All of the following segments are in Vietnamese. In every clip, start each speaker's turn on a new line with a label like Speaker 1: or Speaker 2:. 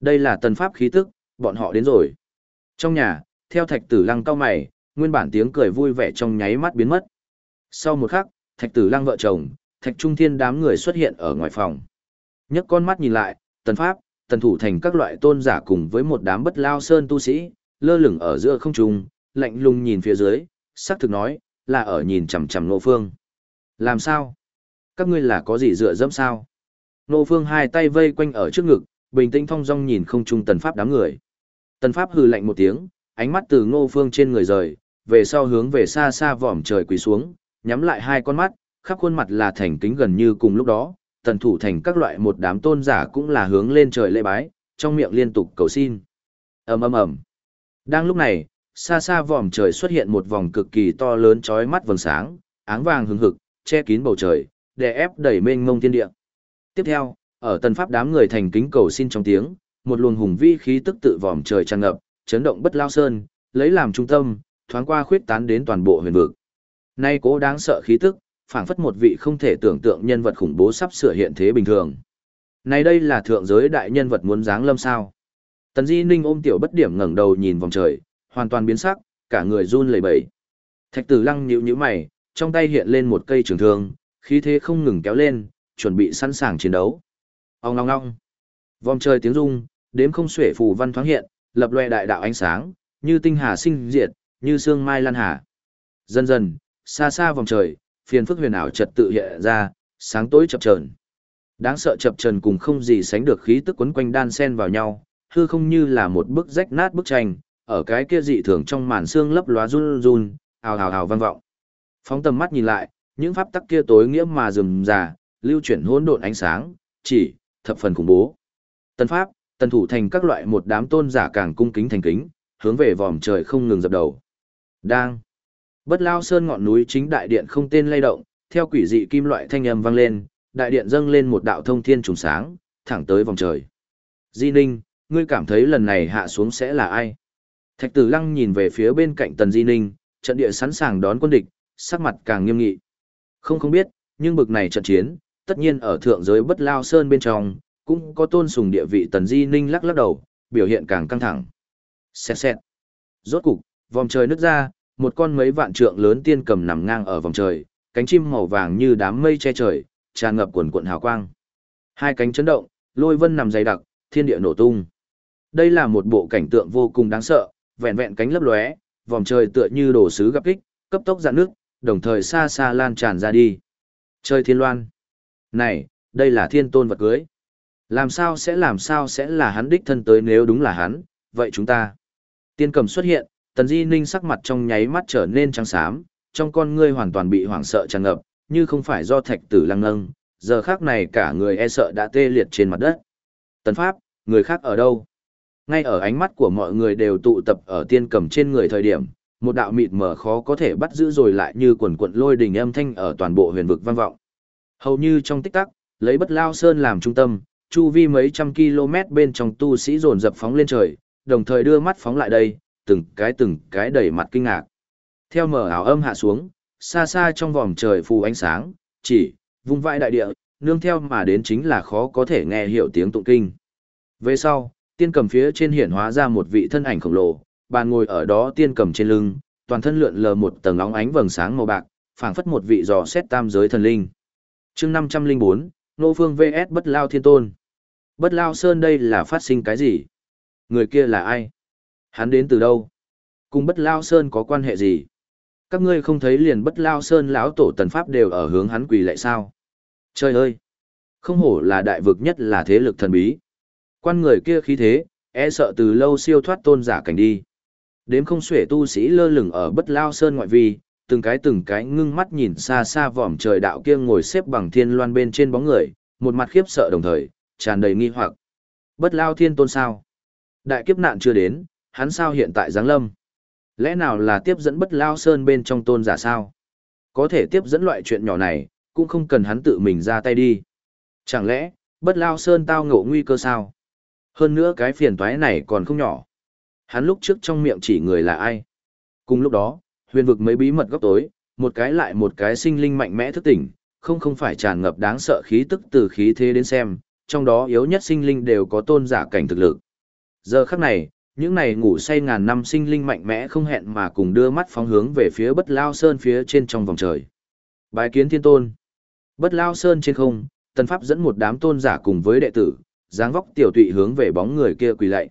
Speaker 1: Đây là tần pháp khí tức, bọn họ đến rồi. Trong nhà, theo thạch tử lăng cao mày, nguyên bản tiếng cười vui vẻ trong nháy mắt biến mất. Sau một khắc, thạch tử lăng vợ chồng, thạch trung thiên đám người xuất hiện ở ngoài phòng. nhấc con mắt nhìn lại, tần pháp, tần thủ thành các loại tôn giả cùng với một đám bất lao sơn tu sĩ, lơ lửng ở giữa không trung, lạnh lùng nhìn phía dưới, sắc thực nói, là ở nhìn chằm chằm nô phương. Làm sao? Các ngươi là có gì dựa dẫm sao? Nô phương hai tay vây quanh ở trước ngực, bình tĩnh thong dong nhìn không trung tần pháp đám người. Tần pháp hừ lạnh một tiếng, ánh mắt từ ngô phương trên người rời, về sau hướng về xa xa vòm trời quỳ xuống, nhắm lại hai con mắt, khắp khuôn mặt là thành kính gần như cùng lúc đó, tần thủ thành các loại một đám tôn giả cũng là hướng lên trời lễ bái, trong miệng liên tục cầu xin. ầm ầm ầm. Đang lúc này, xa xa vòm trời xuất hiện một vòng cực kỳ to lớn chói mắt vầng sáng, áng vàng hừng hực, che kín bầu trời, đè ép đẩy mênh mông thiên địa. Tiếp theo, ở tần pháp đám người thành kính cầu xin trong tiếng, một luồng hùng vi khí tức tự vòm trời tràn ngập, chấn động bất lao sơn, lấy làm trung tâm, thoáng qua khuyết tán đến toàn bộ huyền vực. Nay cố đáng sợ khí tức, phảng phất một vị không thể tưởng tượng nhân vật khủng bố sắp sửa hiện thế bình thường. Này đây là thượng giới đại nhân vật muốn dáng lâm sao? Tần Di Ninh ôm tiểu bất điểm ngẩng đầu nhìn vòng trời, hoàn toàn biến sắc, cả người run lẩy bẩy. Thạch Tử Lăng nhíu nhíu mày, trong tay hiện lên một cây trường thương, khí thế không ngừng kéo lên, chuẩn bị sẵn sàng chiến đấu. Ong long long, Vòng trời tiếng rung, đếm không xuể phù văn thoáng hiện, lập loè đại đạo ánh sáng, như tinh hà sinh diệt, như sương mai lan hà. Dần dần, xa xa vòng trời, phiền phức huyền ảo trật tự hiện ra, sáng tối chập chờn. Đáng sợ chập chờn cùng không gì sánh được khí tức quấn quanh đan sen vào nhau, hư không như là một bức rách nát bức tranh, ở cái kia dị thường trong màn xương lấp lóa run run, ào ào ào vang vọng. Phóng tầm mắt nhìn lại, những pháp tắc kia tối nghĩa mà rườm rà, lưu chuyển hỗn độn ánh sáng, chỉ thập phần khủng bố. Tân pháp, tần thủ thành các loại một đám tôn giả càng cung kính thành kính, hướng về vòm trời không ngừng dập đầu. Đang. Bất lao sơn ngọn núi chính đại điện không tên lay động, theo quỷ dị kim loại thanh âm vang lên, đại điện dâng lên một đạo thông thiên trùng sáng, thẳng tới vòng trời. Di Ninh, ngươi cảm thấy lần này hạ xuống sẽ là ai? Thạch Tử Lăng nhìn về phía bên cạnh Tần Di Ninh, trận địa sẵn sàng đón quân địch, sắc mặt càng nghiêm nghị. Không không biết, nhưng bực này trận chiến, tất nhiên ở thượng giới bất lao sơn bên trong, cũng có tôn sùng địa vị Tần Di Ninh lắc lắc đầu, biểu hiện càng căng thẳng. Xẹt xẹt. Rốt cục, vòng trời nứt ra, một con mấy vạn trượng lớn tiên cầm nằm ngang ở vòng trời, cánh chim màu vàng như đám mây che trời, tràn ngập quần quần hào quang. Hai cánh chấn động, lôi vân nằm dày đặc, thiên địa nổ tung. Đây là một bộ cảnh tượng vô cùng đáng sợ, vẹn vẹn cánh lấp lóe, vòng trời tựa như đổ sứ gặp kích, cấp tốc dạn nước, đồng thời xa xa lan tràn ra đi. Trời thiên loan. Này, đây là thiên tôn vật cưới. Làm sao sẽ làm sao sẽ là hắn đích thân tới nếu đúng là hắn, vậy chúng ta. Tiên cầm xuất hiện, tần di ninh sắc mặt trong nháy mắt trở nên trắng xám, trong con ngươi hoàn toàn bị hoảng sợ tràn ngập, như không phải do thạch tử lăng ngâng, giờ khác này cả người e sợ đã tê liệt trên mặt đất. Tần Pháp, người khác ở đâu? Ngay ở ánh mắt của mọi người đều tụ tập ở tiên cầm trên người thời điểm, một đạo mịt mờ khó có thể bắt giữ rồi lại như quần quận lôi đình âm thanh ở toàn bộ huyền vực vang vọng. Hầu như trong tích tắc, lấy bất lao sơn làm trung tâm, chu vi mấy trăm km bên trong tu sĩ dồn dập phóng lên trời, đồng thời đưa mắt phóng lại đây, từng cái từng cái đầy mặt kinh ngạc. Theo mở ảo âm hạ xuống, xa xa trong vòm trời phù ánh sáng, chỉ, vung vãi đại địa, nương theo mà đến chính là khó có thể nghe hiểu tiếng tụng kinh. Về sau, tiên cầm phía trên hiển hóa ra một vị thân ảnh khổng lồ, bàn ngồi ở đó tiên cầm trên lưng, toàn thân lượn lờ một tầng óng ánh vầng sáng màu bạc, phảng phất một vị dò xét tam giới thần linh. Chương 504, Nô Phương VS Bất Lao Thiên Tôn. Bất Lao Sơn đây là phát sinh cái gì? Người kia là ai? Hắn đến từ đâu? Cùng Bất Lao Sơn có quan hệ gì? Các ngươi không thấy liền Bất Lao Sơn lão tổ tần pháp đều ở hướng hắn quỳ lại sao? Trời ơi! Không hổ là đại vực nhất là thế lực thần bí. Quan người kia khí thế, e sợ từ lâu siêu thoát tôn giả cảnh đi. Đếm không xuể tu sĩ lơ lửng ở Bất Lao Sơn ngoại vi, từng cái từng cái ngưng mắt nhìn xa xa vòm trời đạo kia ngồi xếp bằng thiên loan bên trên bóng người, một mặt khiếp sợ đồng thời, tràn đầy nghi hoặc. Bất lao thiên tôn sao? Đại kiếp nạn chưa đến, hắn sao hiện tại giáng lâm? Lẽ nào là tiếp dẫn bất lao sơn bên trong tôn giả sao? Có thể tiếp dẫn loại chuyện nhỏ này, cũng không cần hắn tự mình ra tay đi. Chẳng lẽ, bất lao sơn tao ngộ nguy cơ sao? Hơn nữa cái phiền toái này còn không nhỏ. Hắn lúc trước trong miệng chỉ người là ai? Cùng lúc đó, huyền vực mấy bí mật góc tối, một cái lại một cái sinh linh mạnh mẽ thức tỉnh, không không phải tràn ngập đáng sợ khí tức từ khí thế đến xem, trong đó yếu nhất sinh linh đều có tôn giả cảnh thực lực. Giờ khắc này, những này ngủ say ngàn năm sinh linh mạnh mẽ không hẹn mà cùng đưa mắt phóng hướng về phía bất lao sơn phía trên trong vòng trời. Bái kiến thiên tôn. Bất lao sơn trên không, tần pháp dẫn một đám tôn giả cùng với đệ tử, dáng vóc tiểu tụy hướng về bóng người kia quỳ lạy.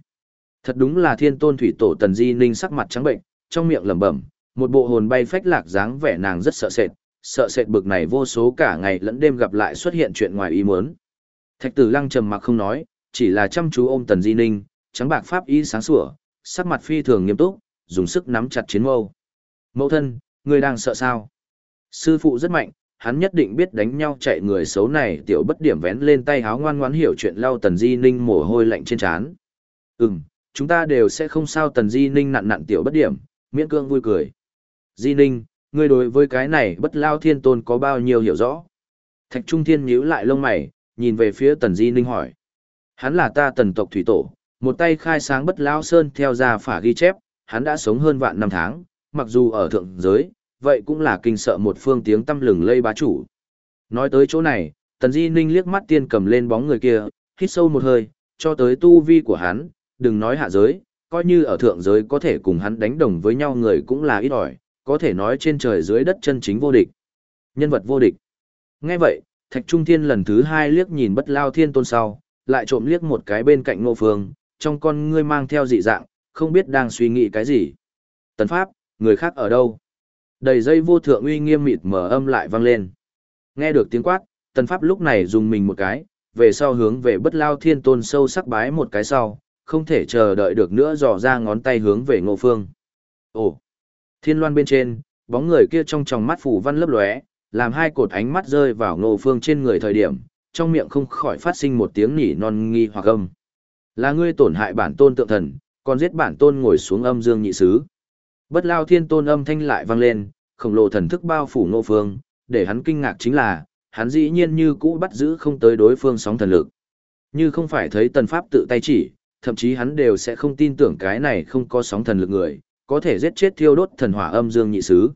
Speaker 1: Thật đúng là thiên tôn thủy tổ tần di ninh sắc mặt trắng bệnh, trong miệng lẩm bẩm, một bộ hồn bay phách lạc dáng vẻ nàng rất sợ sệt, sợ sệt bực này vô số cả ngày lẫn đêm gặp lại xuất hiện chuyện ngoài ý muốn. Thạch tử lăng trầm mặc không nói, chỉ là chăm chú ôm tần di ninh, trắng bạc pháp y sáng sủa, sắc mặt phi thường nghiêm túc, dùng sức nắm chặt chiến mâu. Mẫu thân, ngươi đang sợ sao? Sư phụ rất mạnh, hắn nhất định biết đánh nhau chạy người xấu này tiểu bất điểm vén lên tay háo ngoan ngoãn hiểu chuyện lau tần di ninh mồ hôi lạnh trên trán. Ừm, chúng ta đều sẽ không sao tần di ninh nặn nặn tiểu bất điểm, miễn cương vui cười. Di ninh, ngươi đối với cái này bất lao thiên tôn có bao nhiêu hiểu rõ? Thạch Trung Thiên nhíu lại lông mày, nhìn về phía tần di ninh hỏi. Hắn là ta tần tộc thủy tổ, một tay khai sáng bất lao sơn theo gia phả ghi chép, hắn đã sống hơn vạn năm tháng, mặc dù ở thượng giới, vậy cũng là kinh sợ một phương tiếng tâm lừng lây bá chủ. Nói tới chỗ này, tần di ninh liếc mắt tiên cầm lên bóng người kia, hít sâu một hơi, cho tới tu vi của hắn, đừng nói hạ giới, coi như ở thượng giới có thể cùng hắn đánh đồng với nhau người cũng là ít ỏi, có thể nói trên trời dưới đất chân chính vô địch. Nhân vật vô địch. Nghe vậy, Thạch Trung Thiên lần thứ hai liếc nhìn bất lao thiên tôn sau, lại trộm liếc một cái bên cạnh ngô phương, trong con ngươi mang theo dị dạng, không biết đang suy nghĩ cái gì. Tần Pháp, người khác ở đâu? Đầy dây vô thượng uy nghiêm mịt mở âm lại vang lên. Nghe được tiếng quát, Tần Pháp lúc này dùng mình một cái, về sau hướng về bất lao thiên tôn sâu sắc bái một cái sau, không thể chờ đợi được nữa dò ra ngón tay hướng về ngô phương. Ồ! Thiên loan bên trên, bóng người kia trong tròng mắt phủ văn lấp lóe, làm hai cột ánh mắt rơi vào ngô phương trên người thời điểm, trong miệng không khỏi phát sinh một tiếng nỉ non nghi hoặc âm. Là ngươi tổn hại bản tôn tượng thần, còn giết bản tôn ngồi xuống âm dương nhị sứ. Bất lao thiên tôn âm thanh lại vang lên, khổng lồ thần thức bao phủ ngô phương, để hắn kinh ngạc chính là, hắn dĩ nhiên như cũ bắt giữ không tới đối phương sóng thần lực. Như không phải thấy tần pháp tự tay chỉ, thậm chí hắn đều sẽ không tin tưởng cái này không có sóng thần lực người, có thể giết chết thiêu đốt thần hỏa âm dương nhị sứ.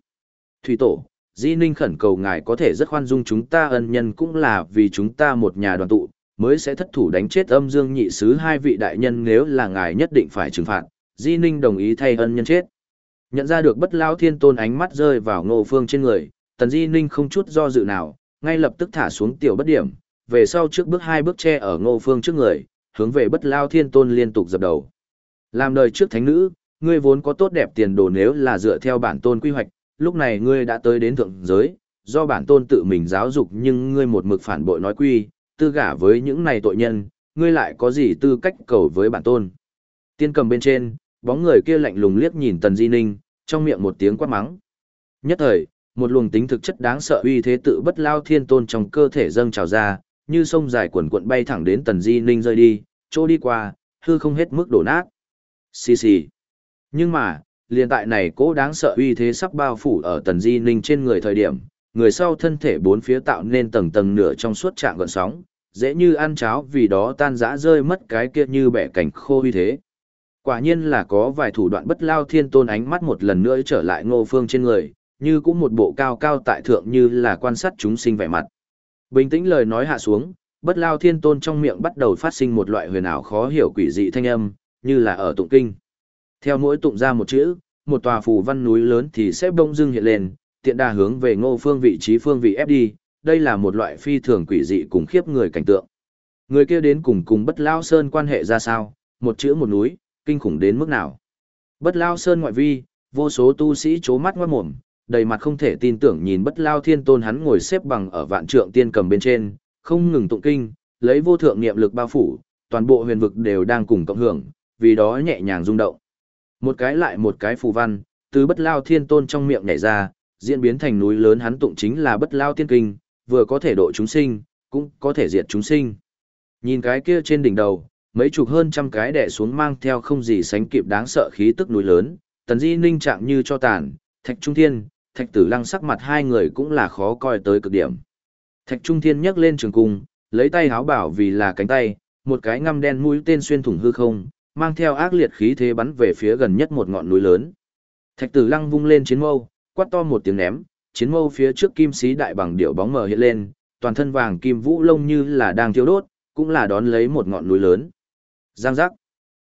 Speaker 1: Thủy tổ, Di Ninh khẩn cầu ngài có thể rất khoan dung chúng ta ân nhân cũng là vì chúng ta một nhà đoàn tụ, mới sẽ thất thủ đánh chết âm dương nhị sứ hai vị đại nhân nếu là ngài nhất định phải trừng phạt, Di Ninh đồng ý thay ân nhân chết. Nhận ra được bất lao thiên tôn ánh mắt rơi vào ngô phương trên người, tần Di Ninh không chút do dự nào, ngay lập tức thả xuống tiểu bất điểm, về sau trước bước hai bước che ở ngô phương trước người, hướng về bất lao thiên tôn liên tục dập đầu. Làm đời trước thánh nữ, ngươi vốn có tốt đẹp tiền đồ nếu là dựa theo bản tôn quy hoạch, lúc này ngươi đã tới đến thượng giới, do bản tôn tự mình giáo dục nhưng ngươi một mực phản bội nói quy, tư gả với những này tội nhân, ngươi lại có gì tư cách cầu với bản tôn. Tiên cầm bên trên, bóng người kia lạnh lùng liếc nhìn Tần Di Ninh, trong miệng một tiếng quát mắng. Nhất thời, một luồng tính thực chất đáng sợ uy thế tự bất lao thiên tôn trong cơ thể dâng trào ra, như sông dài cuộn cuộn bay thẳng đến Tần Di Ninh rơi đi, chỗ đi qua, hư không hết mức đổ nát. Xì xì. Nhưng mà, liền tại này cố đáng sợ uy thế sắp bao phủ ở Tần Di Ninh trên người thời điểm, người sau thân thể bốn phía tạo nên tầng tầng nửa trong suốt trạng gợn sóng, dễ như ăn cháo vì đó tan rã rơi mất cái kia như bẻ cảnh khô uy thế. Quả nhiên là có vài thủ đoạn bất lao thiên tôn ánh mắt một lần nữa trở lại ngô phương trên người, như cũng một bộ cao cao tại thượng như là quan sát chúng sinh vẻ mặt. Bình tĩnh lời nói hạ xuống, bất lao thiên tôn trong miệng bắt đầu phát sinh một loại huyền ảo khó hiểu quỷ dị thanh âm, như là ở tụng kinh. Theo mỗi tụng ra một chữ, một tòa phù văn núi lớn thì sẽ bông dưng hiện lên, tiện đà hướng về ngô phương vị trí phương vị ép đi, đây là một loại phi thường quỷ dị cùng khiếp người cảnh tượng. Người kia đến cùng cùng bất lao sơn quan hệ ra sao, một chữ một núi, kinh khủng đến mức nào. Bất lao sơn ngoại vi, vô số tu sĩ chố mắt ngoát mồm, đầy mặt không thể tin tưởng nhìn bất lao thiên tôn hắn ngồi xếp bằng ở vạn trượng tiên cầm bên trên, không ngừng tụng kinh, lấy vô thượng niệm lực bao phủ, toàn bộ huyền vực đều đang cùng cộng hưởng, vì đó nhẹ nhàng rung động. Một cái lại một cái phù văn, từ bất lao thiên tôn trong miệng nhảy ra, diễn biến thành núi lớn hắn tụng chính là bất lao tiên kinh, vừa có thể độ chúng sinh, cũng có thể diệt chúng sinh. Nhìn cái kia trên đỉnh đầu, mấy chục hơn trăm cái đẻ xuống mang theo không gì sánh kịp đáng sợ khí tức núi lớn, tần di ninh trạng như cho tàn, thạch trung thiên, thạch tử lăng sắc mặt hai người cũng là khó coi tới cực điểm. Thạch trung thiên nhấc lên trường cung, lấy tay háo bảo vì là cánh tay, một cái ngăm đen mũi tên xuyên thủng hư không, mang theo ác liệt khí thế bắn về phía gần nhất một ngọn núi lớn. Thạch tử lăng vung lên chiến mâu, quát to một tiếng ném, chiến mâu phía trước kim sĩ đại bằng điệu bóng mờ hiện lên, toàn thân vàng kim vũ lông như là đang thiêu đốt, cũng là đón lấy một ngọn núi lớn. Giang giác.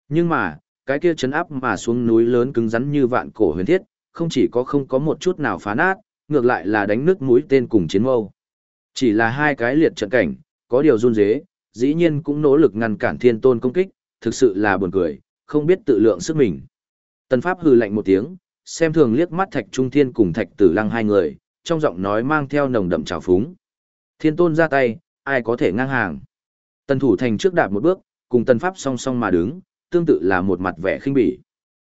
Speaker 1: Nhưng mà, cái kia chấn áp mà xuống núi lớn cứng rắn như vạn cổ huyền thiết, không chỉ có không có một chút nào phá nát, ngược lại là đánh nước mũi tên cùng chiến mâu. Chỉ là hai cái liệt trận cảnh, có điều run dế, dĩ nhiên cũng nỗ lực ngăn cản thiên tôn công kích, thực sự là buồn cười, không biết tự lượng sức mình. Tần Pháp hừ lạnh một tiếng, xem thường liếc mắt Thạch Trung Thiên cùng Thạch Tử Lăng hai người, trong giọng nói mang theo nồng đậm trào phúng. Thiên tôn ra tay, ai có thể ngang hàng. Tần Thủ Thành trước đạp một bước, cùng Tần Pháp song song mà đứng, tương tự là một mặt vẻ khinh bỉ.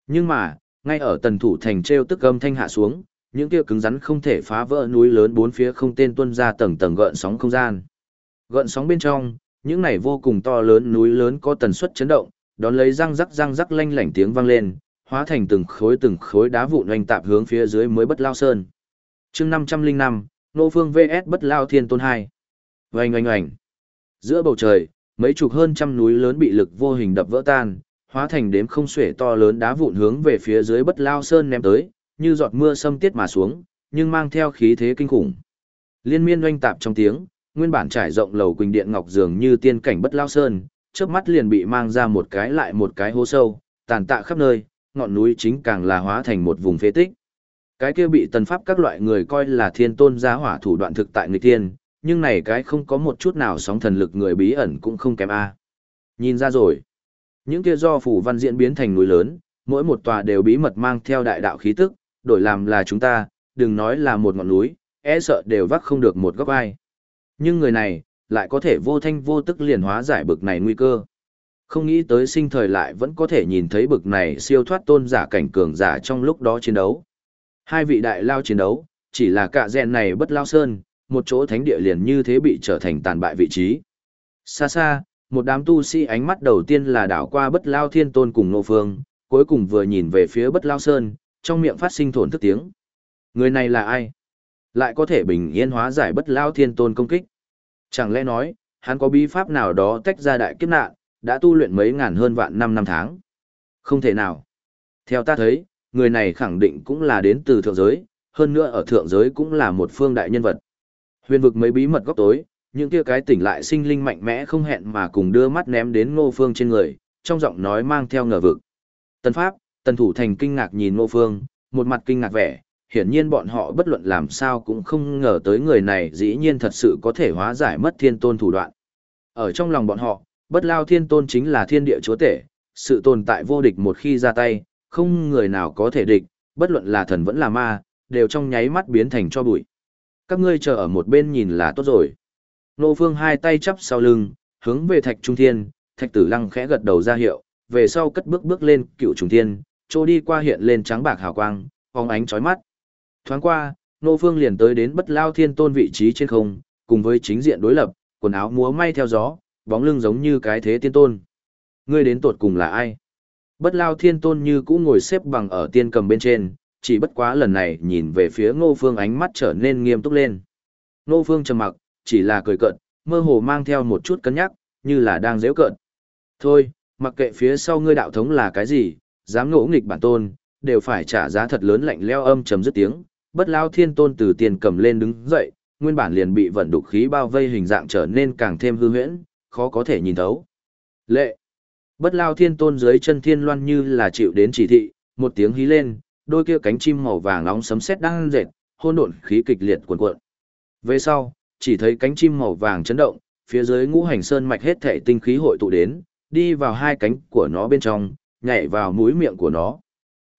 Speaker 1: Nhưng mà, ngay ở Tần Thủ Thành treo tức âm thanh hạ xuống, những kia cứng rắn không thể phá vỡ núi lớn bốn phía không tên tuân ra tầng tầng gợn sóng không gian. Gợn sóng bên trong, những này vô cùng to lớn núi lớn có tần suất chấn động, đón lấy răng rắc răng rắc lanh lảnh tiếng vang lên, hóa thành từng khối từng khối đá vụn oanh tạp hướng phía dưới mới bất lao sơn. chương 505, Nô Phương VS bất lao thiên tôn hai, Oanh oanh oanh. Giữa bầu trời, mấy chục hơn trăm núi lớn bị lực vô hình đập vỡ tan, hóa thành đếm không xuể to lớn đá vụn hướng về phía dưới bất lao sơn ném tới, như giọt mưa xâm tiết mà xuống, nhưng mang theo khí thế kinh khủng. Liên miên oanh tạp trong tiếng, nguyên bản trải rộng lầu quỳnh điện ngọc dường như tiên cảnh bất lao sơn, trước mắt liền bị mang ra một cái lại một cái hố sâu, tàn tạ khắp nơi, ngọn núi chính càng là hóa thành một vùng phế tích. Cái kia bị tần pháp các loại người coi là thiên tôn gia hỏa thủ đoạn thực tại người tiên, nhưng này cái không có một chút nào sóng thần lực người bí ẩn cũng không kém a. Nhìn ra rồi, những kia do phủ văn diễn biến thành núi lớn, mỗi một tòa đều bí mật mang theo đại đạo khí tức, đổi làm là chúng ta, đừng nói là một ngọn núi, e sợ đều vác không được một góc ai. Nhưng người này, lại có thể vô thanh vô tức liền hóa giải bực này nguy cơ. Không nghĩ tới sinh thời lại vẫn có thể nhìn thấy bực này siêu thoát tôn giả cảnh cường giả trong lúc đó chiến đấu. Hai vị đại lao chiến đấu, chỉ là cả rèn này bất lao sơn, một chỗ thánh địa liền như thế bị trở thành tàn bại vị trí. Xa xa, một đám tu sĩ ánh mắt đầu tiên là đảo qua bất lao thiên tôn cùng nô phương, cuối cùng vừa nhìn về phía bất lao sơn, trong miệng phát sinh thổn thức tiếng. Người này là ai? Lại có thể bình yên hóa giải bất lao thiên tôn công kích. Chẳng lẽ nói, hắn có bí pháp nào đó tách ra đại kiếp nạn, đã tu luyện mấy ngàn hơn vạn năm năm tháng? Không thể nào. Theo ta thấy, người này khẳng định cũng là đến từ thượng giới, hơn nữa ở thượng giới cũng là một phương đại nhân vật. Huyền vực mấy bí mật góc tối, những kia cái tỉnh lại sinh linh mạnh mẽ không hẹn mà cùng đưa mắt ném đến ngô phương trên người, trong giọng nói mang theo ngờ vực. Tân Pháp, Tần Thủ Thành kinh ngạc nhìn ngô phương, một mặt kinh ngạc vẻ, hiển nhiên bọn họ bất luận làm sao cũng không ngờ tới người này dĩ nhiên thật sự có thể hóa giải mất thiên tôn thủ đoạn. Ở trong lòng bọn họ, bất lao thiên tôn chính là thiên địa chúa tể, sự tồn tại vô địch một khi ra tay, không người nào có thể địch, bất luận là thần vẫn là ma, đều trong nháy mắt biến thành cho bụi. Các ngươi chờ ở một bên nhìn là tốt rồi. Nô Phương hai tay chắp sau lưng, hướng về Thạch Trung Thiên, Thạch Tử Lăng khẽ gật đầu ra hiệu, về sau cất bước bước lên cựu Trung Thiên, trô đi qua hiện lên trắng bạc hào quang, phóng ánh chói mắt. Thoáng qua, Nô Phương liền tới đến bất lao thiên tôn vị trí trên không, cùng với chính diện đối lập, quần áo múa may theo gió, bóng lưng giống như cái thế tiên tôn. Ngươi đến tột cùng là ai? Bất lao thiên tôn như cũ ngồi xếp bằng ở tiên cầm bên trên, chỉ bất quá lần này nhìn về phía ngô phương ánh mắt trở nên nghiêm túc lên. Ngô phương trầm mặc, chỉ là cười cợt, mơ hồ mang theo một chút cân nhắc, như là đang dễ cợt. Thôi, mặc kệ phía sau ngươi đạo thống là cái gì, dám ngỗ nghịch bản tôn, đều phải trả giá thật lớn lạnh leo âm trầm dứt tiếng. Bất lao thiên tôn từ tiền cầm lên đứng dậy, nguyên bản liền bị vận đục khí bao vây hình dạng trở nên càng thêm hư huyễn, khó có thể nhìn thấu. Lệ! Bất lao thiên tôn dưới chân thiên loan như là chịu đến chỉ thị, một tiếng hí lên, đôi kia cánh chim màu vàng nóng sấm sét đang rệt, hôn độn khí kịch liệt cuộn cuộn. Về sau, chỉ thấy cánh chim màu vàng chấn động, phía dưới ngũ hành sơn mạch hết thể tinh khí hội tụ đến, đi vào hai cánh của nó bên trong, nhảy vào mũi miệng của nó.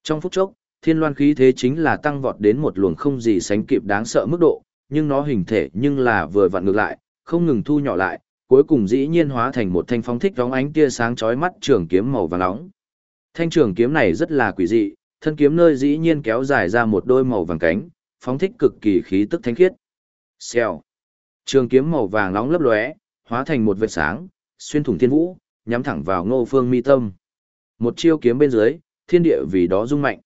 Speaker 1: Trong phút chốc, thiên loan khí thế chính là tăng vọt đến một luồng không gì sánh kịp đáng sợ mức độ, nhưng nó hình thể nhưng là vừa vặn ngược lại, không ngừng thu nhỏ lại, cuối cùng dĩ nhiên hóa thành một thanh phóng thích vóng ánh tia sáng chói mắt trường kiếm màu vàng nóng. Thanh trường kiếm này rất là quỷ dị, thân kiếm nơi dĩ nhiên kéo dài ra một đôi màu vàng cánh, phóng thích cực kỳ khí tức thánh khiết. Xèo. Trường kiếm màu vàng nóng lấp lóe, hóa thành một vệt sáng, xuyên thủng thiên vũ, nhắm thẳng vào Ngô Phương mi tâm. Một chiêu kiếm bên dưới, thiên địa vì đó rung mạnh.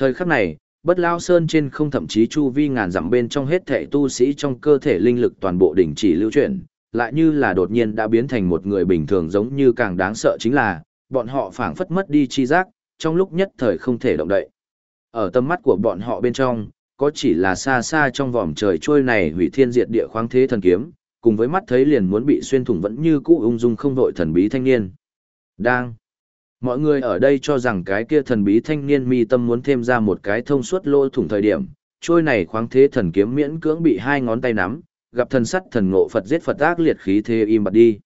Speaker 1: Thời khắc này, bất lao sơn trên không thậm chí chu vi ngàn dặm bên trong hết thể tu sĩ trong cơ thể linh lực toàn bộ đỉnh chỉ lưu chuyển, lại như là đột nhiên đã biến thành một người bình thường giống như càng đáng sợ chính là, bọn họ phảng phất mất đi chi giác, trong lúc nhất thời không thể động đậy. Ở tâm mắt của bọn họ bên trong, có chỉ là xa xa trong vòm trời trôi này hủy thiên diệt địa khoáng thế thần kiếm, cùng với mắt thấy liền muốn bị xuyên thủng vẫn như cũ ung dung không đội thần bí thanh niên. Đang. Mọi người ở đây cho rằng cái kia thần bí thanh niên mi tâm muốn thêm ra một cái thông suốt lỗ thủng thời điểm, trôi này khoáng thế thần kiếm miễn cưỡng bị hai ngón tay nắm, gặp thần sắt thần ngộ Phật giết Phật ác liệt khí thế im bặt đi.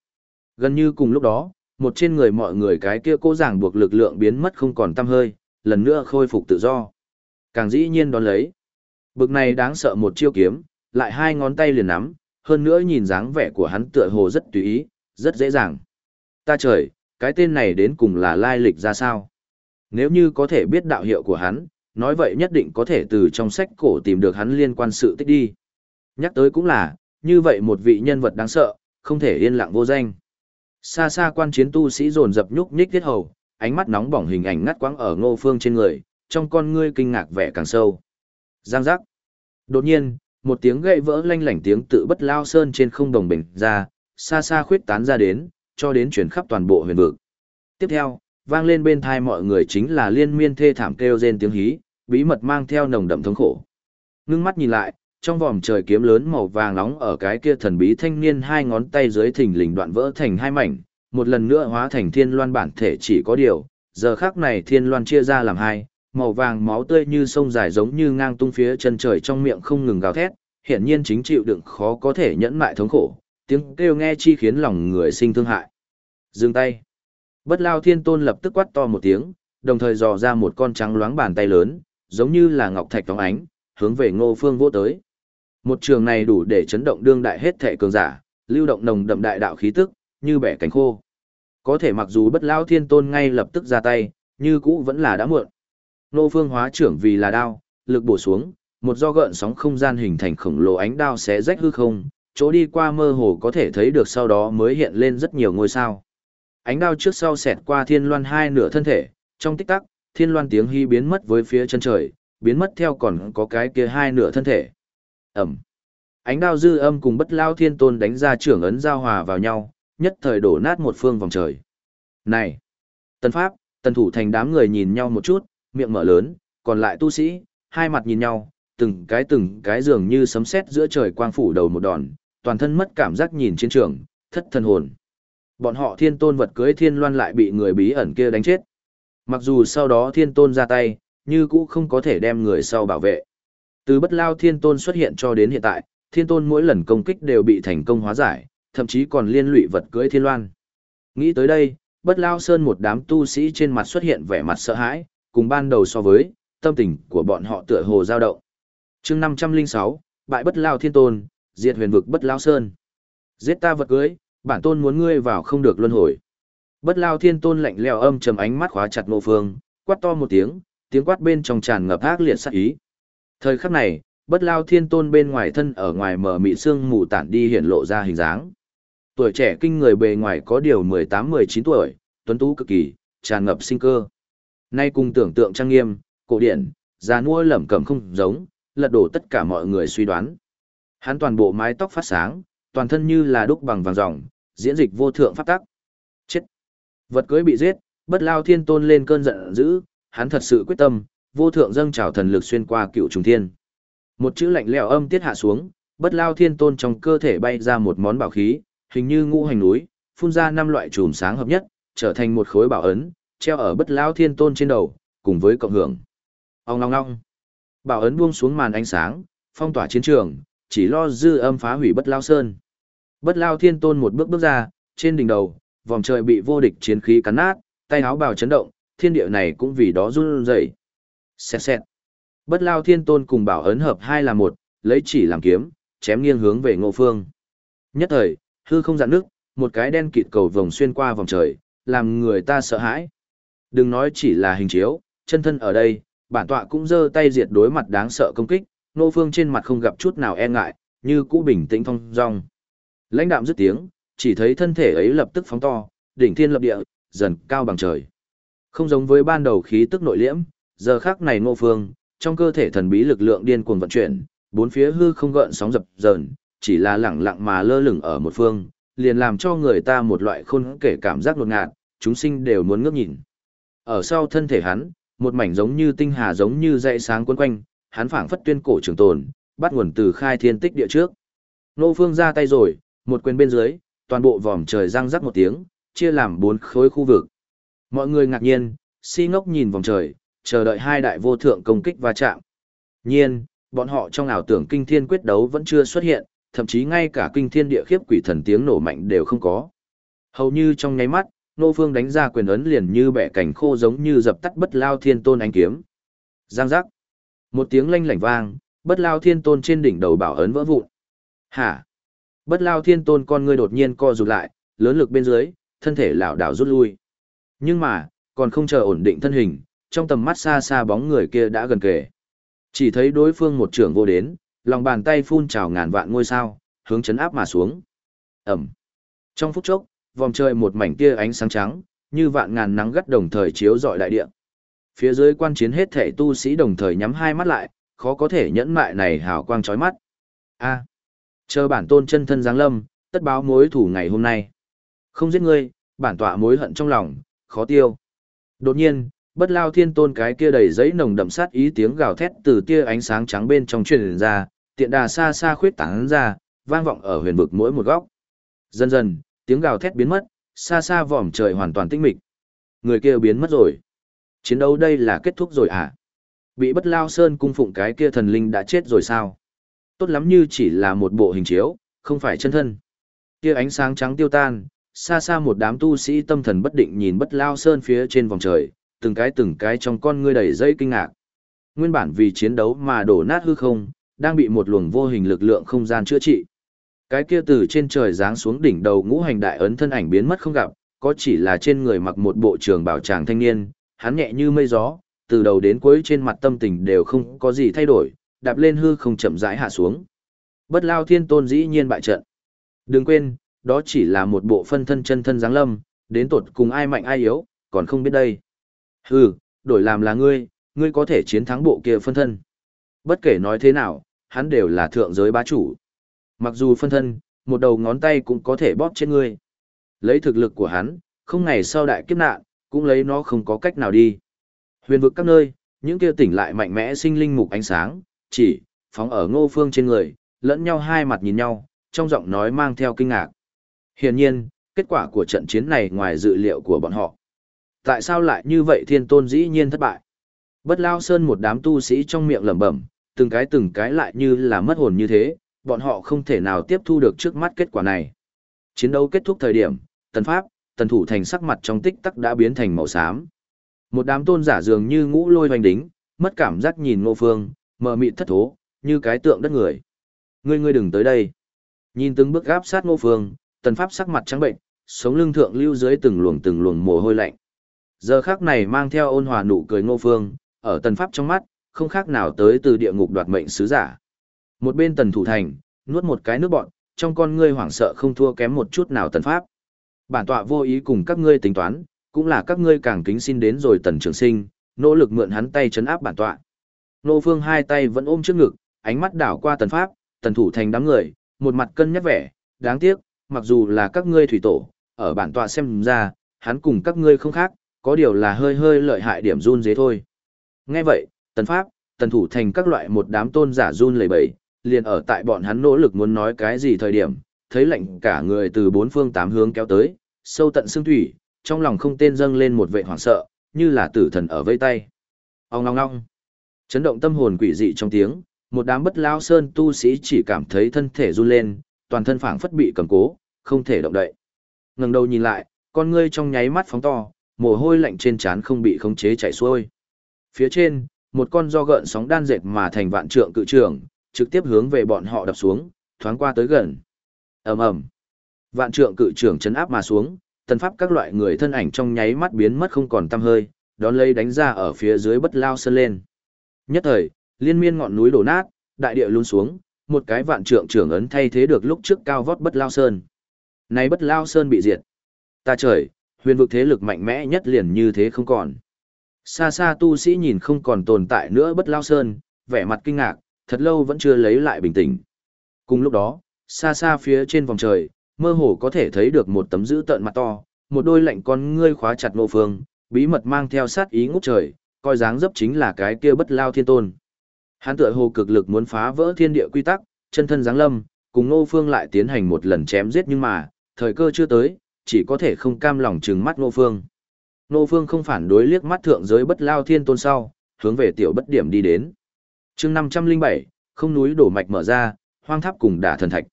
Speaker 1: Gần như cùng lúc đó, một trên người mọi người cái kia cố giảng buộc lực lượng biến mất không còn tăm hơi, lần nữa khôi phục tự do. Càng dĩ nhiên đón lấy. Bực này đáng sợ một chiêu kiếm, lại hai ngón tay liền nắm, hơn nữa nhìn dáng vẻ của hắn tựa hồ rất tùy ý, rất dễ dàng. Ta trời, cái tên này đến cùng là lai lịch ra sao? Nếu như có thể biết đạo hiệu của hắn, nói vậy nhất định có thể từ trong sách cổ tìm được hắn liên quan sự tích đi. Nhắc tới cũng là, như vậy một vị nhân vật đáng sợ, không thể yên lặng vô danh. Xa xa quan chiến tu sĩ dồn dập nhúc nhích thiết hầu, ánh mắt nóng bỏng hình ảnh ngắt quãng ở ngô phương trên người, trong con ngươi kinh ngạc vẻ càng sâu. Giang giác. Đột nhiên, một tiếng gậy vỡ lanh lảnh tiếng tự bất lao sơn trên không đồng bình ra, xa xa khuyết tán ra đến, cho đến chuyển khắp toàn bộ huyền vực. Tiếp theo, vang lên bên thai mọi người chính là liên miên thê thảm kêu rên tiếng hí, bí mật mang theo nồng đậm thống khổ. Ngưng mắt nhìn lại, trong vòm trời kiếm lớn màu vàng nóng ở cái kia thần bí thanh niên hai ngón tay dưới thình lình đoạn vỡ thành hai mảnh, một lần nữa hóa thành thiên loan bản thể chỉ có điều, giờ khác này thiên loan chia ra làm hai, màu vàng máu tươi như sông dài giống như ngang tung phía chân trời trong miệng không ngừng gào thét, hiển nhiên chính chịu đựng khó có thể nhẫn mại thống khổ, tiếng kêu nghe chi khiến lòng người sinh thương hại. Dừng tay. Bất lao thiên tôn lập tức quát to một tiếng, đồng thời dò ra một con trắng loáng bàn tay lớn, giống như là ngọc thạch phóng ánh, hướng về ngô phương vô tới. Một trường này đủ để chấn động đương đại hết thể cường giả, lưu động nồng đậm đại đạo khí tức, như bẻ cánh khô. Có thể mặc dù bất lao thiên tôn ngay lập tức ra tay, như cũ vẫn là đã muộn. Ngô phương hóa trưởng vì là đao, lực bổ xuống, một do gợn sóng không gian hình thành khổng lồ ánh đao xé rách hư không, chỗ đi qua mơ hồ có thể thấy được sau đó mới hiện lên rất nhiều ngôi sao. Ánh đao trước sau xẹt qua thiên loan hai nửa thân thể, trong tích tắc, thiên loan tiếng hy biến mất với phía chân trời, biến mất theo còn có cái kia hai nửa thân thể. Ẩm. Ánh đao dư âm cùng bất lao thiên tôn đánh ra trưởng ấn giao hòa vào nhau, nhất thời đổ nát một phương vòng trời. Này! Tân Pháp, tần thủ thành đám người nhìn nhau một chút, miệng mở lớn, còn lại tu sĩ, hai mặt nhìn nhau, từng cái từng cái dường như sấm sét giữa trời quang phủ đầu một đòn, toàn thân mất cảm giác nhìn chiến trường, thất thân hồn. Bọn họ thiên tôn vật cưới thiên loan lại bị người bí ẩn kia đánh chết. Mặc dù sau đó thiên tôn ra tay, như cũ không có thể đem người sau bảo vệ. Từ bất lao thiên tôn xuất hiện cho đến hiện tại, thiên tôn mỗi lần công kích đều bị thành công hóa giải, thậm chí còn liên lụy vật cưới thiên loan. Nghĩ tới đây, bất lao sơn một đám tu sĩ trên mặt xuất hiện vẻ mặt sợ hãi, cùng ban đầu so với, tâm tình của bọn họ tựa hồ dao động. chương 506, bại bất lao thiên tôn, diệt huyền vực bất lao sơn. Giết ta vật cưới, bản tôn muốn ngươi vào không được luân hồi. Bất lao thiên tôn lạnh leo âm trầm ánh mắt khóa chặt ngô phương, quát to một tiếng, tiếng quát bên trong tràn ngập ác liệt sát ý. Thời khắc này, bất lao thiên tôn bên ngoài thân ở ngoài mở mị xương mù tản đi hiện lộ ra hình dáng. Tuổi trẻ kinh người bề ngoài có điều 18-19 tuổi, tuấn tú cực kỳ, tràn ngập sinh cơ. Nay cùng tưởng tượng trang nghiêm, cổ điển, già nua lẩm cẩm không giống, lật đổ tất cả mọi người suy đoán. Hắn toàn bộ mái tóc phát sáng, toàn thân như là đúc bằng vàng ròng, diễn dịch vô thượng pháp tắc. Chết! Vật cưới bị giết, bất lao thiên tôn lên cơn giận dữ, hắn thật sự quyết tâm, vô thượng dâng trào thần lực xuyên qua cựu trùng thiên. Một chữ lạnh lẽo âm tiết hạ xuống, bất lao thiên tôn trong cơ thể bay ra một món bảo khí, hình như ngũ hành núi, phun ra năm loại chùm sáng hợp nhất, trở thành một khối bảo ấn, treo ở bất lao thiên tôn trên đầu, cùng với cộng hưởng. Ông long long, Bảo ấn buông xuống màn ánh sáng, phong tỏa chiến trường, chỉ lo dư âm phá hủy bất lao sơn. Bất lao thiên tôn một bước bước ra, trên đỉnh đầu, vòng trời bị vô địch chiến khí cắn nát, tay áo bào chấn động, thiên địa này cũng vì đó run rẩy. Xẹt xẹt. Bất lao thiên tôn cùng bảo ấn hợp hai là một, lấy chỉ làm kiếm, chém nghiêng hướng về ngô phương. Nhất thời, hư không dạn nước, một cái đen kịt cầu vòng xuyên qua vòng trời, làm người ta sợ hãi. Đừng nói chỉ là hình chiếu, chân thân ở đây, bản tọa cũng giơ tay diệt đối mặt đáng sợ công kích, ngô phương trên mặt không gặp chút nào e ngại, như cũ bình tĩnh thong dong. Lãnh đạm dứt tiếng, chỉ thấy thân thể ấy lập tức phóng to, đỉnh thiên lập địa, dần cao bằng trời. Không giống với ban đầu khí tức nội liễm, giờ khắc này ngô phương, trong cơ thể thần bí lực lượng điên cuồng vận chuyển, bốn phía hư không gợn sóng dập dờn, chỉ là lẳng lặng mà lơ lửng ở một phương, liền làm cho người ta một loại khôn kể cảm giác đột ngạt, chúng sinh đều muốn ngước nhìn. Ở sau thân thể hắn, một mảnh giống như tinh hà giống như dãy sáng quấn quanh, hắn phảng phất tuyên cổ trường tồn, bắt nguồn từ khai thiên tích địa trước. Nô Phương ra tay rồi, một quyền bên dưới, toàn bộ vòm trời răng rắc một tiếng, chia làm bốn khối khu vực. Mọi người ngạc nhiên, si ngốc nhìn vòng trời, chờ đợi hai đại vô thượng công kích va chạm. Nhiên, bọn họ trong ảo tưởng kinh thiên quyết đấu vẫn chưa xuất hiện, thậm chí ngay cả kinh thiên địa khiếp quỷ thần tiếng nổ mạnh đều không có. Hầu như trong nháy mắt, Nô Phương đánh ra quyền ấn liền như bẻ cảnh khô giống như dập tắt bất lao thiên tôn ánh kiếm. Giang giác. Một tiếng lanh lảnh vang, bất lao thiên tôn trên đỉnh đầu bảo ấn vỡ vụn. Hả? Bất lao thiên tôn con ngươi đột nhiên co rụt lại, lớn lực bên dưới, thân thể lảo đảo rút lui. Nhưng mà, còn không chờ ổn định thân hình, trong tầm mắt xa xa bóng người kia đã gần kề. Chỉ thấy đối phương một trưởng vô đến, lòng bàn tay phun trào ngàn vạn ngôi sao, hướng chấn áp mà xuống. Ẩm. Trong phút chốc, vòng trời một mảnh tia ánh sáng trắng, như vạn ngàn nắng gắt đồng thời chiếu rọi đại địa. Phía dưới quan chiến hết thể tu sĩ đồng thời nhắm hai mắt lại, khó có thể nhẫn mại này hào quang chói mắt. A. Chờ bản tôn chân thân giáng lâm, tất báo mối thủ ngày hôm nay. Không giết ngươi, bản tọa mối hận trong lòng, khó tiêu. Đột nhiên, bất lao thiên tôn cái kia đầy giấy nồng đậm sát ý tiếng gào thét từ tia ánh sáng trắng bên trong truyền ra, tiện đà xa xa khuyết tán ra, vang vọng ở huyền vực mỗi một góc. Dần dần, tiếng gào thét biến mất, xa xa vòm trời hoàn toàn tĩnh mịch. Người kia biến mất rồi. Chiến đấu đây là kết thúc rồi à? Bị bất lao sơn cung phụng cái kia thần linh đã chết rồi sao? Tốt lắm như chỉ là một bộ hình chiếu, không phải chân thân. Kia ánh sáng trắng tiêu tan, xa xa một đám tu sĩ tâm thần bất định nhìn bất lao sơn phía trên vòng trời, từng cái từng cái trong con ngươi đầy dây kinh ngạc. Nguyên bản vì chiến đấu mà đổ nát hư không, đang bị một luồng vô hình lực lượng không gian chữa trị. Cái kia từ trên trời giáng xuống đỉnh đầu ngũ hành đại ấn thân ảnh biến mất không gặp, có chỉ là trên người mặc một bộ trường bảo tràng thanh niên, hắn nhẹ như mây gió, từ đầu đến cuối trên mặt tâm tình đều không có gì thay đổi, đạp lên hư không chậm rãi hạ xuống. Bất lao thiên tôn dĩ nhiên bại trận. Đừng quên, đó chỉ là một bộ phân thân chân thân giáng lâm, đến tột cùng ai mạnh ai yếu, còn không biết đây. Hừ, đổi làm là ngươi, ngươi có thể chiến thắng bộ kia phân thân. Bất kể nói thế nào, hắn đều là thượng giới bá chủ. Mặc dù phân thân, một đầu ngón tay cũng có thể bóp chết ngươi. Lấy thực lực của hắn, không ngày sau đại kiếp nạn, cũng lấy nó không có cách nào đi. Huyền vực các nơi, những kia tỉnh lại mạnh mẽ sinh linh mục ánh sáng, chỉ, phóng ở ngô phương trên người, lẫn nhau hai mặt nhìn nhau, trong giọng nói mang theo kinh ngạc. Hiển nhiên, kết quả của trận chiến này ngoài dự liệu của bọn họ. Tại sao lại như vậy thiên tôn dĩ nhiên thất bại? Bất lao sơn một đám tu sĩ trong miệng lẩm bẩm, từng cái từng cái lại như là mất hồn như thế, bọn họ không thể nào tiếp thu được trước mắt kết quả này. Chiến đấu kết thúc thời điểm, tần pháp, tần thủ thành sắc mặt trong tích tắc đã biến thành màu xám. Một đám tôn giả dường như ngũ lôi hoành đính, mất cảm giác nhìn ngô phương, mờ mịt thất thố, như cái tượng đất người. Ngươi ngươi đừng tới đây. Nhìn từng bước gáp sát ngô phương, tần pháp sắc mặt trắng bệnh, sống lưng thượng lưu dưới từng luồng từng luồng mồ hôi lạnh. Giờ khắc này mang theo ôn hòa nụ cười ngô phương, ở tần pháp trong mắt, không khác nào tới từ địa ngục đoạt mệnh sứ giả. Một bên tần thủ thành, nuốt một cái nước bọn, trong con ngươi hoảng sợ không thua kém một chút nào tần pháp. Bản tọa vô ý cùng các ngươi tính toán, cũng là các ngươi càng kính xin đến rồi tần trường sinh, nỗ lực mượn hắn tay chấn áp bản tọa. Nô phương hai tay vẫn ôm trước ngực, ánh mắt đảo qua tần pháp, tần thủ thành đám người, một mặt cân nhắc vẻ, đáng tiếc, mặc dù là các ngươi thủy tổ, ở bản tọa xem ra, hắn cùng các ngươi không khác, có điều là hơi hơi lợi hại điểm run dế thôi. Nghe vậy, tần pháp, tần thủ thành các loại một đám tôn giả run lẩy bẩy, liền ở tại bọn hắn nỗ lực muốn nói cái gì thời điểm, thấy lệnh cả người từ bốn phương tám hướng kéo tới, sâu tận xương thủy, trong lòng không tên dâng lên một vệ hoảng sợ, như là tử thần ở vây tay. Ông ngong ngong. Chấn động tâm hồn quỷ dị trong tiếng, một đám bất lao sơn tu sĩ chỉ cảm thấy thân thể run lên, toàn thân phảng phất bị cầm cố, không thể động đậy. Ngẩng đầu nhìn lại, con ngươi trong nháy mắt phóng to, mồ hôi lạnh trên trán không bị khống chế chảy xuôi. Phía trên, một con do gợn sóng đan dệt mà thành vạn trượng cự trường, trực tiếp hướng về bọn họ đập xuống, thoáng qua tới gần. Ầm ầm. Vạn trượng cự trường chấn áp mà xuống, tần pháp các loại người thân ảnh trong nháy mắt biến mất không còn tăm hơi, đón lấy đánh ra ở phía dưới bất lao sơn lên. Nhất thời, liên miên ngọn núi đổ nát, đại địa luôn xuống, một cái vạn trượng trưởng ấn thay thế được lúc trước cao vót bất lao sơn. Này bất lao sơn bị diệt. Ta trời, huyền vực thế lực mạnh mẽ nhất liền như thế không còn. Xa xa tu sĩ nhìn không còn tồn tại nữa bất lao sơn, vẻ mặt kinh ngạc, thật lâu vẫn chưa lấy lại bình tĩnh. Cùng lúc đó, xa xa phía trên vòng trời, mơ hồ có thể thấy được một tấm dữ tợn mặt to, một đôi lạnh con ngươi khóa chặt nộ phương, bí mật mang theo sát ý ngút trời, coi dáng dấp chính là cái kia bất lao thiên tôn. Hắn tựa hồ cực lực muốn phá vỡ thiên địa quy tắc, chân thân giáng lâm, cùng nô phương lại tiến hành một lần chém giết nhưng mà, thời cơ chưa tới, chỉ có thể không cam lòng trừng mắt nô phương. Nô Phương không phản đối liếc mắt thượng giới bất lao thiên tôn sau, hướng về tiểu bất điểm đi đến. chương 507, không núi đổ mạch mở ra, hoang tháp cùng đả thần thạch.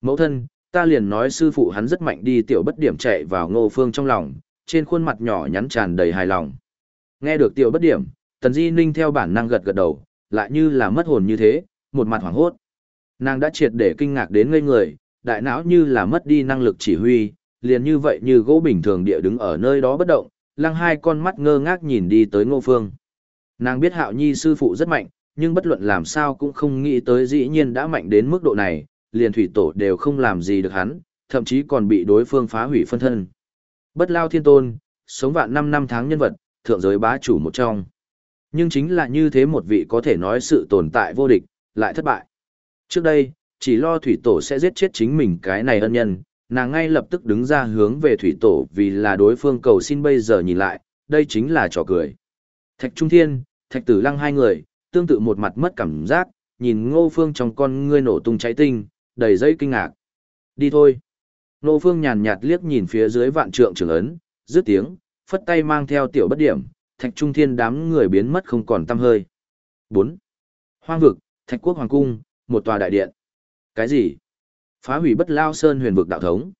Speaker 1: Mẫu thân, ta liền nói sư phụ hắn rất mạnh đi tiểu bất điểm chạy vào ngô phương trong lòng, trên khuôn mặt nhỏ nhắn tràn đầy hài lòng. Nghe được tiểu bất điểm, tần di ninh theo bản năng gật gật đầu, lại như là mất hồn như thế, một mặt hoảng hốt. Nàng đã triệt để kinh ngạc đến ngây người, đại não như là mất đi năng lực chỉ huy, liền như vậy như gỗ bình thường địa đứng ở nơi đó bất động, lăng hai con mắt ngơ ngác nhìn đi tới ngô phương. Nàng biết hạo nhi sư phụ rất mạnh, nhưng bất luận làm sao cũng không nghĩ tới dĩ nhiên đã mạnh đến mức độ này, liền thủy tổ đều không làm gì được hắn, thậm chí còn bị đối phương phá hủy phân thân. Bất lao thiên tôn, sống vạn năm năm tháng nhân vật, thượng giới bá chủ một trong. Nhưng chính là như thế một vị có thể nói sự tồn tại vô địch, lại thất bại. Trước đây, chỉ lo thủy tổ sẽ giết chết chính mình cái này ân nhân, nàng ngay lập tức đứng ra hướng về thủy tổ vì là đối phương cầu xin bây giờ nhìn lại, đây chính là trò cười. Thạch Trung Thiên, Thạch Tử Lăng hai người, tương tự một mặt mất cảm giác, nhìn ngô phương trong con ngươi nổ tung cháy tinh, đầy dây kinh ngạc. Đi thôi. Ngô phương nhàn nhạt liếc nhìn phía dưới vạn trượng trường ấn, dứt tiếng, phất tay mang theo tiểu bất điểm, Thạch Trung Thiên đám người biến mất không còn tăm hơi. 4. Hoang vực, Thạch Quốc Hoàng Cung, một tòa đại điện. Cái gì? Phá hủy bất lao sơn huyền vực đạo thống.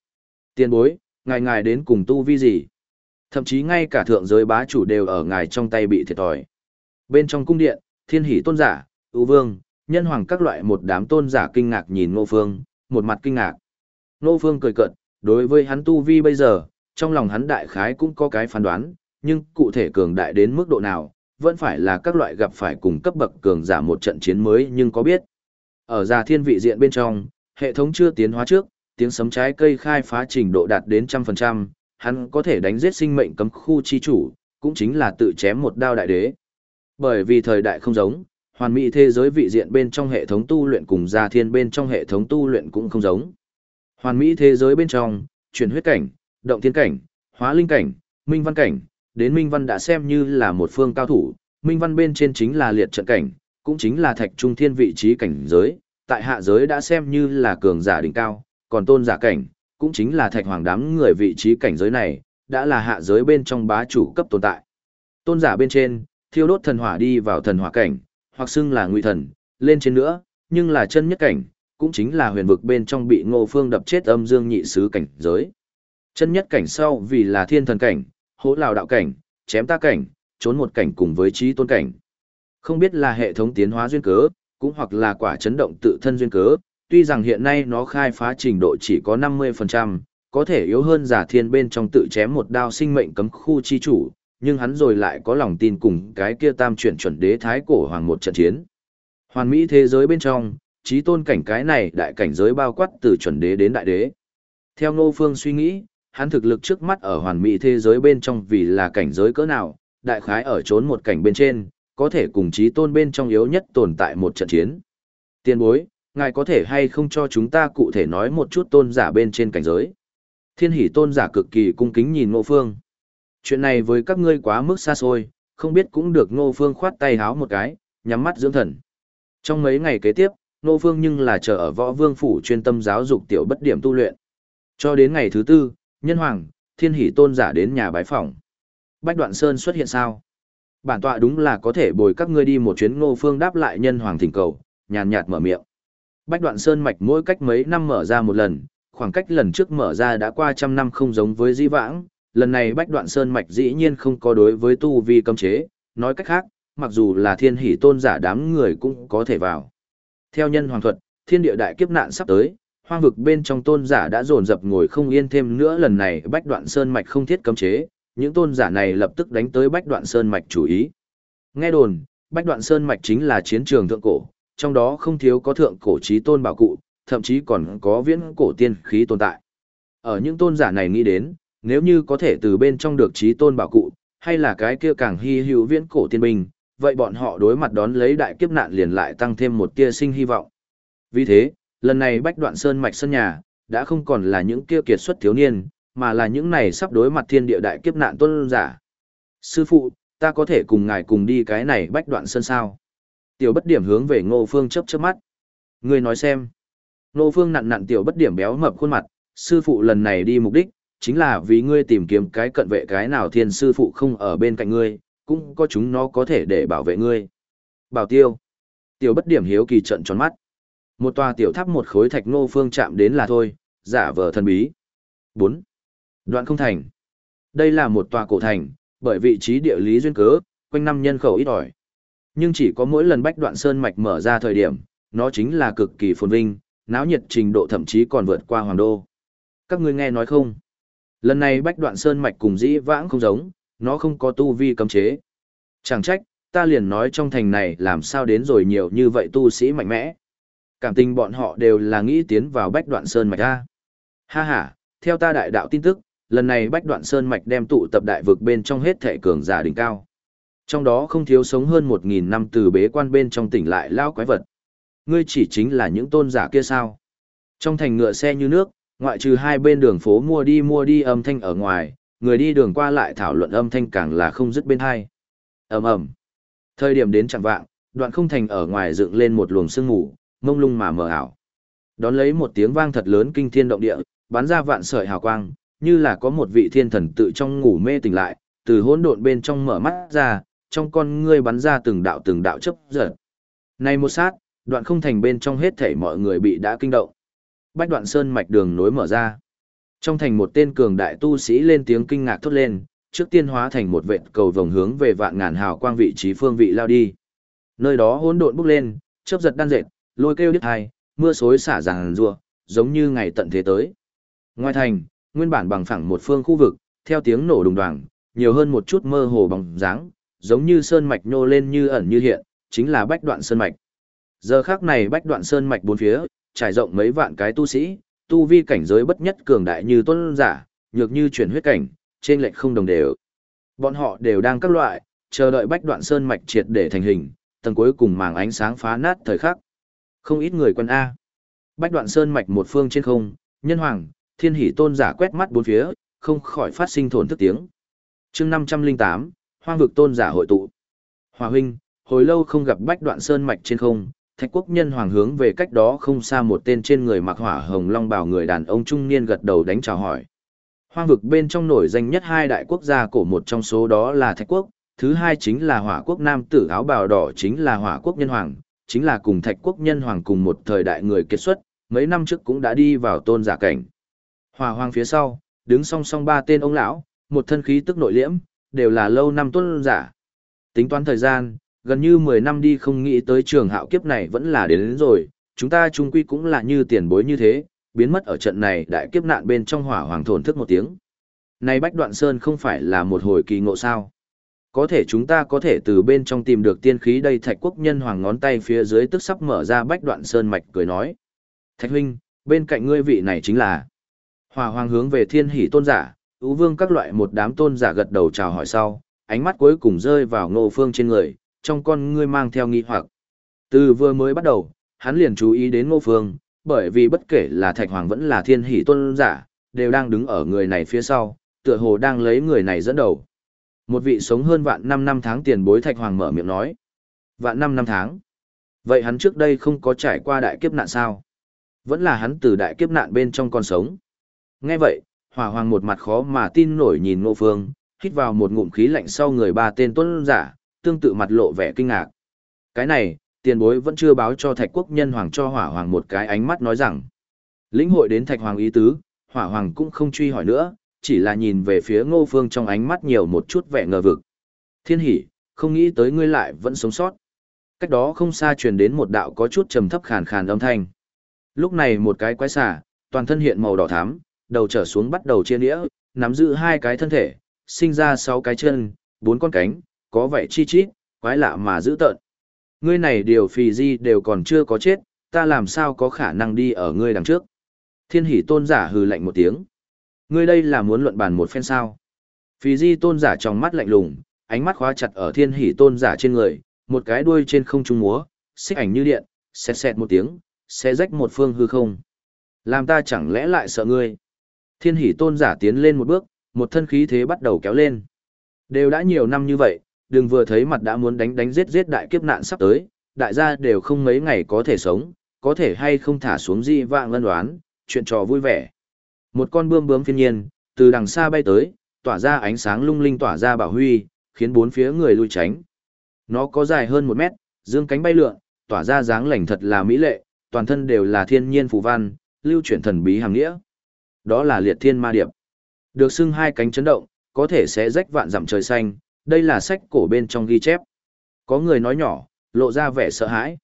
Speaker 1: Tiên bối, ngài ngài đến cùng tu vi gì? Thậm chí ngay cả thượng giới bá chủ đều ở ngài trong tay bị thiệt thòi. Bên trong cung điện, thiên hỷ tôn giả, ưu vương, nhân hoàng các loại một đám tôn giả kinh ngạc nhìn ngô phương, một mặt kinh ngạc. Ngô phương cười cợt, đối với hắn tu vi bây giờ, trong lòng hắn đại khái cũng có cái phán đoán, nhưng cụ thể cường đại đến mức độ nào, vẫn phải là các loại gặp phải cùng cấp bậc cường giả một trận chiến mới nhưng có biết. Ở già thiên vị diện bên trong, hệ thống chưa tiến hóa trước, tiếng sấm trái cây khai phá trình độ đạt đến trăm phần trăm, hắn có thể đánh giết sinh mệnh cấm khu chi chủ, cũng chính là tự chém một đao đại đế. Bởi vì thời đại không giống, hoàn mỹ thế giới vị diện bên trong hệ thống tu luyện cùng gia thiên bên trong hệ thống tu luyện cũng không giống. Hoàn mỹ thế giới bên trong, chuyển huyết cảnh, động thiên cảnh, hóa linh cảnh, minh văn cảnh, đến minh văn đã xem như là một phương cao thủ, minh văn bên trên chính là liệt trận cảnh, cũng chính là thạch trung thiên vị trí cảnh giới, tại hạ giới đã xem như là cường giả đỉnh cao, còn tôn giả cảnh, cũng chính là thạch hoàng đám người vị trí cảnh giới này, đã là hạ giới bên trong bá chủ cấp tồn tại. Tôn giả bên trên, thiêu đốt thần hỏa đi vào thần hỏa cảnh, hoặc xưng là ngụy thần, lên trên nữa, nhưng là chân nhất cảnh, cũng chính là huyền vực bên trong bị ngô phương đập chết âm dương nhị sứ cảnh giới. Chân nhất cảnh sau vì là thiên thần cảnh, hỗ lào đạo cảnh, chém ta cảnh, trốn một cảnh cùng với trí tôn cảnh. Không biết là hệ thống tiến hóa duyên cớ, cũng hoặc là quả chấn động tự thân duyên cớ, tuy rằng hiện nay nó khai phá trình độ chỉ có 50%, có thể yếu hơn giả thiên bên trong tự chém một đao sinh mệnh cấm khu chi chủ, nhưng hắn rồi lại có lòng tin cùng cái kia tam chuyển chuẩn đế thái cổ hoàng một trận chiến. Hoàn mỹ thế giới bên trong, trí tôn cảnh cái này đại cảnh giới bao quát từ chuẩn đế đến đại đế. Theo Ngô Phương suy nghĩ, hắn thực lực trước mắt ở hoàn mỹ thế giới bên trong vì là cảnh giới cỡ nào, đại khái ở trốn một cảnh bên trên, có thể cùng trí tôn bên trong yếu nhất tồn tại một trận chiến. Tiên bối, ngài có thể hay không cho chúng ta cụ thể nói một chút tôn giả bên trên cảnh giới. Thiên hỷ tôn giả cực kỳ cung kính nhìn ngô phương. Chuyện này với các ngươi quá mức xa xôi, không biết cũng được ngô phương khoát tay háo một cái, nhắm mắt dưỡng thần. Trong mấy ngày kế tiếp, ngô phương nhưng là chờ ở võ vương phủ chuyên tâm giáo dục tiểu bất điểm tu luyện. Cho đến ngày thứ tư, nhân hoàng, thiên hỷ tôn giả đến nhà bái phỏng. Bách đoạn sơn xuất hiện sao? Bản tọa đúng là có thể bồi các ngươi đi một chuyến ngô phương đáp lại nhân hoàng thỉnh cầu, nhàn nhạt mở miệng. Bách đoạn sơn mạch mỗi cách mấy năm mở ra một lần, khoảng cách lần trước mở ra đã qua trăm năm không giống với di vãng, lần này bách đoạn sơn mạch dĩ nhiên không có đối với tu vi cấm chế, nói cách khác, mặc dù là thiên hỷ tôn giả đám người cũng có thể vào. Theo nhân hoàng thuật, thiên địa đại kiếp nạn sắp tới, hoang vực bên trong tôn giả đã dồn dập ngồi không yên thêm nữa lần này bách đoạn sơn mạch không thiết cấm chế, những tôn giả này lập tức đánh tới Bách Đoạn Sơn Mạch chủ ý. Nghe đồn, Bách Đoạn Sơn Mạch chính là chiến trường thượng cổ, trong đó không thiếu có thượng cổ trí tôn bảo cụ, thậm chí còn có viễn cổ tiên khí tồn tại. Ở những tôn giả này nghĩ đến, nếu như có thể từ bên trong được trí tôn bảo cụ, hay là cái kia càng hy hữu viễn cổ tiên binh, vậy bọn họ đối mặt đón lấy đại kiếp nạn liền lại tăng thêm một tia sinh hy vọng. Vì thế, lần này Bách Đoạn Sơn Mạch sân nhà, đã không còn là những kia kiệt xuất thiếu niên, mà là những này sắp đối mặt thiên địa đại kiếp nạn tôn giả. Sư phụ, ta có thể cùng ngài cùng đi cái này bách đoạn sơn sao. Tiểu bất điểm hướng về ngô phương chấp chớp mắt. Người nói xem. Ngô phương nặn nặn tiểu bất điểm béo mập khuôn mặt, sư phụ lần này đi mục đích, chính là vì ngươi tìm kiếm cái cận vệ cái nào thiên sư phụ không ở bên cạnh ngươi, cũng có chúng nó có thể để bảo vệ ngươi. Bảo tiêu. Tiểu bất điểm hiếu kỳ trận tròn mắt. Một tòa tiểu tháp một khối thạch nô phương chạm đến là thôi, giả vờ thần bí. 4. Đoạn không thành. Đây là một tòa cổ thành, bởi vị trí địa lý duyên cớ, quanh năm nhân khẩu ít ỏi. Nhưng chỉ có mỗi lần bách đoạn sơn mạch mở ra thời điểm, nó chính là cực kỳ phồn vinh, náo nhiệt trình độ thậm chí còn vượt qua hoàng đô. Các ngươi nghe nói không? Lần này bách đoạn sơn mạch cùng dĩ vãng không giống, nó không có tu vi cấm chế. Chẳng trách, ta liền nói trong thành này làm sao đến rồi nhiều như vậy tu sĩ mạnh mẽ. Cảm tình bọn họ đều là nghĩ tiến vào bách đoạn sơn mạch ra. Ha ha, theo ta đại đạo tin tức, lần này bách đoạn sơn mạch đem tụ tập đại vực bên trong hết thể cường giả đỉnh cao. Trong đó không thiếu sống hơn một nghìn năm từ bế quan bên trong tỉnh lại lao quái vật. Ngươi chỉ chính là những tôn giả kia sao? Trong thành ngựa xe như nước, ngoại trừ hai bên đường phố mua đi mua đi âm thanh ở ngoài, người đi đường qua lại thảo luận âm thanh càng là không dứt bên hai. ầm ầm. Thời điểm đến chẳng vạng, đoạn không thành ở ngoài dựng lên một luồng sương mù, mông lung mà mờ ảo. Đón lấy một tiếng vang thật lớn kinh thiên động địa, bắn ra vạn sợi hào quang, như là có một vị thiên thần tự trong ngủ mê tỉnh lại, từ hỗn độn bên trong mở mắt ra, trong con ngươi bắn ra từng đạo từng đạo chớp giật. Này một sát, đoạn không thành bên trong hết thảy mọi người bị đã kinh động. Bách đoạn sơn mạch đường nối mở ra. Trong thành một tên cường đại tu sĩ lên tiếng kinh ngạc thốt lên, trước tiên hóa thành một vệt cầu vòng hướng về vạn ngàn hào quang vị trí phương vị lao đi. Nơi đó hỗn độn bốc lên, chớp giật đan dệt, lôi kêu đứt hai, mưa xối xả ràng rùa, giống như ngày tận thế tới. Ngoài thành, nguyên bản bằng phẳng một phương khu vực, theo tiếng nổ đùng đoàng, nhiều hơn một chút mơ hồ bóng dáng, giống như sơn mạch nhô lên như ẩn như hiện, chính là bách đoạn sơn mạch. Giờ khác này bách đoạn sơn mạch bốn phía, trải rộng mấy vạn cái tu sĩ, tu vi cảnh giới bất nhất cường đại như tôn giả, nhược như chuyển huyết cảnh, trên lệch không đồng đều. Bọn họ đều đang các loại, chờ đợi bách đoạn sơn mạch triệt để thành hình, tầng cuối cùng màng ánh sáng phá nát thời khắc. Không ít người quân A. Bách đoạn sơn mạch một phương trên không, nhân hoàng, thiên hỷ tôn giả quét mắt bốn phía, không khỏi phát sinh thổn thức tiếng. chương 508, hoang vực tôn giả hội tụ. Hòa huynh, hồi lâu không gặp bách đoạn sơn mạch trên không, thạch quốc nhân hoàng hướng về cách đó không xa một tên trên người mặc hỏa hồng long bào người đàn ông trung niên gật đầu đánh chào hỏi. Hoang vực bên trong nổi danh nhất hai đại quốc gia cổ một trong số đó là thạch quốc, thứ hai chính là hỏa quốc nam tử áo bào đỏ chính là hỏa quốc nhân hoàng, chính là cùng thạch quốc nhân hoàng cùng một thời đại người kết xuất, mấy năm trước cũng đã đi vào tôn giả cảnh. hòa hoàng phía sau, đứng song song ba tên ông lão, một thân khí tức nội liễm, đều là lâu năm tôn giả. Tính toán thời gian, gần như 10 năm đi không nghĩ tới trường hạo kiếp này vẫn là đến, đến rồi, chúng ta chung quy cũng là như tiền bối như thế, biến mất ở trận này đại kiếp nạn bên trong hỏa hoàng thổn thức một tiếng. Này Bách Đoạn Sơn không phải là một hồi kỳ ngộ sao? Có thể chúng ta có thể từ bên trong tìm được tiên khí đây Thạch Quốc nhân hoàng ngón tay phía dưới tức sắp mở ra Bách Đoạn Sơn mạch cười nói. Thạch huynh, bên cạnh ngươi vị này chính là Hòa hoàng hướng về thiên hỷ tôn giả, ú vương các loại một đám tôn giả gật đầu chào hỏi sau, ánh mắt cuối cùng rơi vào ngô phương trên người, trong con ngươi mang theo nghi hoặc. Từ vừa mới bắt đầu, hắn liền chú ý đến ngô phương, bởi vì bất kể là thạch hoàng vẫn là thiên hỷ tôn giả, đều đang đứng ở người này phía sau, tựa hồ đang lấy người này dẫn đầu. Một vị sống hơn vạn năm năm tháng tiền bối thạch hoàng mở miệng nói. Vạn năm năm tháng. Vậy hắn trước đây không có trải qua đại kiếp nạn sao? Vẫn là hắn từ đại kiếp nạn bên trong con sống. Nghe vậy, hỏa hoàng một mặt khó mà tin nổi nhìn ngô phương, hít vào một ngụm khí lạnh sau người ba tên tuân giả, tương tự mặt lộ vẻ kinh ngạc. Cái này, tiền bối vẫn chưa báo cho thạch quốc nhân hoàng cho hỏa hoàng một cái ánh mắt nói rằng. Lĩnh hội đến thạch hoàng ý tứ, hỏa hoàng cũng không truy hỏi nữa, chỉ là nhìn về phía ngô phương trong ánh mắt nhiều một chút vẻ ngờ vực. Thiên hỷ, không nghĩ tới ngươi lại vẫn sống sót. Cách đó không xa truyền đến một đạo có chút trầm thấp khàn khàn âm thanh. Lúc này một cái quái xà, toàn thân hiện màu đỏ thắm, đầu trở xuống bắt đầu chia nĩa, nắm giữ hai cái thân thể, sinh ra sáu cái chân, bốn con cánh, có vẻ chi chít, quái lạ mà dữ tợn. Ngươi này điều phì di đều còn chưa có chết, ta làm sao có khả năng đi ở ngươi đằng trước. Thiên hỷ tôn giả hừ lạnh một tiếng. Ngươi đây là muốn luận bàn một phen sao. Phì di tôn giả trong mắt lạnh lùng, ánh mắt khóa chặt ở thiên hỷ tôn giả trên người, một cái đuôi trên không trung múa, xích ảnh như điện, xẹt xẹt một tiếng, sẽ rách một phương hư không. Làm ta chẳng lẽ lại sợ ngươi. Thiên hỷ tôn giả tiến lên một bước, một thân khí thế bắt đầu kéo lên. Đều đã nhiều năm như vậy, đừng vừa thấy mặt đã muốn đánh đánh giết giết đại kiếp nạn sắp tới, đại gia đều không mấy ngày có thể sống, có thể hay không thả xuống di vạng lân đoán, chuyện trò vui vẻ. Một con bươm bướm phiên nhiên, từ đằng xa bay tới, tỏa ra ánh sáng lung linh tỏa ra bảo huy, khiến bốn phía người lui tránh. Nó có dài hơn một mét, dương cánh bay lượn, tỏa ra dáng lành thật là mỹ lệ, toàn thân đều là thiên nhiên phù văn, lưu chuyển thần bí hàng nghĩa. Đó là liệt thiên ma điệp. Được xưng hai cánh chấn động, có thể sẽ rách vạn dặm trời xanh, đây là sách cổ bên trong ghi chép. Có người nói nhỏ, lộ ra vẻ sợ hãi.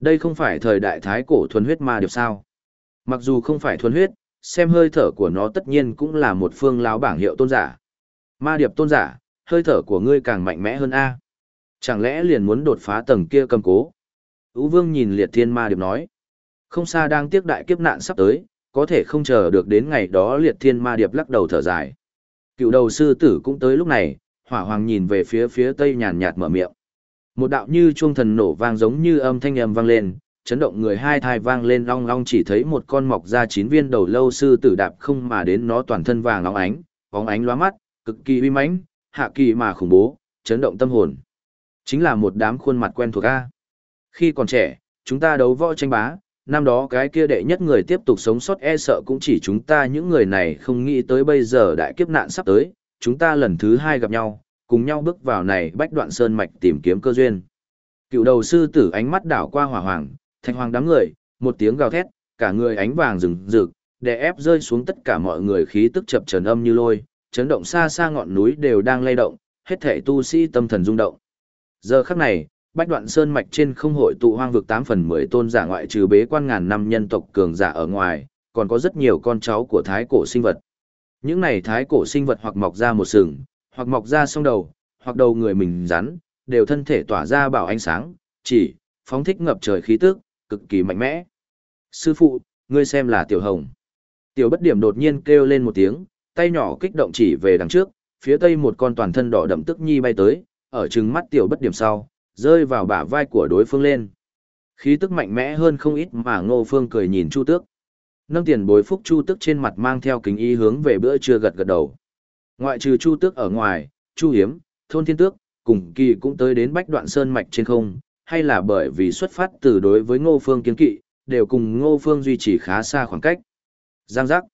Speaker 1: Đây không phải thời đại thái cổ thuần huyết ma điệp sao? Mặc dù không phải thuần huyết, xem hơi thở của nó tất nhiên cũng là một phương lão bảng hiệu tôn giả. Ma điệp tôn giả, hơi thở của ngươi càng mạnh mẽ hơn a. Chẳng lẽ liền muốn đột phá tầng kia cầm cố? Ú Vương nhìn Liệt Thiên Ma điệp nói. Không xa đang tiếc đại kiếp nạn sắp tới, có thể không chờ được đến ngày đó Liệt Thiên Ma điệp lắc đầu thở dài. Cựu đầu sư tử cũng tới lúc này, hỏa hoàng nhìn về phía phía tây nhàn nhạt mở miệng. Một đạo như chuông thần nổ vang giống như âm thanh âm vang lên, chấn động người hai thai vang lên long long chỉ thấy một con mọc ra chín viên đầu lâu sư tử đạp không mà đến nó toàn thân vàng óng ánh, bóng ánh lóa mắt, cực kỳ uy mãnh, hạ kỳ mà khủng bố, chấn động tâm hồn. Chính là một đám khuôn mặt quen thuộc a. Khi còn trẻ, chúng ta đấu võ tranh bá, năm đó cái kia đệ nhất người tiếp tục sống sót e sợ cũng chỉ chúng ta những người này không nghĩ tới bây giờ đại kiếp nạn sắp tới, chúng ta lần thứ hai gặp nhau, cùng nhau bước vào này bách đoạn sơn mạch tìm kiếm cơ duyên. Cựu đầu sư tử ánh mắt đảo qua hỏa hoàng, thanh hoàng đám người, một tiếng gào thét, cả người ánh vàng rừng rực, đè ép rơi xuống tất cả mọi người khí tức chập trần âm như lôi, chấn động xa xa ngọn núi đều đang lay động, hết thể tu sĩ tâm thần rung động. Giờ khắc này, bách đoạn sơn mạch trên không hội tụ hoang vực 8 phần 10 tôn giả ngoại trừ bế quan ngàn năm nhân tộc cường giả ở ngoài, còn có rất nhiều con cháu của thái cổ sinh vật. Những này thái cổ sinh vật hoặc mọc ra một sừng, hoặc mọc ra song đầu, hoặc đầu người mình rắn, đều thân thể tỏa ra bảo ánh sáng, chỉ, phóng thích ngập trời khí tức, cực kỳ mạnh mẽ. Sư phụ, ngươi xem là tiểu hồng. Tiểu bất điểm đột nhiên kêu lên một tiếng, tay nhỏ kích động chỉ về đằng trước, phía tây một con toàn thân đỏ đậm tức nhi bay tới, ở trừng mắt tiểu bất điểm sau, rơi vào bả vai của đối phương lên. Khí tức mạnh mẽ hơn không ít mà ngô phương cười nhìn chu tước. Nâng tiền bối phúc chu tước trên mặt mang theo kính ý hướng về bữa trưa gật gật đầu. Ngoại trừ chu tước ở ngoài, chu hiếm, thôn thiên tước, cùng kỳ cũng tới đến bách đoạn sơn mạch trên không, hay là bởi vì xuất phát từ đối với ngô phương kiến kỵ, đều cùng ngô phương duy trì khá xa khoảng cách. Giang giác.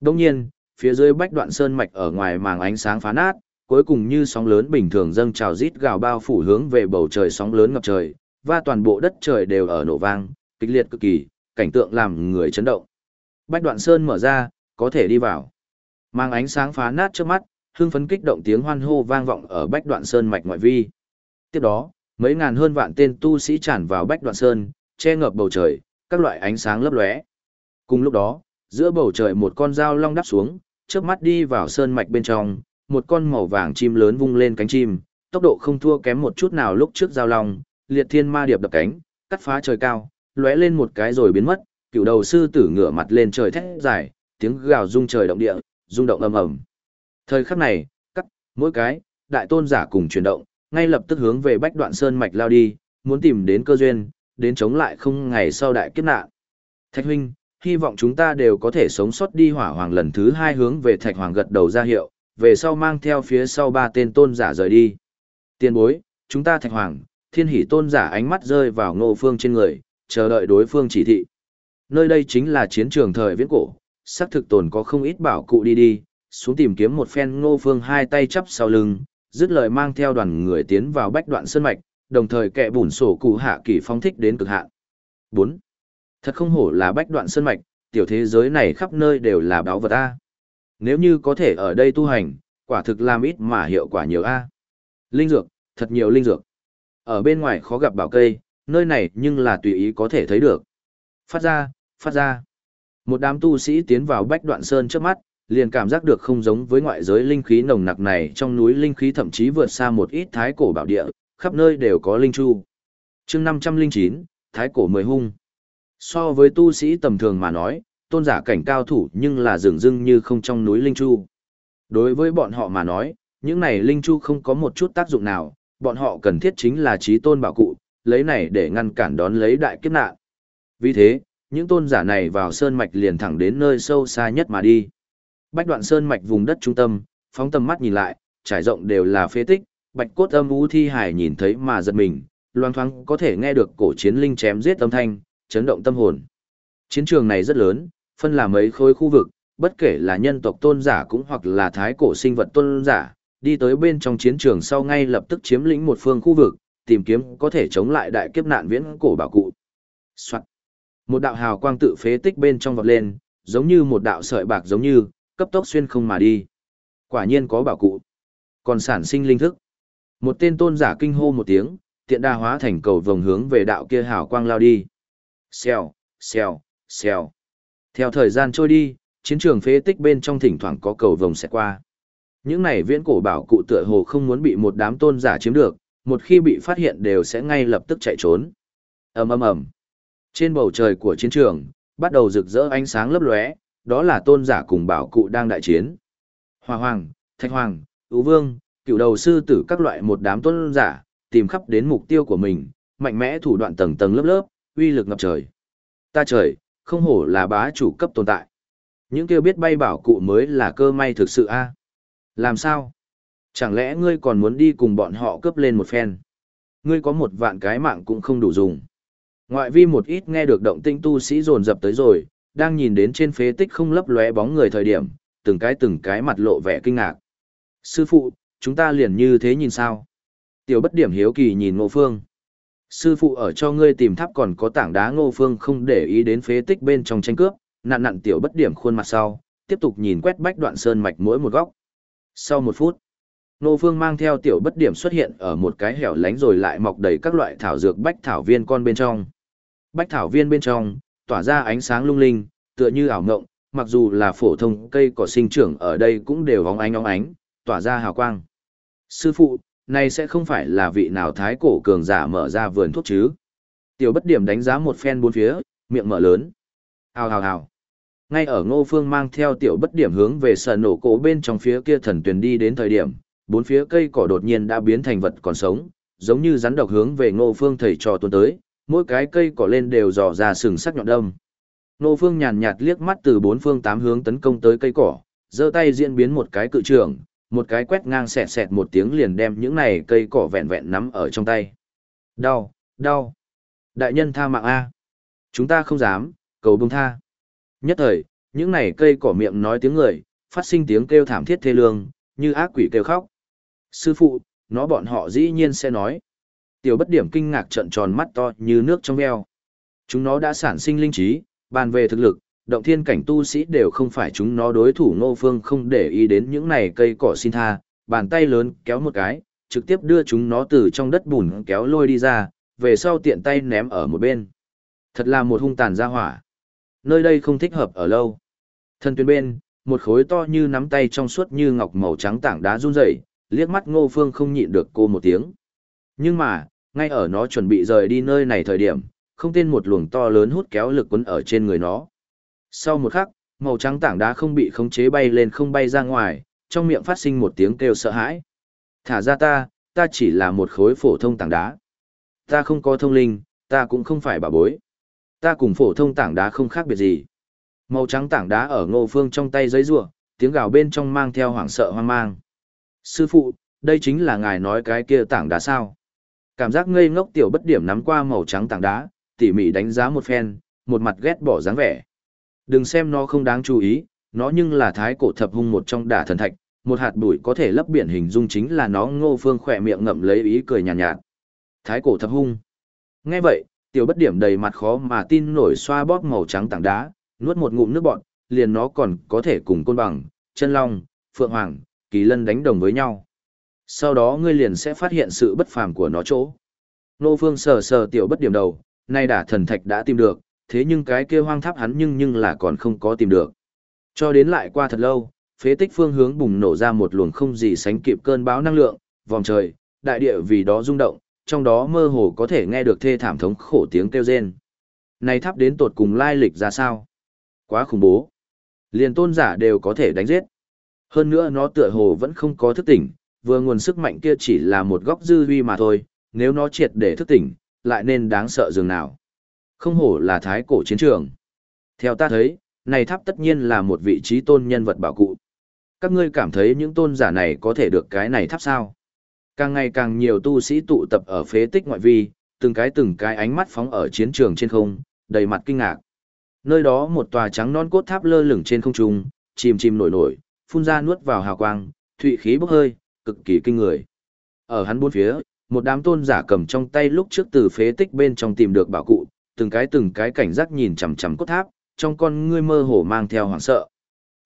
Speaker 1: Đông nhiên, phía dưới bách đoạn sơn mạch ở ngoài màng ánh sáng phá nát, cuối cùng như sóng lớn bình thường dâng trào rít gào bao phủ hướng về bầu trời sóng lớn ngập trời, và toàn bộ đất trời đều ở nổ vang, kịch liệt cực kỳ, cảnh tượng làm người chấn động. Bách đoạn sơn mở ra, có thể đi vào. Mang ánh sáng phá nát trước mắt, hưng phấn kích động tiếng hoan hô vang vọng ở bách đoạn sơn mạch ngoại vi. Tiếp đó, mấy ngàn hơn vạn tên tu sĩ tràn vào bách đoạn sơn, che ngập bầu trời, các loại ánh sáng lấp lóe. Cùng lúc đó, giữa bầu trời một con dao long đắp xuống, chớp mắt đi vào sơn mạch bên trong, một con màu vàng chim lớn vung lên cánh chim, tốc độ không thua kém một chút nào lúc trước dao long, liệt thiên ma điệp đập cánh, cắt phá trời cao, lóe lên một cái rồi biến mất, cựu đầu sư tử ngửa mặt lên trời thét dài, tiếng gào rung trời động địa, rung động ầm ầm. Thời khắc này, cắt, mỗi cái, đại tôn giả cùng chuyển động, ngay lập tức hướng về bách đoạn sơn mạch lao đi, muốn tìm đến cơ duyên, đến chống lại không ngày sau đại kiếp nạn. Thạch huynh, hy vọng chúng ta đều có thể sống sót đi hỏa hoàng lần thứ hai hướng về thạch hoàng gật đầu ra hiệu, về sau mang theo phía sau ba tên tôn giả rời đi. Tiên bối, chúng ta thạch hoàng, thiên hỷ tôn giả ánh mắt rơi vào ngô phương trên người, chờ đợi đối phương chỉ thị. Nơi đây chính là chiến trường thời viễn cổ, xác thực tồn có không ít bảo cụ đi đi, xuống tìm kiếm một phen ngô phương hai tay chắp sau lưng, dứt lời mang theo đoàn người tiến vào bách đoạn sơn mạch, đồng thời kẹ bùn sổ cụ hạ kỳ phong thích đến cực hạn. 4. Thật không hổ là bách đoạn sơn mạch, tiểu thế giới này khắp nơi đều là báo vật A. Nếu như có thể ở đây tu hành, quả thực làm ít mà hiệu quả nhiều A. Linh dược, thật nhiều linh dược. Ở bên ngoài khó gặp bảo cây, nơi này nhưng là tùy ý có thể thấy được. Phát ra, phát ra. Một đám tu sĩ tiến vào bách đoạn sơn trước mắt, liền cảm giác được không giống với ngoại giới linh khí nồng nặc này trong núi linh khí thậm chí vượt xa một ít thái cổ bảo địa, khắp nơi đều có linh chu. chương 509, thái cổ mười hung. So với tu sĩ tầm thường mà nói, tôn giả cảnh cao thủ nhưng là rừng rưng như không trong núi linh chu. Đối với bọn họ mà nói, những này linh chu không có một chút tác dụng nào, bọn họ cần thiết chính là trí tôn bảo cụ, lấy này để ngăn cản đón lấy đại kiếp nạn. Vì thế, những tôn giả này vào sơn mạch liền thẳng đến nơi sâu xa nhất mà đi. Bách đoạn sơn mạch vùng đất trung tâm, phóng tầm mắt nhìn lại, trải rộng đều là phế tích, bạch cốt âm u thi hải nhìn thấy mà giật mình, loang thoáng có thể nghe được cổ chiến linh chém giết âm thanh, chấn động tâm hồn. Chiến trường này rất lớn, phân là mấy khối khu vực, bất kể là nhân tộc tôn giả cũng hoặc là thái cổ sinh vật tôn giả, đi tới bên trong chiến trường sau ngay lập tức chiếm lĩnh một phương khu vực, tìm kiếm có thể chống lại đại kiếp nạn viễn cổ bảo cụ. Soạn. Một đạo hào quang tự phế tích bên trong vọt lên, giống như một đạo sợi bạc giống như, cấp tốc xuyên không mà đi. Quả nhiên có bảo cụ. Còn sản sinh linh thức. Một tên tôn giả kinh hô một tiếng, tiện đa hóa thành cầu vòng hướng về đạo kia hào quang lao đi. Xèo, xèo, xèo. Theo thời gian trôi đi, chiến trường phế tích bên trong thỉnh thoảng có cầu vòng sẽ qua. Những này viễn cổ bảo cụ tựa hồ không muốn bị một đám tôn giả chiếm được, một khi bị phát hiện đều sẽ ngay lập tức chạy trốn. ầm ầm ầm. Trên bầu trời của chiến trường, bắt đầu rực rỡ ánh sáng lấp lóe, đó là tôn giả cùng bảo cụ đang đại chiến. Hoa hoàng, thạch hoàng, ú vương, cựu đầu sư tử các loại một đám tôn giả, tìm khắp đến mục tiêu của mình, mạnh mẽ thủ đoạn tầng tầng lớp lớp, uy lực ngập trời. Ta trời, không hổ là bá chủ cấp tồn tại. Những kêu biết bay bảo cụ mới là cơ may thực sự a. Làm sao? Chẳng lẽ ngươi còn muốn đi cùng bọn họ cướp lên một phen? Ngươi có một vạn cái mạng cũng không đủ dùng. Ngoại vi một ít nghe được động tinh tu sĩ dồn dập tới rồi, đang nhìn đến trên phế tích không lấp lóe bóng người thời điểm, từng cái từng cái mặt lộ vẻ kinh ngạc. Sư phụ, chúng ta liền như thế nhìn sao? Tiểu bất điểm hiếu kỳ nhìn ngô phương. Sư phụ ở cho ngươi tìm tháp còn có tảng đá ngô phương không để ý đến phế tích bên trong tranh cướp, nặn nặn tiểu bất điểm khuôn mặt sau, tiếp tục nhìn quét bách đoạn sơn mạch mỗi một góc. Sau một phút, Ngô Phương mang theo tiểu bất điểm xuất hiện ở một cái hẻo lánh rồi lại mọc đầy các loại thảo dược bách thảo viên con bên trong. Bách thảo viên bên trong, tỏa ra ánh sáng lung linh, tựa như ảo ngộng, mặc dù là phổ thông cây cỏ sinh trưởng ở đây cũng đều óng ánh óng ánh, tỏa ra hào quang. Sư phụ, này sẽ không phải là vị nào thái cổ cường giả mở ra vườn thuốc chứ? Tiểu bất điểm đánh giá một phen bốn phía, miệng mở lớn. Hào hào hào. Ngay ở ngô phương mang theo tiểu bất điểm hướng về sở nổ cổ bên trong phía kia thần tuyển đi đến thời điểm, bốn phía cây cỏ đột nhiên đã biến thành vật còn sống, giống như rắn độc hướng về ngô phương thầy trò tuần tới, mỗi cái cây cỏ lên đều dò ra sừng sắc nhọn đâm. Ngô phương nhàn nhạt liếc mắt từ bốn phương tám hướng tấn công tới cây cỏ, giơ tay diễn biến một cái cự trường, một cái quét ngang sẹt sẹt một tiếng liền đem những này cây cỏ vẹn vẹn nắm ở trong tay. Đau, đau. Đại nhân tha mạng A. Chúng ta không dám, cầu bông tha. Nhất thời, những này cây cỏ miệng nói tiếng người, phát sinh tiếng kêu thảm thiết thê lương, như ác quỷ kêu khóc. Sư phụ, nó bọn họ dĩ nhiên sẽ nói. Tiểu bất điểm kinh ngạc trợn tròn mắt to như nước trong veo. Chúng nó đã sản sinh linh trí, bàn về thực lực, động thiên cảnh tu sĩ đều không phải chúng nó đối thủ ngô phương không để ý đến những này cây cỏ xin tha, bàn tay lớn kéo một cái, trực tiếp đưa chúng nó từ trong đất bùn kéo lôi đi ra, về sau tiện tay ném ở một bên. Thật là một hung tàn gia hỏa. Nơi đây không thích hợp ở lâu. Thân tuyến bên, một khối to như nắm tay trong suốt như ngọc màu trắng tảng đá run rẩy, liếc mắt ngô phương không nhịn được cô một tiếng. Nhưng mà, ngay ở nó chuẩn bị rời đi nơi này thời điểm, không tên một luồng to lớn hút kéo lực quấn ở trên người nó. Sau một khắc, màu trắng tảng đá không bị khống chế bay lên không bay ra ngoài, trong miệng phát sinh một tiếng kêu sợ hãi. Thả ra ta, ta chỉ là một khối phổ thông tảng đá. Ta không có thông linh, ta cũng không phải bà bối. Ta cùng phổ thông tảng đá không khác biệt gì. Màu trắng tảng đá ở ngô phương trong tay giấy rùa, tiếng gào bên trong mang theo hoảng sợ hoang mang. Sư phụ, đây chính là ngài nói cái kia tảng đá sao. Cảm giác ngây ngốc tiểu bất điểm nắm qua màu trắng tảng đá, tỉ mỉ đánh giá một phen, một mặt ghét bỏ dáng vẻ. Đừng xem nó không đáng chú ý, nó nhưng là thái cổ thập hung một trong đả thần thạch, một hạt bụi có thể lấp biển hình dung chính là nó ngô phương khỏe miệng ngậm lấy ý cười nhàn nhạt, nhạt. Thái cổ thập hung. Nghe vậy, tiểu bất điểm đầy mặt khó mà tin nổi xoa bóp màu trắng tảng đá, nuốt một ngụm nước bọt, liền nó còn có thể cùng côn bằng, chân long, phượng hoàng, kỳ lân đánh đồng với nhau. Sau đó ngươi liền sẽ phát hiện sự bất phàm của nó chỗ. Nô Phương sờ sờ tiểu bất điểm đầu, nay đã thần thạch đã tìm được, thế nhưng cái kia hoang tháp hắn nhưng nhưng là còn không có tìm được. Cho đến lại qua thật lâu, phế tích phương hướng bùng nổ ra một luồng không gì sánh kịp cơn bão năng lượng, vòng trời, đại địa vì đó rung động, trong đó mơ hồ có thể nghe được thê thảm thống khổ tiếng kêu rên. Này tháp đến tột cùng lai lịch ra sao? Quá khủng bố. Liền tôn giả đều có thể đánh giết. Hơn nữa nó tựa hồ vẫn không có thức tỉnh, vừa nguồn sức mạnh kia chỉ là một góc dư huy mà thôi, nếu nó triệt để thức tỉnh, lại nên đáng sợ dường nào. Không hổ là thái cổ chiến trường. Theo ta thấy, này tháp tất nhiên là một vị trí tôn nhân vật bảo cụ. Các ngươi cảm thấy những tôn giả này có thể được cái này tháp sao? Càng ngày càng nhiều tu sĩ tụ tập ở phế tích ngoại vi, từng cái từng cái ánh mắt phóng ở chiến trường trên không, đầy mặt kinh ngạc. Nơi đó một tòa trắng non cốt tháp lơ lửng trên không trung, chìm chìm nổi nổi, phun ra nuốt vào hào quang, thụy khí bốc hơi, cực kỳ kinh người. Ở hắn bốn phía, một đám tôn giả cầm trong tay lúc trước từ phế tích bên trong tìm được bảo cụ, từng cái từng cái cảnh giác nhìn chằm chằm cốt tháp, trong con ngươi mơ hồ mang theo hoảng sợ.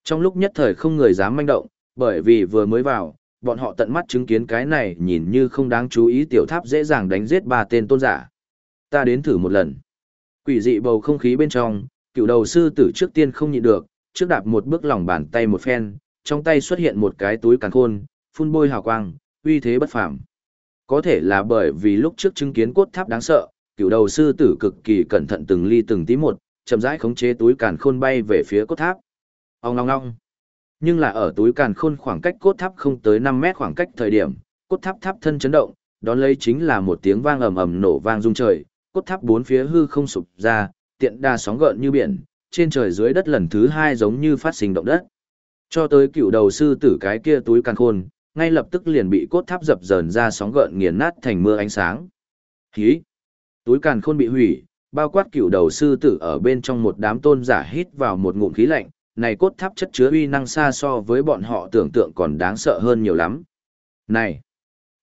Speaker 1: Trong lúc nhất thời không người dám manh động, bởi vì vừa mới vào, bọn họ tận mắt chứng kiến cái này nhìn như không đáng chú ý tiểu tháp dễ dàng đánh giết ba tên tôn giả. Ta đến thử một lần. Quỷ dị bầu không khí bên trong, cựu đầu sư tử trước tiên không nhịn được, trước đạp một bước lòng bàn tay một phen, trong tay xuất hiện một cái túi càn khôn, phun bôi hào quang, uy thế bất phàm. Có thể là bởi vì lúc trước chứng kiến cốt tháp đáng sợ, cựu đầu sư tử cực kỳ cẩn thận từng ly từng tí một, chậm rãi khống chế túi càn khôn bay về phía cốt tháp. Ong ong ong. Nhưng là ở túi càn khôn khoảng cách cốt tháp không tới 5 mét khoảng cách thời điểm, cốt tháp tháp thân chấn động, đón lấy chính là một tiếng vang ầm ầm nổ vang rung trời, cốt tháp bốn phía hư không sụp ra, tiện đa sóng gợn như biển, trên trời dưới đất lần thứ hai giống như phát sinh động đất. Cho tới cựu đầu sư tử cái kia túi càn khôn, ngay lập tức liền bị cốt tháp dập dờn ra sóng gợn nghiền nát thành mưa ánh sáng. Hí! Túi càn khôn bị hủy, bao quát cựu đầu sư tử ở bên trong một đám tôn giả hít vào một ngụm khí lạnh, này cốt tháp chất chứa uy năng xa so với bọn họ tưởng tượng còn đáng sợ hơn nhiều lắm. Này!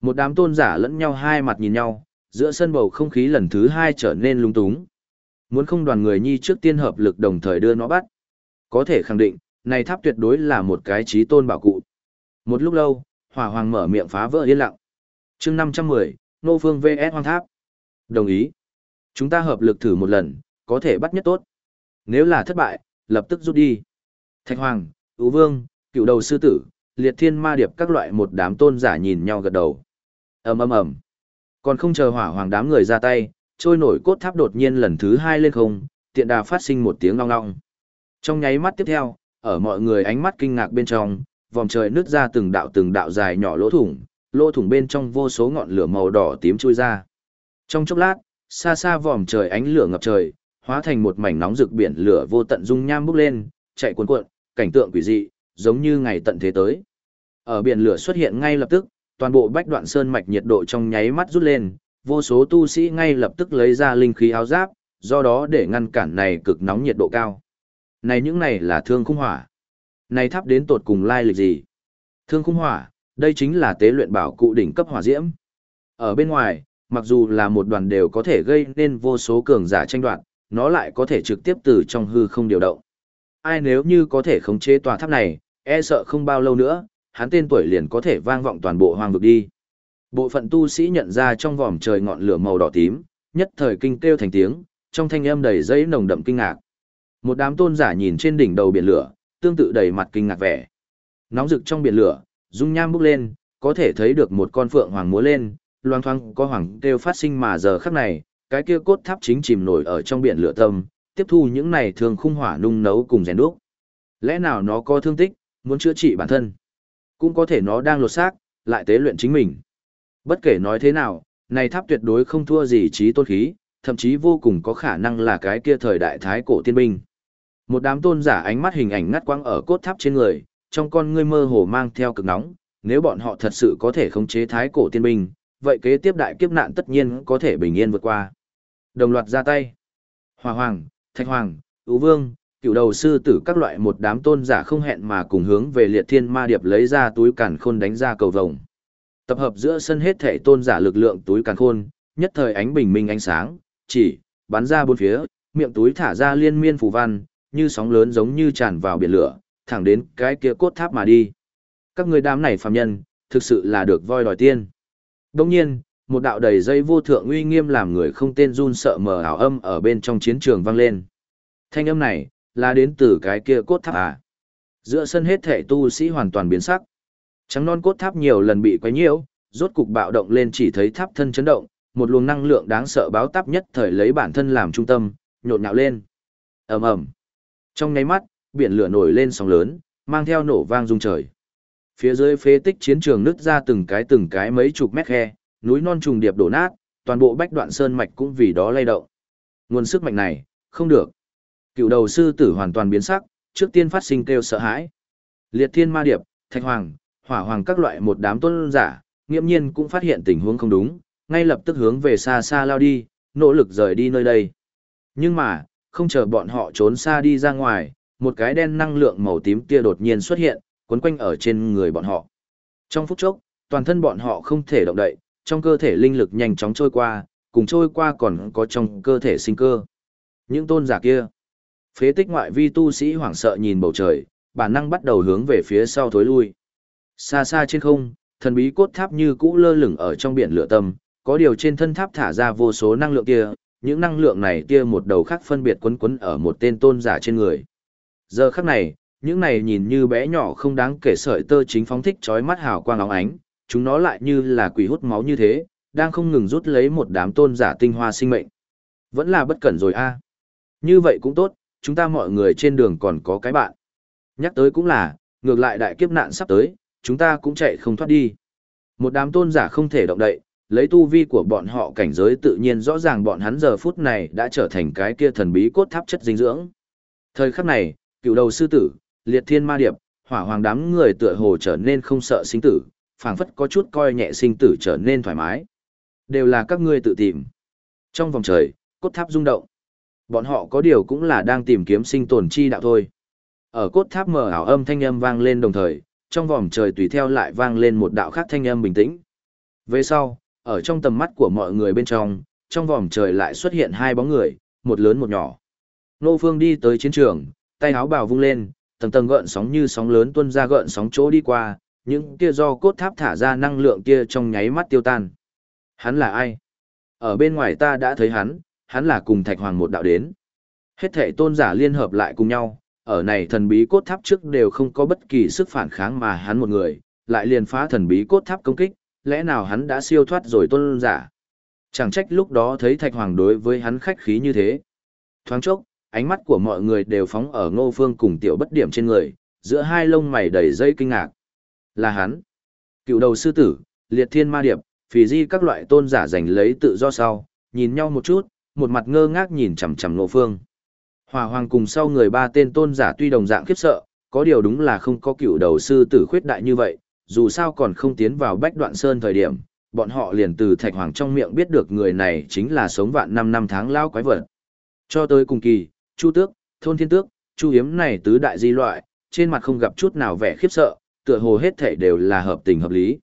Speaker 1: Một đám tôn giả lẫn nhau hai mặt nhìn nhau, giữa sân bầu không khí lần thứ hai trở nên lung túng. Muốn không đoàn người nhi trước tiên hợp lực đồng thời đưa nó bắt. Có thể khẳng định, này tháp tuyệt đối là một cái trí tôn bảo cụ. Một lúc lâu, hỏa hoàng mở miệng phá vỡ yên lặng. chương 510, Nô Phương VS Hoang Tháp. Đồng ý. Chúng ta hợp lực thử một lần, có thể bắt nhất tốt. Nếu là thất bại, lập tức rút đi. Thạch Hoàng, Ú Vương, cựu đầu sư tử, liệt thiên ma điệp các loại một đám tôn giả nhìn nhau gật đầu. ầm ầm ầm Còn không chờ hỏa hoàng đám người ra tay, trôi nổi cốt tháp đột nhiên lần thứ hai lên không, tiện đà phát sinh một tiếng long long. Trong nháy mắt tiếp theo, ở mọi người ánh mắt kinh ngạc bên trong, vòng trời nứt ra từng đạo từng đạo dài nhỏ lỗ thủng, lỗ thủng bên trong vô số ngọn lửa màu đỏ tím chui ra. Trong chốc lát, xa xa vòm trời ánh lửa ngập trời, hóa thành một mảnh nóng rực biển lửa vô tận dung nham bốc lên, chạy cuồn cuộn, cảnh tượng quỷ dị, giống như ngày tận thế tới. Ở biển lửa xuất hiện ngay lập tức, toàn bộ bách đoạn sơn mạch nhiệt độ trong nháy mắt rút lên, vô số tu sĩ ngay lập tức lấy ra linh khí áo giáp, do đó để ngăn cản này cực nóng nhiệt độ cao. Này những này là thương khung hỏa. Này tháp đến tột cùng lai lịch gì? Thương khung hỏa, đây chính là tế luyện bảo cụ đỉnh cấp hỏa diễm. Ở bên ngoài, mặc dù là một đoàn đều có thể gây nên vô số cường giả tranh đoạt, nó lại có thể trực tiếp từ trong hư không điều động. Ai nếu như có thể khống chế tòa tháp này, e sợ không bao lâu nữa, hắn tên tuổi liền có thể vang vọng toàn bộ hoang vực đi. Bộ phận tu sĩ nhận ra trong vòm trời ngọn lửa màu đỏ tím, nhất thời kinh kêu thành tiếng, trong thanh âm đầy dây nồng đậm kinh ngạc. Một đám tôn giả nhìn trên đỉnh đầu biển lửa, tương tự đầy mặt kinh ngạc vẻ. Nóng rực trong biển lửa, dung nham bốc lên, có thể thấy được một con phượng hoàng múa lên, loang thoang có hoàng kêu phát sinh mà giờ khắc này, cái kia cốt tháp chính chìm nổi ở trong biển lửa tâm, tiếp thu những này thường khung hỏa nung nấu cùng rèn đúc. Lẽ nào nó có thương tích, muốn chữa trị bản thân? Cũng có thể nó đang lột xác, lại tế luyện chính mình. Bất kể nói thế nào, này tháp tuyệt đối không thua gì trí tôn khí, thậm chí vô cùng có khả năng là cái kia thời đại thái cổ tiên binh. Một đám tôn giả ánh mắt hình ảnh ngắt quăng ở cốt tháp trên người, trong con ngươi mơ hồ mang theo cực nóng, nếu bọn họ thật sự có thể khống chế thái cổ tiên binh, vậy kế tiếp đại kiếp nạn tất nhiên có thể bình yên vượt qua. Đồng loạt ra tay. Hòa Hoàng, Thạch Hoàng, Ú Vương, cựu đầu sư tử các loại một đám tôn giả không hẹn mà cùng hướng về liệt thiên ma điệp lấy ra túi càn khôn đánh ra cầu vồng. Tập hợp giữa sân hết thể tôn giả lực lượng túi càn khôn, nhất thời ánh bình minh ánh sáng, chỉ, bắn ra bốn phía, miệng túi thả ra liên miên phù văn, như sóng lớn giống như tràn vào biển lửa, thẳng đến cái kia cốt tháp mà đi. Các người đám này phàm nhân, thực sự là được voi đòi tiên. Đồng nhiên, một đạo đầy dây vô thượng uy nghiêm làm người không tên run sợ mờ ảo âm ở bên trong chiến trường vang lên. Thanh âm này, là đến từ cái kia cốt tháp à. Giữa sân hết thể tu sĩ hoàn toàn biến sắc. Trắng non cốt tháp nhiều lần bị quấy nhiễu, rốt cục bạo động lên chỉ thấy tháp thân chấn động, một luồng năng lượng đáng sợ báo táp nhất thời lấy bản thân làm trung tâm, nhộn nhạo lên. ầm ầm trong nháy mắt, biển lửa nổi lên sóng lớn, mang theo nổ vang rung trời. Phía dưới phế tích chiến trường nứt ra từng cái từng cái mấy chục mét khe, núi non trùng điệp đổ nát, toàn bộ bách đoạn sơn mạch cũng vì đó lay động. Nguồn sức mạnh này, không được. Cựu đầu sư tử hoàn toàn biến sắc, trước tiên phát sinh kêu sợ hãi. Liệt thiên ma điệp, thạch hoàng, hỏa hoàng các loại một đám tôn giả, nghiễm nhiên cũng phát hiện tình huống không đúng, ngay lập tức hướng về xa xa lao đi, nỗ lực rời đi nơi đây. Nhưng mà, không chờ bọn họ trốn xa đi ra ngoài, một cái đen năng lượng màu tím kia đột nhiên xuất hiện, quấn quanh ở trên người bọn họ. Trong phút chốc, toàn thân bọn họ không thể động đậy, trong cơ thể linh lực nhanh chóng trôi qua, cùng trôi qua còn có trong cơ thể sinh cơ. Những tôn giả kia, phế tích ngoại vi tu sĩ hoảng sợ nhìn bầu trời, bản năng bắt đầu hướng về phía sau thối lui. Xa xa trên không, thần bí cốt tháp như cũ lơ lửng ở trong biển lửa tâm, có điều trên thân tháp thả ra vô số năng lượng kia, những năng lượng này kia một đầu khác phân biệt quấn quấn ở một tên tôn giả trên người. Giờ khắc này, những này nhìn như bé nhỏ không đáng kể sợi tơ chính phóng thích chói mắt hào quang óng ánh, chúng nó lại như là quỷ hút máu như thế, đang không ngừng rút lấy một đám tôn giả tinh hoa sinh mệnh. Vẫn là bất cẩn rồi a. Như vậy cũng tốt, chúng ta mọi người trên đường còn có cái bạn. Nhắc tới cũng là, ngược lại đại kiếp nạn sắp tới, chúng ta cũng chạy không thoát đi. Một đám tôn giả không thể động đậy, lấy tu vi của bọn họ cảnh giới tự nhiên rõ ràng bọn hắn giờ phút này đã trở thành cái kia thần bí cốt tháp chất dinh dưỡng. Thời khắc này, cựu đầu sư tử, liệt thiên ma điệp, hỏa hoàng đám người tựa hồ trở nên không sợ sinh tử, phảng phất có chút coi nhẹ sinh tử trở nên thoải mái. Đều là các ngươi tự tìm. Trong vòng trời, cốt tháp rung động. Bọn họ có điều cũng là đang tìm kiếm sinh tồn chi đạo thôi. Ở cốt tháp mờ ảo âm thanh âm vang lên đồng thời, trong vòng trời tùy theo lại vang lên một đạo khác thanh âm bình tĩnh. Về sau, ở trong tầm mắt của mọi người bên trong, trong vòng trời lại xuất hiện hai bóng người, một lớn một nhỏ. Nô Phương đi tới chiến trường, tay áo bào vung lên, tầng tầng gợn sóng như sóng lớn tuôn ra gợn sóng chỗ đi qua, những kia do cốt tháp thả ra năng lượng kia trong nháy mắt tiêu tan. Hắn là ai? Ở bên ngoài ta đã thấy hắn, hắn là cùng Thạch Hoàng một đạo đến. Hết thể tôn giả liên hợp lại cùng nhau, ở này thần bí cốt tháp trước đều không có bất kỳ sức phản kháng mà hắn một người, lại liền phá thần bí cốt tháp công kích, lẽ nào hắn đã siêu thoát rồi tôn giả. Chẳng trách lúc đó thấy Thạch Hoàng đối với hắn khách khí như thế. Thoáng chốc, ánh mắt của mọi người đều phóng ở ngô phương cùng tiểu bất điểm trên người, giữa hai lông mày đầy dây kinh ngạc. Là hắn. Cựu đầu sư tử, liệt thiên ma điệp, phì di các loại tôn giả giành lấy tự do sau, nhìn nhau một chút, một mặt ngơ ngác nhìn chằm chằm ngô phương. Hòa hoàng cùng sau người ba tên tôn giả tuy đồng dạng khiếp sợ, có điều đúng là không có cựu đầu sư tử khuyết đại như vậy, dù sao còn không tiến vào bách đoạn sơn thời điểm, bọn họ liền từ thạch hoàng trong miệng biết được người này chính là sống vạn năm năm tháng lao quái vật. Cho tới cùng kỳ, chu tước, thôn thiên tước, chu hiếm này tứ đại di loại, trên mặt không gặp chút nào vẻ khiếp sợ, tựa hồ hết thể đều là hợp tình hợp lý.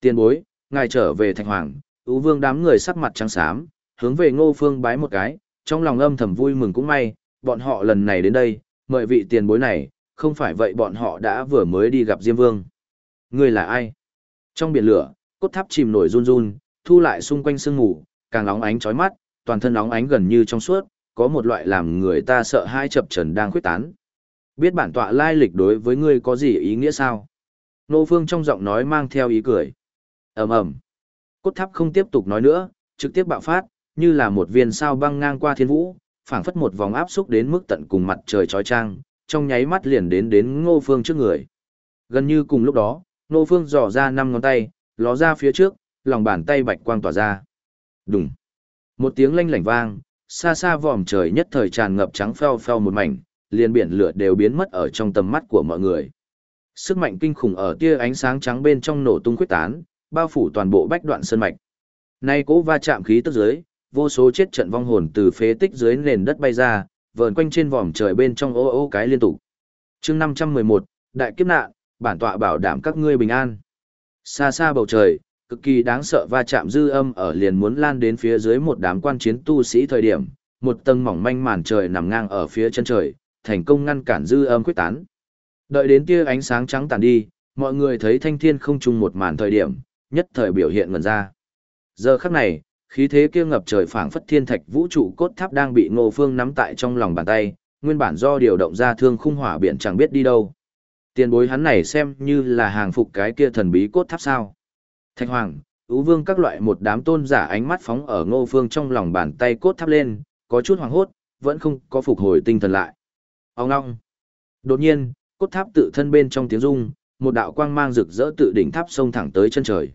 Speaker 1: Tiên bối, ngài trở về thạch hoàng, ưu vương đám người sắc mặt trắng xám, hướng về ngô phương bái một cái, trong lòng âm thầm vui mừng cũng may, bọn họ lần này đến đây, mời vị tiền bối này, không phải vậy bọn họ đã vừa mới đi gặp Diêm Vương. Ngươi là ai? Trong biển lửa, cốt tháp chìm nổi run run, thu lại xung quanh sương mù, càng nóng ánh chói mắt, toàn thân nóng ánh gần như trong suốt, có một loại làm người ta sợ hai chập trần đang khuyết tán. Biết bản tọa lai lịch đối với ngươi có gì ý nghĩa sao? Nô Phương trong giọng nói mang theo ý cười. ầm ầm, Cốt tháp không tiếp tục nói nữa, trực tiếp bạo phát, như là một viên sao băng ngang qua thiên vũ, phảng phất một vòng áp xúc đến mức tận cùng mặt trời chói chang, trong nháy mắt liền đến đến Ngô Phương trước người. Gần như cùng lúc đó, Nô Phương dò ra năm ngón tay, ló ra phía trước, lòng bàn tay bạch quang tỏa ra. Đùng. Một tiếng lanh lảnh vang, xa xa vòm trời nhất thời tràn ngập trắng phèo phèo một mảnh, liền biển lửa đều biến mất ở trong tầm mắt của mọi người. Sức mạnh kinh khủng ở tia ánh sáng trắng bên trong nổ tung quyết tán, bao phủ toàn bộ bách đoạn sơn mạch. Nay cố va chạm khí tức dưới, vô số chết trận vong hồn từ phế tích dưới nền đất bay ra, vờn quanh trên vòm trời bên trong ô ô cái liên tục. chương 511, Đại kiếp nạn, bản tọa bảo đảm các ngươi bình an. Xa xa bầu trời, cực kỳ đáng sợ va chạm dư âm ở liền muốn lan đến phía dưới một đám quan chiến tu sĩ thời điểm, một tầng mỏng manh màn trời nằm ngang ở phía chân trời, thành công ngăn cản dư âm quyết tán. Đợi đến tia ánh sáng trắng tàn đi, mọi người thấy thanh thiên không chung một màn thời điểm, nhất thời biểu hiện ngần ra. Giờ khắc này, khí thế kia ngập trời phảng phất thiên thạch vũ trụ cốt tháp đang bị Ngô Phương nắm tại trong lòng bàn tay, nguyên bản do điều động ra thương khung hỏa biển chẳng biết đi đâu. Tiền bối hắn này xem như là hàng phục cái kia thần bí cốt tháp sao? Thạch Hoàng, Ú Vương các loại một đám tôn giả ánh mắt phóng ở Ngô Phương trong lòng bàn tay cốt tháp lên, có chút hoàng hốt, vẫn không có phục hồi tinh thần lại. Ông ngong. Đột nhiên, cốt tháp tự thân bên trong tiếng rung, một đạo quang mang rực rỡ tự đỉnh tháp sông thẳng tới chân trời.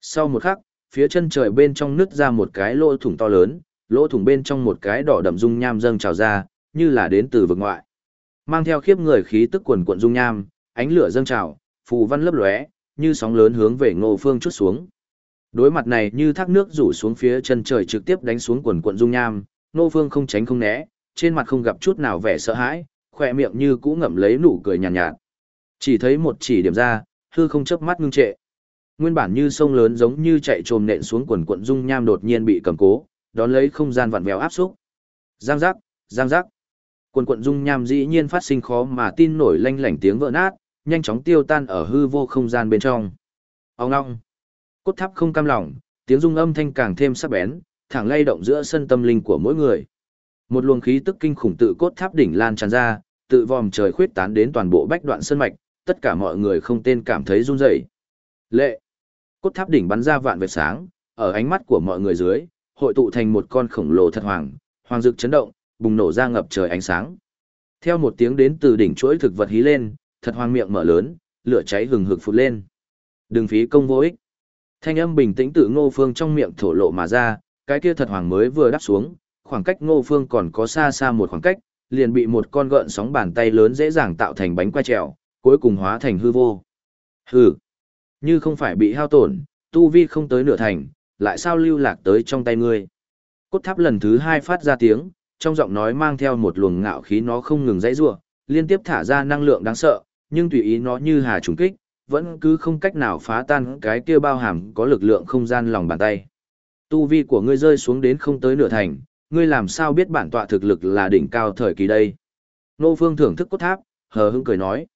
Speaker 1: Sau một khắc, phía chân trời bên trong nứt ra một cái lỗ thủng to lớn, lỗ thủng bên trong một cái đỏ đậm dung nham dâng trào ra, như là đến từ vực ngoại. Mang theo khiếp người khí tức quần cuộn dung nham, ánh lửa dâng trào, phù văn lấp lóe, như sóng lớn hướng về Ngô Phương chút xuống. Đối mặt này như thác nước rủ xuống phía chân trời trực tiếp đánh xuống quần cuộn dung nham, Ngô Phương không tránh không né, trên mặt không gặp chút nào vẻ sợ hãi, khoe miệng như cũ ngậm lấy nụ cười nhàn nhạt, nhạt. Chỉ thấy một chỉ điểm ra, hư không chớp mắt ngưng trệ. Nguyên bản như sông lớn giống như chạy trồm nện xuống quần quận dung nham đột nhiên bị cầm cố, đón lấy không gian vặn vẹo áp xúc. Giang giác, giang giác. Quần quận dung nham dĩ nhiên phát sinh khó mà tin nổi lanh lảnh tiếng vỡ nát, nhanh chóng tiêu tan ở hư vô không gian bên trong. Ông ngong. Cốt tháp không cam lòng, tiếng rung âm thanh càng thêm sắc bén, thẳng lay động giữa sân tâm linh của mỗi người. Một luồng khí tức kinh khủng tự cốt tháp đỉnh lan tràn ra, tự vòm trời khuyết tán đến toàn bộ bách đoạn sân mạch, tất cả mọi người không tên cảm thấy run rẩy. Lệ. Cốt tháp đỉnh bắn ra vạn vệt sáng, ở ánh mắt của mọi người dưới, hội tụ thành một con khổng lồ thật hoàng, hoàng dực chấn động, bùng nổ ra ngập trời ánh sáng. Theo một tiếng đến từ đỉnh chuỗi thực vật hí lên, thật hoang miệng mở lớn, lửa cháy hừng hực phụt lên. Đừng phí công vô ích. Thanh âm bình tĩnh tự Ngô Phương trong miệng thổ lộ mà ra, cái kia thật hoàng mới vừa đáp xuống, khoảng cách Ngô Phương còn có xa xa một khoảng cách, liền bị một con gợn sóng bàn tay lớn dễ dàng tạo thành bánh quay trèo, cuối cùng hóa thành hư vô. Hừ, như không phải bị hao tổn, tu vi không tới nửa thành, lại sao lưu lạc tới trong tay ngươi. Cốt tháp lần thứ hai phát ra tiếng, trong giọng nói mang theo một luồng ngạo khí nó không ngừng dãy rủa, liên tiếp thả ra năng lượng đáng sợ, nhưng tùy ý nó như hà trùng kích, vẫn cứ không cách nào phá tan cái kia bao hàm có lực lượng không gian lòng bàn tay. Tu vi của ngươi rơi xuống đến không tới nửa thành, ngươi làm sao biết bản tọa thực lực là đỉnh cao thời kỳ đây? Nô Phương thưởng thức cốt tháp, hờ hững cười nói.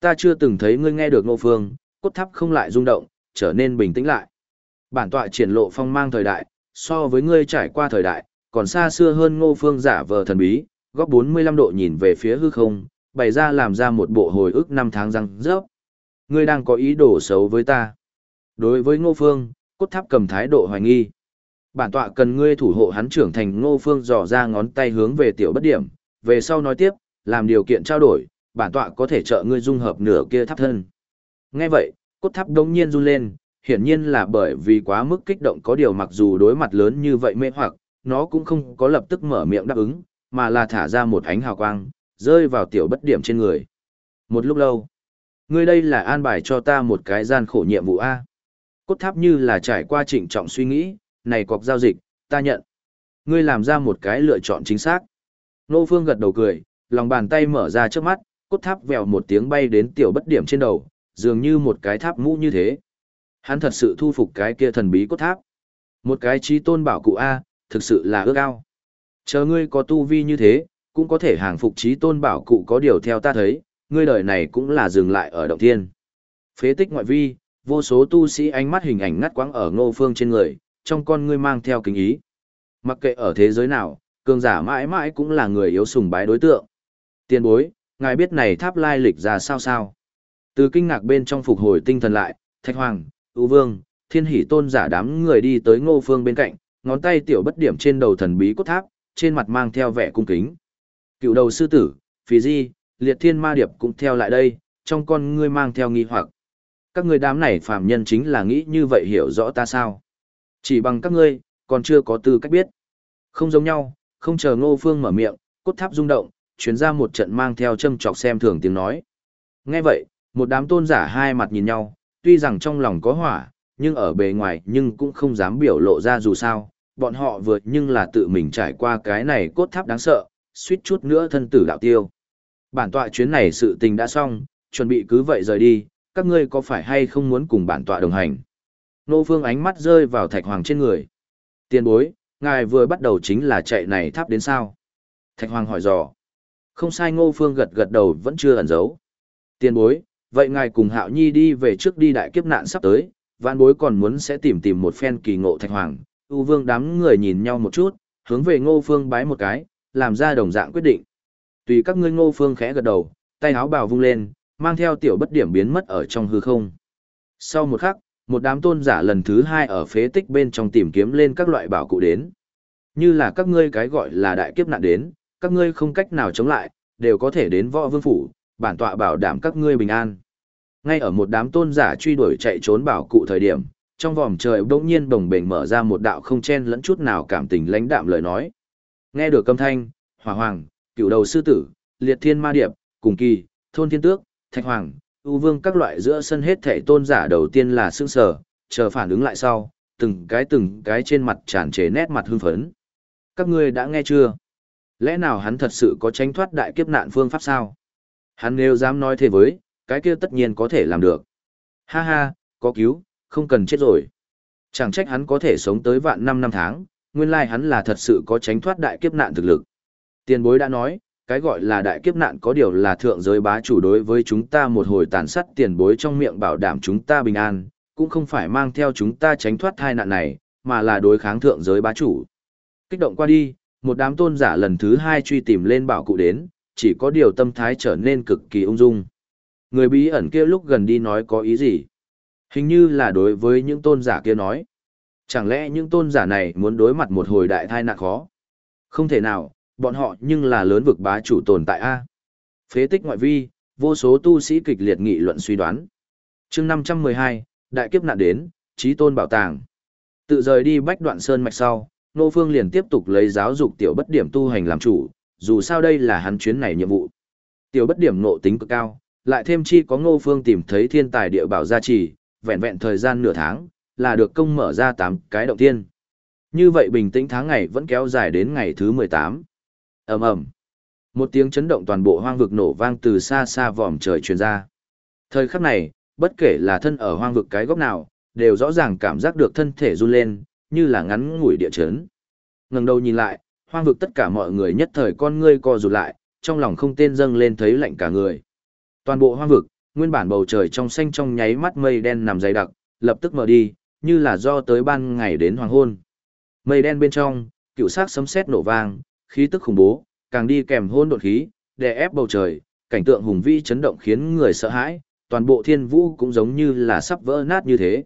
Speaker 1: Ta chưa từng thấy ngươi nghe được Nô Phương, cốt tháp không lại rung động, trở nên bình tĩnh lại. Bản tọa triển lộ phong mang thời đại, so với ngươi trải qua thời đại, còn xa xưa hơn Ngô Phương giả vờ thần bí, góc 45 độ nhìn về phía hư không, bày ra làm ra một bộ hồi ức năm tháng răng rớp. Ngươi đang có ý đồ xấu với ta. Đối với Ngô Phương, cốt tháp cầm thái độ hoài nghi. Bản tọa cần ngươi thủ hộ hắn trưởng thành Ngô Phương dò ra ngón tay hướng về tiểu bất điểm, về sau nói tiếp, làm điều kiện trao đổi, bản tọa có thể trợ ngươi dung hợp nửa kia tháp thân. Nghe vậy, cốt tháp đông nhiên run lên, hiển nhiên là bởi vì quá mức kích động có điều mặc dù đối mặt lớn như vậy mê hoặc, nó cũng không có lập tức mở miệng đáp ứng, mà là thả ra một ánh hào quang, rơi vào tiểu bất điểm trên người. Một lúc lâu, ngươi đây là an bài cho ta một cái gian khổ nhiệm vụ A. Cốt tháp như là trải qua trịnh trọng suy nghĩ, này cọc giao dịch, ta nhận. Ngươi làm ra một cái lựa chọn chính xác. Nô Phương gật đầu cười, lòng bàn tay mở ra trước mắt, cốt tháp vèo một tiếng bay đến tiểu bất điểm trên đầu, dường như một cái tháp mũ như thế. Hắn thật sự thu phục cái kia thần bí cốt tháp. Một cái trí tôn bảo cụ A, thực sự là ước ao. Chờ ngươi có tu vi như thế, cũng có thể hàng phục trí tôn bảo cụ có điều theo ta thấy, ngươi đời này cũng là dừng lại ở động thiên. Phế tích ngoại vi, vô số tu sĩ ánh mắt hình ảnh ngắt quãng ở ngô phương trên người, trong con ngươi mang theo kính ý. Mặc kệ ở thế giới nào, cường giả mãi mãi cũng là người yếu sùng bái đối tượng. Tiên bối, ngài biết này tháp lai lịch ra sao sao? Từ kinh ngạc bên trong phục hồi tinh thần lại, Thạch Hoàng, U Vương, Thiên Hỷ Tôn giả đám người đi tới Ngô Phương bên cạnh, ngón tay tiểu bất điểm trên đầu thần bí cốt tháp, trên mặt mang theo vẻ cung kính. Cựu đầu sư tử, Phí Di, Liệt Thiên Ma Điệp cũng theo lại đây, trong con ngươi mang theo nghi hoặc. Các ngươi đám này phàm nhân chính là nghĩ như vậy hiểu rõ ta sao? Chỉ bằng các ngươi, còn chưa có tư cách biết. Không giống nhau, không chờ Ngô Phương mở miệng, cốt tháp rung động, chuyến ra một trận mang theo châm trọc xem thường tiếng nói. Nghe vậy, một đám tôn giả hai mặt nhìn nhau, tuy rằng trong lòng có hỏa, nhưng ở bề ngoài nhưng cũng không dám biểu lộ ra dù sao, bọn họ vượt nhưng là tự mình trải qua cái này cốt tháp đáng sợ, suýt chút nữa thân tử đạo tiêu. Bản tọa chuyến này sự tình đã xong, chuẩn bị cứ vậy rời đi, các ngươi có phải hay không muốn cùng bản tọa đồng hành? Nô Phương ánh mắt rơi vào thạch hoàng trên người. Tiên bối, ngài vừa bắt đầu chính là chạy này tháp đến sao? Thạch hoàng hỏi dò. Không sai Ngô Phương gật gật đầu vẫn chưa ẩn giấu. Tiên bối, vậy ngài cùng Hạo Nhi đi về trước đi đại kiếp nạn sắp tới, vạn bối còn muốn sẽ tìm tìm một phen kỳ ngộ thạch hoàng, U Vương đám người nhìn nhau một chút, hướng về Ngô Phương bái một cái, làm ra đồng dạng quyết định. Tùy các ngươi Ngô Phương khẽ gật đầu, tay áo bào vung lên, mang theo tiểu bất điểm biến mất ở trong hư không. Sau một khắc, một đám tôn giả lần thứ hai ở phế tích bên trong tìm kiếm lên các loại bảo cụ đến. Như là các ngươi cái gọi là đại kiếp nạn đến, các ngươi không cách nào chống lại, đều có thể đến võ vương phủ, bản tọa bảo đảm các ngươi bình an. Ngay ở một đám tôn giả truy đuổi chạy trốn bảo cụ thời điểm, trong vòm trời bỗng nhiên bồng bềnh mở ra một đạo không chen lẫn chút nào cảm tình lãnh đạm lời nói. Nghe được âm thanh, hỏa hoàng, cựu đầu sư tử, liệt thiên ma điệp, cùng kỳ, thôn thiên tước, thạch hoàng, u vương các loại giữa sân hết thể tôn giả đầu tiên là sương sở, chờ phản ứng lại sau, từng cái từng cái trên mặt tràn trề nét mặt hưng phấn. Các ngươi đã nghe chưa? Lẽ nào hắn thật sự có tránh thoát đại kiếp nạn phương pháp sao? Hắn nếu dám nói thế với, cái kia tất nhiên có thể làm được. Ha ha, có cứu, không cần chết rồi. Chẳng trách hắn có thể sống tới vạn năm năm tháng, nguyên lai hắn là thật sự có tránh thoát đại kiếp nạn thực lực. Tiền bối đã nói, cái gọi là đại kiếp nạn có điều là thượng giới bá chủ đối với chúng ta một hồi tàn sát tiền bối trong miệng bảo đảm chúng ta bình an, cũng không phải mang theo chúng ta tránh thoát thai nạn này, mà là đối kháng thượng giới bá chủ. Kích động qua đi, một đám tôn giả lần thứ hai truy tìm lên bảo cụ đến, chỉ có điều tâm thái trở nên cực kỳ ung dung. Người bí ẩn kia lúc gần đi nói có ý gì? Hình như là đối với những tôn giả kia nói. Chẳng lẽ những tôn giả này muốn đối mặt một hồi đại thai nạn khó? Không thể nào, bọn họ nhưng là lớn vực bá chủ tồn tại A. Phế tích ngoại vi, vô số tu sĩ kịch liệt nghị luận suy đoán. chương 512, đại kiếp nạn đến, trí tôn bảo tàng. Tự rời đi bách đoạn sơn mạch sau, Nô Phương liền tiếp tục lấy giáo dục tiểu bất điểm tu hành làm chủ, dù sao đây là hắn chuyến này nhiệm vụ. Tiểu bất điểm nộ tính cực cao, lại thêm chi có Ngô Phương tìm thấy thiên tài địa bảo gia trì, vẹn vẹn thời gian nửa tháng, là được công mở ra 8 cái động tiên. Như vậy bình tĩnh tháng ngày vẫn kéo dài đến ngày thứ 18 ầm ầm. Một tiếng chấn động toàn bộ hoang vực nổ vang từ xa xa vòm trời truyền ra. Thời khắc này bất kể là thân ở hoang vực cái góc nào đều rõ ràng cảm giác được thân thể run lên như là ngắn ngủi địa chấn. Ngẩng đầu nhìn lại hoang vực tất cả mọi người nhất thời con ngươi co rụt lại trong lòng không tên dâng lên thấy lạnh cả người. Toàn bộ hoang vực nguyên bản bầu trời trong xanh trong nháy mắt mây đen nằm dày đặc lập tức mở đi như là do tới ban ngày đến hoàng hôn mây đen bên trong cựu sắc sấm sét nổ vang khí tức khủng bố, càng đi kèm hôn đột khí, đè ép bầu trời, cảnh tượng hùng vĩ chấn động khiến người sợ hãi, toàn bộ thiên vũ cũng giống như là sắp vỡ nát như thế.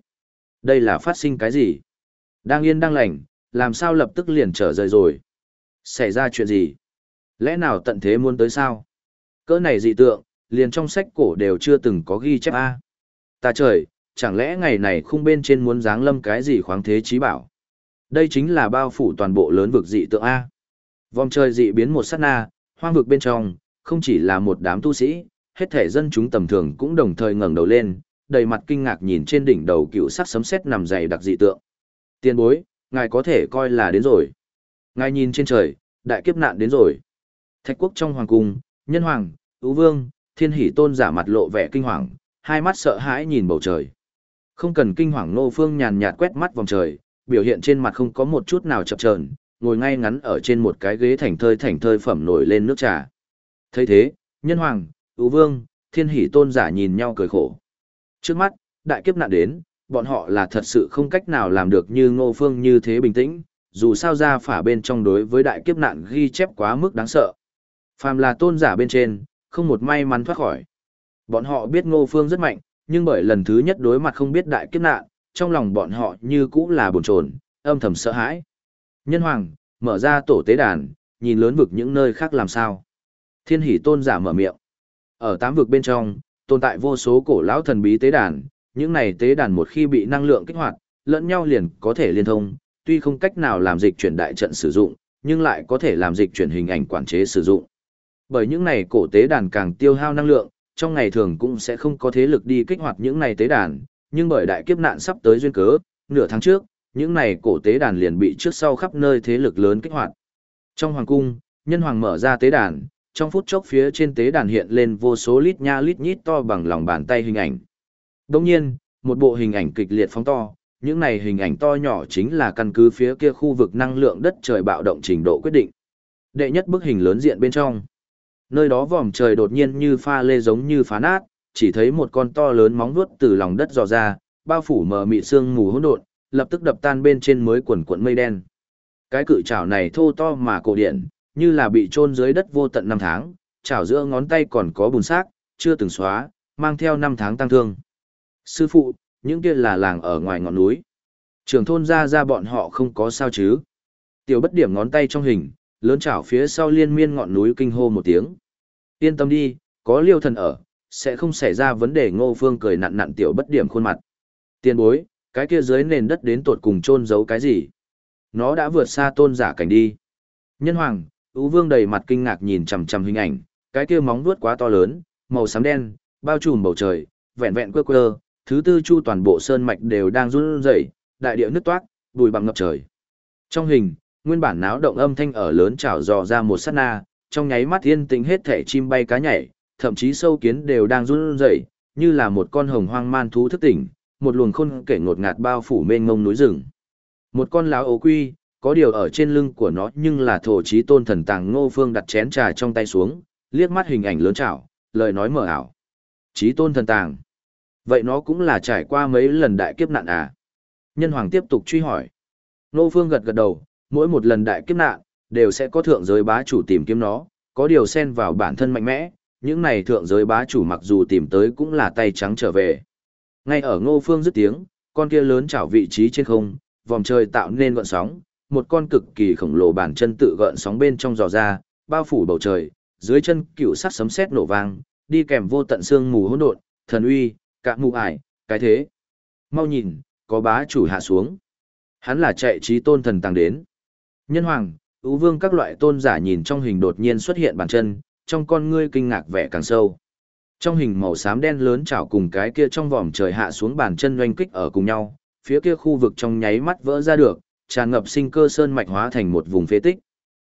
Speaker 1: Đây là phát sinh cái gì? Đang yên đang lành, làm sao lập tức liền trở rời rồi? Xảy ra chuyện gì? Lẽ nào tận thế muốn tới sao? Cỡ này dị tượng, liền trong sách cổ đều chưa từng có ghi chép A. Ta trời, chẳng lẽ ngày này khung bên trên muốn giáng lâm cái gì khoáng thế trí bảo? Đây chính là bao phủ toàn bộ lớn vực dị tượng A. Vòng trời dị biến một sát na, hoang vực bên trong, không chỉ là một đám tu sĩ, hết thể dân chúng tầm thường cũng đồng thời ngẩng đầu lên, đầy mặt kinh ngạc nhìn trên đỉnh đầu cựu sắc sấm sét nằm dày đặc dị tượng. Tiên bối, ngài có thể coi là đến rồi. Ngài nhìn trên trời, đại kiếp nạn đến rồi. Thạch quốc trong hoàng cung, nhân hoàng, ưu vương, thiên hỷ tôn giả mặt lộ vẻ kinh hoàng, hai mắt sợ hãi nhìn bầu trời. Không cần kinh hoàng nô phương nhàn nhạt quét mắt vòng trời, biểu hiện trên mặt không có một chút nào chập chờn, ngồi ngay ngắn ở trên một cái ghế thành thơi thành thơi phẩm nổi lên nước trà. thấy thế, nhân hoàng, ưu vương, thiên hỷ tôn giả nhìn nhau cười khổ. Trước mắt, đại kiếp nạn đến, bọn họ là thật sự không cách nào làm được như ngô phương như thế bình tĩnh, dù sao ra phả bên trong đối với đại kiếp nạn ghi chép quá mức đáng sợ. Phàm là tôn giả bên trên, không một may mắn thoát khỏi. Bọn họ biết ngô phương rất mạnh, nhưng bởi lần thứ nhất đối mặt không biết đại kiếp nạn, trong lòng bọn họ như cũng là buồn chồn, âm thầm sợ hãi. Nhân hoàng, mở ra tổ tế đàn, nhìn lớn vực những nơi khác làm sao. Thiên hỷ tôn giả mở miệng. Ở tám vực bên trong, tồn tại vô số cổ lão thần bí tế đàn, những này tế đàn một khi bị năng lượng kích hoạt, lẫn nhau liền có thể liên thông, tuy không cách nào làm dịch chuyển đại trận sử dụng, nhưng lại có thể làm dịch chuyển hình ảnh quản chế sử dụng. Bởi những này cổ tế đàn càng tiêu hao năng lượng, trong ngày thường cũng sẽ không có thế lực đi kích hoạt những này tế đàn, nhưng bởi đại kiếp nạn sắp tới duyên cớ, nửa tháng trước, những này cổ tế đàn liền bị trước sau khắp nơi thế lực lớn kích hoạt. Trong hoàng cung, nhân hoàng mở ra tế đàn, trong phút chốc phía trên tế đàn hiện lên vô số lít nha lít nhít to bằng lòng bàn tay hình ảnh. Đồng nhiên, một bộ hình ảnh kịch liệt phóng to, những này hình ảnh to nhỏ chính là căn cứ phía kia khu vực năng lượng đất trời bạo động trình độ quyết định. Đệ nhất bức hình lớn diện bên trong. Nơi đó vòm trời đột nhiên như pha lê giống như phá nát, chỉ thấy một con to lớn móng vuốt từ lòng đất dò ra, bao phủ mờ mị sương mù hỗn độn, lập tức đập tan bên trên mới quần cuộn mây đen. Cái cự chảo này thô to mà cổ điển, như là bị chôn dưới đất vô tận năm tháng, chảo giữa ngón tay còn có bùn xác, chưa từng xóa, mang theo năm tháng tăng thương. Sư phụ, những kia là làng ở ngoài ngọn núi. Trường thôn ra ra bọn họ không có sao chứ. Tiểu bất điểm ngón tay trong hình, lớn chảo phía sau liên miên ngọn núi kinh hô một tiếng. Yên tâm đi, có liêu thần ở, sẽ không xảy ra vấn đề ngô phương cười nặn nặn tiểu bất điểm khuôn mặt. Tiên bối, cái kia dưới nền đất đến tột cùng chôn giấu cái gì? Nó đã vượt xa tôn giả cảnh đi. Nhân hoàng, ú vương đầy mặt kinh ngạc nhìn chằm chằm hình ảnh, cái kia móng vuốt quá to lớn, màu xám đen, bao trùm bầu trời, vẹn vẹn quơ quơ, thứ tư chu toàn bộ sơn mạch đều đang run rẩy, đại địa nứt toát, bụi bằng ngập trời. Trong hình, nguyên bản náo động âm thanh ở lớn trào dò ra một sát na, trong nháy mắt yên tĩnh hết thể chim bay cá nhảy, thậm chí sâu kiến đều đang run rẩy, như là một con hồng hoang man thú thức tỉnh, một luồng khôn kể ngột ngạt bao phủ mênh mông núi rừng. Một con láo ấu quy, có điều ở trên lưng của nó nhưng là thổ chí tôn thần tàng ngô phương đặt chén trà trong tay xuống, liếc mắt hình ảnh lớn trảo, lời nói mở ảo. Chí tôn thần tàng. Vậy nó cũng là trải qua mấy lần đại kiếp nạn à? Nhân hoàng tiếp tục truy hỏi. Ngô phương gật gật đầu, mỗi một lần đại kiếp nạn, đều sẽ có thượng giới bá chủ tìm kiếm nó, có điều xen vào bản thân mạnh mẽ, những này thượng giới bá chủ mặc dù tìm tới cũng là tay trắng trở về. Ngay ở ngô phương dứt tiếng, con kia lớn chảo vị trí trên không, vòng trời tạo nên gợn sóng, một con cực kỳ khổng lồ bản chân tự gợn sóng bên trong giò ra, bao phủ bầu trời, dưới chân cựu sắc sấm sét nổ vang, đi kèm vô tận xương mù hỗn độn, thần uy, cạn mù ải, cái thế. Mau nhìn, có bá chủ hạ xuống. Hắn là chạy trí tôn thần tăng đến. Nhân hoàng, ưu vương các loại tôn giả nhìn trong hình đột nhiên xuất hiện bàn chân, trong con ngươi kinh ngạc vẻ càng sâu. Trong hình màu xám đen lớn chảo cùng cái kia trong vòm trời hạ xuống bàn chân doanh kích ở cùng nhau, phía kia khu vực trong nháy mắt vỡ ra được, tràn ngập sinh cơ sơn mạch hóa thành một vùng phế tích.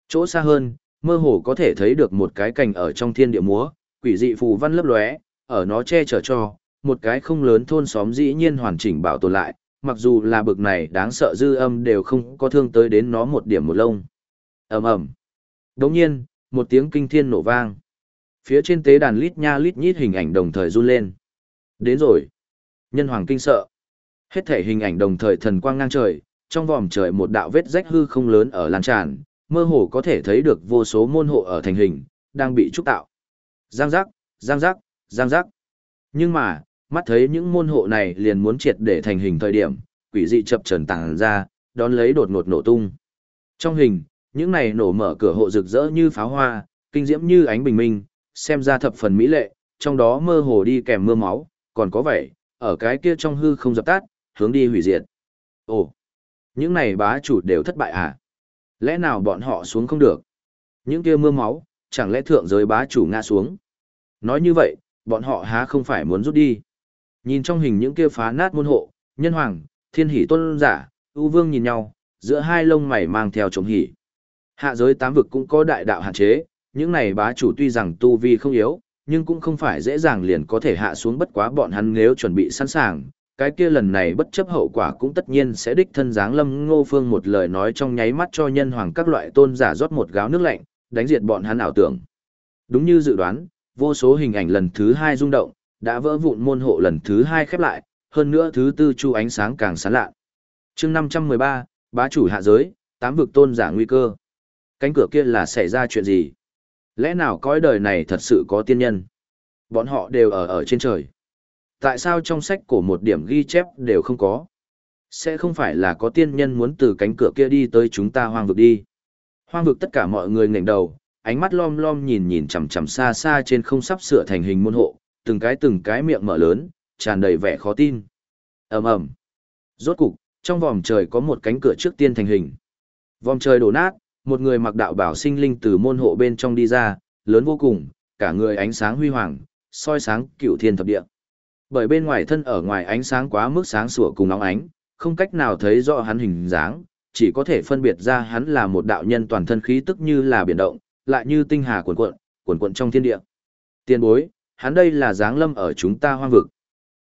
Speaker 1: Chỗ xa hơn, mơ hồ có thể thấy được một cái cành ở trong thiên địa múa, quỷ dị phù văn lấp lóe, ở nó che chở cho, một cái không lớn thôn xóm dĩ nhiên hoàn chỉnh bảo tồn lại, mặc dù là bực này đáng sợ dư âm đều không có thương tới đến nó một điểm một lông. ầm ầm. Đống nhiên, một tiếng kinh thiên nổ vang. Phía trên tế đàn lít nha lít nhít hình ảnh đồng thời run lên. Đến rồi. Nhân hoàng kinh sợ. Hết thể hình ảnh đồng thời thần quang ngang trời, trong vòm trời một đạo vết rách hư không lớn ở lan tràn, mơ hồ có thể thấy được vô số môn hộ ở thành hình, đang bị trúc tạo. Giang giác, giang giác, giang giác. Nhưng mà, mắt thấy những môn hộ này liền muốn triệt để thành hình thời điểm, quỷ dị chập trần tàng ra, đón lấy đột ngột nổ tung. Trong hình, những này nổ mở cửa hộ rực rỡ như pháo hoa, kinh diễm như ánh bình minh, xem ra thập phần mỹ lệ, trong đó mơ hồ đi kèm mưa máu, còn có vẻ, ở cái kia trong hư không dập tắt, hướng đi hủy diệt. Ồ, những này bá chủ đều thất bại à? Lẽ nào bọn họ xuống không được? Những kia mưa máu, chẳng lẽ thượng giới bá chủ ngã xuống? Nói như vậy, bọn họ há không phải muốn rút đi? Nhìn trong hình những kia phá nát môn hộ, nhân hoàng, thiên hỷ tôn giả, ưu vương nhìn nhau, giữa hai lông mày mang theo trống hỉ Hạ giới tám vực cũng có đại đạo hạn chế, những này bá chủ tuy rằng tu vi không yếu, nhưng cũng không phải dễ dàng liền có thể hạ xuống bất quá bọn hắn nếu chuẩn bị sẵn sàng, cái kia lần này bất chấp hậu quả cũng tất nhiên sẽ đích thân giáng lâm ngô phương một lời nói trong nháy mắt cho nhân hoàng các loại tôn giả rót một gáo nước lạnh, đánh diệt bọn hắn ảo tưởng. Đúng như dự đoán, vô số hình ảnh lần thứ hai rung động, đã vỡ vụn môn hộ lần thứ hai khép lại, hơn nữa thứ tư chu ánh sáng càng sáng lạ. chương 513, bá chủ hạ giới, tám vực tôn giả nguy cơ. Cánh cửa kia là xảy ra chuyện gì? Lẽ nào cõi đời này thật sự có tiên nhân? Bọn họ đều ở ở trên trời. Tại sao trong sách cổ một điểm ghi chép đều không có? Sẽ không phải là có tiên nhân muốn từ cánh cửa kia đi tới chúng ta hoang vực đi. Hoang vực tất cả mọi người ngẩng đầu, ánh mắt lom lom nhìn nhìn chằm chằm xa xa trên không sắp sửa thành hình môn hộ, từng cái từng cái miệng mở lớn, tràn đầy vẻ khó tin. ầm ầm. Rốt cục, trong vòm trời có một cánh cửa trước tiên thành hình. Vòm trời đổ nát, một người mặc đạo bảo sinh linh từ môn hộ bên trong đi ra, lớn vô cùng, cả người ánh sáng huy hoàng, soi sáng cựu thiên thập địa. Bởi bên ngoài thân ở ngoài ánh sáng quá mức sáng sủa cùng nóng ánh, không cách nào thấy rõ hắn hình dáng, chỉ có thể phân biệt ra hắn là một đạo nhân toàn thân khí tức như là biển động, lại như tinh hà cuồn cuộn, cuồn cuộn trong thiên địa. Tiên bối, hắn đây là dáng lâm ở chúng ta hoang vực.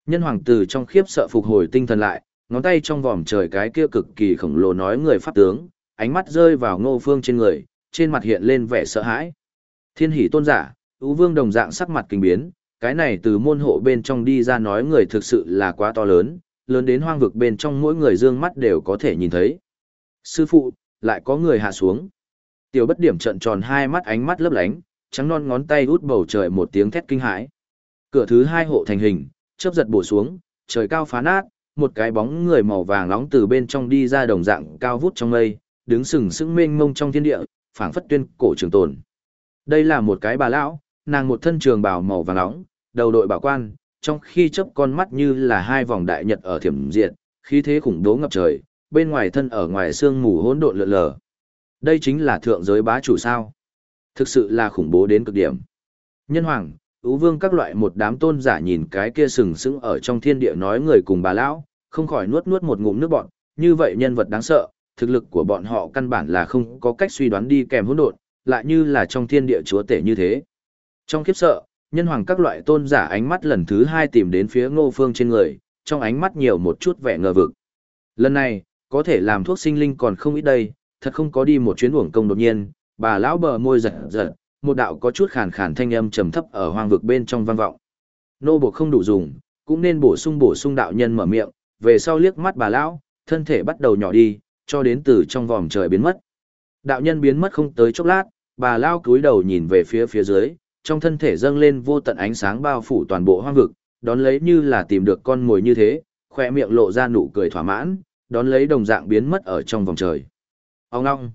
Speaker 1: Nhân hoàng tử trong khiếp sợ phục hồi tinh thần lại, ngón tay trong vòm trời cái kia cực kỳ khổng lồ nói người pháp tướng, ánh mắt rơi vào ngô phương trên người, trên mặt hiện lên vẻ sợ hãi. Thiên hỷ tôn giả, ưu vương đồng dạng sắc mặt kinh biến, cái này từ môn hộ bên trong đi ra nói người thực sự là quá to lớn, lớn đến hoang vực bên trong mỗi người dương mắt đều có thể nhìn thấy. Sư phụ, lại có người hạ xuống. Tiểu bất điểm trận tròn hai mắt ánh mắt lấp lánh, trắng non ngón tay út bầu trời một tiếng thét kinh hãi. Cửa thứ hai hộ thành hình, chớp giật bổ xuống, trời cao phá nát, một cái bóng người màu vàng nóng từ bên trong đi ra đồng dạng cao vút trong mây, đứng sừng sững mênh mông trong thiên địa, phảng phất tuyên cổ trường tồn. Đây là một cái bà lão, nàng một thân trường bào màu vàng nóng, đầu đội bảo quan, trong khi chớp con mắt như là hai vòng đại nhật ở thiểm diệt, khí thế khủng bố ngập trời, bên ngoài thân ở ngoài xương mù hỗn độn lượn lờ. Đây chính là thượng giới bá chủ sao? Thực sự là khủng bố đến cực điểm. Nhân hoàng, ú vương các loại một đám tôn giả nhìn cái kia sừng sững ở trong thiên địa nói người cùng bà lão, không khỏi nuốt nuốt một ngụm nước bọt, như vậy nhân vật đáng sợ, thực lực của bọn họ căn bản là không có cách suy đoán đi kèm hỗn độn, lại như là trong thiên địa chúa tể như thế. Trong kiếp sợ, nhân hoàng các loại tôn giả ánh mắt lần thứ hai tìm đến phía ngô phương trên người, trong ánh mắt nhiều một chút vẻ ngờ vực. Lần này, có thể làm thuốc sinh linh còn không ít đây, thật không có đi một chuyến uổng công đột nhiên, bà lão bờ môi giật giật, một đạo có chút khàn khàn thanh âm trầm thấp ở hoang vực bên trong vang vọng. Nô buộc không đủ dùng, cũng nên bổ sung bổ sung đạo nhân mở miệng, về sau liếc mắt bà lão, thân thể bắt đầu nhỏ đi, cho đến từ trong vòm trời biến mất. Đạo nhân biến mất không tới chốc lát, bà lão cúi đầu nhìn về phía phía dưới, trong thân thể dâng lên vô tận ánh sáng bao phủ toàn bộ hoang vực, đón lấy như là tìm được con mồi như thế, khoe miệng lộ ra nụ cười thỏa mãn, đón lấy đồng dạng biến mất ở trong vòng trời. Ông ngong.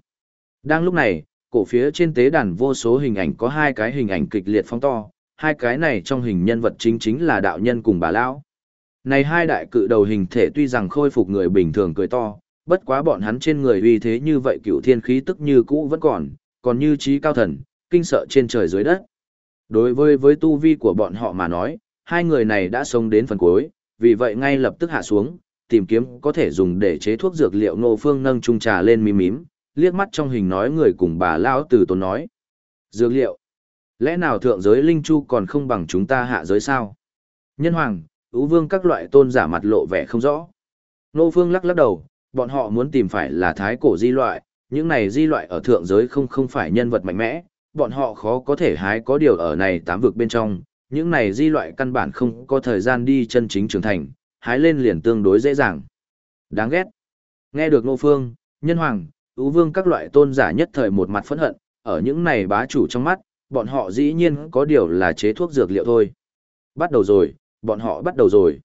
Speaker 1: Đang lúc này, cổ phía trên tế đàn vô số hình ảnh có hai cái hình ảnh kịch liệt phóng to, hai cái này trong hình nhân vật chính chính là đạo nhân cùng bà lão. Này hai đại cự đầu hình thể tuy rằng khôi phục người bình thường cười to, bất quá bọn hắn trên người uy thế như vậy cựu thiên khí tức như cũ vẫn còn, còn như trí cao thần, kinh sợ trên trời dưới đất. Đối với với tu vi của bọn họ mà nói, hai người này đã sống đến phần cuối, vì vậy ngay lập tức hạ xuống, tìm kiếm có thể dùng để chế thuốc dược liệu nô phương nâng chung trà lên mím mím, liếc mắt trong hình nói người cùng bà lão từ tốn nói. Dược liệu. Lẽ nào thượng giới linh chu còn không bằng chúng ta hạ giới sao? Nhân hoàng, ú vương các loại tôn giả mặt lộ vẻ không rõ. Nô phương lắc lắc đầu, bọn họ muốn tìm phải là thái cổ di loại, những này di loại ở thượng giới không không phải nhân vật mạnh mẽ, bọn họ khó có thể hái có điều ở này tám vực bên trong, những này di loại căn bản không có thời gian đi chân chính trưởng thành, hái lên liền tương đối dễ dàng. Đáng ghét. Nghe được Nô Phương, Nhân Hoàng, ưu Vương các loại tôn giả nhất thời một mặt phẫn hận, ở những này bá chủ trong mắt, bọn họ dĩ nhiên có điều là chế thuốc dược liệu thôi. Bắt đầu rồi, bọn họ bắt đầu rồi.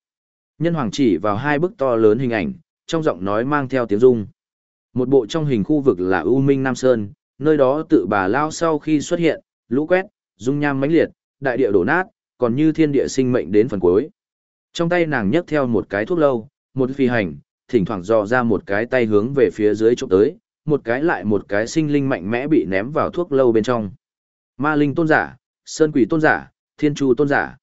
Speaker 1: Nhân Hoàng chỉ vào hai bức to lớn hình ảnh, trong giọng nói mang theo tiếng rung. Một bộ trong hình khu vực là U Minh Nam Sơn, nơi đó tự bà lao sau khi xuất hiện, lũ quét, dung nham mãnh liệt, đại địa đổ nát, còn như thiên địa sinh mệnh đến phần cuối. Trong tay nàng nhấc theo một cái thuốc lâu, một phi hành, thỉnh thoảng dò ra một cái tay hướng về phía dưới chụp tới, một cái lại một cái sinh linh mạnh mẽ bị ném vào thuốc lâu bên trong. Ma linh tôn giả, sơn quỷ tôn giả, thiên chu tôn giả.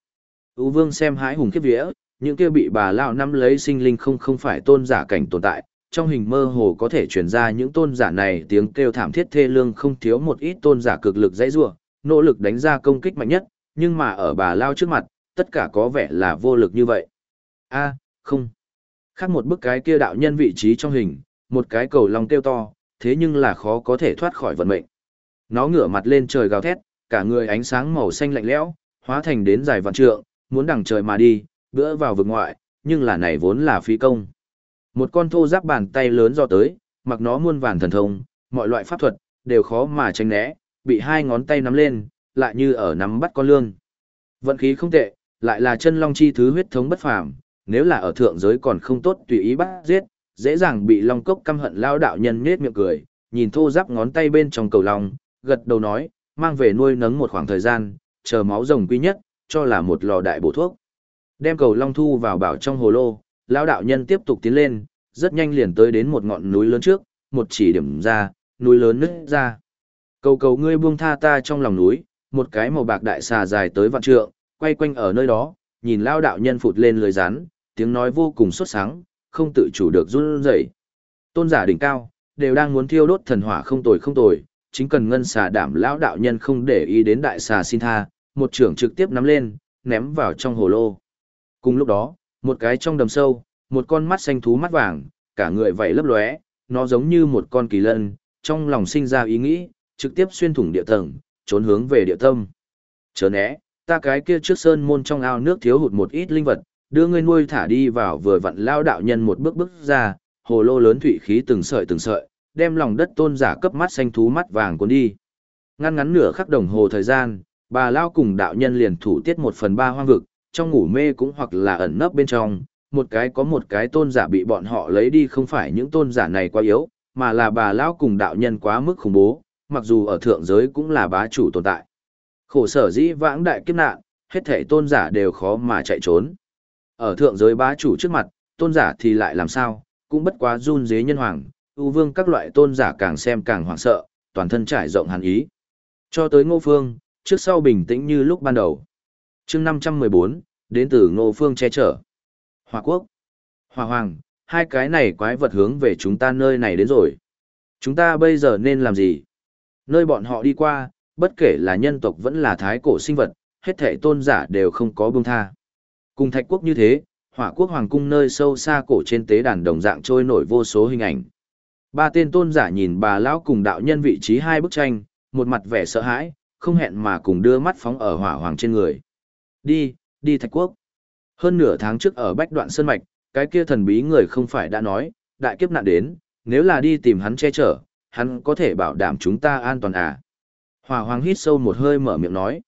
Speaker 1: Ú vương xem hái hùng kiếp vía, những kia bị bà lao năm lấy sinh linh không không phải tôn giả cảnh tồn tại, trong hình mơ hồ có thể truyền ra những tôn giả này tiếng kêu thảm thiết thê lương không thiếu một ít tôn giả cực lực dãy rủa, nỗ lực đánh ra công kích mạnh nhất, nhưng mà ở bà lao trước mặt, tất cả có vẻ là vô lực như vậy. A, không. Khác một bức cái kia đạo nhân vị trí trong hình, một cái cầu long kêu to, thế nhưng là khó có thể thoát khỏi vận mệnh. Nó ngửa mặt lên trời gào thét, cả người ánh sáng màu xanh lạnh lẽo, hóa thành đến dài vạn trượng, muốn đằng trời mà đi, bữa vào vực ngoại, nhưng là này vốn là phi công. Một con thô giáp bàn tay lớn do tới, mặc nó muôn vàn thần thông, mọi loại pháp thuật, đều khó mà tránh né, bị hai ngón tay nắm lên, lại như ở nắm bắt con lương. Vận khí không tệ, lại là chân long chi thứ huyết thống bất phàm, nếu là ở thượng giới còn không tốt tùy ý bắt giết, dễ dàng bị long cốc căm hận lao đạo nhân nết miệng cười, nhìn thô giáp ngón tay bên trong cầu long, gật đầu nói, mang về nuôi nấng một khoảng thời gian, chờ máu rồng quý nhất, cho là một lò đại bổ thuốc. Đem cầu long thu vào bảo trong hồ lô, lao đạo nhân tiếp tục tiến lên, rất nhanh liền tới đến một ngọn núi lớn trước, một chỉ điểm ra, núi lớn nứt ra. Cầu cầu ngươi buông tha ta trong lòng núi, một cái màu bạc đại xà dài tới vạn trượng, quay quanh ở nơi đó, nhìn lao đạo nhân phụt lên lưới rắn, tiếng nói vô cùng xuất sáng, không tự chủ được run rẩy. Tôn giả đỉnh cao, đều đang muốn thiêu đốt thần hỏa không tồi không tồi, chính cần ngân xà đảm lão đạo nhân không để ý đến đại xà xin tha, một trưởng trực tiếp nắm lên, ném vào trong hồ lô. Cùng lúc đó, một cái trong đầm sâu, một con mắt xanh thú mắt vàng, cả người vảy lấp lóe, nó giống như một con kỳ lân, trong lòng sinh ra ý nghĩ, trực tiếp xuyên thủng địa tầng, trốn hướng về địa tâm. Chớ né, ta cái kia trước sơn môn trong ao nước thiếu hụt một ít linh vật, đưa ngươi nuôi thả đi vào vừa vặn lao đạo nhân một bước bước ra, hồ lô lớn thủy khí từng sợi từng sợi, đem lòng đất tôn giả cấp mắt xanh thú mắt vàng cuốn đi. Ngăn ngắn nửa khắc đồng hồ thời gian, bà lao cùng đạo nhân liền thủ tiết một phần ba hoang vực, trong ngủ mê cũng hoặc là ẩn nấp bên trong, một cái có một cái tôn giả bị bọn họ lấy đi không phải những tôn giả này quá yếu, mà là bà lao cùng đạo nhân quá mức khủng bố, mặc dù ở thượng giới cũng là bá chủ tồn tại. Khổ sở dĩ vãng đại kiếp nạn, hết thể tôn giả đều khó mà chạy trốn. Ở thượng giới bá chủ trước mặt, tôn giả thì lại làm sao, cũng bất quá run dế nhân hoàng, ưu vương các loại tôn giả càng xem càng hoảng sợ, toàn thân trải rộng hàn ý. Cho tới ngô phương, trước sau bình tĩnh như lúc ban đầu. chương 514, đến từ ngô phương che chở. Hòa quốc, hòa hoàng, hai cái này quái vật hướng về chúng ta nơi này đến rồi. Chúng ta bây giờ nên làm gì? Nơi bọn họ đi qua, bất kể là nhân tộc vẫn là thái cổ sinh vật, hết thảy tôn giả đều không có buông tha. Cùng thạch quốc như thế, hỏa quốc hoàng cung nơi sâu xa cổ trên tế đàn đồng dạng trôi nổi vô số hình ảnh. Ba tên tôn giả nhìn bà lão cùng đạo nhân vị trí hai bức tranh, một mặt vẻ sợ hãi, không hẹn mà cùng đưa mắt phóng ở hỏa hoàng trên người. Đi, đi thạch quốc. Hơn nửa tháng trước ở Bách Đoạn Sơn Mạch, cái kia thần bí người không phải đã nói, đại kiếp nạn đến, nếu là đi tìm hắn che chở, hắn có thể bảo đảm chúng ta an toàn à. Hỏa hoàng hít sâu một hơi mở miệng nói.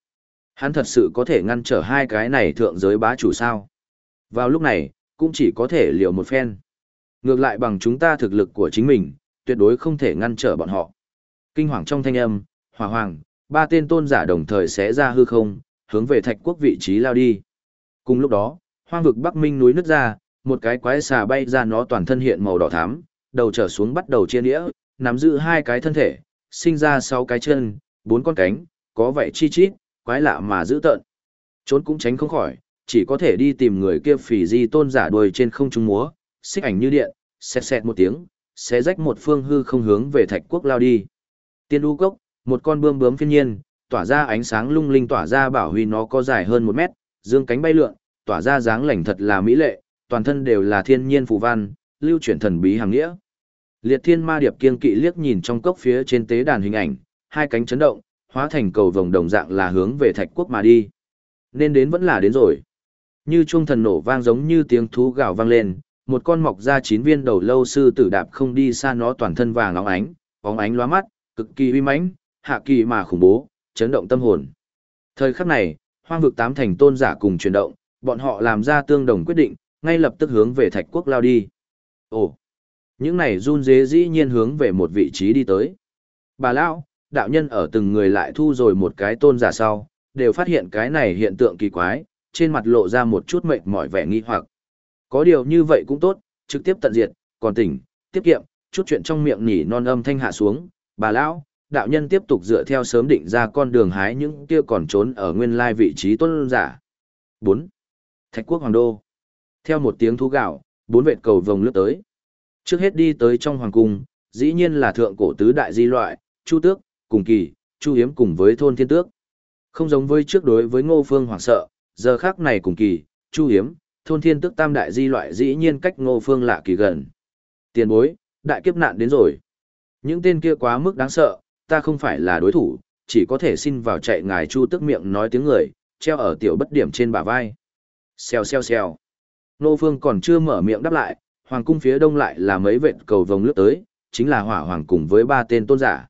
Speaker 1: Hắn thật sự có thể ngăn trở hai cái này thượng giới bá chủ sao. Vào lúc này, cũng chỉ có thể liều một phen. Ngược lại bằng chúng ta thực lực của chính mình, tuyệt đối không thể ngăn trở bọn họ. Kinh hoàng trong thanh âm, hỏa hoàng, ba tên tôn giả đồng thời sẽ ra hư không, hướng về thạch quốc vị trí lao đi. Cùng lúc đó, hoang vực Bắc Minh núi nứt ra, một cái quái xà bay ra nó toàn thân hiện màu đỏ thắm, đầu trở xuống bắt đầu chia đĩa, nắm giữ hai cái thân thể, sinh ra sáu cái chân, bốn con cánh, có vẻ chi chít, quái lạ mà dữ tợn. Trốn cũng tránh không khỏi, chỉ có thể đi tìm người kia phỉ di tôn giả đuôi trên không trung múa, xích ảnh như điện, xẹt xẹt một tiếng, sẽ rách một phương hư không hướng về thạch quốc lao đi. Tiên u cốc, một con bươm bướm phiên nhiên, tỏa ra ánh sáng lung linh tỏa ra bảo huy nó có dài hơn một mét, dương cánh bay lượn, tỏa ra dáng lành thật là mỹ lệ, toàn thân đều là thiên nhiên phù văn, lưu chuyển thần bí hàng nghĩa. Liệt thiên ma điệp kiên kỵ liếc nhìn trong cốc phía trên tế đàn hình ảnh, hai cánh chấn động, hóa thành cầu vồng đồng dạng là hướng về thạch quốc mà đi. Nên đến vẫn là đến rồi. Như chuông thần nổ vang giống như tiếng thú gào vang lên, một con mọc ra chín viên đầu lâu sư tử đạp không đi xa nó toàn thân vàng óng ánh, óng ánh lóa mắt, cực kỳ uy mãnh, hạ kỳ mà khủng bố, chấn động tâm hồn. Thời khắc này, hoang vực tám thành tôn giả cùng chuyển động, bọn họ làm ra tương đồng quyết định, ngay lập tức hướng về thạch quốc lao đi. Ồ, những này run dế dĩ nhiên hướng về một vị trí đi tới. Bà lão, đạo nhân ở từng người lại thu rồi một cái tôn giả sau, đều phát hiện cái này hiện tượng kỳ quái, trên mặt lộ ra một chút mệt mỏi vẻ nghi hoặc. Có điều như vậy cũng tốt, trực tiếp tận diệt, còn tỉnh, tiết kiệm, chút chuyện trong miệng nhỉ non âm thanh hạ xuống, bà lão, đạo nhân tiếp tục dựa theo sớm định ra con đường hái những kia còn trốn ở nguyên lai vị trí tôn giả. 4. Thạch quốc hoàng đô. Theo một tiếng thú gạo, bốn vệt cầu vồng lướt tới. Trước hết đi tới trong hoàng cung, dĩ nhiên là thượng cổ tứ đại di loại, Chu Tước, cùng kỳ, Chu Hiếm cùng với thôn thiên tước. Không giống với trước đối với Ngô Phương hoảng sợ, giờ khác này cùng kỳ, Chu Hiếm, thôn thiên tước tam đại di loại dĩ nhiên cách Ngô Phương lạ kỳ gần. Tiền bối, đại kiếp nạn đến rồi. Những tên kia quá mức đáng sợ, ta không phải là đối thủ, chỉ có thể xin vào chạy ngài Chu Tước miệng nói tiếng người, treo ở tiểu bất điểm trên bả vai. Xèo xèo xèo. Ngô Phương còn chưa mở miệng đáp lại, hoàng cung phía đông lại là mấy vệt cầu vồng lướt tới, chính là hỏa hoàng cùng với ba tên tôn giả.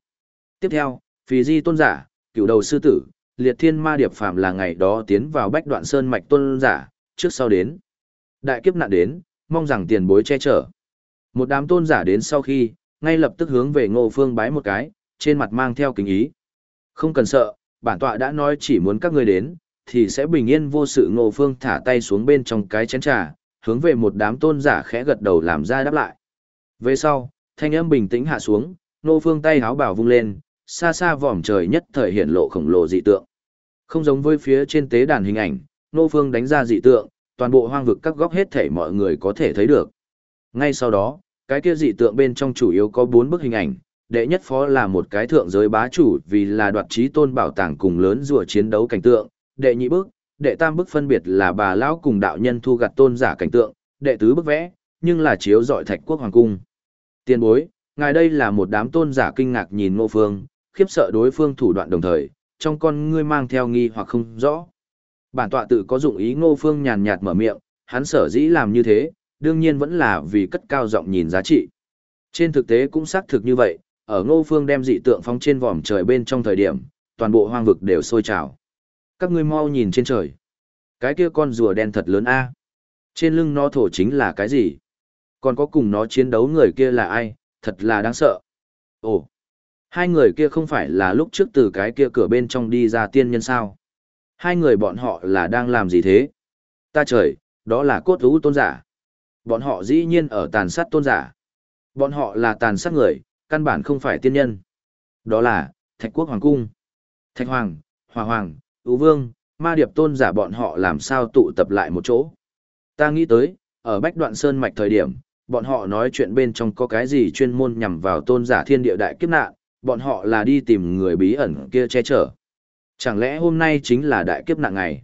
Speaker 1: Tiếp theo, phì di tôn giả, cựu đầu sư tử, liệt thiên ma điệp phàm là ngày đó tiến vào bách đoạn sơn mạch tôn giả, trước sau đến. Đại kiếp nạn đến, mong rằng tiền bối che chở. Một đám tôn giả đến sau khi, ngay lập tức hướng về ngô phương bái một cái, trên mặt mang theo kính ý. Không cần sợ, bản tọa đã nói chỉ muốn các ngươi đến, thì sẽ bình yên vô sự ngô phương thả tay xuống bên trong cái chén trà, hướng về một đám tôn giả khẽ gật đầu làm ra đáp lại. Về sau, thanh âm bình tĩnh hạ xuống, ngô phương tay háo bảo vung lên, xa xa vòm trời nhất thời hiện lộ khổng lồ dị tượng. Không giống với phía trên tế đàn hình ảnh, Nô Phương đánh ra dị tượng, toàn bộ hoang vực các góc hết thể mọi người có thể thấy được. Ngay sau đó, cái kia dị tượng bên trong chủ yếu có bốn bức hình ảnh, đệ nhất phó là một cái thượng giới bá chủ vì là đoạt trí tôn bảo tàng cùng lớn rùa chiến đấu cảnh tượng, đệ nhị bức, đệ tam bức phân biệt là bà lão cùng đạo nhân thu gặt tôn giả cảnh tượng, đệ tứ bức vẽ, nhưng là chiếu dọi thạch quốc hoàng cung. Tiên bối, ngài đây là một đám tôn giả kinh ngạc nhìn Ngô Phương, khiếp sợ đối phương thủ đoạn đồng thời, trong con ngươi mang theo nghi hoặc không rõ. Bản tọa tự có dụng ý ngô phương nhàn nhạt mở miệng, hắn sở dĩ làm như thế, đương nhiên vẫn là vì cất cao giọng nhìn giá trị. Trên thực tế cũng xác thực như vậy, ở ngô phương đem dị tượng phóng trên vòm trời bên trong thời điểm, toàn bộ hoang vực đều sôi trào. Các ngươi mau nhìn trên trời. Cái kia con rùa đen thật lớn a. Trên lưng nó thổ chính là cái gì? Còn có cùng nó chiến đấu người kia là ai? Thật là đáng sợ. Ồ, Hai người kia không phải là lúc trước từ cái kia cửa bên trong đi ra tiên nhân sao? Hai người bọn họ là đang làm gì thế? Ta trời, đó là cốt thú tôn giả. Bọn họ dĩ nhiên ở tàn sát tôn giả. Bọn họ là tàn sát người, căn bản không phải tiên nhân. Đó là, Thạch Quốc Hoàng Cung. Thạch Hoàng, Hòa Hoàng, Ú Vương, Ma Điệp tôn giả bọn họ làm sao tụ tập lại một chỗ. Ta nghĩ tới, ở Bách Đoạn Sơn Mạch thời điểm, bọn họ nói chuyện bên trong có cái gì chuyên môn nhằm vào tôn giả thiên địa đại kiếp nạn, bọn họ là đi tìm người bí ẩn kia che chở. Chẳng lẽ hôm nay chính là đại kiếp nạn ngày?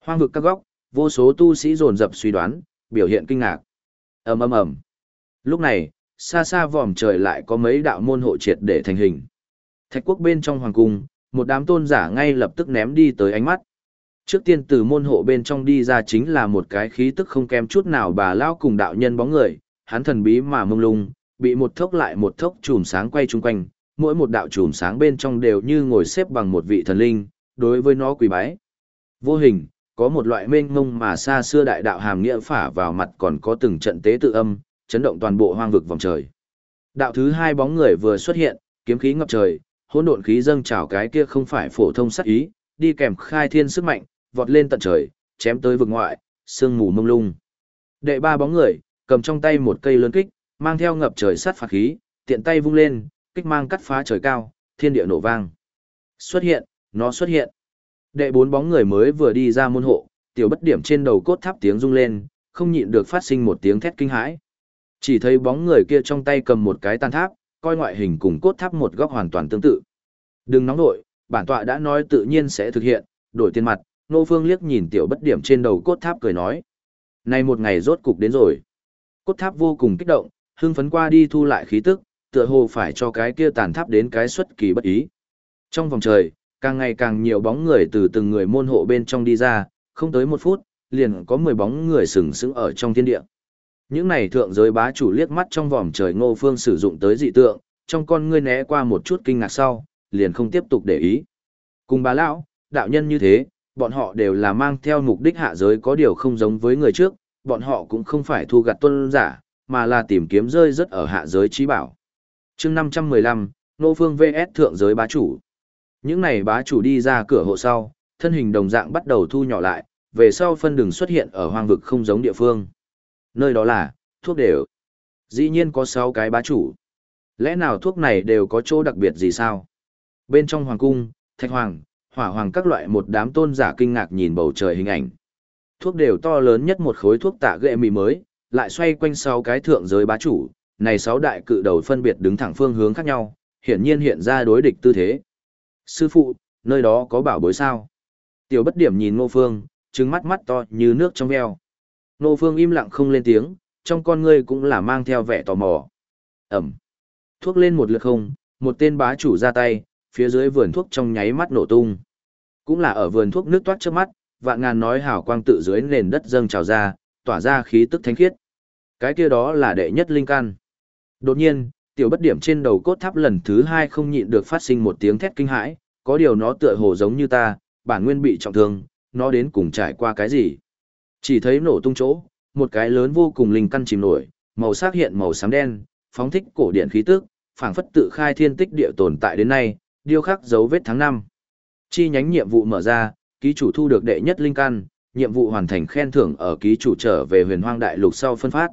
Speaker 1: Hoang vực các góc, vô số tu sĩ dồn dập suy đoán, biểu hiện kinh ngạc. ầm ầm ầm. Lúc này, xa xa vòm trời lại có mấy đạo môn hộ triệt để thành hình. Thạch quốc bên trong hoàng cung, một đám tôn giả ngay lập tức ném đi tới ánh mắt. Trước tiên từ môn hộ bên trong đi ra chính là một cái khí tức không kém chút nào bà lao cùng đạo nhân bóng người, hắn thần bí mà mông lung, bị một thốc lại một thốc chùm sáng quay chung quanh, mỗi một đạo chùm sáng bên trong đều như ngồi xếp bằng một vị thần linh, đối với nó quỳ bái. Vô hình, có một loại mênh mông mà xa xưa đại đạo hàm nghĩa phả vào mặt còn có từng trận tế tự âm, chấn động toàn bộ hoang vực vòng trời. Đạo thứ hai bóng người vừa xuất hiện, kiếm khí ngập trời, hỗn độn khí dâng trào cái kia không phải phổ thông sát ý, đi kèm khai thiên sức mạnh, vọt lên tận trời, chém tới vực ngoại, sương mù mông lung. Đệ ba bóng người, cầm trong tay một cây lớn kích, mang theo ngập trời sát phạt khí, tiện tay vung lên, kích mang cắt phá trời cao, thiên địa nổ vang. Xuất hiện, nó xuất hiện. Đệ bốn bóng người mới vừa đi ra môn hộ, tiểu bất điểm trên đầu cốt tháp tiếng rung lên, không nhịn được phát sinh một tiếng thét kinh hãi. Chỉ thấy bóng người kia trong tay cầm một cái tàn tháp, coi ngoại hình cùng cốt tháp một góc hoàn toàn tương tự. Đừng nóng nội, bản tọa đã nói tự nhiên sẽ thực hiện, đổi tiền mặt, Nô Phương liếc nhìn tiểu bất điểm trên đầu cốt tháp cười nói. Nay một ngày rốt cục đến rồi. Cốt tháp vô cùng kích động, hưng phấn qua đi thu lại khí tức, tựa hồ phải cho cái kia tàn tháp đến cái xuất kỳ bất ý. Trong vòng trời, càng ngày càng nhiều bóng người từ từng người môn hộ bên trong đi ra, không tới một phút, liền có 10 bóng người sừng sững ở trong thiên địa. Những này thượng giới bá chủ liếc mắt trong vòng trời ngô phương sử dụng tới dị tượng, trong con ngươi né qua một chút kinh ngạc sau, liền không tiếp tục để ý. Cùng bá lão, đạo nhân như thế, bọn họ đều là mang theo mục đích hạ giới có điều không giống với người trước, bọn họ cũng không phải thu gặt tuân giả, mà là tìm kiếm rơi rất ở hạ giới trí bảo chương 515, Nô Phương VS Thượng giới bá chủ. Những này bá chủ đi ra cửa hộ sau, thân hình đồng dạng bắt đầu thu nhỏ lại, về sau phân đường xuất hiện ở hoang vực không giống địa phương. Nơi đó là, thuốc đều. Dĩ nhiên có 6 cái bá chủ. Lẽ nào thuốc này đều có chỗ đặc biệt gì sao? Bên trong hoàng cung, thạch hoàng, hỏa hoàng các loại một đám tôn giả kinh ngạc nhìn bầu trời hình ảnh. Thuốc đều to lớn nhất một khối thuốc tạ ghệ mì mới, lại xoay quanh sáu cái thượng giới bá chủ, này sáu đại cự đầu phân biệt đứng thẳng phương hướng khác nhau, hiển nhiên hiện ra đối địch tư thế. Sư phụ, nơi đó có bảo bối sao? Tiểu bất điểm nhìn Ngô Phương, trừng mắt mắt to như nước trong veo. Ngô Phương im lặng không lên tiếng, trong con ngươi cũng là mang theo vẻ tò mò. Ẩm. Thuốc lên một lượt không, một tên bá chủ ra tay, phía dưới vườn thuốc trong nháy mắt nổ tung. Cũng là ở vườn thuốc nước toát trước mắt, vạn ngàn nói hào quang tự dưới nền đất dâng trào ra, tỏa ra khí tức thánh khiết. Cái kia đó là đệ nhất linh căn. Đột nhiên, tiểu bất điểm trên đầu cốt tháp lần thứ hai không nhịn được phát sinh một tiếng thét kinh hãi, có điều nó tựa hồ giống như ta, bản nguyên bị trọng thương, nó đến cùng trải qua cái gì. Chỉ thấy nổ tung chỗ, một cái lớn vô cùng linh căn chìm nổi, màu sắc hiện màu xám đen, phóng thích cổ điện khí tức, phảng phất tự khai thiên tích địa tồn tại đến nay, điêu khắc dấu vết tháng năm. Chi nhánh nhiệm vụ mở ra, ký chủ thu được đệ nhất linh căn, nhiệm vụ hoàn thành khen thưởng ở ký chủ trở về huyền hoang đại lục sau phân phát.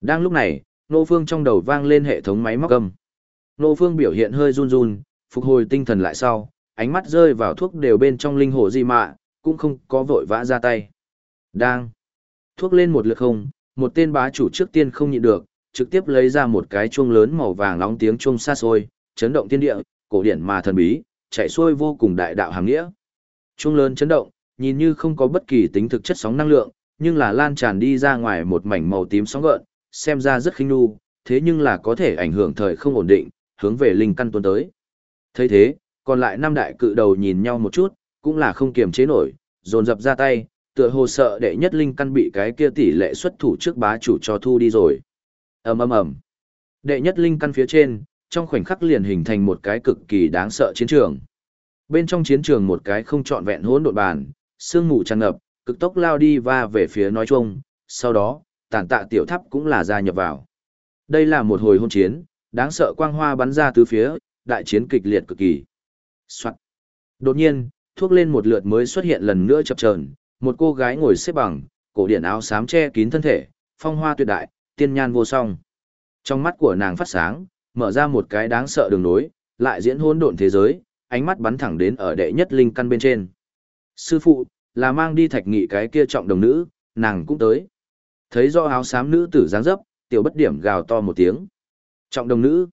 Speaker 1: Đang lúc này, Nô Phương trong đầu vang lên hệ thống máy móc âm. Nô Phương biểu hiện hơi run run, phục hồi tinh thần lại sau, ánh mắt rơi vào thuốc đều bên trong linh hồ di mạ, cũng không có vội vã ra tay. Đang. Thuốc lên một lượt không, một tên bá chủ trước tiên không nhịn được, trực tiếp lấy ra một cái chuông lớn màu vàng nóng tiếng chuông xa xôi, chấn động thiên địa, cổ điển mà thần bí, chạy xuôi vô cùng đại đạo hàm nghĩa. Chuông lớn chấn động, nhìn như không có bất kỳ tính thực chất sóng năng lượng, nhưng là lan tràn đi ra ngoài một mảnh màu tím sóng gợn, xem ra rất khinh nu, thế nhưng là có thể ảnh hưởng thời không ổn định, hướng về linh căn tuôn tới. thấy thế, còn lại năm đại cự đầu nhìn nhau một chút, cũng là không kiềm chế nổi, dồn dập ra tay, tựa hồ sợ đệ nhất linh căn bị cái kia tỷ lệ xuất thủ trước bá chủ cho thu đi rồi. ầm ầm ầm, đệ nhất linh căn phía trên, trong khoảnh khắc liền hình thành một cái cực kỳ đáng sợ chiến trường. Bên trong chiến trường một cái không trọn vẹn hỗn độn bàn, sương mù tràn ngập, cực tốc lao đi và về phía nói chung, sau đó, tàn tạ tiểu tháp cũng là gia nhập vào. Đây là một hồi hôn chiến, đáng sợ quang hoa bắn ra từ phía, đại chiến kịch liệt cực kỳ. Soạn. Đột nhiên, thuốc lên một lượt mới xuất hiện lần nữa chập chờn, một cô gái ngồi xếp bằng, cổ điển áo xám che kín thân thể, phong hoa tuyệt đại, tiên nhan vô song. Trong mắt của nàng phát sáng, mở ra một cái đáng sợ đường nối, lại diễn hỗn độn thế giới, ánh mắt bắn thẳng đến ở đệ nhất linh căn bên trên. Sư phụ, là mang đi thạch nghị cái kia trọng đồng nữ, nàng cũng tới. Thấy do áo xám nữ tử dáng dấp, tiểu bất điểm gào to một tiếng. Trọng đồng nữ,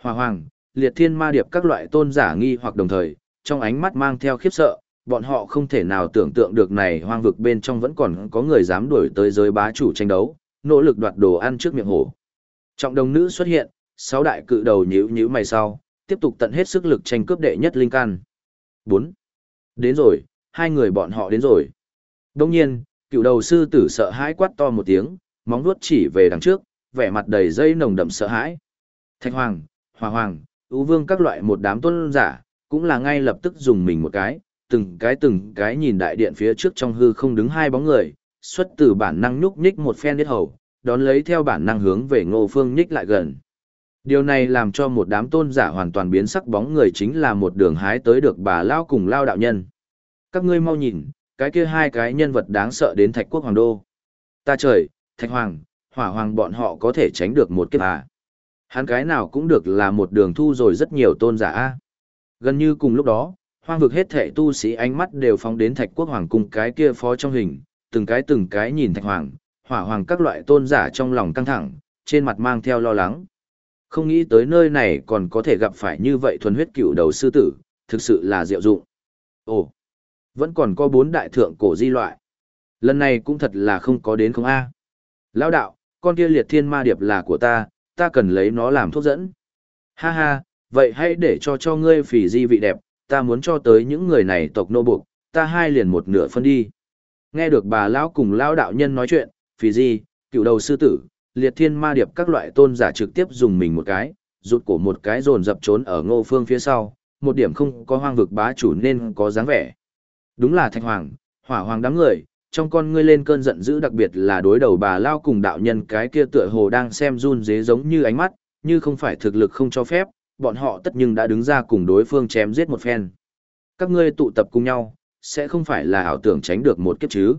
Speaker 1: hòa hoàng, liệt thiên ma điệp các loại tôn giả nghi hoặc đồng thời, trong ánh mắt mang theo khiếp sợ, bọn họ không thể nào tưởng tượng được này hoang vực bên trong vẫn còn có người dám đuổi tới giới bá chủ tranh đấu, nỗ lực đoạt đồ ăn trước miệng hổ. Trọng đồng nữ xuất hiện, sáu đại cự đầu nhíu nhíu mày sau, tiếp tục tận hết sức lực tranh cướp đệ nhất linh căn. 4. Đến rồi, hai người bọn họ đến rồi. Đông nhiên, cựu đầu sư tử sợ hãi quát to một tiếng, móng vuốt chỉ về đằng trước, vẻ mặt đầy dây nồng đậm sợ hãi. Thạch Hoàng, Hòa Hoàng, Ú Vương các loại một đám tuân giả, cũng là ngay lập tức dùng mình một cái, từng cái từng cái nhìn đại điện phía trước trong hư không đứng hai bóng người, xuất từ bản năng nhúc nhích một phen đít hầu, đón lấy theo bản năng hướng về ngô phương nhích lại gần. Điều này làm cho một đám tôn giả hoàn toàn biến sắc bóng người chính là một đường hái tới được bà Lao cùng Lao đạo nhân. Các ngươi mau nhìn, cái kia hai cái nhân vật đáng sợ đến thạch quốc hoàng đô. Ta trời, thạch hoàng, hỏa hoàng bọn họ có thể tránh được một kiếp à. Hắn cái nào cũng được là một đường thu rồi rất nhiều tôn giả a. Gần như cùng lúc đó, hoang vực hết thệ tu sĩ ánh mắt đều phóng đến thạch quốc hoàng cung cái kia phó trong hình, từng cái từng cái nhìn thạch hoàng, hỏa hoàng các loại tôn giả trong lòng căng thẳng, trên mặt mang theo lo lắng. Không nghĩ tới nơi này còn có thể gặp phải như vậy thuần huyết cựu đầu sư tử, thực sự là diệu dụng. Ồ, vẫn còn có bốn đại thượng cổ di loại. Lần này cũng thật là không có đến không a. À. Lão đạo, con kia liệt thiên ma điệp là của ta, ta cần lấy nó làm thuốc dẫn. Ha ha, vậy hãy để cho cho ngươi phỉ di vị đẹp, ta muốn cho tới những người này tộc nô buộc, ta hai liền một nửa phân đi. Nghe được bà lão cùng lão đạo nhân nói chuyện, phỉ di, cựu đầu sư tử, liệt thiên ma điệp các loại tôn giả trực tiếp dùng mình một cái, rụt cổ một cái dồn dập trốn ở ngô phương phía sau, một điểm không có hoang vực bá chủ nên có dáng vẻ. Đúng là thạch hoàng, hỏa hoàng đám người, trong con ngươi lên cơn giận dữ đặc biệt là đối đầu bà lao cùng đạo nhân cái kia tựa hồ đang xem run dế giống như ánh mắt, như không phải thực lực không cho phép, bọn họ tất nhưng đã đứng ra cùng đối phương chém giết một phen. Các ngươi tụ tập cùng nhau, sẽ không phải là ảo tưởng tránh được một kiếp chứ.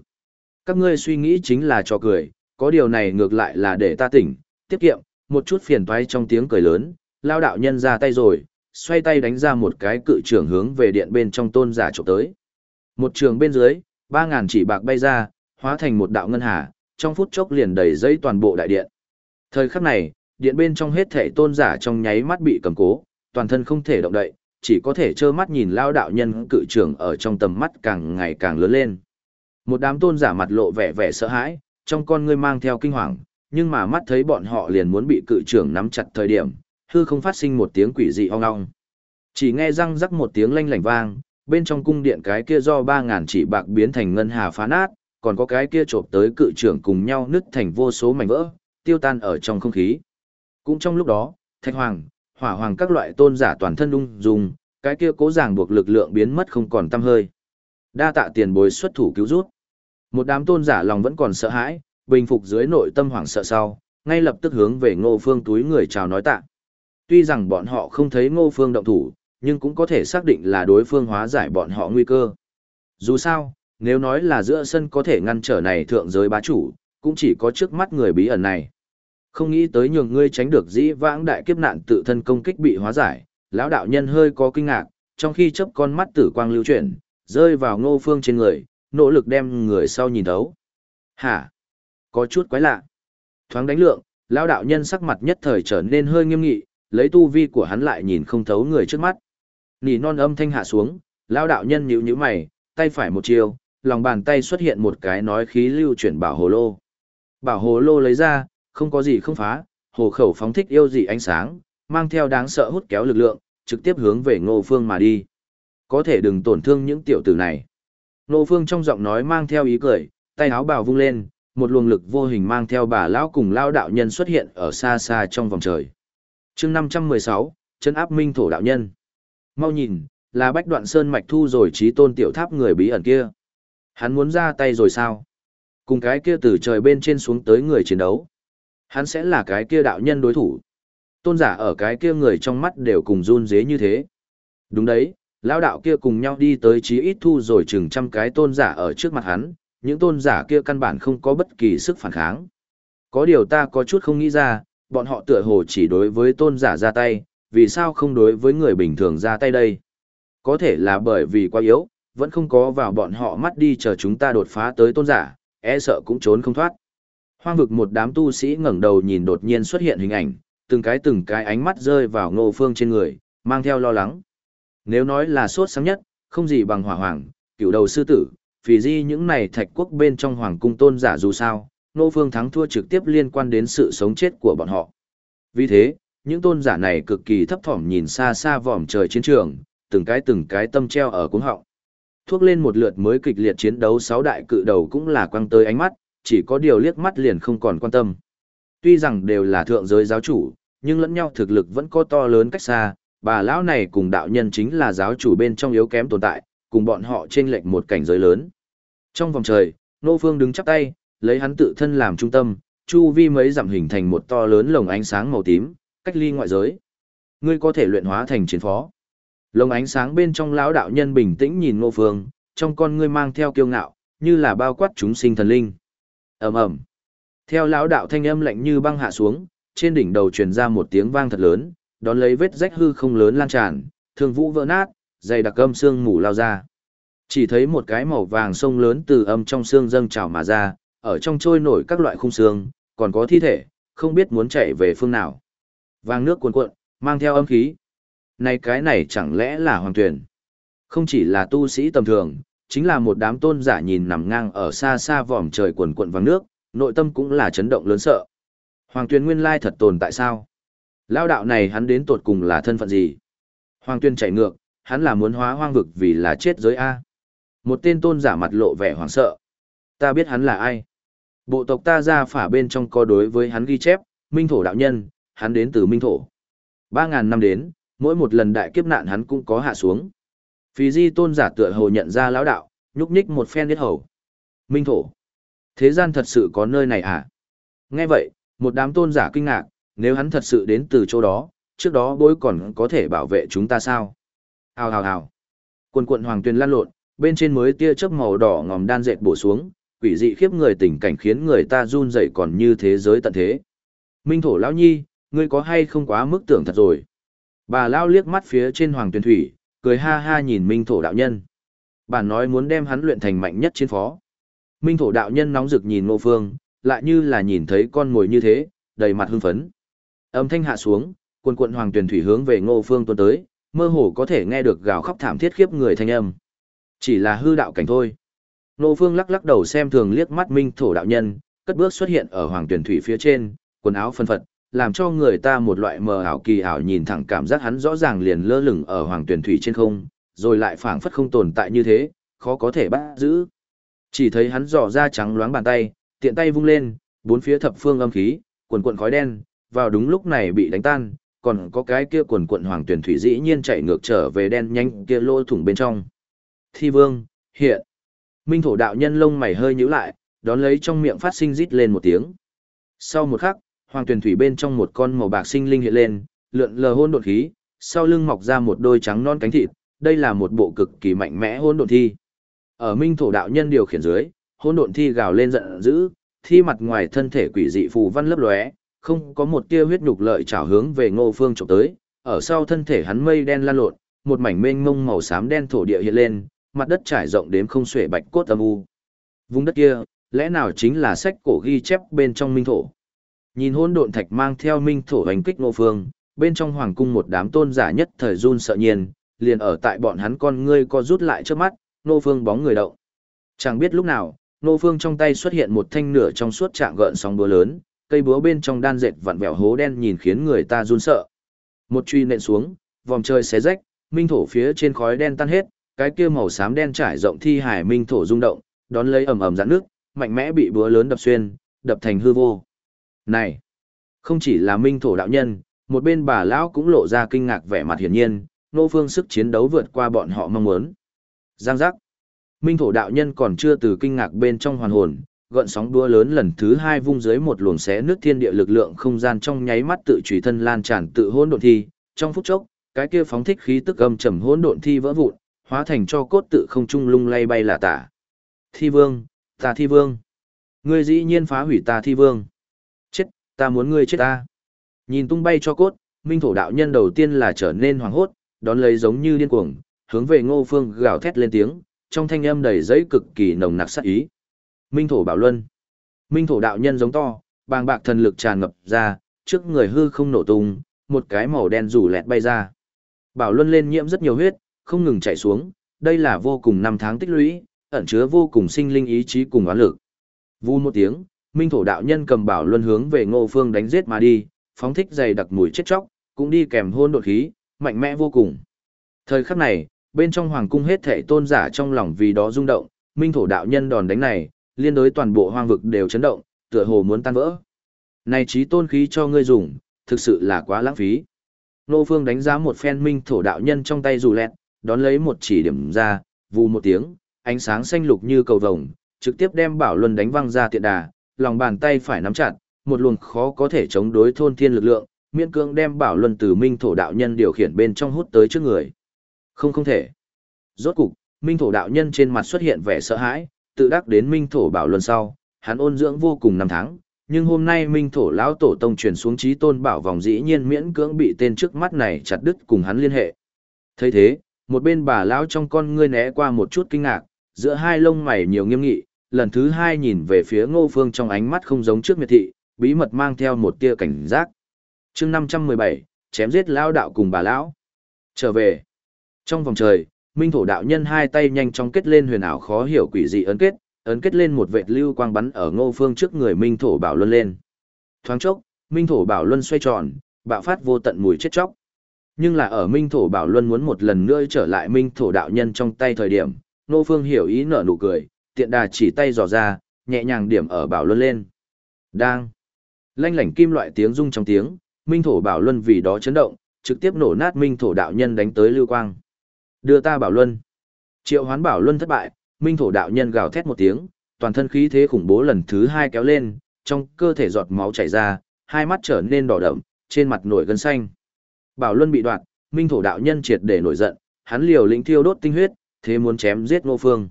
Speaker 1: Các ngươi suy nghĩ chính là cho cười, có điều này ngược lại là để ta tỉnh, tiết kiệm, một chút phiền toái trong tiếng cười lớn, lao đạo nhân ra tay rồi, xoay tay đánh ra một cái cự trưởng hướng về điện bên trong tôn giả trộm tới. Một trường bên dưới, ba ngàn chỉ bạc bay ra, hóa thành một đạo ngân hà, trong phút chốc liền đầy dây toàn bộ đại điện. Thời khắc này, điện bên trong hết thể tôn giả trong nháy mắt bị cầm cố, toàn thân không thể động đậy, chỉ có thể trơ mắt nhìn lao đạo nhân cự trường ở trong tầm mắt càng ngày càng lớn lên. Một đám tôn giả mặt lộ vẻ vẻ sợ hãi, trong con ngươi mang theo kinh hoàng, nhưng mà mắt thấy bọn họ liền muốn bị cự trưởng nắm chặt thời điểm, hư không phát sinh một tiếng quỷ dị ong ong. Chỉ nghe răng rắc một tiếng lanh lảnh vang, bên trong cung điện cái kia do 3.000 chỉ bạc biến thành ngân hà phá nát, còn có cái kia trộm tới cự trưởng cùng nhau nứt thành vô số mảnh vỡ, tiêu tan ở trong không khí. Cũng trong lúc đó, thạch hoàng, hỏa hoàng các loại tôn giả toàn thân ung dung, cái kia cố ràng buộc lực lượng biến mất không còn tăm hơi. Đa tạ tiền bối xuất thủ cứu rút. Một đám tôn giả lòng vẫn còn sợ hãi, bình phục dưới nội tâm hoảng sợ sau, ngay lập tức hướng về ngô phương túi người chào nói tạ. Tuy rằng bọn họ không thấy ngô phương động thủ, nhưng cũng có thể xác định là đối phương hóa giải bọn họ nguy cơ. Dù sao, nếu nói là giữa sân có thể ngăn trở này thượng giới bá chủ, cũng chỉ có trước mắt người bí ẩn này. Không nghĩ tới nhường ngươi tránh được dĩ vãng đại kiếp nạn tự thân công kích bị hóa giải, lão đạo nhân hơi có kinh ngạc, trong khi chấp con mắt tử quang lưu chuyển, rơi vào ngô phương trên người, nỗ lực đem người sau nhìn thấu. Hả? Có chút quái lạ. Thoáng đánh lượng, lão đạo nhân sắc mặt nhất thời trở nên hơi nghiêm nghị, lấy tu vi của hắn lại nhìn không thấu người trước mắt. Nỉ non âm thanh hạ xuống, lão đạo nhân nhíu nhíu mày, tay phải một chiều, lòng bàn tay xuất hiện một cái nói khí lưu chuyển bảo hồ lô. Bảo hồ lô lấy ra, không có gì không phá, hồ khẩu phóng thích yêu dị ánh sáng, mang theo đáng sợ hút kéo lực lượng, trực tiếp hướng về ngô phương mà đi. Có thể đừng tổn thương những tiểu tử này. Ngô phương trong giọng nói mang theo ý cười, tay áo bào vung lên, một luồng lực vô hình mang theo bà lão cùng lao đạo nhân xuất hiện ở xa xa trong vòng trời. chương 516, chân áp minh thổ đạo nhân. Mau nhìn, là bách đoạn sơn mạch thu rồi trí tôn tiểu tháp người bí ẩn kia. Hắn muốn ra tay rồi sao? Cùng cái kia từ trời bên trên xuống tới người chiến đấu. Hắn sẽ là cái kia đạo nhân đối thủ. Tôn giả ở cái kia người trong mắt đều cùng run dế như thế. Đúng đấy, lão đạo kia cùng nhau đi tới chí ít thu rồi chừng trăm cái tôn giả ở trước mặt hắn, những tôn giả kia căn bản không có bất kỳ sức phản kháng. Có điều ta có chút không nghĩ ra, bọn họ tựa hồ chỉ đối với tôn giả ra tay, vì sao không đối với người bình thường ra tay đây? Có thể là bởi vì quá yếu, vẫn không có vào bọn họ mắt đi chờ chúng ta đột phá tới tôn giả, e sợ cũng trốn không thoát. Hoang vực một đám tu sĩ ngẩng đầu nhìn đột nhiên xuất hiện hình ảnh, từng cái từng cái ánh mắt rơi vào ngô phương trên người, mang theo lo lắng. Nếu nói là sốt sáng nhất, không gì bằng hỏa hoàng, cựu đầu sư tử, phì di những này thạch quốc bên trong hoàng cung tôn giả dù sao, ngô phương thắng thua trực tiếp liên quan đến sự sống chết của bọn họ. Vì thế, những tôn giả này cực kỳ thấp thỏm nhìn xa xa vòm trời chiến trường, từng cái từng cái tâm treo ở cuống họng. Thuốc lên một lượt mới kịch liệt chiến đấu sáu đại cự đầu cũng là quăng tới ánh mắt, chỉ có điều liếc mắt liền không còn quan tâm. Tuy rằng đều là thượng giới giáo chủ, nhưng lẫn nhau thực lực vẫn có to lớn cách xa, bà lão này cùng đạo nhân chính là giáo chủ bên trong yếu kém tồn tại, cùng bọn họ trên lệch một cảnh giới lớn. Trong vòng trời, Nô Phương đứng chắp tay, lấy hắn tự thân làm trung tâm, chu vi mấy dặm hình thành một to lớn lồng ánh sáng màu tím, cách ly ngoại giới. Ngươi có thể luyện hóa thành chiến phó. Lồng ánh sáng bên trong lão đạo nhân bình tĩnh nhìn Ngô Phương, trong con ngươi mang theo kiêu ngạo, như là bao quát chúng sinh thần linh. Ầm ầm. Theo lão đạo thanh âm lạnh như băng hạ xuống, trên đỉnh đầu truyền ra một tiếng vang thật lớn, đón lấy vết rách hư không lớn lan tràn, thương vũ vỡ nát, dày đặc âm xương mù lao ra. Chỉ thấy một cái màu vàng sông lớn từ âm trong xương dâng trào mà ra, ở trong trôi nổi các loại khung xương, còn có thi thể, không biết muốn chạy về phương nào. Vàng nước cuồn cuộn, mang theo âm khí. Này cái này chẳng lẽ là hoàng tuyển? Không chỉ là tu sĩ tầm thường, chính là một đám tôn giả nhìn nằm ngang ở xa xa vòm trời cuồn cuộn vàng nước, nội tâm cũng là chấn động lớn sợ. Hoàng tuyển nguyên lai thật tồn tại sao? Lao đạo này hắn đến tột cùng là thân phận gì? Hoàng tuyên chạy ngược, hắn là muốn hóa hoang vực vì là chết giới A. Một tên tôn giả mặt lộ vẻ hoảng sợ. Ta biết hắn là ai. Bộ tộc ta ra phả bên trong có đối với hắn ghi chép, minh thổ đạo nhân, hắn đến từ minh thổ. Ba ngàn năm đến, mỗi một lần đại kiếp nạn hắn cũng có hạ xuống. Phí di tôn giả tựa hồ nhận ra lão đạo, nhúc nhích một phen biết hầu. Minh thổ. Thế gian thật sự có nơi này à? Nghe vậy, một đám tôn giả kinh ngạc, nếu hắn thật sự đến từ chỗ đó, trước đó bối còn có thể bảo vệ chúng ta sao? Hào hào hào. Quần quận hoàng tuyền lan lộn, bên trên mới tia chớp màu đỏ ngòm đan dệt bổ xuống, quỷ dị khiếp người tình cảnh khiến người ta run rẩy còn như thế giới tận thế. Minh thổ lão nhi, ngươi có hay không quá mức tưởng thật rồi. Bà lao liếc mắt phía trên hoàng tuyền thủy, cười ha ha nhìn Minh thổ đạo nhân. Bản nói muốn đem hắn luyện thành mạnh nhất chiến phó. Minh thổ đạo nhân nóng rực nhìn ngô phương, lại như là nhìn thấy con ngồi như thế, đầy mặt hưng phấn. Âm thanh hạ xuống, quần quận hoàng tuyển thủy hướng về ngô phương tuôn tới, mơ hồ có thể nghe được gào khóc thảm thiết khiếp người thanh âm. Chỉ là hư đạo cảnh thôi. Ngô phương lắc lắc đầu xem thường liếc mắt minh thổ đạo nhân, cất bước xuất hiện ở hoàng tuyển thủy phía trên, quần áo phân phật, làm cho người ta một loại mờ ảo kỳ ảo nhìn thẳng cảm giác hắn rõ ràng liền lơ lửng ở hoàng tuyển thủy trên không, rồi lại phảng phất không tồn tại như thế, khó có thể bắt giữ. Chỉ thấy hắn dò ra trắng loáng bàn tay, tiện tay vung lên, bốn phía thập phương âm khí, quần cuộn khói đen, vào đúng lúc này bị đánh tan, còn có cái kia quần quận hoàng tuyển thủy dĩ nhiên chạy ngược trở về đen nhanh kia lô thủng bên trong. Thi vương, hiện. Minh thổ đạo nhân lông mày hơi nhíu lại, đón lấy trong miệng phát sinh rít lên một tiếng. Sau một khắc, hoàng tuyển thủy bên trong một con màu bạc sinh linh hiện lên, lượn lờ hôn đột khí, sau lưng mọc ra một đôi trắng non cánh thịt, đây là một bộ cực kỳ mạnh mẽ hôn đột thi. Ở Minh thổ đạo nhân điều khiển dưới, hôn đột thi gào lên giận dữ, thi mặt ngoài thân thể quỷ dị phù văn lấp lóe, không có một tia huyết nhục lợi trảo hướng về Ngô Phương chụp tới, ở sau thân thể hắn mây đen lan lộn, một mảnh mênh mông màu xám đen thổ địa hiện lên, mặt đất trải rộng đếm không xuể bạch cốt âm u. Vùng đất kia, lẽ nào chính là sách cổ ghi chép bên trong minh thổ? Nhìn hỗn độn thạch mang theo minh thổ hành kích Ngô Phương, bên trong hoàng cung một đám tôn giả nhất thời run sợ nhiên, liền ở tại bọn hắn con ngươi co rút lại trước mắt, Ngô Phương bóng người động. Chẳng biết lúc nào, Ngô Phương trong tay xuất hiện một thanh nửa trong suốt trạng gợn sóng búa lớn, cây búa bên trong đan dệt vặn vẹo hố đen nhìn khiến người ta run sợ. Một truy nện xuống, vòng trời xé rách, minh thổ phía trên khói đen tan hết, cái kia màu xám đen trải rộng thi hải minh thổ rung động, đón lấy ầm ầm giãn nước, mạnh mẽ bị búa lớn đập xuyên, đập thành hư vô. Này, không chỉ là minh thổ đạo nhân, một bên bà lão cũng lộ ra kinh ngạc vẻ mặt hiển nhiên, nô phương sức chiến đấu vượt qua bọn họ mong muốn. Giang giác. Minh thổ đạo nhân còn chưa từ kinh ngạc bên trong hoàn hồn, gợn sóng đua lớn lần thứ hai vung dưới một luồng xé nước thiên địa lực lượng không gian trong nháy mắt tự trùy thân lan tràn tự hỗn độn thi, trong phút chốc, cái kia phóng thích khí tức âm trầm hỗn độn thi vỡ vụn, hóa thành cho cốt tự không trung lung lay bay là tả. Thi vương, ta thi vương. Ngươi dĩ nhiên phá hủy ta thi vương. Ta muốn ngươi chết ta. Nhìn tung bay cho cốt, minh thổ đạo nhân đầu tiên là trở nên hoảng hốt, đón lấy giống như điên cuồng, hướng về ngô phương gào thét lên tiếng, trong thanh âm đầy giấy cực kỳ nồng nặc sát ý. Minh thổ bảo luân. Minh thổ đạo nhân giống to, bàng bạc thần lực tràn ngập ra, trước người hư không nổ tung, một cái màu đen rủ lẹt bay ra. Bảo Luân lên nhiễm rất nhiều huyết, không ngừng chảy xuống, đây là vô cùng năm tháng tích lũy, ẩn chứa vô cùng sinh linh ý chí cùng oán lực. Vu một tiếng, Minh thổ đạo nhân cầm Bảo Luân hướng về Ngô Phương đánh giết mà đi, phóng thích dày đặc mùi chết chóc, cũng đi kèm hôn đột khí, mạnh mẽ vô cùng. Thời khắc này, bên trong hoàng cung hết thảy tôn giả trong lòng vì đó rung động, Minh thổ đạo nhân đòn đánh này, liên đối toàn bộ hoang vực đều chấn động, tựa hồ muốn tan vỡ. Này trí tôn khí cho ngươi dùng, thực sự là quá lãng phí. Nô Phương đánh giá một phen minh thổ đạo nhân trong tay dù lẹt, đón lấy một chỉ điểm ra, vù một tiếng, ánh sáng xanh lục như cầu vồng, trực tiếp đem Bảo Luân đánh văng ra tiện đà, lòng bàn tay phải nắm chặt, một luồng khó có thể chống đối thôn thiên lực lượng, miễn cưỡng đem Bảo Luân từ minh thổ đạo nhân điều khiển bên trong hút tới trước người. Không không thể. Rốt cục, minh thổ đạo nhân trên mặt xuất hiện vẻ sợ hãi, tự đắc đến minh thổ Bảo Luân sau, hắn ôn dưỡng vô cùng năm tháng, nhưng hôm nay minh thổ lão tổ tông truyền xuống trí tôn bảo vòng dĩ nhiên miễn cưỡng bị tên trước mắt này chặt đứt cùng hắn liên hệ. thấy thế, một bên bà lão trong con ngươi né qua một chút kinh ngạc, giữa hai lông mày nhiều nghiêm nghị, lần thứ hai nhìn về phía ngô phương trong ánh mắt không giống trước miệt thị, bí mật mang theo một tia cảnh giác. chương 517, chém giết lão đạo cùng bà lão. Trở về. Trong vòng trời, minh thổ đạo nhân hai tay nhanh chóng kết lên huyền ảo khó hiểu quỷ dị ấn kết, ấn kết lên một vệt lưu quang bắn ở ngô phương trước người minh thổ bảo luân lên. Thoáng chốc, minh thổ bảo luân xoay tròn, bạo phát vô tận mùi chết chóc. Nhưng là ở minh thổ bảo luân muốn một lần nữa trở lại minh thổ đạo nhân trong tay thời điểm, ngô phương hiểu ý nở nụ cười, tiện đà chỉ tay dò ra, nhẹ nhàng điểm ở bảo luân lên. Đang. Lanh lảnh kim loại tiếng rung trong tiếng, minh thổ bảo luân vì đó chấn động, trực tiếp nổ nát minh thổ đạo nhân đánh tới lưu quang. Đưa ta bảo luân. Triệu hoán bảo luân thất bại, minh thổ đạo nhân gào thét một tiếng, toàn thân khí thế khủng bố lần thứ hai kéo lên, trong cơ thể giọt máu chảy ra, hai mắt trở nên đỏ đậm, trên mặt nổi gân xanh. Bảo Luân bị đoạt, minh thổ đạo nhân triệt để nổi giận, hắn liều lĩnh thiêu đốt tinh huyết, thế muốn chém giết Ngô Phương.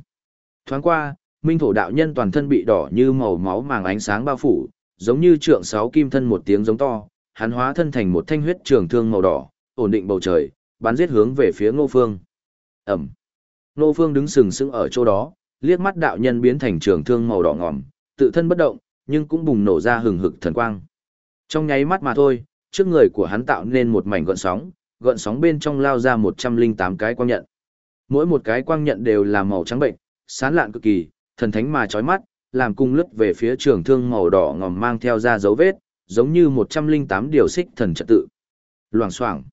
Speaker 1: Thoáng qua, minh thổ đạo nhân toàn thân bị đỏ như màu máu màng ánh sáng bao phủ, giống như trượng sáu kim thân một tiếng giống to, hắn hóa thân thành một thanh huyết trường thương màu đỏ, ổn định bầu trời, bắn giết hướng về phía Ngô Phương. Ẩm. Ngô Phương đứng sừng sững ở chỗ đó, liếc mắt đạo nhân biến thành trường thương màu đỏ ngòm, tự thân bất động, nhưng cũng bùng nổ ra hừng hực thần quang. Trong nháy mắt mà thôi, trước người của hắn tạo nên một mảnh gợn sóng, gợn sóng bên trong lao ra 108 cái quang nhận. Mỗi một cái quang nhận đều là màu trắng bệnh, sán lạn cực kỳ, thần thánh mà chói mắt, làm cung lướt về phía trường thương màu đỏ ngòm mang theo ra dấu vết, giống như 108 điều xích thần trật tự. Loảng xoảng.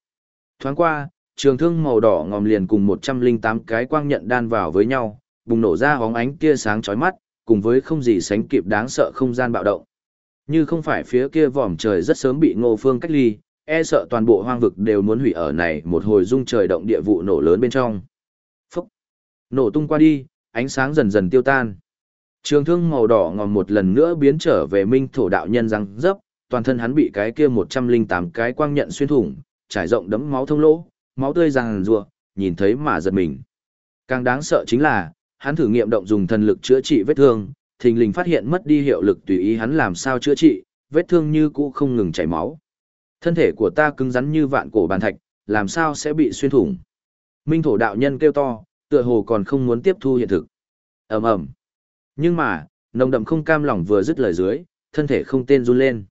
Speaker 1: Thoáng qua, trường thương màu đỏ ngòm liền cùng 108 cái quang nhận đan vào với nhau, bùng nổ ra hóng ánh tia sáng chói mắt, cùng với không gì sánh kịp đáng sợ không gian bạo động. Như không phải phía kia vòm trời rất sớm bị Ngô Phương cách ly, e sợ toàn bộ hoang vực đều muốn hủy ở này một hồi rung trời động địa vụ nổ lớn bên trong. Phúc! Nổ tung qua đi, ánh sáng dần dần tiêu tan. Trường thương màu đỏ ngòm một lần nữa biến trở về minh thổ đạo nhân răng dấp, toàn thân hắn bị cái kia 108 cái quang nhận xuyên thủng, trải rộng đấm máu thông lỗ, máu tươi ràng rùa, nhìn thấy mà giật mình. Càng đáng sợ chính là, hắn thử nghiệm động dùng thần lực chữa trị vết thương, thình lình phát hiện mất đi hiệu lực tùy ý hắn làm sao chữa trị, vết thương như cũ không ngừng chảy máu. Thân thể của ta cứng rắn như vạn cổ bàn thạch, làm sao sẽ bị xuyên thủng. Minh thổ đạo nhân kêu to, tựa hồ còn không muốn tiếp thu hiện thực. ầm ầm. Nhưng mà, nồng đậm không cam lòng vừa dứt lời dưới, thân thể không tên run lên.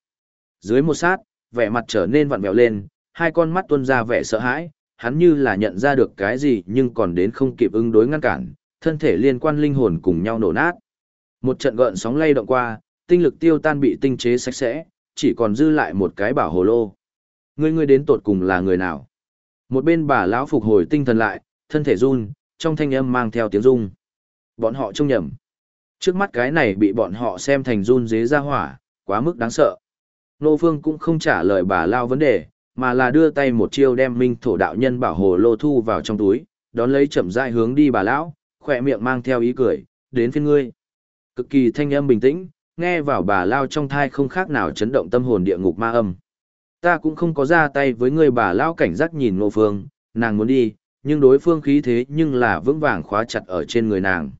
Speaker 1: Dưới một sát, vẻ mặt trở nên vặn vẹo lên, hai con mắt tuôn ra vẻ sợ hãi, hắn như là nhận ra được cái gì nhưng còn đến không kịp ứng đối ngăn cản, thân thể liên quan linh hồn cùng nhau nổ nát. Một trận gợn sóng lay động qua, tinh lực tiêu tan bị tinh chế sạch sẽ, chỉ còn dư lại một cái bảo hồ lô. Ngươi ngươi đến tột cùng là người nào? Một bên bà lão phục hồi tinh thần lại, thân thể run, trong thanh âm mang theo tiếng rung. Bọn họ trông nhầm. Trước mắt cái này bị bọn họ xem thành run dế ra hỏa, quá mức đáng sợ. Nô Phương cũng không trả lời bà lao vấn đề, mà là đưa tay một chiêu đem minh thổ đạo nhân bảo hồ lô thu vào trong túi, đón lấy chậm rãi hướng đi bà lão, khỏe miệng mang theo ý cười, đến phiên ngươi. Cực kỳ thanh âm bình tĩnh, nghe vào bà lao trong thai không khác nào chấn động tâm hồn địa ngục ma âm. Ta cũng không có ra tay với người bà lao cảnh giác nhìn nô Phương, nàng muốn đi, nhưng đối phương khí thế nhưng là vững vàng khóa chặt ở trên người nàng.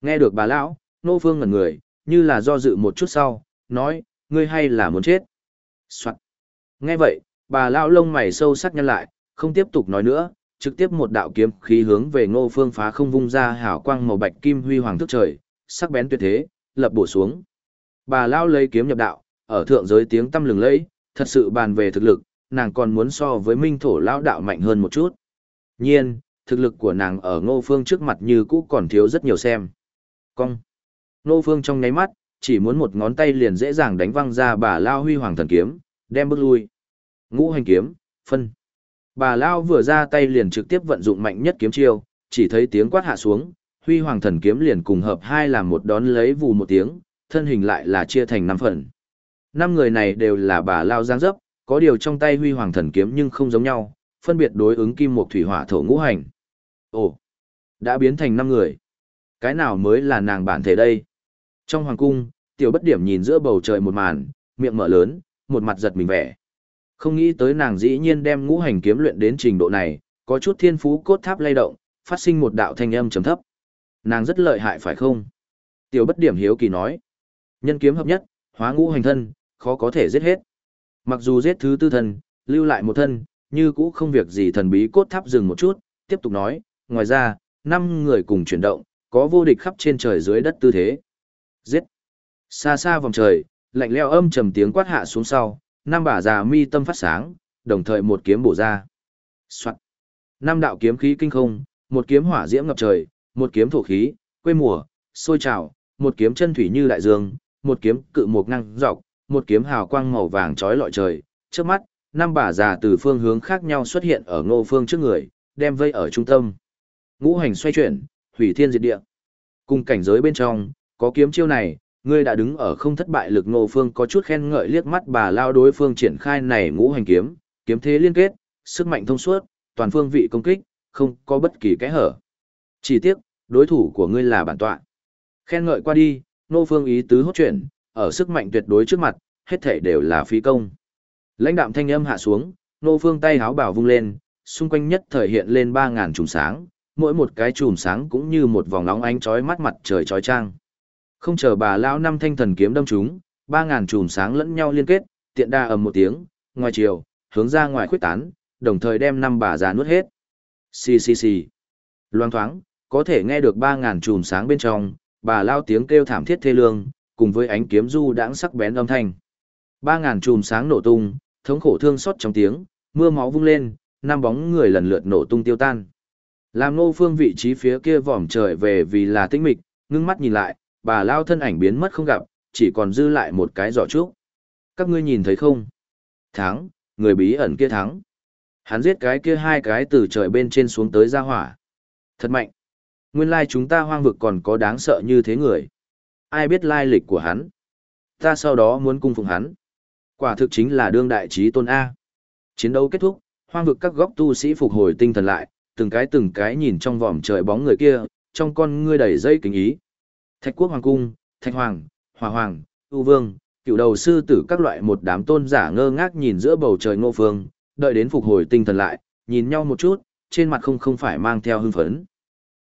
Speaker 1: Nghe được bà lão, Ngô Phương ngẩn người, như là do dự một chút sau, nói, ngươi hay là muốn chết. Soạn. Nghe vậy, bà lão lông mày sâu sắc nhăn lại, không tiếp tục nói nữa, trực tiếp một đạo kiếm khí hướng về ngô phương phá không vung ra hào quang màu bạch kim huy hoàng thức trời, sắc bén tuyệt thế, lập bổ xuống. Bà lão lấy kiếm nhập đạo, ở thượng giới tiếng tâm lừng lẫy, thật sự bàn về thực lực, nàng còn muốn so với minh thổ lão đạo mạnh hơn một chút. Nhiên, thực lực của nàng ở ngô phương trước mặt như cũ còn thiếu rất nhiều xem. Cong. Ngô phương trong nháy mắt, chỉ muốn một ngón tay liền dễ dàng đánh văng ra bà Lao huy hoàng thần kiếm, đem bước lui. Ngũ hành kiếm, phân. Bà Lao vừa ra tay liền trực tiếp vận dụng mạnh nhất kiếm chiêu, chỉ thấy tiếng quát hạ xuống, huy hoàng thần kiếm liền cùng hợp hai làm một đón lấy vù một tiếng, thân hình lại là chia thành năm phần. Năm người này đều là bà Lao giang dấp, có điều trong tay huy hoàng thần kiếm nhưng không giống nhau, phân biệt đối ứng kim một thủy hỏa thổ ngũ hành. Ồ, đã biến thành năm người. Cái nào mới là nàng bản thể đây? Trong hoàng cung, tiểu bất điểm nhìn giữa bầu trời một màn, miệng mở lớn, một mặt giật mình vẻ. Không nghĩ tới nàng dĩ nhiên đem ngũ hành kiếm luyện đến trình độ này, có chút thiên phú cốt tháp lay động, phát sinh một đạo thanh âm trầm thấp. Nàng rất lợi hại phải không? Tiểu bất điểm hiếu kỳ nói. Nhân kiếm hợp nhất, hóa ngũ hành thân, khó có thể giết hết. Mặc dù giết thứ tư thân, lưu lại một thân, như cũ không việc gì thần bí cốt tháp dừng một chút, tiếp tục nói, ngoài ra, năm người cùng chuyển động, có vô địch khắp trên trời dưới đất tư thế. Giết! Xa xa vòng trời, lạnh leo âm trầm tiếng quát hạ xuống sau, năm bà già mi tâm phát sáng, đồng thời một kiếm bổ ra. Soạn. Năm đạo kiếm khí kinh không, một kiếm hỏa diễm ngập trời, một kiếm thổ khí, quê mùa, sôi trào, một kiếm chân thủy như đại dương, một kiếm cự một năng dọc, một kiếm hào quang màu vàng trói lọi trời. Trước mắt, năm bà già từ phương hướng khác nhau xuất hiện ở ngô phương trước người, đem vây ở trung tâm. Ngũ hành xoay chuyển, hủy thiên diệt địa. Cùng cảnh giới bên trong, có kiếm chiêu này, ngươi đã đứng ở không thất bại lực ngô phương có chút khen ngợi liếc mắt bà lao đối phương triển khai này ngũ hành kiếm, kiếm thế liên kết, sức mạnh thông suốt, toàn phương vị công kích, không có bất kỳ kẽ hở. Chỉ tiếc, đối thủ của ngươi là bản tọa. Khen ngợi qua đi, ngô phương ý tứ hốt chuyển, ở sức mạnh tuyệt đối trước mặt, hết thể đều là phí công. Lãnh đạm thanh âm hạ xuống, nô phương tay háo bảo vung lên, xung quanh nhất thời hiện lên 3.000 chùm sáng, mỗi một cái chùm sáng cũng như một vòng nóng ánh chói mắt mặt trời chói trang. Không chờ bà lão năm thanh thần kiếm đâm chúng, ba ngàn chùm sáng lẫn nhau liên kết, tiện đa ầm một tiếng, ngoài chiều, hướng ra ngoài khuyết tán, đồng thời đem năm bà già nuốt hết. Xì xì xì. Loang thoáng, có thể nghe được ba ngàn chùm sáng bên trong, bà lao tiếng kêu thảm thiết thê lương, cùng với ánh kiếm du đãng sắc bén âm thanh. Ba ngàn chùm sáng nổ tung, thống khổ thương xót trong tiếng, mưa máu vung lên, năm bóng người lần lượt nổ tung tiêu tan. Làm nô phương vị trí phía kia vòm trời về vì là tĩnh mịch, ngưng mắt nhìn lại, bà lao thân ảnh biến mất không gặp, chỉ còn dư lại một cái giỏ trúc. Các ngươi nhìn thấy không? Thắng, người bí ẩn kia thắng. Hắn giết cái kia hai cái từ trời bên trên xuống tới ra hỏa. Thật mạnh. Nguyên lai chúng ta hoang vực còn có đáng sợ như thế người. Ai biết lai lịch của hắn? Ta sau đó muốn cung phụng hắn. Quả thực chính là đương đại trí tôn A. Chiến đấu kết thúc, hoang vực các góc tu sĩ phục hồi tinh thần lại, từng cái từng cái nhìn trong vòm trời bóng người kia, trong con ngươi đầy dây kính ý. Thạch quốc hoàng cung, thạch hoàng, hòa hoàng, ưu vương, cựu đầu sư tử các loại một đám tôn giả ngơ ngác nhìn giữa bầu trời ngô phương, đợi đến phục hồi tinh thần lại, nhìn nhau một chút, trên mặt không không phải mang theo hưng phấn.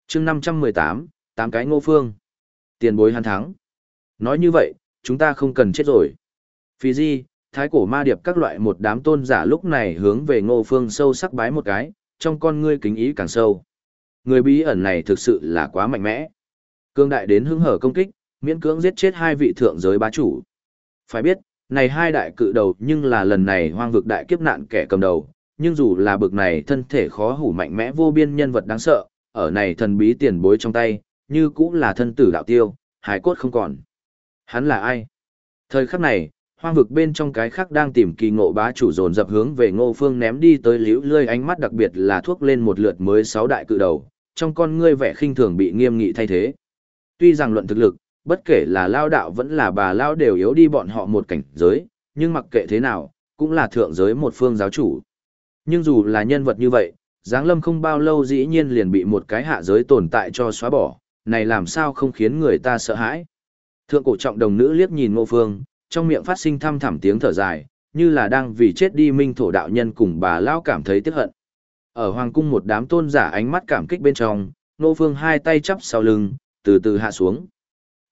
Speaker 1: chương 518, tám cái ngô phương. Tiền bối hắn thắng. Nói như vậy, chúng ta không cần chết rồi. Phi di, thái cổ ma điệp các loại một đám tôn giả lúc này hướng về ngô phương sâu sắc bái một cái, trong con ngươi kính ý càng sâu. Người bí ẩn này thực sự là quá mạnh mẽ. Cương đại đến hứng hở công kích, miễn cưỡng giết chết hai vị thượng giới bá chủ. Phải biết, này hai đại cự đầu nhưng là lần này hoang vực đại kiếp nạn kẻ cầm đầu, nhưng dù là bực này thân thể khó hủ mạnh mẽ vô biên nhân vật đáng sợ, ở này thần bí tiền bối trong tay, như cũng là thân tử đạo tiêu, hải cốt không còn. Hắn là ai? Thời khắc này, hoang vực bên trong cái khác đang tìm kỳ ngộ bá chủ dồn dập hướng về ngô phương ném đi tới liễu lươi ánh mắt đặc biệt là thuốc lên một lượt mới sáu đại cự đầu, trong con ngươi vẻ khinh thường bị nghiêm nghị thay thế. Tuy rằng luận thực lực, bất kể là lao đạo vẫn là bà lao đều yếu đi bọn họ một cảnh giới, nhưng mặc kệ thế nào, cũng là thượng giới một phương giáo chủ. Nhưng dù là nhân vật như vậy, Giáng Lâm không bao lâu dĩ nhiên liền bị một cái hạ giới tồn tại cho xóa bỏ, này làm sao không khiến người ta sợ hãi. Thượng cổ trọng đồng nữ liếc nhìn ngô phương, trong miệng phát sinh thăm thẳm tiếng thở dài, như là đang vì chết đi minh thổ đạo nhân cùng bà lao cảm thấy tiếc hận. Ở hoàng cung một đám tôn giả ánh mắt cảm kích bên trong, nô phương hai tay chắp sau lưng, từ từ hạ xuống.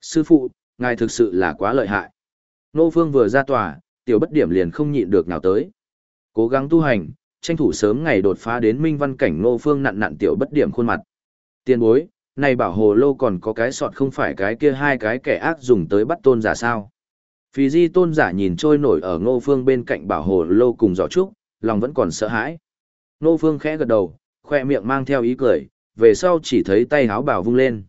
Speaker 1: Sư phụ, ngài thực sự là quá lợi hại. Nô Phương vừa ra tòa, tiểu bất điểm liền không nhịn được nào tới. Cố gắng tu hành, tranh thủ sớm ngày đột phá đến minh văn cảnh Nô Phương nặn nặn tiểu bất điểm khuôn mặt. Tiên bối, này bảo hồ lô còn có cái sọt không phải cái kia hai cái kẻ ác dùng tới bắt tôn giả sao. Phí di tôn giả nhìn trôi nổi ở ngô phương bên cạnh bảo hồ lô cùng giỏ trúc, lòng vẫn còn sợ hãi. Ngô phương khẽ gật đầu, khoe miệng mang theo ý cười, về sau chỉ thấy tay háo bảo vung lên.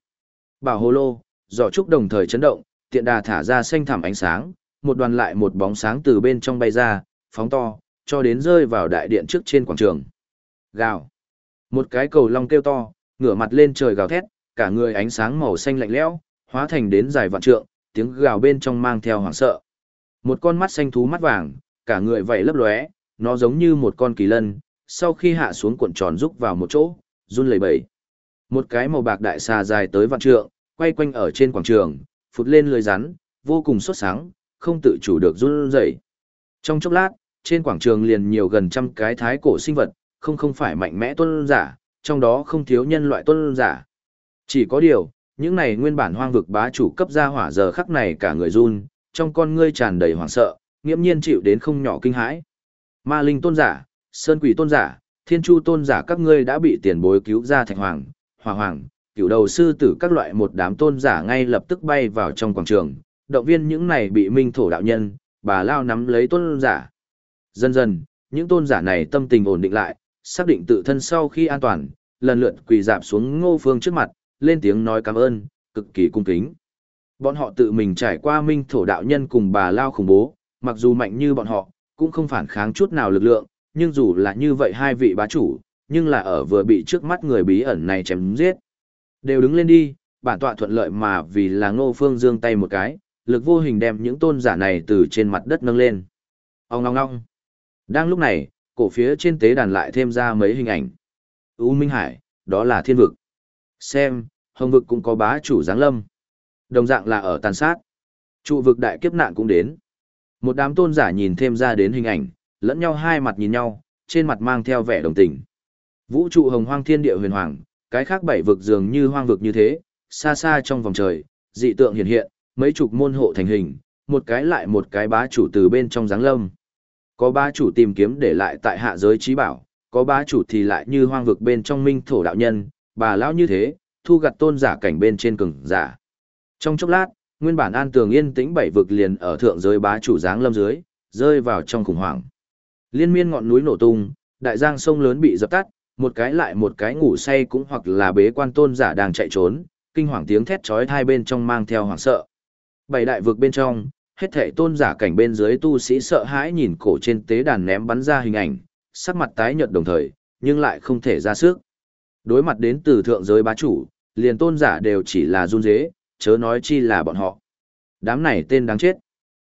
Speaker 1: Bảo hồ lô, giỏ trúc đồng thời chấn động, tiện đà thả ra xanh thẳm ánh sáng, một đoàn lại một bóng sáng từ bên trong bay ra, phóng to, cho đến rơi vào đại điện trước trên quảng trường. Gào. Một cái cầu long kêu to, ngửa mặt lên trời gào thét, cả người ánh sáng màu xanh lạnh lẽo, hóa thành đến dài vạn trượng, tiếng gào bên trong mang theo hoảng sợ. Một con mắt xanh thú mắt vàng, cả người vậy lấp lóe, nó giống như một con kỳ lân, sau khi hạ xuống cuộn tròn rúc vào một chỗ, run lẩy bẩy. Một cái màu bạc đại xà dài tới vạn trượng, quay quanh ở trên quảng trường, phụt lên lưới rắn, vô cùng sốt sáng, không tự chủ được run rẩy. Trong chốc lát, trên quảng trường liền nhiều gần trăm cái thái cổ sinh vật, không không phải mạnh mẽ tuân giả, trong đó không thiếu nhân loại tuân giả. Chỉ có điều, những này nguyên bản hoang vực bá chủ cấp ra hỏa giờ khắc này cả người run, trong con ngươi tràn đầy hoảng sợ, nghiễm nhiên chịu đến không nhỏ kinh hãi. Ma linh tôn giả, sơn quỷ tôn giả, thiên chu tôn giả các ngươi đã bị tiền bối cứu ra thạch hoàng, hỏa hoàng, cửu đầu sư tử các loại một đám tôn giả ngay lập tức bay vào trong quảng trường, động viên những này bị minh thổ đạo nhân, bà lao nắm lấy tôn giả. Dần dần, những tôn giả này tâm tình ổn định lại, xác định tự thân sau khi an toàn, lần lượt quỳ dạp xuống ngô phương trước mặt, lên tiếng nói cảm ơn, cực kỳ cung kính. Bọn họ tự mình trải qua minh thổ đạo nhân cùng bà lao khủng bố, mặc dù mạnh như bọn họ, cũng không phản kháng chút nào lực lượng, nhưng dù là như vậy hai vị bá chủ, nhưng là ở vừa bị trước mắt người bí ẩn này chém giết. Đều đứng lên đi, bản tọa thuận lợi mà vì là ngô phương dương tay một cái, lực vô hình đem những tôn giả này từ trên mặt đất nâng lên. Ông ngong ngong. Đang lúc này, cổ phía trên tế đàn lại thêm ra mấy hình ảnh. U Minh Hải, đó là thiên vực. Xem, hồng vực cũng có bá chủ giáng lâm. Đồng dạng là ở tàn sát. Trụ vực đại kiếp nạn cũng đến. Một đám tôn giả nhìn thêm ra đến hình ảnh, lẫn nhau hai mặt nhìn nhau, trên mặt mang theo vẻ đồng tình. Vũ trụ hồng hoang thiên địa huyền hoàng, cái khác bảy vực dường như hoang vực như thế, xa xa trong vòng trời, dị tượng hiện hiện, mấy chục môn hộ thành hình, một cái lại một cái bá chủ từ bên trong giáng lâm. Có bá chủ tìm kiếm để lại tại hạ giới trí bảo, có bá chủ thì lại như hoang vực bên trong minh thổ đạo nhân, bà lão như thế, thu gặt tôn giả cảnh bên trên cường giả. Trong chốc lát, nguyên bản an tường yên tĩnh bảy vực liền ở thượng giới bá chủ giáng lâm dưới, rơi vào trong khủng hoảng. Liên miên ngọn núi nổ tung, đại giang sông lớn bị dập tắt, một cái lại một cái ngủ say cũng hoặc là bế quan tôn giả đang chạy trốn, kinh hoàng tiếng thét chói tai bên trong mang theo hoảng sợ. Bảy đại vực bên trong, hết thảy tôn giả cảnh bên dưới tu sĩ sợ hãi nhìn cổ trên tế đàn ném bắn ra hình ảnh, sắc mặt tái nhợt đồng thời, nhưng lại không thể ra sức. Đối mặt đến từ thượng giới bá chủ, liền tôn giả đều chỉ là run dế, chớ nói chi là bọn họ. Đám này tên đáng chết.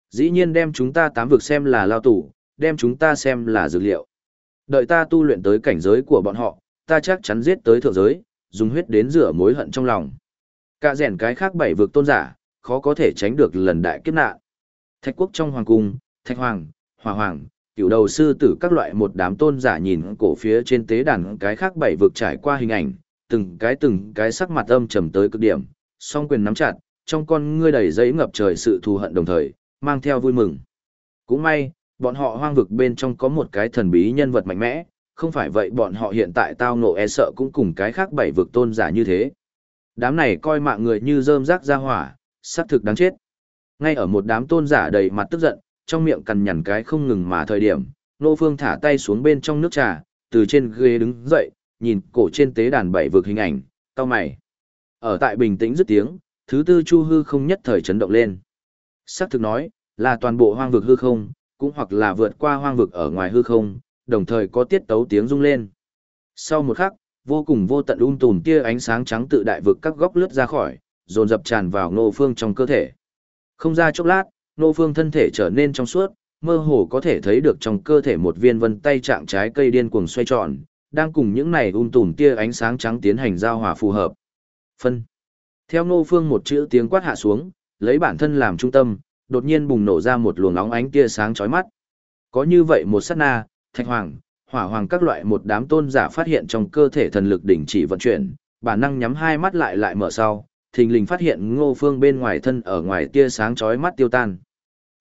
Speaker 1: Dĩ nhiên đem chúng ta tám vực xem là lao tủ, đem chúng ta xem là dược liệu. Đợi ta tu luyện tới cảnh giới của bọn họ, ta chắc chắn giết tới thượng giới, dùng huyết đến rửa mối hận trong lòng. Cả rèn cái khác bảy vực tôn giả, khó có thể tránh được lần đại kiếp nạn. Thạch quốc trong hoàng cung, thạch hoàng, hòa hoàng, cựu đầu sư tử các loại một đám tôn giả nhìn cổ phía trên tế đàn cái khác bảy vực trải qua hình ảnh, từng cái từng cái sắc mặt âm trầm tới cực điểm, song quyền nắm chặt, trong con ngươi đầy giấy ngập trời sự thù hận đồng thời, mang theo vui mừng. Cũng may, bọn họ hoang vực bên trong có một cái thần bí nhân vật mạnh mẽ, không phải vậy bọn họ hiện tại tao ngộ e sợ cũng cùng cái khác bảy vực tôn giả như thế. Đám này coi mạng người như rơm rác ra hỏa, sát thực đáng chết. Ngay ở một đám tôn giả đầy mặt tức giận, trong miệng cằn nhằn cái không ngừng mà thời điểm, Nô Phương thả tay xuống bên trong nước trà, từ trên ghế đứng dậy, nhìn cổ trên tế đàn bảy vực hình ảnh, tao mày. Ở tại bình tĩnh dứt tiếng, thứ tư chu hư không nhất thời chấn động lên. Sắc thực nói, là toàn bộ hoang vực hư không, cũng hoặc là vượt qua hoang vực ở ngoài hư không, đồng thời có tiết tấu tiếng rung lên. Sau một khắc, vô cùng vô tận um tùm tia ánh sáng trắng tự đại vực các góc lướt ra khỏi, dồn dập tràn vào Nô Phương trong cơ thể. Không ra chốc lát, Nô Phương thân thể trở nên trong suốt, mơ hồ có thể thấy được trong cơ thể một viên vân tay trạng trái cây điên cuồng xoay tròn, đang cùng những này um tùm tia ánh sáng trắng tiến hành giao hòa phù hợp. Phân. Theo Nô Phương một chữ tiếng quát hạ xuống, lấy bản thân làm trung tâm, đột nhiên bùng nổ ra một luồng óng ánh tia sáng chói mắt. Có như vậy một sát na, Thạch Hoàng, Hỏa Hoàng các loại một đám tôn giả phát hiện trong cơ thể thần lực đỉnh chỉ vận chuyển, bản năng nhắm hai mắt lại lại mở sau, thình lình phát hiện Ngô Phương bên ngoài thân ở ngoài tia sáng chói mắt tiêu tan.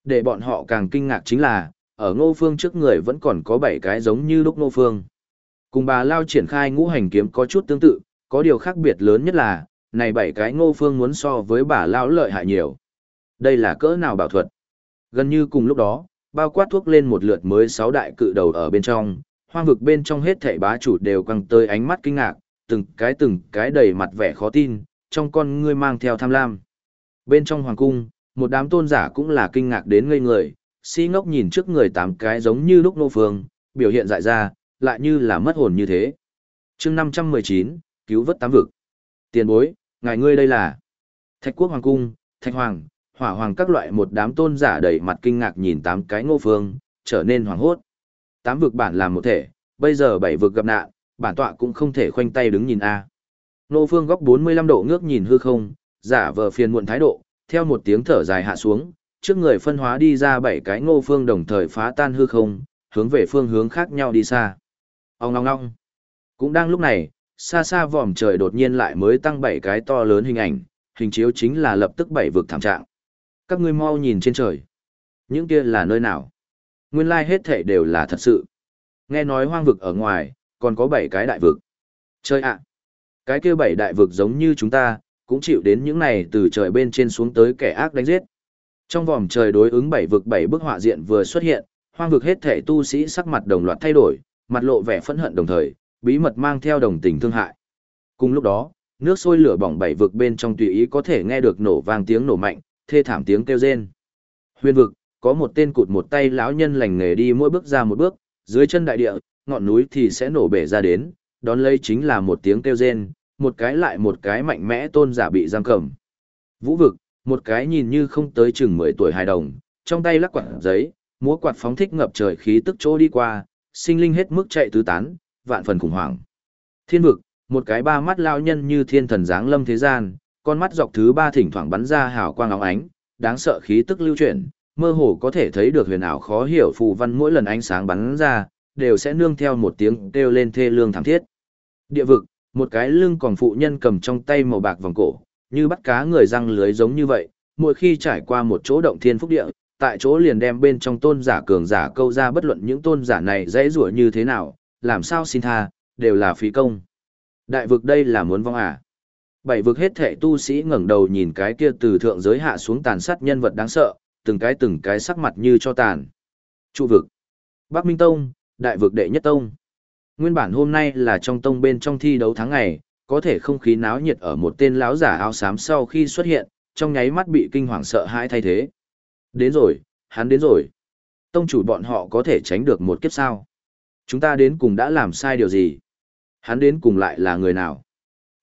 Speaker 1: Để bọn họ càng kinh ngạc chính là, ở Ngô Phương trước người vẫn còn có bảy cái giống như lúc Ngô Phương. Cùng bà Lao triển khai ngũ hành kiếm có chút tương tự, có điều khác biệt lớn nhất là, này bảy cái Ngô Phương muốn so với bà Lao lợi hại nhiều. Đây là cỡ nào bảo thuật? Gần như cùng lúc đó, bao quát thuốc lên một lượt mới sáu đại cự đầu ở bên trong, hoang vực bên trong hết thảy bá chủ đều căng tới ánh mắt kinh ngạc, từng cái từng cái đầy mặt vẻ khó tin, trong con ngươi mang theo tham lam. Bên trong hoàng cung, một đám tôn giả cũng là kinh ngạc đến ngây người, si ngốc nhìn trước người tám cái giống như lúc nô phương, biểu hiện dại ra, lại như là mất hồn như thế. chương 519, cứu vớt tám vực. Tiền bối, ngài ngươi đây là Thạch quốc hoàng cung, thạch hoàng, hỏa hoàng các loại một đám tôn giả đầy mặt kinh ngạc nhìn tám cái ngô phương, trở nên hoàng hốt. Tám vực bản làm một thể, bây giờ bảy vực gặp nạn, bản tọa cũng không thể khoanh tay đứng nhìn a. Ngô phương góc 45 độ ngước nhìn hư không, giả vờ phiền muộn thái độ, theo một tiếng thở dài hạ xuống, trước người phân hóa đi ra bảy cái ngô phương đồng thời phá tan hư không, hướng về phương hướng khác nhau đi xa. Ông ngong ngong. Cũng đang lúc này, xa xa vòm trời đột nhiên lại mới tăng bảy cái to lớn hình ảnh, hình chiếu chính là lập tức bảy vực thảm trạng. Các ngươi mau nhìn trên trời. Những kia là nơi nào? Nguyên lai hết thể đều là thật sự. Nghe nói hoang vực ở ngoài, còn có bảy cái đại vực. Chơi ạ! Cái kia bảy đại vực giống như chúng ta, cũng chịu đến những này từ trời bên trên xuống tới kẻ ác đánh giết. Trong vòng trời đối ứng bảy vực bảy bức họa diện vừa xuất hiện, hoang vực hết thể tu sĩ sắc mặt đồng loạt thay đổi, mặt lộ vẻ phẫn hận đồng thời, bí mật mang theo đồng tình thương hại. Cùng lúc đó, nước sôi lửa bỏng bảy vực bên trong tùy ý có thể nghe được nổ vang tiếng nổ mạnh, thê thảm tiếng kêu rên. Huyền vực, có một tên cụt một tay lão nhân lành nghề đi mỗi bước ra một bước, dưới chân đại địa, ngọn núi thì sẽ nổ bể ra đến, đón lấy chính là một tiếng kêu rên, một cái lại một cái mạnh mẽ tôn giả bị giam cầm. Vũ vực, một cái nhìn như không tới chừng 10 tuổi hài đồng, trong tay lắc quạt giấy, múa quạt phóng thích ngập trời khí tức chỗ đi qua, sinh linh hết mức chạy tứ tán, vạn phần khủng hoảng. Thiên vực, một cái ba mắt lao nhân như thiên thần dáng lâm thế gian, con mắt dọc thứ ba thỉnh thoảng bắn ra hào quang óng ánh, đáng sợ khí tức lưu chuyển, mơ hồ có thể thấy được huyền ảo khó hiểu phù văn mỗi lần ánh sáng bắn ra, đều sẽ nương theo một tiếng kêu lên thê lương thảm thiết. Địa vực, một cái lưng còn phụ nhân cầm trong tay màu bạc vòng cổ, như bắt cá người răng lưới giống như vậy, mỗi khi trải qua một chỗ động thiên phúc địa, tại chỗ liền đem bên trong tôn giả cường giả câu ra bất luận những tôn giả này dễ rủa như thế nào, làm sao xin tha, đều là phí công. Đại vực đây là muốn vong à. Bảy vực hết thệ tu sĩ ngẩng đầu nhìn cái kia từ thượng giới hạ xuống tàn sát nhân vật đáng sợ, từng cái từng cái sắc mặt như cho tàn. Trụ vực. Bắc Minh Tông, đại vực đệ nhất tông. Nguyên bản hôm nay là trong tông bên trong thi đấu tháng ngày, có thể không khí náo nhiệt ở một tên lão giả áo xám sau khi xuất hiện, trong nháy mắt bị kinh hoàng sợ hãi thay thế. Đến rồi, hắn đến rồi. Tông chủ bọn họ có thể tránh được một kiếp sao? Chúng ta đến cùng đã làm sai điều gì? Hắn đến cùng lại là người nào?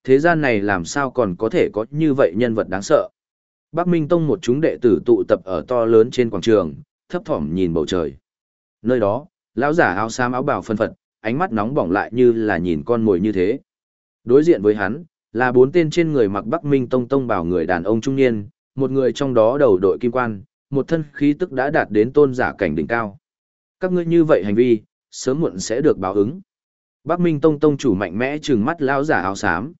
Speaker 1: Thế gian này làm sao còn có thể có như vậy nhân vật đáng sợ? Bắc Minh Tông một chúng đệ tử tụ tập ở to lớn trên quảng trường, thấp thỏm nhìn bầu trời. Nơi đó, lão giả áo xám áo bào phân phật, ánh mắt nóng bỏng lại như là nhìn con mồi như thế. Đối diện với hắn, là bốn tên trên người mặc Bắc Minh Tông Tông bảo người đàn ông trung niên, một người trong đó đầu đội kim quan, một thân khí tức đã đạt đến tôn giả cảnh đỉnh cao. Các ngươi như vậy hành vi, sớm muộn sẽ được báo ứng. Bắc Minh Tông Tông chủ mạnh mẽ trừng mắt lão giả áo xám.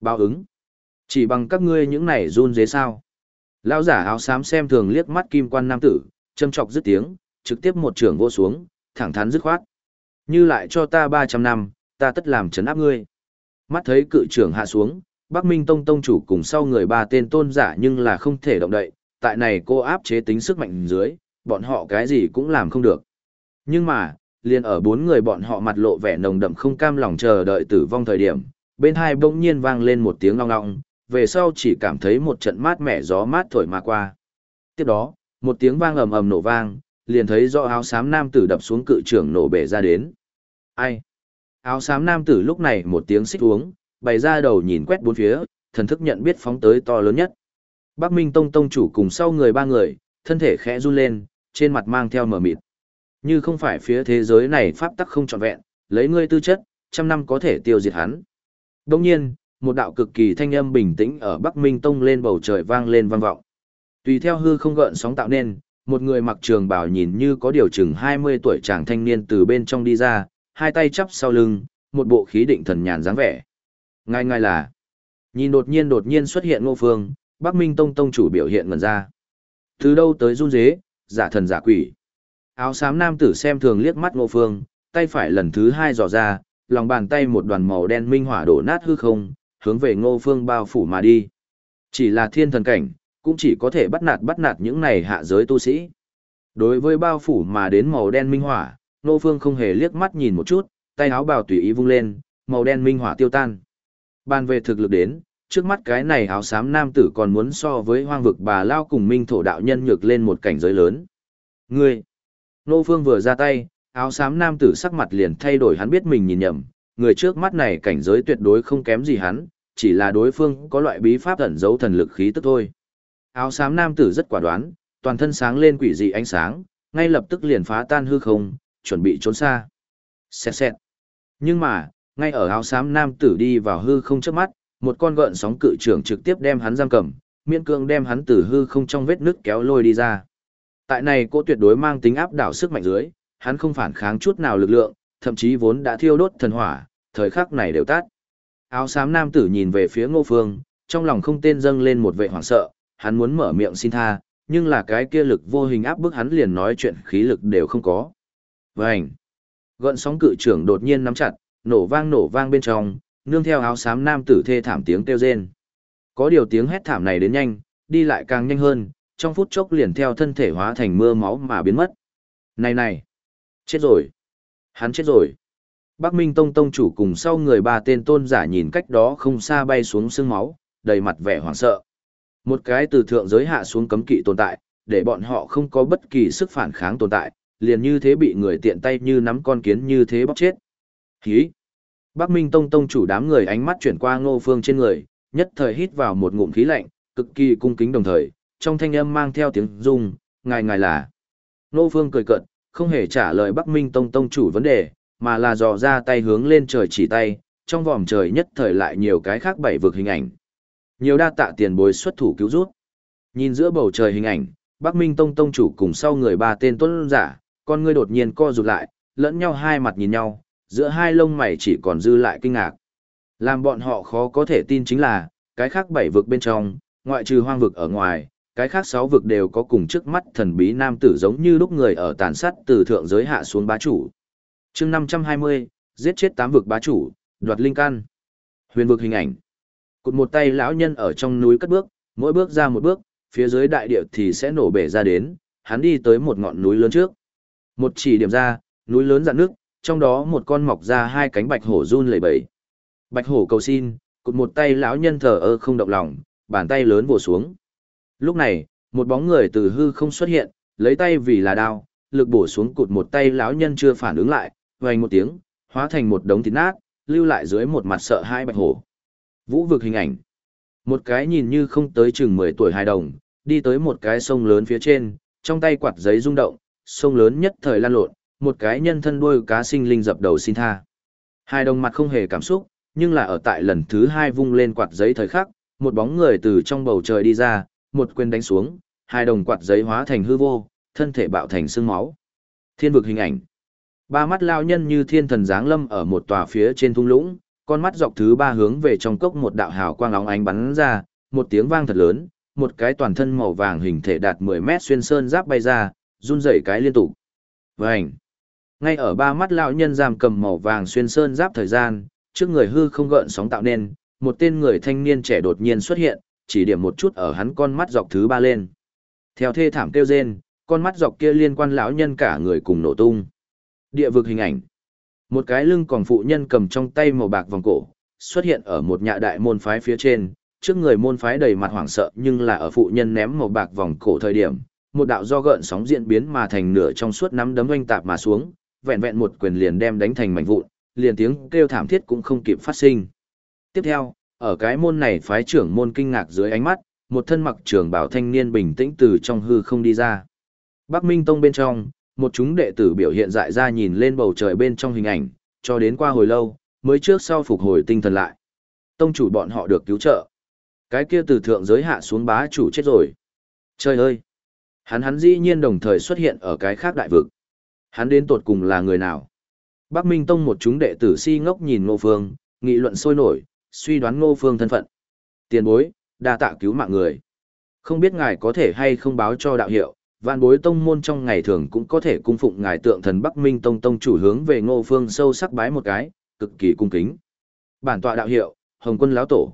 Speaker 1: Báo ứng? Chỉ bằng các ngươi những này run dế sao? Lão giả áo xám xem thường liếc mắt kim quan nam tử, châm chọc dứt tiếng, trực tiếp một trường vô xuống, thẳng thắn dứt khoát. Như lại cho ta 300 năm, ta tất làm chấn áp ngươi. Mắt thấy cự trưởng hạ xuống, Bắc Minh Tông Tông chủ cùng sau người ba tên tôn giả nhưng là không thể động đậy, tại này cô áp chế tính sức mạnh dưới, bọn họ cái gì cũng làm không được. Nhưng mà, liền ở bốn người bọn họ mặt lộ vẻ nồng đậm không cam lòng chờ đợi tử vong thời điểm, bên hai bỗng nhiên vang lên một tiếng long long, về sau chỉ cảm thấy một trận mát mẻ gió mát thổi mà qua. Tiếp đó, một tiếng vang ầm ầm nổ vang, liền thấy do áo xám nam tử đập xuống cự trưởng nổ bể ra đến. Ai? Áo xám nam tử lúc này một tiếng xích uống, bày ra đầu nhìn quét bốn phía, thần thức nhận biết phóng tới to lớn nhất. Bắc Minh Tông Tông chủ cùng sau người ba người, thân thể khẽ run lên, trên mặt mang theo mở mịt. Như không phải phía thế giới này pháp tắc không trọn vẹn, lấy ngươi tư chất, trăm năm có thể tiêu diệt hắn. Đồng nhiên, một đạo cực kỳ thanh âm bình tĩnh ở Bắc Minh Tông lên bầu trời vang lên vang vọng. Tùy theo hư không gợn sóng tạo nên, một người mặc trường bào nhìn như có điều chừng 20 tuổi chàng thanh niên từ bên trong đi ra, hai tay chắp sau lưng, một bộ khí định thần nhàn dáng vẻ. Ngay ngay là, nhìn đột nhiên đột nhiên xuất hiện ngô phương, Bắc Minh Tông Tông chủ biểu hiện ngần ra. Từ đâu tới run dế, giả thần giả quỷ. Áo xám nam tử xem thường liếc mắt ngô phương, tay phải lần thứ hai dò ra, lòng bàn tay một đoàn màu đen minh hỏa đổ nát hư không, hướng về ngô phương bao phủ mà đi. Chỉ là thiên thần cảnh, cũng chỉ có thể bắt nạt bắt nạt những này hạ giới tu sĩ. Đối với bao phủ mà đến màu đen minh hỏa, Nô Phương không hề liếc mắt nhìn một chút, tay áo bào tùy ý vung lên, màu đen minh hỏa tiêu tan. Bàn về thực lực đến, trước mắt cái này áo xám nam tử còn muốn so với hoang vực bà lao cùng minh thổ đạo nhân nhược lên một cảnh giới lớn. Ngươi! Nô Phương vừa ra tay, áo xám nam tử sắc mặt liền thay đổi hắn biết mình nhìn nhầm, người trước mắt này cảnh giới tuyệt đối không kém gì hắn, chỉ là đối phương có loại bí pháp ẩn giấu thần lực khí tức thôi. Áo xám nam tử rất quả đoán, toàn thân sáng lên quỷ dị ánh sáng, ngay lập tức liền phá tan hư không, chuẩn bị trốn xa. Xẹt xẹt. Nhưng mà, ngay ở áo xám nam tử đi vào hư không trước mắt, một con gợn sóng cự trưởng trực tiếp đem hắn giam cầm, miễn cương đem hắn từ hư không trong vết nước kéo lôi đi ra. Tại này cô tuyệt đối mang tính áp đảo sức mạnh dưới, hắn không phản kháng chút nào lực lượng, thậm chí vốn đã thiêu đốt thần hỏa, thời khắc này đều tắt. Áo xám nam tử nhìn về phía ngô phương, trong lòng không tên dâng lên một vệ hoảng sợ, hắn muốn mở miệng xin tha, nhưng là cái kia lực vô hình áp bức hắn liền nói chuyện khí lực đều không có. Vành! Gợn sóng cự trưởng đột nhiên nắm chặt, nổ vang nổ vang bên trong, nương theo áo xám nam tử thê thảm tiếng kêu rên. Có điều tiếng hét thảm này đến nhanh, đi lại càng nhanh hơn, trong phút chốc liền theo thân thể hóa thành mưa máu mà biến mất. Này này! Chết rồi! Hắn chết rồi! Bắc Minh Tông Tông chủ cùng sau người ba tên tôn giả nhìn cách đó không xa bay xuống sương máu, đầy mặt vẻ hoảng sợ. Một cái từ thượng giới hạ xuống cấm kỵ tồn tại, để bọn họ không có bất kỳ sức phản kháng tồn tại, liền như thế bị người tiện tay như nắm con kiến như thế bóc chết. Hí! Bắc Minh Tông Tông chủ đám người ánh mắt chuyển qua ngô phương trên người, nhất thời hít vào một ngụm khí lạnh, cực kỳ cung kính đồng thời, trong thanh âm mang theo tiếng rung, ngài ngài là. Ngô phương cười cợt, không hề trả lời Bắc Minh Tông Tông chủ vấn đề, mà là dò ra tay hướng lên trời chỉ tay, trong vòm trời nhất thời lại nhiều cái khác bảy vực hình ảnh. Nhiều đa tạ tiền bối xuất thủ cứu rút. Nhìn giữa bầu trời hình ảnh, Bắc Minh Tông Tông chủ cùng sau người ba tên tuấn giả, con ngươi đột nhiên co rụt lại, lẫn nhau hai mặt nhìn nhau, giữa hai lông mày chỉ còn dư lại kinh ngạc. Làm bọn họ khó có thể tin chính là, cái khác bảy vực bên trong, ngoại trừ hoang vực ở ngoài, cái khác sáu vực đều có cùng trước mắt thần bí nam tử giống như lúc người ở tàn sát từ thượng giới hạ xuống bá chủ. chương 520, giết chết tám vực bá chủ, đoạt linh căn. Huyền vực hình ảnh. Cụt một tay lão nhân ở trong núi cất bước, mỗi bước ra một bước, phía dưới đại địa thì sẽ nổ bể ra đến, hắn đi tới một ngọn núi lớn trước. Một chỉ điểm ra, núi lớn dạn nước, trong đó một con mọc ra hai cánh bạch hổ run lẩy bẩy. Bạch hổ cầu xin, cụt một tay lão nhân thờ ơ không động lòng, bàn tay lớn vồ xuống. Lúc này, một bóng người từ hư không xuất hiện, lấy tay vì là đao, lực bổ xuống cụt một tay lão nhân chưa phản ứng lại, vang một tiếng, hóa thành một đống thịt nát, lưu lại dưới một mặt sợ hai bạch hổ. Vũ vực hình ảnh. Một cái nhìn như không tới chừng 10 tuổi hài đồng, đi tới một cái sông lớn phía trên, trong tay quạt giấy rung động, sông lớn nhất thời lan lộn, một cái nhân thân đuôi cá sinh linh dập đầu xin tha. Hai đồng mặt không hề cảm xúc, nhưng là ở tại lần thứ hai vung lên quạt giấy thời khắc, một bóng người từ trong bầu trời đi ra, một quyền đánh xuống, hai đồng quạt giấy hóa thành hư vô, thân thể bạo thành xương máu. Thiên vực hình ảnh. Ba mắt lao nhân như thiên thần giáng lâm ở một tòa phía trên thung lũng, con mắt dọc thứ ba hướng về trong cốc một đạo hào quang óng ánh bắn ra, một tiếng vang thật lớn, một cái toàn thân màu vàng hình thể đạt 10 mét xuyên sơn giáp bay ra, run rẩy cái liên tục. Vành. Ngay ở ba mắt lão nhân giam cầm màu vàng xuyên sơn giáp thời gian, trước người hư không gợn sóng tạo nên, một tên người thanh niên trẻ đột nhiên xuất hiện, chỉ điểm một chút ở hắn con mắt dọc thứ ba lên. Theo thê thảm kêu rên, con mắt dọc kia liên quan lão nhân cả người cùng nổ tung. Địa vực hình ảnh. Một cái lưng còn phụ nhân cầm trong tay màu bạc vòng cổ, xuất hiện ở một nhạ đại môn phái phía trên, trước người môn phái đầy mặt hoảng sợ nhưng là ở phụ nhân ném màu bạc vòng cổ thời điểm, một đạo do gợn sóng diễn biến mà thành nửa trong suốt nắm đấm oanh tạp mà xuống, vẹn vẹn một quyền liền đem đánh thành mảnh vụn, liền tiếng kêu thảm thiết cũng không kịp phát sinh. Tiếp theo, ở cái môn này phái trưởng môn kinh ngạc dưới ánh mắt, một thân mặc trưởng bảo thanh niên bình tĩnh từ trong hư không đi ra. Bắc Minh Tông bên trong, một chúng đệ tử biểu hiện dại ra nhìn lên bầu trời bên trong hình ảnh, cho đến qua hồi lâu, mới trước sau phục hồi tinh thần lại. Tông chủ bọn họ được cứu trợ. Cái kia từ thượng giới hạ xuống bá chủ chết rồi. Trời ơi! Hắn hắn dĩ nhiên đồng thời xuất hiện ở cái khác đại vực. Hắn đến tột cùng là người nào? Bắc Minh Tông một chúng đệ tử si ngốc nhìn Ngô Phương, nghị luận sôi nổi, suy đoán Ngô Phương thân phận. Tiền bối, đa tạ cứu mạng người. Không biết ngài có thể hay không báo cho đạo hiệu, vạn bối tông môn trong ngày thường cũng có thể cung phụng ngài tượng thần Bắc Minh Tông Tông chủ hướng về Ngô Phương sâu sắc bái một cái, cực kỳ cung kính. Bản tọa đạo hiệu, Hồng Quân lão tổ.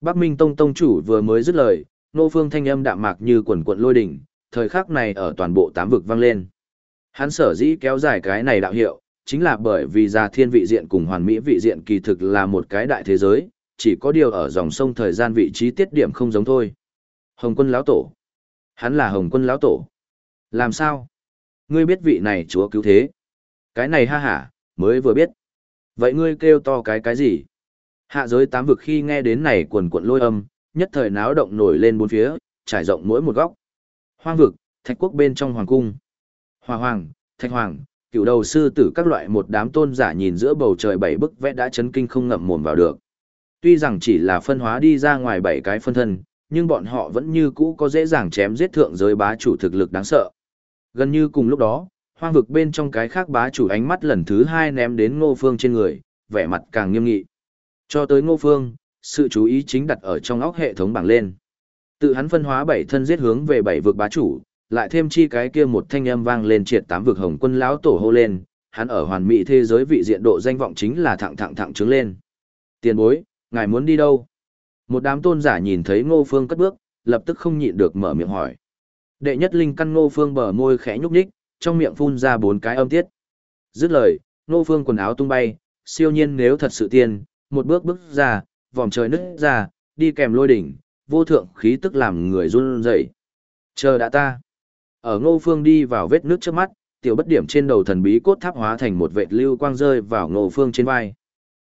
Speaker 1: Bắc Minh Tông Tông chủ vừa mới dứt lời, Ngô Phương thanh âm đạm mạc như quần quận lôi đỉnh, thời khắc này ở toàn bộ tám vực vang lên. Hắn sở dĩ kéo dài cái này đạo hiệu, chính là bởi vì già thiên vị diện cùng hoàn mỹ vị diện kỳ thực là một cái đại thế giới, chỉ có điều ở dòng sông thời gian vị trí tiết điểm không giống thôi. Hồng quân lão tổ. Hắn là Hồng quân lão tổ. Làm sao? Ngươi biết vị này chúa cứu thế. Cái này ha hả, mới vừa biết. Vậy ngươi kêu to cái cái gì? Hạ giới tám vực khi nghe đến này quần cuộn lôi âm, nhất thời náo động nổi lên bốn phía, trải rộng mỗi một góc. Hoang vực, thạch quốc bên trong hoàng cung. Hòa hoàng, thạch hoàng, cựu đầu sư tử các loại một đám tôn giả nhìn giữa bầu trời bảy bức vẽ đã chấn kinh không ngậm mồm vào được. Tuy rằng chỉ là phân hóa đi ra ngoài bảy cái phân thân, nhưng bọn họ vẫn như cũ có dễ dàng chém giết thượng giới bá chủ thực lực đáng sợ. Gần như cùng lúc đó, hoang vực bên trong cái khác bá chủ ánh mắt lần thứ hai ném đến ngô phương trên người, vẻ mặt càng nghiêm nghị. Cho tới ngô phương, sự chú ý chính đặt ở trong óc hệ thống bảng lên. Tự hắn phân hóa bảy thân giết hướng về bảy vực bá chủ, lại thêm chi cái kia một thanh âm vang lên triệt tám vực hồng quân lão tổ hô lên, hắn ở hoàn mỹ thế giới vị diện độ danh vọng chính là thẳng thẳng thẳng trứng lên. Tiền bối, ngài muốn đi đâu? Một đám tôn giả nhìn thấy ngô phương cất bước, lập tức không nhịn được mở miệng hỏi. Đệ nhất linh căn ngô phương bờ môi khẽ nhúc nhích, trong miệng phun ra bốn cái âm tiết. Dứt lời, ngô phương quần áo tung bay, siêu nhiên nếu thật sự tiên, một bước bước ra, vòng trời nứt ra, đi kèm lôi đỉnh, vô thượng khí tức làm người run rẩy. Chờ đã ta. Ở ngô phương đi vào vết nước trước mắt, tiểu bất điểm trên đầu thần bí cốt tháp hóa thành một vệt lưu quang rơi vào ngô phương trên vai.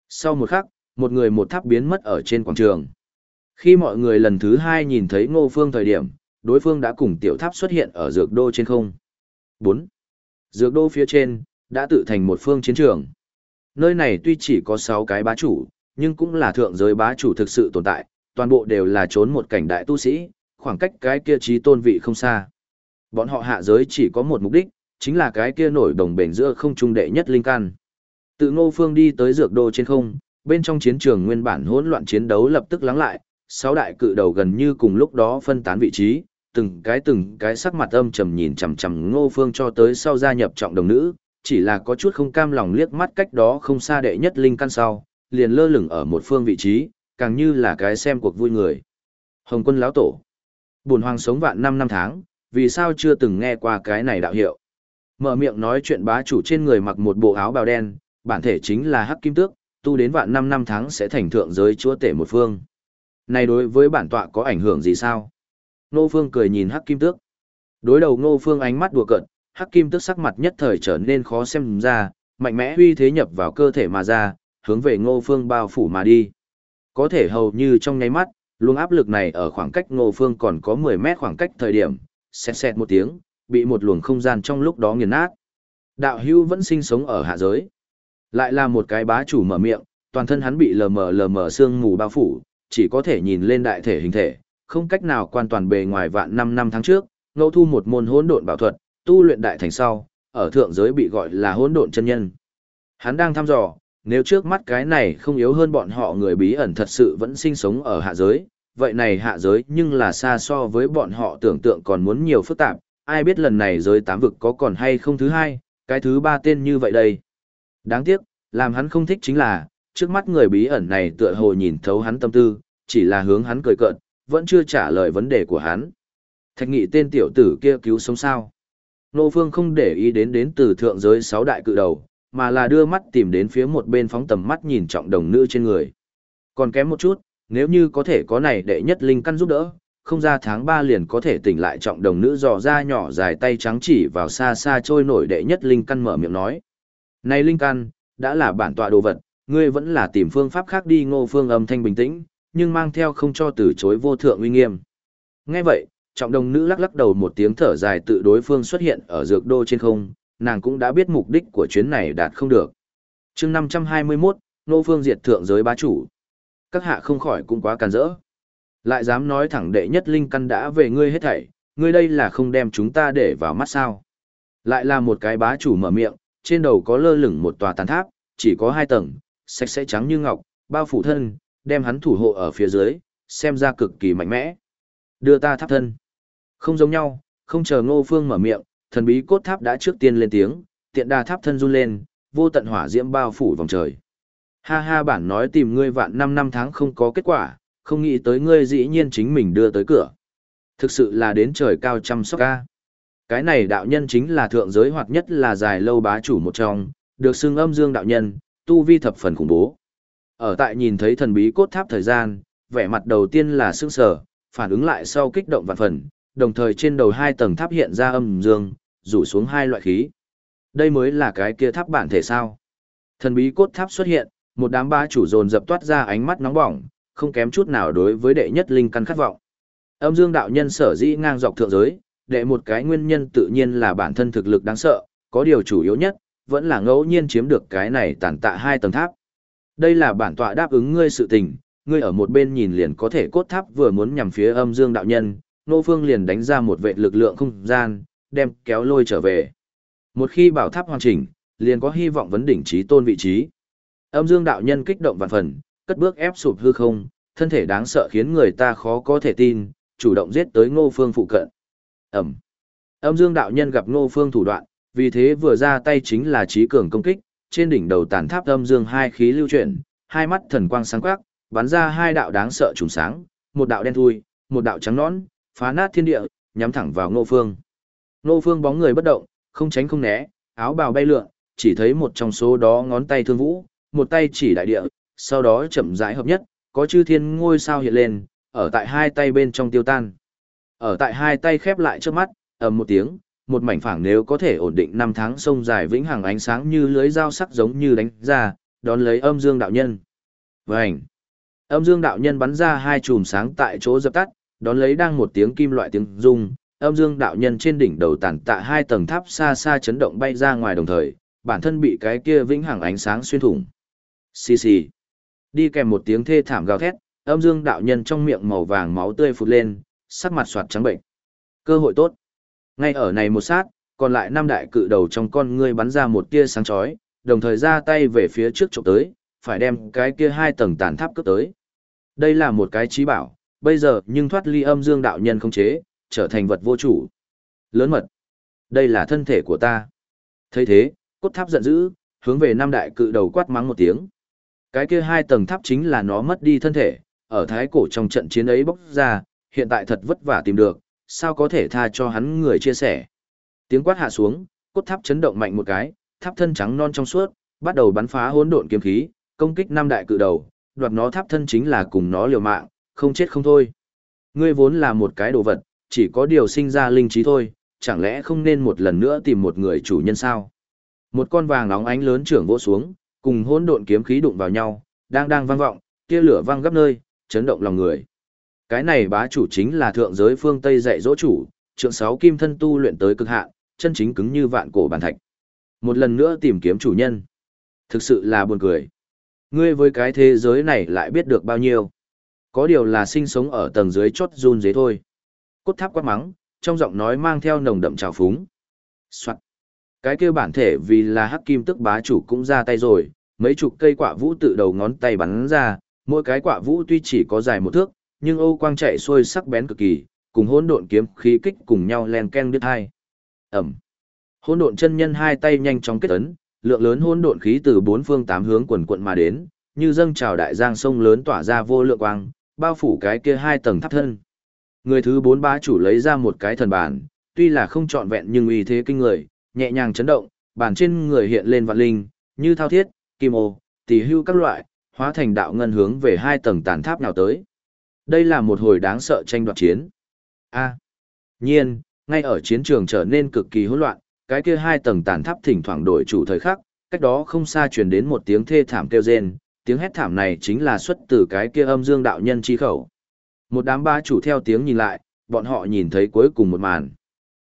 Speaker 1: Sau một khắc, một người một tháp biến mất ở trên quảng trường. Khi mọi người lần thứ hai nhìn thấy ngô phương thời điểm, đối phương đã cùng tiểu tháp xuất hiện ở dược đô trên không. 4. Dược đô phía trên, đã tự thành một phương chiến trường. Nơi này tuy chỉ có 6 cái bá chủ, nhưng cũng là thượng giới bá chủ thực sự tồn tại, toàn bộ đều là trốn một cảnh đại tu sĩ, khoảng cách cái kia trí tôn vị không xa. Bọn họ hạ giới chỉ có một mục đích, chính là cái kia nổi đồng bền giữa không trung đệ nhất linh căn. Tự Ngô Phương đi tới dược đô trên không, bên trong chiến trường nguyên bản hỗn loạn chiến đấu lập tức lắng lại, sáu đại cự đầu gần như cùng lúc đó phân tán vị trí, từng cái từng cái sắc mặt âm trầm nhìn chằm chằm Ngô Phương cho tới sau gia nhập trọng đồng nữ, chỉ là có chút không cam lòng liếc mắt cách đó không xa đệ nhất linh căn sau, liền lơ lửng ở một phương vị trí, càng như là cái xem cuộc vui người. Hồng quân lão tổ. Bùn hoàng sống vạn năm năm tháng, vì sao chưa từng nghe qua cái này đạo hiệu. Mở miệng nói chuyện bá chủ trên người mặc một bộ áo bào đen, bản thể chính là Hắc Kim Tước, tu đến vạn năm năm tháng sẽ thành thượng giới chúa tể một phương. Này đối với bản tọa có ảnh hưởng gì sao? Nô Phương cười nhìn Hắc Kim Tước. Đối đầu ngô Phương ánh mắt đùa cợt, Hắc Kim Tước sắc mặt nhất thời trở nên khó xem ra, mạnh mẽ huy thế nhập vào cơ thể mà ra, hướng về Ngô Phương bao phủ mà đi. Có thể hầu như trong nháy mắt, luồng áp lực này ở khoảng cách Ngô Phương còn có 10 mét khoảng cách thời điểm, xẹt xẹt một tiếng, bị một luồng không gian trong lúc đó nghiền nát. Đạo hưu vẫn sinh sống ở hạ giới. Lại là một cái bá chủ mở miệng, toàn thân hắn bị lờ mờ lờ mờ sương mù bao phủ, chỉ có thể nhìn lên đại thể hình thể, không cách nào quan toàn bề ngoài vạn năm năm tháng trước, ngẫu thu một môn hỗn độn bảo thuật, tu luyện đại thành sau, ở thượng giới bị gọi là hỗn độn chân nhân. Hắn đang thăm dò, nếu trước mắt cái này không yếu hơn bọn họ người bí ẩn thật sự vẫn sinh sống ở hạ giới, vậy này hạ giới nhưng là xa so với bọn họ tưởng tượng còn muốn nhiều phức tạp, ai biết lần này giới tám vực có còn hay không thứ hai, cái thứ ba tên như vậy đây. Đáng tiếc, làm hắn không thích chính là, trước mắt người bí ẩn này tựa hồ nhìn thấu hắn tâm tư, chỉ là hướng hắn cười cợt, vẫn chưa trả lời vấn đề của hắn. Thạch nghị tên tiểu tử kia cứu sống sao. Nô Phương không để ý đến đến từ thượng giới sáu đại cự đầu, mà là đưa mắt tìm đến phía một bên phóng tầm mắt nhìn trọng đồng nữ trên người. Còn kém một chút, nếu như có thể có này đệ nhất linh căn giúp đỡ, không ra tháng 3 liền có thể tỉnh lại trọng đồng nữ dò ra nhỏ dài tay trắng chỉ vào xa xa trôi nổi đệ nhất linh căn mở miệng nói. Này linh căn, đã là bản tọa đồ vật, ngươi vẫn là tìm phương pháp khác đi ngô phương âm thanh bình tĩnh, nhưng mang theo không cho từ chối vô thượng uy nghiêm. Nghe vậy, trọng đồng nữ lắc lắc đầu một tiếng thở dài tự đối phương xuất hiện ở dược đô trên không, nàng cũng đã biết mục đích của chuyến này đạt không được. chương 521, Nô Phương diệt thượng giới bá chủ. Các hạ không khỏi cũng quá càn rỡ. Lại dám nói thẳng đệ nhất linh căn đã về ngươi hết thảy, ngươi đây là không đem chúng ta để vào mắt sao. Lại là một cái bá chủ mở miệng, trên đầu có lơ lửng một tòa tàn tháp, chỉ có hai tầng, sạch sẽ trắng như ngọc, bao phủ thân, đem hắn thủ hộ ở phía dưới, xem ra cực kỳ mạnh mẽ. Đưa ta tháp thân. Không giống nhau, không chờ ngô phương mở miệng, thần bí cốt tháp đã trước tiên lên tiếng, tiện đà tháp thân run lên, vô tận hỏa diễm bao phủ vòng trời. Ha ha bản nói tìm ngươi vạn năm năm tháng không có kết quả, không nghĩ tới ngươi dĩ nhiên chính mình đưa tới cửa. Thực sự là đến trời cao chăm sóc ca. Cái này đạo nhân chính là thượng giới hoặc nhất là dài lâu bá chủ một trong, được xưng âm dương đạo nhân, tu vi thập phần khủng bố. Ở tại nhìn thấy thần bí cốt tháp thời gian, vẻ mặt đầu tiên là sững sờ, phản ứng lại sau kích động vạn phần, đồng thời trên đầu hai tầng tháp hiện ra âm dương, rủ xuống hai loại khí. Đây mới là cái kia tháp bản thể sao? Thần bí cốt tháp xuất hiện, một đám ba chủ dồn dập toát ra ánh mắt nóng bỏng, không kém chút nào đối với đệ nhất linh căn khát vọng. Âm dương đạo nhân sở dĩ ngang dọc thượng giới, đệ một cái nguyên nhân tự nhiên là bản thân thực lực đáng sợ, có điều chủ yếu nhất, vẫn là ngẫu nhiên chiếm được cái này tàn tạ hai tầng tháp. Đây là bản tọa đáp ứng ngươi sự tình, ngươi ở một bên nhìn liền có thể cốt tháp vừa muốn nhằm phía âm dương đạo nhân, nô phương liền đánh ra một vệ lực lượng không gian, đem kéo lôi trở về. Một khi bảo tháp hoàn chỉnh, liền có hy vọng vấn đỉnh trí tôn vị trí. Âm dương đạo nhân kích động vạn phần, cất bước ép sụp hư không, thân thể đáng sợ khiến người ta khó có thể tin, chủ động giết tới ngô phương phụ cận. Ẩm. Âm dương đạo nhân gặp ngô phương thủ đoạn, vì thế vừa ra tay chính là trí cường công kích, trên đỉnh đầu tàn tháp âm dương hai khí lưu chuyển, hai mắt thần quang sáng quắc, bắn ra hai đạo đáng sợ trùng sáng, một đạo đen thui, một đạo trắng nõn, phá nát thiên địa, nhắm thẳng vào Ngô Phương. Nô Phương bóng người bất động, không tránh không né, áo bào bay lượn, chỉ thấy một trong số đó ngón tay thương vũ, một tay chỉ đại địa, sau đó chậm rãi hợp nhất, có chư thiên ngôi sao hiện lên, ở tại hai tay bên trong tiêu tan. Ở tại hai tay khép lại trước mắt, ầm một tiếng, một mảnh phẳng nếu có thể ổn định năm tháng sông dài vĩnh hằng ánh sáng như lưới dao sắc giống như đánh ra, đón lấy âm dương đạo nhân. Vành! Âm dương đạo nhân bắn ra hai chùm sáng tại chỗ dập tắt, đón lấy đang một tiếng kim loại tiếng rung, âm dương đạo nhân trên đỉnh đầu tản tạ hai tầng tháp xa xa chấn động bay ra ngoài đồng thời, bản thân bị cái kia vĩnh hằng ánh sáng xuyên thủng. Xì xì. Đi kèm một tiếng thê thảm gào thét, âm dương đạo nhân trong miệng màu vàng máu tươi phụt lên, sắc mặt soạt trắng bệnh. Cơ hội tốt. Ngay ở này một sát, còn lại năm đại cự đầu trong con ngươi bắn ra một tia sáng chói, đồng thời ra tay về phía trước chụp tới, phải đem cái kia hai tầng tàn tháp cướp tới. Đây là một cái trí bảo, bây giờ nhưng thoát ly âm dương đạo nhân không chế, trở thành vật vô chủ. Lớn mật. Đây là thân thể của ta. thấy thế, cốt tháp giận dữ, hướng về năm đại cự đầu quát mắng một tiếng. Cái kia hai tầng tháp chính là nó mất đi thân thể, ở thái cổ trong trận chiến ấy bốc ra, hiện tại thật vất vả tìm được, sao có thể tha cho hắn người chia sẻ. Tiếng quát hạ xuống, cốt tháp chấn động mạnh một cái, tháp thân trắng non trong suốt, bắt đầu bắn phá hỗn độn kiếm khí, công kích năm đại cự đầu, đoạt nó tháp thân chính là cùng nó liều mạng, không chết không thôi. Ngươi vốn là một cái đồ vật, chỉ có điều sinh ra linh trí thôi, chẳng lẽ không nên một lần nữa tìm một người chủ nhân sao? Một con vàng nóng ánh lớn trưởng vỗ xuống, cùng hỗn độn kiếm khí đụng vào nhau, đang đang vang vọng, tia lửa vang gấp nơi, chấn động lòng người. Cái này bá chủ chính là thượng giới phương Tây dạy dỗ chủ, trượng sáu kim thân tu luyện tới cực hạn, chân chính cứng như vạn cổ bàn thạch. Một lần nữa tìm kiếm chủ nhân. Thực sự là buồn cười. Ngươi với cái thế giới này lại biết được bao nhiêu. Có điều là sinh sống ở tầng dưới chốt run dế thôi. Cốt tháp quát mắng, trong giọng nói mang theo nồng đậm trào phúng. Soạn. Cái kêu bản thể vì là hắc kim tức bá chủ cũng ra tay rồi, mấy chục cây quả vũ tự đầu ngón tay bắn ra, mỗi cái quả vũ tuy chỉ có dài một thước, nhưng Âu quang chạy xuôi sắc bén cực kỳ, cùng hỗn độn kiếm khí kích cùng nhau len ken đứt hai. Ẩm. Hỗn độn chân nhân hai tay nhanh chóng kết ấn, lượng lớn hỗn độn khí từ bốn phương tám hướng quần quận mà đến, như dâng trào đại giang sông lớn tỏa ra vô lượng quang, bao phủ cái kia hai tầng tháp thân. Người thứ bốn bá chủ lấy ra một cái thần bản, tuy là không trọn vẹn nhưng uy thế kinh người, nhẹ nhàng chấn động, bản trên người hiện lên vạn linh, như thao thiết, kim ô, tỷ hưu các loại, hóa thành đạo ngân hướng về hai tầng tàn tháp nào tới. Đây là một hồi đáng sợ tranh đoạt chiến. A. nhiên, ngay ở chiến trường trở nên cực kỳ hỗn loạn, cái kia hai tầng tàn tháp thỉnh thoảng đổi chủ thời khắc, cách đó không xa truyền đến một tiếng thê thảm kêu rên, tiếng hét thảm này chính là xuất từ cái kia âm dương đạo nhân chi khẩu. Một đám ba chủ theo tiếng nhìn lại, bọn họ nhìn thấy cuối cùng một màn.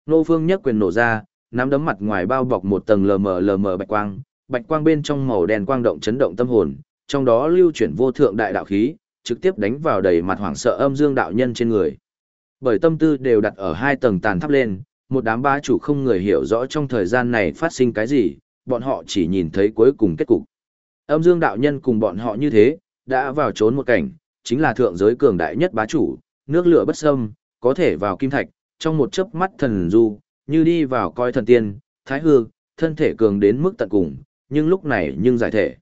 Speaker 1: Nô Phương nhất quyền nổ ra, nắm đấm mặt ngoài bao bọc một tầng lờ mờ lờ mờ bạch quang, bạch quang bên trong màu đen quang động chấn động tâm hồn, trong đó lưu chuyển vô thượng đại đạo khí, trực tiếp đánh vào đầy mặt hoảng sợ âm dương đạo nhân trên người. Bởi tâm tư đều đặt ở hai tầng tàn tháp lên, một đám ba chủ không người hiểu rõ trong thời gian này phát sinh cái gì, bọn họ chỉ nhìn thấy cuối cùng kết cục. Âm dương đạo nhân cùng bọn họ như thế, đã vào trốn một cảnh, chính là thượng giới cường đại nhất bá chủ, nước lửa bất xâm, có thể vào kim thạch, trong một chớp mắt thần du, như đi vào coi thần tiên, thái hư, thân thể cường đến mức tận cùng, nhưng lúc này nhưng giải thể.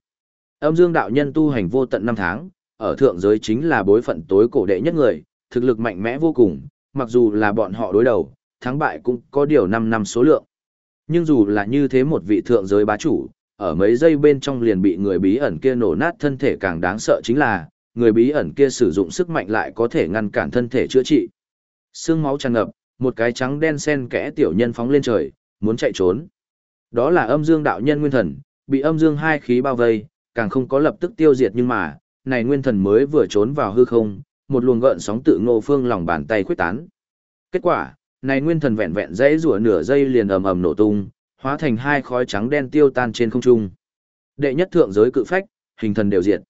Speaker 1: Âm dương đạo nhân tu hành vô tận năm tháng, ở thượng giới chính là bối phận tối cổ đệ nhất người, thực lực mạnh mẽ vô cùng, mặc dù là bọn họ đối đầu, thắng bại cũng có điều 5 năm số lượng. Nhưng dù là như thế một vị thượng giới bá chủ, ở mấy giây bên trong liền bị người bí ẩn kia nổ nát thân thể càng đáng sợ chính là, người bí ẩn kia sử dụng sức mạnh lại có thể ngăn cản thân thể chữa trị. xương máu tràn ngập, một cái trắng đen sen kẽ tiểu nhân phóng lên trời, muốn chạy trốn. Đó là âm dương đạo nhân nguyên thần, bị âm dương hai khí bao vây, càng không có lập tức tiêu diệt nhưng mà, này nguyên thần mới vừa trốn vào hư không, một luồng gợn sóng tự ngô phương lòng bàn tay khuyết tán. Kết quả, này nguyên thần vẹn vẹn dãy rủa nửa giây liền ầm ầm nổ tung, hóa thành hai khói trắng đen tiêu tan trên không trung. Đệ nhất thượng giới cự phách, hình thần đều diệt.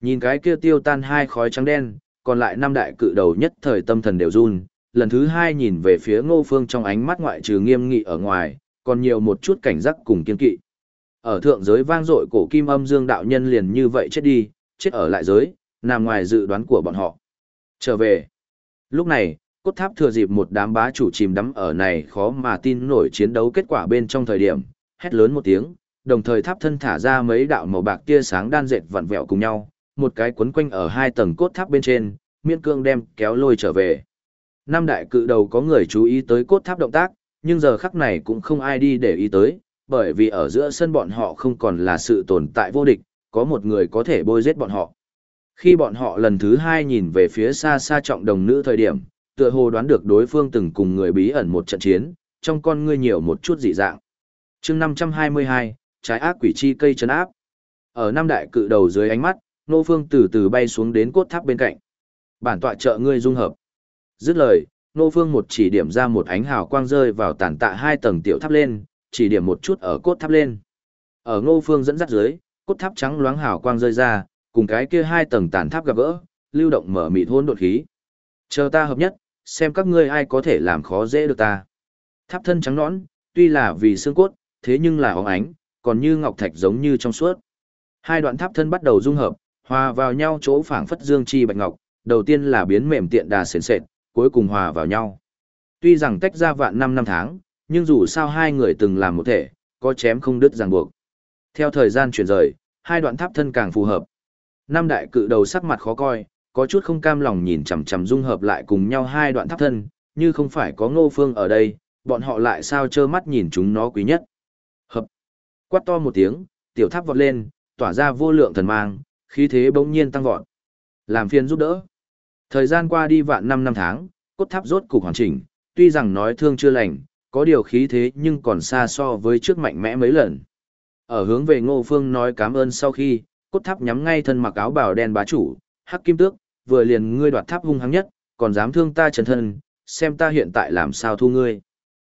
Speaker 1: Nhìn cái kia tiêu tan hai khói trắng đen, còn lại năm đại cự đầu nhất thời tâm thần đều run, lần thứ hai nhìn về phía ngô phương trong ánh mắt ngoại trừ nghiêm nghị ở ngoài, còn nhiều một chút cảnh giác cùng kiên kỵ. Ở thượng giới vang dội cổ kim âm dương đạo nhân liền như vậy chết đi, chết ở lại giới, nằm ngoài dự đoán của bọn họ. Trở về. Lúc này, cốt tháp thừa dịp một đám bá chủ chìm đắm ở này khó mà tin nổi chiến đấu kết quả bên trong thời điểm, hét lớn một tiếng, đồng thời tháp thân thả ra mấy đạo màu bạc tia sáng đan dệt vặn vẹo cùng nhau, một cái quấn quanh ở hai tầng cốt tháp bên trên, miên cương đem kéo lôi trở về. Năm đại cự đầu có người chú ý tới cốt tháp động tác, nhưng giờ khắc này cũng không ai đi để ý tới, bởi vì ở giữa sân bọn họ không còn là sự tồn tại vô địch, có một người có thể bôi giết bọn họ. Khi bọn họ lần thứ hai nhìn về phía xa xa trọng đồng nữ thời điểm, tựa hồ đoán được đối phương từng cùng người bí ẩn một trận chiến, trong con ngươi nhiều một chút dị dạng. chương 522, trái ác quỷ chi cây chấn áp. Ở năm đại cự đầu dưới ánh mắt, nô phương từ từ bay xuống đến cốt tháp bên cạnh. Bản tọa trợ ngươi dung hợp. Dứt lời, nô phương một chỉ điểm ra một ánh hào quang rơi vào tàn tạ hai tầng tiểu tháp lên, chỉ điểm một chút ở cốt tháp lên. Ở ngô phương dẫn dắt dưới, cốt tháp trắng loáng hào quang rơi ra, cùng cái kia hai tầng tàn tháp gặp gỡ, lưu động mở mịt hôn đột khí. Chờ ta hợp nhất, xem các ngươi ai có thể làm khó dễ được ta. Tháp thân trắng nõn, tuy là vì xương cốt, thế nhưng là óng ánh, còn như ngọc thạch giống như trong suốt. Hai đoạn tháp thân bắt đầu dung hợp, hòa vào nhau chỗ phảng phất dương chi bạch ngọc, đầu tiên là biến mềm tiện đà sền sệt, cuối cùng hòa vào nhau. Tuy rằng tách ra vạn năm năm tháng, nhưng dù sao hai người từng làm một thể, có chém không đứt ràng buộc. Theo thời gian chuyển rời, hai đoạn tháp thân càng phù hợp. Năm đại cự đầu sắc mặt khó coi, có chút không cam lòng nhìn chằm chằm dung hợp lại cùng nhau hai đoạn tháp thân, như không phải có ngô phương ở đây, bọn họ lại sao trơ mắt nhìn chúng nó quý nhất. Hợp. Quát to một tiếng, tiểu tháp vọt lên, tỏa ra vô lượng thần mang, khí thế bỗng nhiên tăng vọt. Làm phiền giúp đỡ. Thời gian qua đi vạn năm năm tháng, cốt tháp rốt cục hoàn chỉnh, tuy rằng nói thương chưa lành, có điều khí thế nhưng còn xa so với trước mạnh mẽ mấy lần. Ở hướng về ngô phương nói cảm ơn sau khi, cốt tháp nhắm ngay thân mặc áo bào đen bá chủ, hắc kim tước, vừa liền ngươi đoạt tháp hung hăng nhất, còn dám thương ta trần thân, xem ta hiện tại làm sao thu ngươi.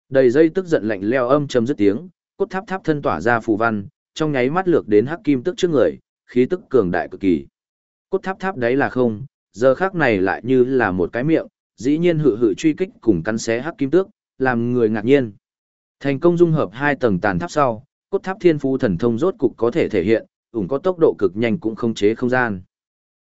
Speaker 1: Đầy dây tức giận lạnh leo âm trầm dứt tiếng, cốt tháp tháp thân tỏa ra phù văn, trong nháy mắt lược đến hắc kim Tước trước người, khí tức cường đại cực kỳ. Cốt tháp tháp đấy là không, giờ khác này lại như là một cái miệng, dĩ nhiên hự hự truy kích cùng cắn xé hắc kim tước, làm người ngạc nhiên. Thành công dung hợp hai tầng tàn tháp sau, cốt tháp thiên phú thần thông rốt cục có thể thể hiện, ủng có tốc độ cực nhanh cũng không chế không gian.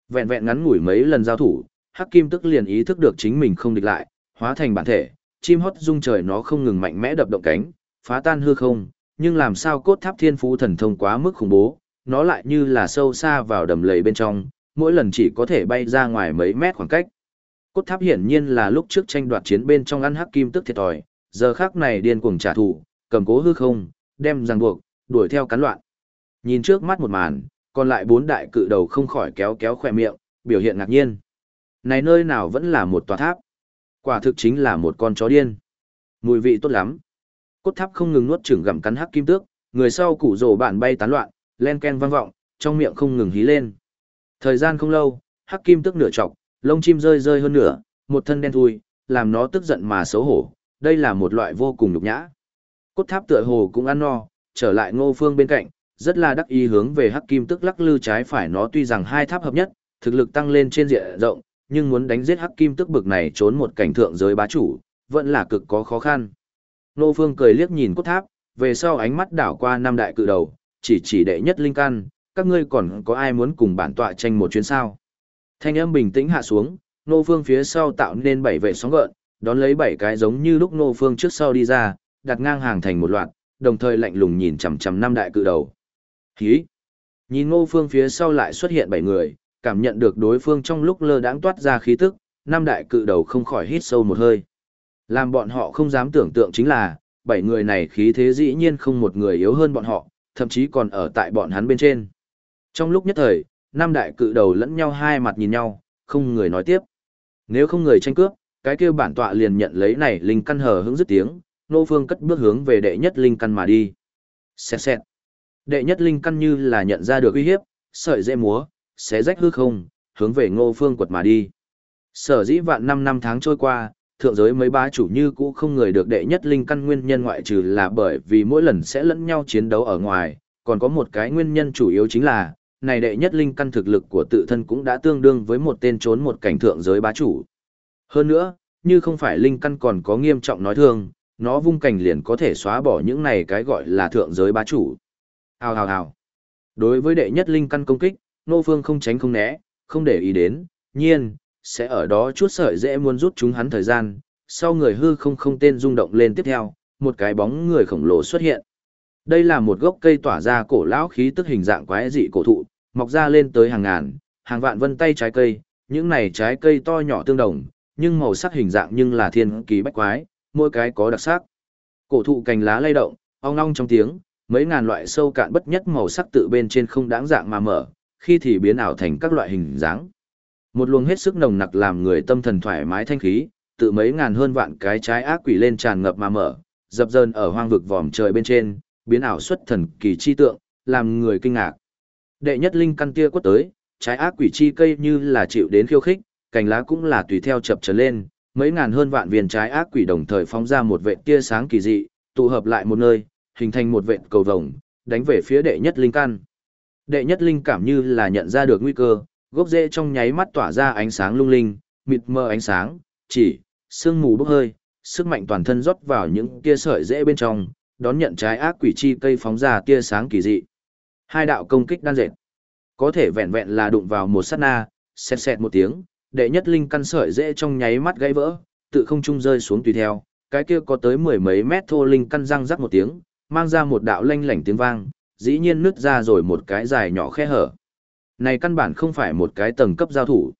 Speaker 1: Vẹn vẹn ngắn ngủi mấy lần giao thủ, Hắc Kim tức liền ý thức được chính mình không địch lại, hóa thành bản thể, chim hót dung trời nó không ngừng mạnh mẽ đập động cánh, phá tan hư không, nhưng làm sao cốt tháp thiên phú thần thông quá mức khủng bố, nó lại như là sâu xa vào đầm lầy bên trong, mỗi lần chỉ có thể bay ra ngoài mấy mét khoảng cách. Cốt tháp hiển nhiên là lúc trước tranh đoạt chiến bên trong ăn hắc kim tức thiệt thòi, giờ khác này điên cuồng trả thù, cầm cố hư không, đem ràng buộc, đuổi theo cắn loạn. Nhìn trước mắt một màn, còn lại bốn đại cự đầu không khỏi kéo kéo khỏe miệng, biểu hiện ngạc nhiên. Này nơi nào vẫn là một tòa tháp. Quả thực chính là một con chó điên. Mùi vị tốt lắm. Cốt tháp không ngừng nuốt chửng gặm cắn hắc kim tước, người sau củ rổ bản bay tán loạn, len ken vang vọng, trong miệng không ngừng hí lên. Thời gian không lâu, hắc kim tước nửa trọc, lông chim rơi rơi hơn nửa, một thân đen thui, làm nó tức giận mà xấu hổ, đây là một loại vô cùng nhục nhã. Cốt tháp tựa hồ cũng ăn no, trở lại ngô phương bên cạnh, rất là đắc ý hướng về hắc kim tức lắc lư trái phải nó tuy rằng hai tháp hợp nhất, thực lực tăng lên trên diện rộng, nhưng muốn đánh giết hắc kim tức bực này trốn một cảnh thượng giới bá chủ, vẫn là cực có khó khăn. Ngô phương cười liếc nhìn cốt tháp, về sau ánh mắt đảo qua năm đại cự đầu, chỉ chỉ đệ nhất linh căn, các ngươi còn có ai muốn cùng bản tọa tranh một chuyến sao? Thanh âm bình tĩnh hạ xuống, nô phương phía sau tạo nên bảy vệ sóng gợn, đón lấy bảy cái giống như lúc nô phương trước sau đi ra, đặt ngang hàng thành một loạt, đồng thời lạnh lùng nhìn chằm chằm năm đại cự đầu. Hí! Nhìn nô phương phía sau lại xuất hiện bảy người, cảm nhận được đối phương trong lúc lơ đãng toát ra khí tức, năm đại cự đầu không khỏi hít sâu một hơi. Làm bọn họ không dám tưởng tượng chính là, bảy người này khí thế dĩ nhiên không một người yếu hơn bọn họ, thậm chí còn ở tại bọn hắn bên trên. Trong lúc nhất thời, năm đại cự đầu lẫn nhau hai mặt nhìn nhau, không người nói tiếp. Nếu không người tranh cướp, cái kia bản tọa liền nhận lấy này linh căn hờ hững dứt tiếng, nô phương cất bước hướng về đệ nhất linh căn mà đi. Xẹt xẹt. Đệ nhất linh căn như là nhận ra được uy hiếp, sợi dây múa, xé rách hư không, hướng về ngô phương quật mà đi. Sở dĩ vạn năm năm tháng trôi qua, thượng giới mấy bá chủ như cũ không người được đệ nhất linh căn nguyên nhân ngoại trừ là bởi vì mỗi lần sẽ lẫn nhau chiến đấu ở ngoài, còn có một cái nguyên nhân chủ yếu chính là, này đệ nhất linh căn thực lực của tự thân cũng đã tương đương với một tên trốn một cảnh thượng giới bá chủ. Hơn nữa, như không phải linh căn còn có nghiêm trọng nói thương, nó vung cảnh liền có thể xóa bỏ những này cái gọi là thượng giới bá chủ. Hào hào hào. Đối với đệ nhất linh căn công kích, Nô Phương không tránh không né, không để ý đến, nhiên, sẽ ở đó chút sợi dễ muốn rút chúng hắn thời gian, sau người hư không không tên rung động lên tiếp theo, một cái bóng người khổng lồ xuất hiện. Đây là một gốc cây tỏa ra cổ lão khí tức hình dạng quái dị cổ thụ, mọc ra lên tới hàng ngàn, hàng vạn vân tay trái cây, những này trái cây to nhỏ tương đồng, nhưng màu sắc hình dạng nhưng là thiên kỳ bách quái, mỗi cái có đặc sắc. Cổ thụ cành lá lay động, ong ong trong tiếng, mấy ngàn loại sâu cạn bất nhất màu sắc tự bên trên không đáng dạng mà mở, khi thì biến ảo thành các loại hình dáng. Một luồng hết sức nồng nặc làm người tâm thần thoải mái thanh khí, tự mấy ngàn hơn vạn cái trái ác quỷ lên tràn ngập mà mở, dập dờn ở hoang vực vòm trời bên trên, biến ảo xuất thần kỳ chi tượng, làm người kinh ngạc. Đệ nhất linh căn tia quất tới, trái ác quỷ chi cây như là chịu đến khiêu khích, cành lá cũng là tùy theo chập trở lên, mấy ngàn hơn vạn viên trái ác quỷ đồng thời phóng ra một vệt tia sáng kỳ dị, tụ hợp lại một nơi, hình thành một vệt cầu vồng, đánh về phía đệ nhất linh căn. Đệ nhất linh cảm như là nhận ra được nguy cơ, gốc rễ trong nháy mắt tỏa ra ánh sáng lung linh, mịt mờ ánh sáng, chỉ, sương mù bốc hơi, sức mạnh toàn thân rót vào những tia sợi rễ bên trong, đón nhận trái ác quỷ chi cây phóng ra tia sáng kỳ dị. Hai đạo công kích đan dệt. Có thể vẹn vẹn là đụng vào một sát na, xẹt xẹt một tiếng, đệ nhất linh căn sợi rễ trong nháy mắt gãy vỡ, tự không trung rơi xuống tùy theo, cái kia có tới mười mấy mét thô linh căn răng rắc một tiếng, mang ra một đạo lanh lảnh tiếng vang, dĩ nhiên nứt ra rồi một cái dài nhỏ khe hở. Này căn bản không phải một cái tầng cấp giao thủ.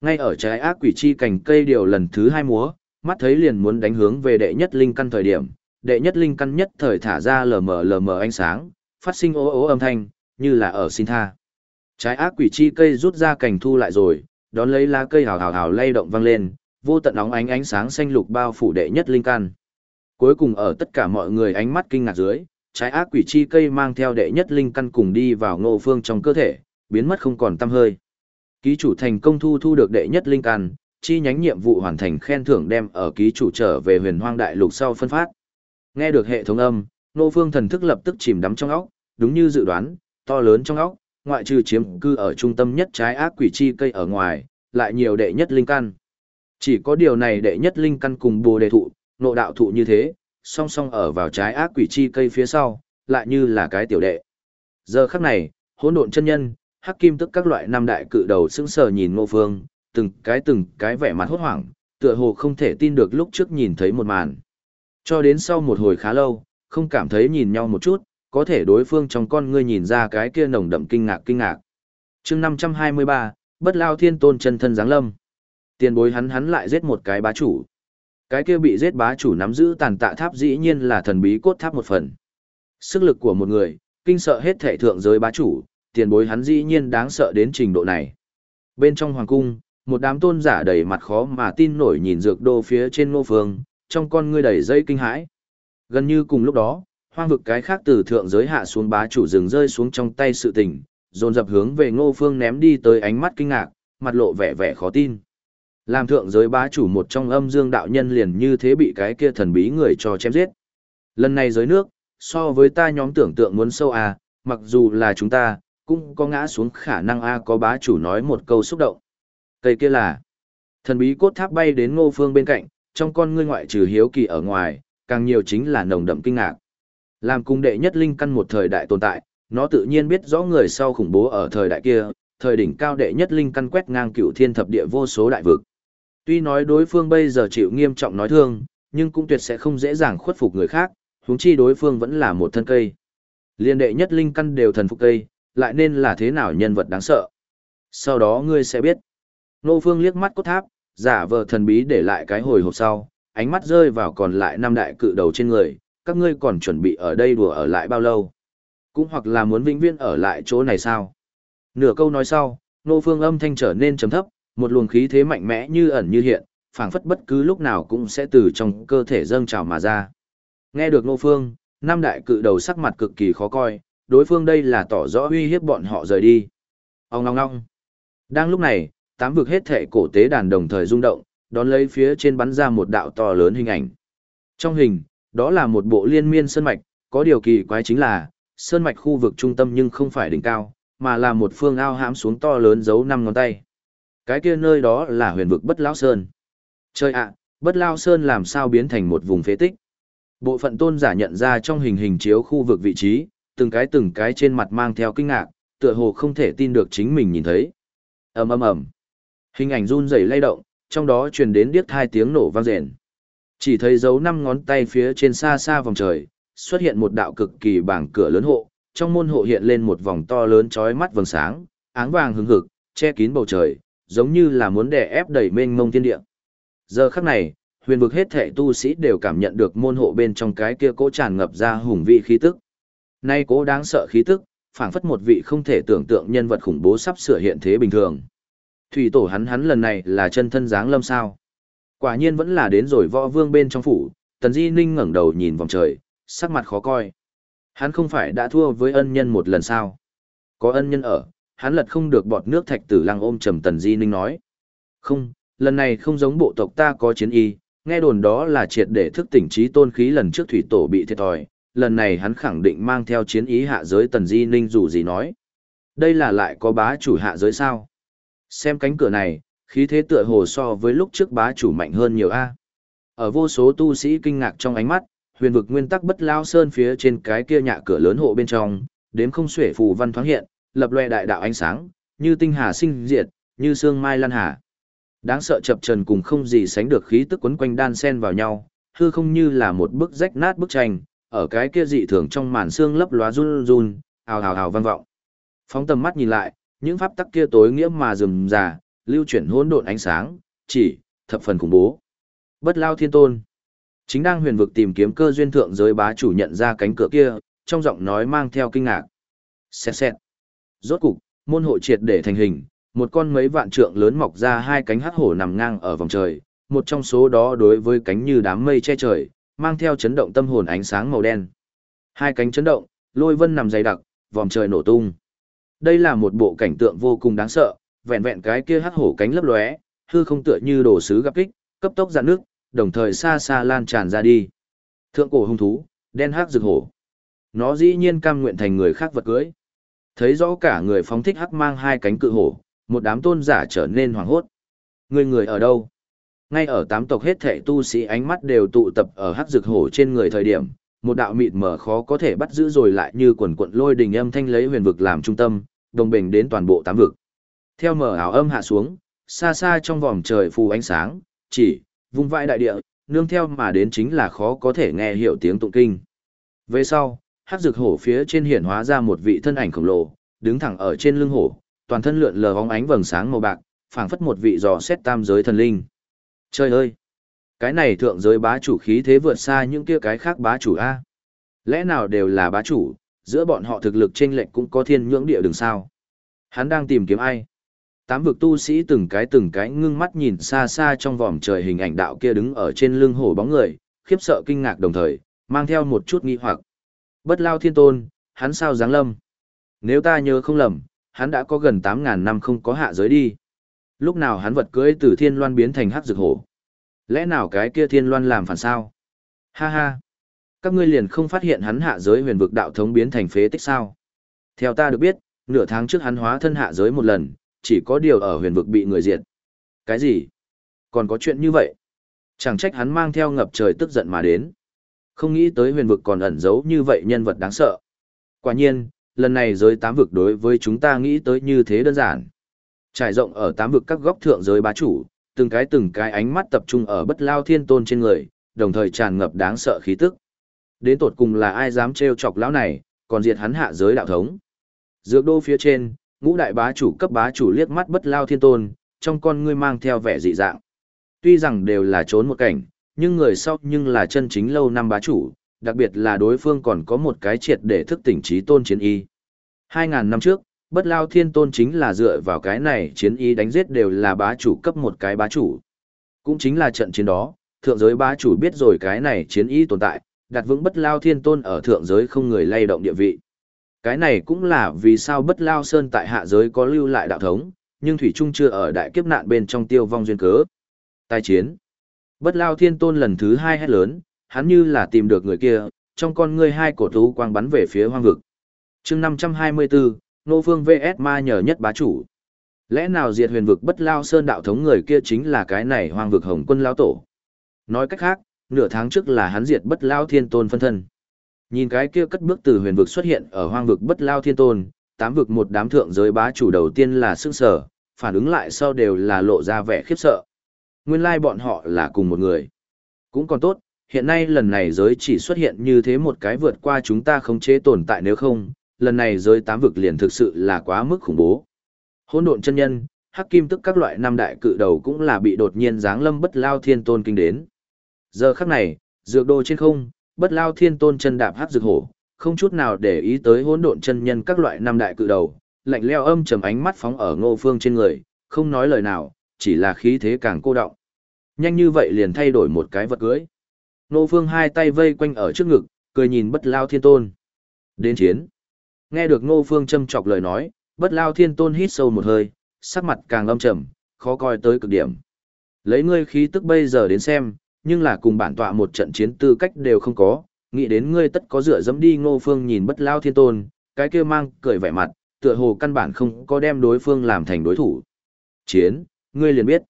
Speaker 1: Ngay ở trái ác quỷ chi cành cây điều lần thứ hai múa, mắt thấy liền muốn đánh hướng về đệ nhất linh căn thời điểm, đệ nhất linh căn nhất thời thả ra lờ mờ lờ mờ ánh sáng, phát sinh ố ố âm thanh, như là ở xin tha. Trái ác quỷ chi cây rút ra cành thu lại rồi, đón lấy lá cây hào hào hào lay động vang lên, vô tận óng ánh ánh sáng xanh lục bao phủ đệ nhất linh căn. Cuối cùng ở tất cả mọi người ánh mắt kinh ngạc dưới, trái ác quỷ chi cây mang theo đệ nhất linh căn cùng đi vào ngô phương trong cơ thể, biến mất không còn tăm hơi. Ký chủ thành công thu thu được đệ nhất linh căn, chi nhánh nhiệm vụ hoàn thành khen thưởng đem ở ký chủ trở về huyền hoang đại lục sau phân phát. Nghe được hệ thống âm, ngô phương thần thức lập tức chìm đắm trong óc, đúng như dự đoán, to lớn trong óc, ngoại trừ chiếm cư ở trung tâm nhất trái ác quỷ chi cây ở ngoài, lại nhiều đệ nhất linh căn. Chỉ có điều này đệ nhất linh căn cùng bồ đề thụ, nộ đạo thụ như thế, song song ở vào trái ác quỷ chi cây phía sau, lại như là cái tiểu đệ. Giờ khắc này, hỗn độn chân nhân, hắc kim tức các loại năm đại cự đầu sững sờ nhìn ngô phương, từng cái từng cái vẻ mặt hốt hoảng, tựa hồ không thể tin được lúc trước nhìn thấy một màn. Cho đến sau một hồi khá lâu, không cảm thấy nhìn nhau một chút, có thể đối phương trong con ngươi nhìn ra cái kia nồng đậm kinh ngạc kinh ngạc. chương 523, bất lao thiên tôn chân thân giáng lâm. Tiền bối hắn hắn lại giết một cái bá chủ. Cái kia bị giết bá chủ nắm giữ tàn tạ tháp dĩ nhiên là thần bí cốt tháp một phần. Sức lực của một người, kinh sợ hết thể thượng giới bá chủ, tiền bối hắn dĩ nhiên đáng sợ đến trình độ này. Bên trong hoàng cung, một đám tôn giả đầy mặt khó mà tin nổi nhìn dược đô phía trên ngô phương, trong con ngươi đầy dây kinh hãi. Gần như cùng lúc đó, hoang vực cái khác từ thượng giới hạ xuống bá chủ rừng rơi xuống trong tay sự tình, dồn dập hướng về ngô phương ném đi tới ánh mắt kinh ngạc, mặt lộ vẻ vẻ khó tin. Làm thượng giới bá chủ một trong âm dương đạo nhân liền như thế bị cái kia thần bí người cho chém giết. Lần này giới nước, so với ta nhóm tưởng tượng muốn sâu à, mặc dù là chúng ta, cũng có ngã xuống khả năng a có bá chủ nói một câu xúc động. Cây kia là, thần bí cốt tháp bay đến ngô phương bên cạnh, trong con ngươi ngoại trừ hiếu kỳ ở ngoài, càng nhiều chính là nồng đậm kinh ngạc. Làm cung đệ nhất linh căn một thời đại tồn tại, nó tự nhiên biết rõ người sau khủng bố ở thời đại kia, thời đỉnh cao đệ nhất linh căn quét ngang cựu thiên thập địa vô số đại vực. Tuy nói đối phương bây giờ chịu nghiêm trọng nói thương, nhưng cũng tuyệt sẽ không dễ dàng khuất phục người khác, huống chi đối phương vẫn là một thân cây. Liên đệ nhất linh căn đều thần phục cây, lại nên là thế nào nhân vật đáng sợ. Sau đó ngươi sẽ biết. Nô phương liếc mắt cốt tháp, giả vờ thần bí để lại cái hồi hộp sau, ánh mắt rơi vào còn lại năm đại cự đầu trên người, các ngươi còn chuẩn bị ở đây đùa ở lại bao lâu? Cũng hoặc là muốn vĩnh viễn ở lại chỗ này sao? Nửa câu nói sau, nô phương âm thanh trở nên trầm thấp, một luồng khí thế mạnh mẽ như ẩn như hiện, phảng phất bất cứ lúc nào cũng sẽ từ trong cơ thể dâng trào mà ra. Nghe được nô phương, năm đại cự đầu sắc mặt cực kỳ khó coi, đối phương đây là tỏ rõ uy hiếp bọn họ rời đi. Ông ngong ngong. Đang lúc này, tám vực hết thể cổ tế đàn đồng thời rung động, đón lấy phía trên bắn ra một đạo to lớn hình ảnh. Trong hình, đó là một bộ liên miên sơn mạch, có điều kỳ quái chính là, sơn mạch khu vực trung tâm nhưng không phải đỉnh cao, mà là một phương ao hãm xuống to lớn giấu năm ngón tay. Cái kia nơi đó là huyền vực Bất Lão Sơn. Trời ạ, Bất Lão Sơn làm sao biến thành một vùng phế tích? Bộ phận tôn giả nhận ra trong hình hình chiếu khu vực vị trí, từng cái từng cái trên mặt mang theo kinh ngạc, tựa hồ không thể tin được chính mình nhìn thấy. ầm ầm ầm, hình ảnh run rẩy lay động, trong đó truyền đến điếc hai tiếng nổ vang rền. Chỉ thấy dấu năm ngón tay phía trên xa xa vòng trời, xuất hiện một đạo cực kỳ bảng cửa lớn hộ, trong môn hộ hiện lên một vòng to lớn chói mắt vầng sáng, áng vàng hứng hực, che kín bầu trời, giống như là muốn đè ép đẩy mênh mông thiên địa. Giờ khắc này, huyền vực hết thệ tu sĩ đều cảm nhận được môn hộ bên trong cái kia cỗ tràn ngập ra hùng vị khí tức. Nay cố đáng sợ khí tức, phảng phất một vị không thể tưởng tượng nhân vật khủng bố sắp sửa hiện thế bình thường. Thủy tổ hắn hắn lần này là chân thân dáng lâm sao. Quả nhiên vẫn là đến rồi võ vương bên trong phủ, tần di ninh ngẩng đầu nhìn vòng trời, sắc mặt khó coi. Hắn không phải đã thua với ân nhân một lần sao. Có ân nhân ở, hắn lật không được bọt nước thạch tử lăng ôm trầm tần di ninh nói. Không, lần này không giống bộ tộc ta có chiến y, nghe đồn đó là triệt để thức tỉnh trí tôn khí lần trước thủy tổ bị thiệt thòi, lần này hắn khẳng định mang theo chiến ý hạ giới tần di ninh dù gì nói. Đây là lại có bá chủ hạ giới sao? Xem cánh cửa này, khí thế tựa hồ so với lúc trước bá chủ mạnh hơn nhiều a. Ở vô số tu sĩ kinh ngạc trong ánh mắt, huyền vực nguyên tắc bất lao sơn phía trên cái kia nhạ cửa lớn hộ bên trong, đếm không xuể phù văn thoáng hiện, lập loè đại đạo ánh sáng, như tinh hà sinh diệt, như sương mai lan hà. Đáng sợ chập trần cùng không gì sánh được khí tức quấn quanh đan sen vào nhau, hư không như là một bức rách nát bức tranh, ở cái kia dị thường trong màn xương lấp lóa run run, ào ào ào vang vọng. Phóng tầm mắt nhìn lại, những pháp tắc kia tối nghĩa mà rườm rà, lưu chuyển hỗn độn ánh sáng, chỉ thập phần khủng bố. Bất lao thiên tôn. Chính đang huyền vực tìm kiếm cơ duyên thượng giới bá chủ nhận ra cánh cửa kia, trong giọng nói mang theo kinh ngạc. Xẹt xẹt. Rốt cục, môn hộ triệt để thành hình, một con mấy vạn trượng lớn mọc ra hai cánh hắc hổ nằm ngang ở vòng trời, một trong số đó đối với cánh như đám mây che trời, mang theo chấn động tâm hồn ánh sáng màu đen. Hai cánh chấn động, lôi vân nằm dày đặc, vòng trời nổ tung. Đây là một bộ cảnh tượng vô cùng đáng sợ, vẹn vẹn cái kia hắc hổ cánh lấp lóe, hư không tựa như đồ sứ gặp kích, cấp tốc dạn nước, đồng thời xa xa lan tràn ra đi. Thượng cổ hung thú, đen hắc rực hổ. Nó dĩ nhiên cam nguyện thành người khác vật cưới. Thấy rõ cả người phóng thích hắc mang hai cánh cự hổ, một đám tôn giả trở nên hoảng hốt. Người người ở đâu? Ngay ở tám tộc hết thệ tu sĩ ánh mắt đều tụ tập ở hắc dược hổ trên người thời điểm, một đạo mịt mờ khó có thể bắt giữ rồi lại như quần quận lôi đình âm thanh lấy huyền vực làm trung tâm, đồng bình đến toàn bộ tám vực. Theo mở ảo âm hạ xuống, xa xa trong vòng trời phù ánh sáng, chỉ, vung vãi đại địa, nương theo mà đến chính là khó có thể nghe hiểu tiếng tụng kinh. Về sau, hắc dược hổ phía trên hiển hóa ra một vị thân ảnh khổng lồ, đứng thẳng ở trên lưng hổ, toàn thân lượn lờ óng ánh vầng sáng màu bạc, phảng phất một vị dò xét tam giới thần linh. Trời ơi! Cái này thượng giới bá chủ khí thế vượt xa những kia cái khác bá chủ A. Lẽ nào đều là bá chủ, giữa bọn họ thực lực chênh lệch cũng có thiên nhưỡng địa đường sao. Hắn đang tìm kiếm ai? Tám vực tu sĩ từng cái từng cái ngưng mắt nhìn xa xa trong vòm trời hình ảnh đạo kia đứng ở trên lưng hổ bóng người, khiếp sợ kinh ngạc đồng thời, mang theo một chút nghi hoặc. Bất lao thiên tôn, hắn sao dáng lâm? Nếu ta nhớ không lầm, hắn đã có gần 8.000 năm không có hạ giới đi. Lúc nào hắn vật cưỡi từ thiên loan biến thành hắc dược hổ? Lẽ nào cái kia thiên loan làm phản sao? Ha ha! Các ngươi liền không phát hiện hắn hạ giới huyền vực đạo thống biến thành phế tích sao? Theo ta được biết, nửa tháng trước hắn hóa thân hạ giới một lần, chỉ có điều ở huyền vực bị người diệt. Cái gì? Còn có chuyện như vậy? Chẳng trách hắn mang theo ngập trời tức giận mà đến. Không nghĩ tới huyền vực còn ẩn giấu như vậy nhân vật đáng sợ. Quả nhiên, lần này giới tám vực đối với chúng ta nghĩ tới như thế đơn giản. Trải rộng ở tám vực các góc thượng giới bá chủ, từng cái từng cái ánh mắt tập trung ở bất lao thiên tôn trên người, đồng thời tràn ngập đáng sợ khí tức. Đến tột cùng là ai dám trêu chọc lão này, còn diệt hắn hạ giới đạo thống. Dược đô phía trên, ngũ đại bá chủ cấp bá chủ liếc mắt bất lao thiên tôn, trong con ngươi mang theo vẻ dị dạng. Tuy rằng đều là trốn một cảnh, nhưng người sau nhưng là chân chính lâu năm bá chủ, đặc biệt là đối phương còn có một cái triệt để thức tỉnh trí tôn chiến y. 2.000 năm trước, bất lao thiên tôn chính là dựa vào cái này chiến y đánh giết đều là bá chủ cấp một cái bá chủ. Cũng chính là trận chiến đó, thượng giới bá chủ biết rồi cái này chiến y tồn tại, đặt vững bất lao thiên tôn ở thượng giới không người lay động địa vị. Cái này cũng là vì sao bất lao sơn tại hạ giới có lưu lại đạo thống, nhưng Thủy Trung chưa ở đại kiếp nạn bên trong tiêu vong duyên cớ. Tài chiến. Bất lao thiên tôn lần thứ hai hét lớn, hắn như là tìm được người kia, trong con ngươi hai cổ thú quang bắn về phía hoang vực. chương 524, Nô Phương VS Ma nhờ nhất bá chủ. Lẽ nào diệt huyền vực bất lao sơn đạo thống người kia chính là cái này hoang vực hồng quân lao tổ? Nói cách khác, nửa tháng trước là hắn diệt bất lao thiên tôn phân thân. Nhìn cái kia cất bước từ huyền vực xuất hiện ở hoang vực bất lao thiên tôn, tám vực một đám thượng giới bá chủ đầu tiên là sức sở, phản ứng lại sau đều là lộ ra vẻ khiếp sợ. Nguyên lai bọn họ là cùng một người. Cũng còn tốt, hiện nay lần này giới chỉ xuất hiện như thế một cái vượt qua chúng ta khống chế tồn tại nếu không, lần này giới tám vực liền thực sự là quá mức khủng bố. Hỗn độn chân nhân, hắc kim tức các loại năm đại cự đầu cũng là bị đột nhiên giáng lâm bất lao thiên tôn kinh đến. Giờ khắc này, dược đồ trên không, bất lao thiên tôn chân đạp hắc dược hổ, không chút nào để ý tới hỗn độn chân nhân các loại năm đại cự đầu, lạnh leo âm trầm ánh mắt phóng ở ngô phương trên người, không nói lời nào, chỉ là khí thế càng cô động. Nhanh như vậy liền thay đổi một cái vật cưới. Ngô phương hai tay vây quanh ở trước ngực, cười nhìn bất lao thiên tôn. Đến chiến. Nghe được ngô phương châm chọc lời nói, bất lao thiên tôn hít sâu một hơi, sắc mặt càng âm trầm, khó coi tới cực điểm. Lấy ngươi khí tức bây giờ đến xem, nhưng là cùng bản tọa một trận chiến tư cách đều không có, nghĩ đến ngươi tất có dựa dẫm đi ngô phương nhìn bất lao thiên tôn, cái kia mang cười vẻ mặt, tựa hồ căn bản không có đem đối phương làm thành đối thủ. Chiến, ngươi liền biết.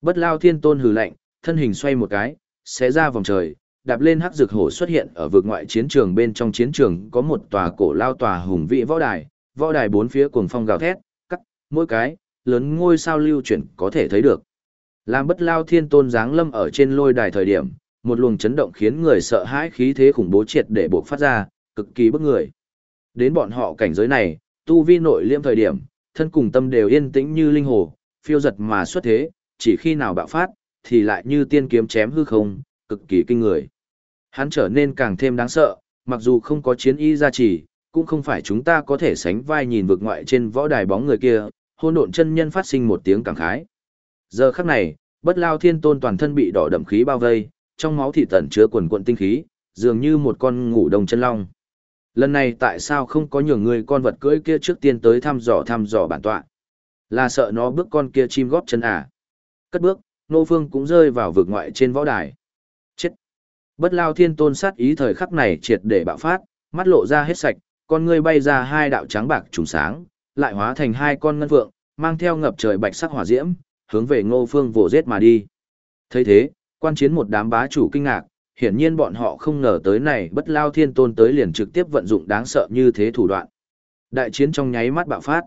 Speaker 1: Bất lao thiên tôn hừ lạnh, thân hình xoay một cái, xé ra vòng trời, đạp lên hắc dược hổ xuất hiện ở vực ngoại chiến trường bên trong chiến trường có một tòa cổ lao tòa hùng vĩ võ đài, võ đài bốn phía cuồng phong gào thét, cắt, mỗi cái, lớn ngôi sao lưu chuyển có thể thấy được. Làm bất lao thiên tôn giáng lâm ở trên lôi đài thời điểm, một luồng chấn động khiến người sợ hãi khí thế khủng bố triệt để buộc phát ra, cực kỳ bức người. Đến bọn họ cảnh giới này, tu vi nội liêm thời điểm, thân cùng tâm đều yên tĩnh như linh hồ, phiêu giật mà xuất thế, chỉ khi nào bạo phát, thì lại như tiên kiếm chém hư không, cực kỳ kinh người. Hắn trở nên càng thêm đáng sợ, mặc dù không có chiến y gia trì, cũng không phải chúng ta có thể sánh vai nhìn vực ngoại trên võ đài bóng người kia, hôn độn chân nhân phát sinh một tiếng cảm khái. Giờ khắc này, bất lao thiên tôn toàn thân bị đỏ đậm khí bao vây, trong máu thị tẩn chứa quần quận tinh khí, dường như một con ngủ đông chân long. Lần này tại sao không có nhường người con vật cưỡi kia trước tiên tới thăm dò thăm dò bản tọa? Là sợ nó bước con kia chim góp chân à? Cất bước, nô phương cũng rơi vào vực ngoại trên võ đài. Bất lao thiên tôn sát ý thời khắc này triệt để bạo phát, mắt lộ ra hết sạch, con ngươi bay ra hai đạo trắng bạc trùng sáng, lại hóa thành hai con ngân vượng, mang theo ngập trời bạch sắc hỏa diễm, hướng về ngô phương vồ giết mà đi. thấy thế, quan chiến một đám bá chủ kinh ngạc, hiển nhiên bọn họ không ngờ tới này bất lao thiên tôn tới liền trực tiếp vận dụng đáng sợ như thế thủ đoạn. Đại chiến trong nháy mắt bạo phát.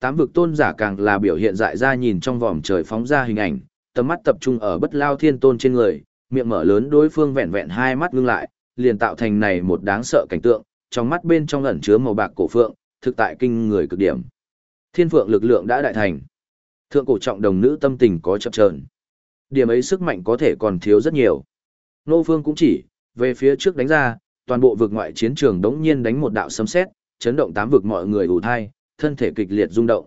Speaker 1: Tám vực tôn giả càng là biểu hiện dại ra nhìn trong vòm trời phóng ra hình ảnh, tầm mắt tập trung ở bất lao thiên tôn trên người, miệng mở lớn đối phương vẹn vẹn hai mắt ngưng lại, liền tạo thành này một đáng sợ cảnh tượng, trong mắt bên trong ẩn chứa màu bạc cổ phượng, thực tại kinh người cực điểm. Thiên phượng lực lượng đã đại thành. Thượng cổ trọng đồng nữ tâm tình có chập chờn. Điểm ấy sức mạnh có thể còn thiếu rất nhiều. Nô Phương cũng chỉ, về phía trước đánh ra, toàn bộ vực ngoại chiến trường đống nhiên đánh một đạo sấm sét, chấn động tám vực mọi người ù thai, thân thể kịch liệt rung động.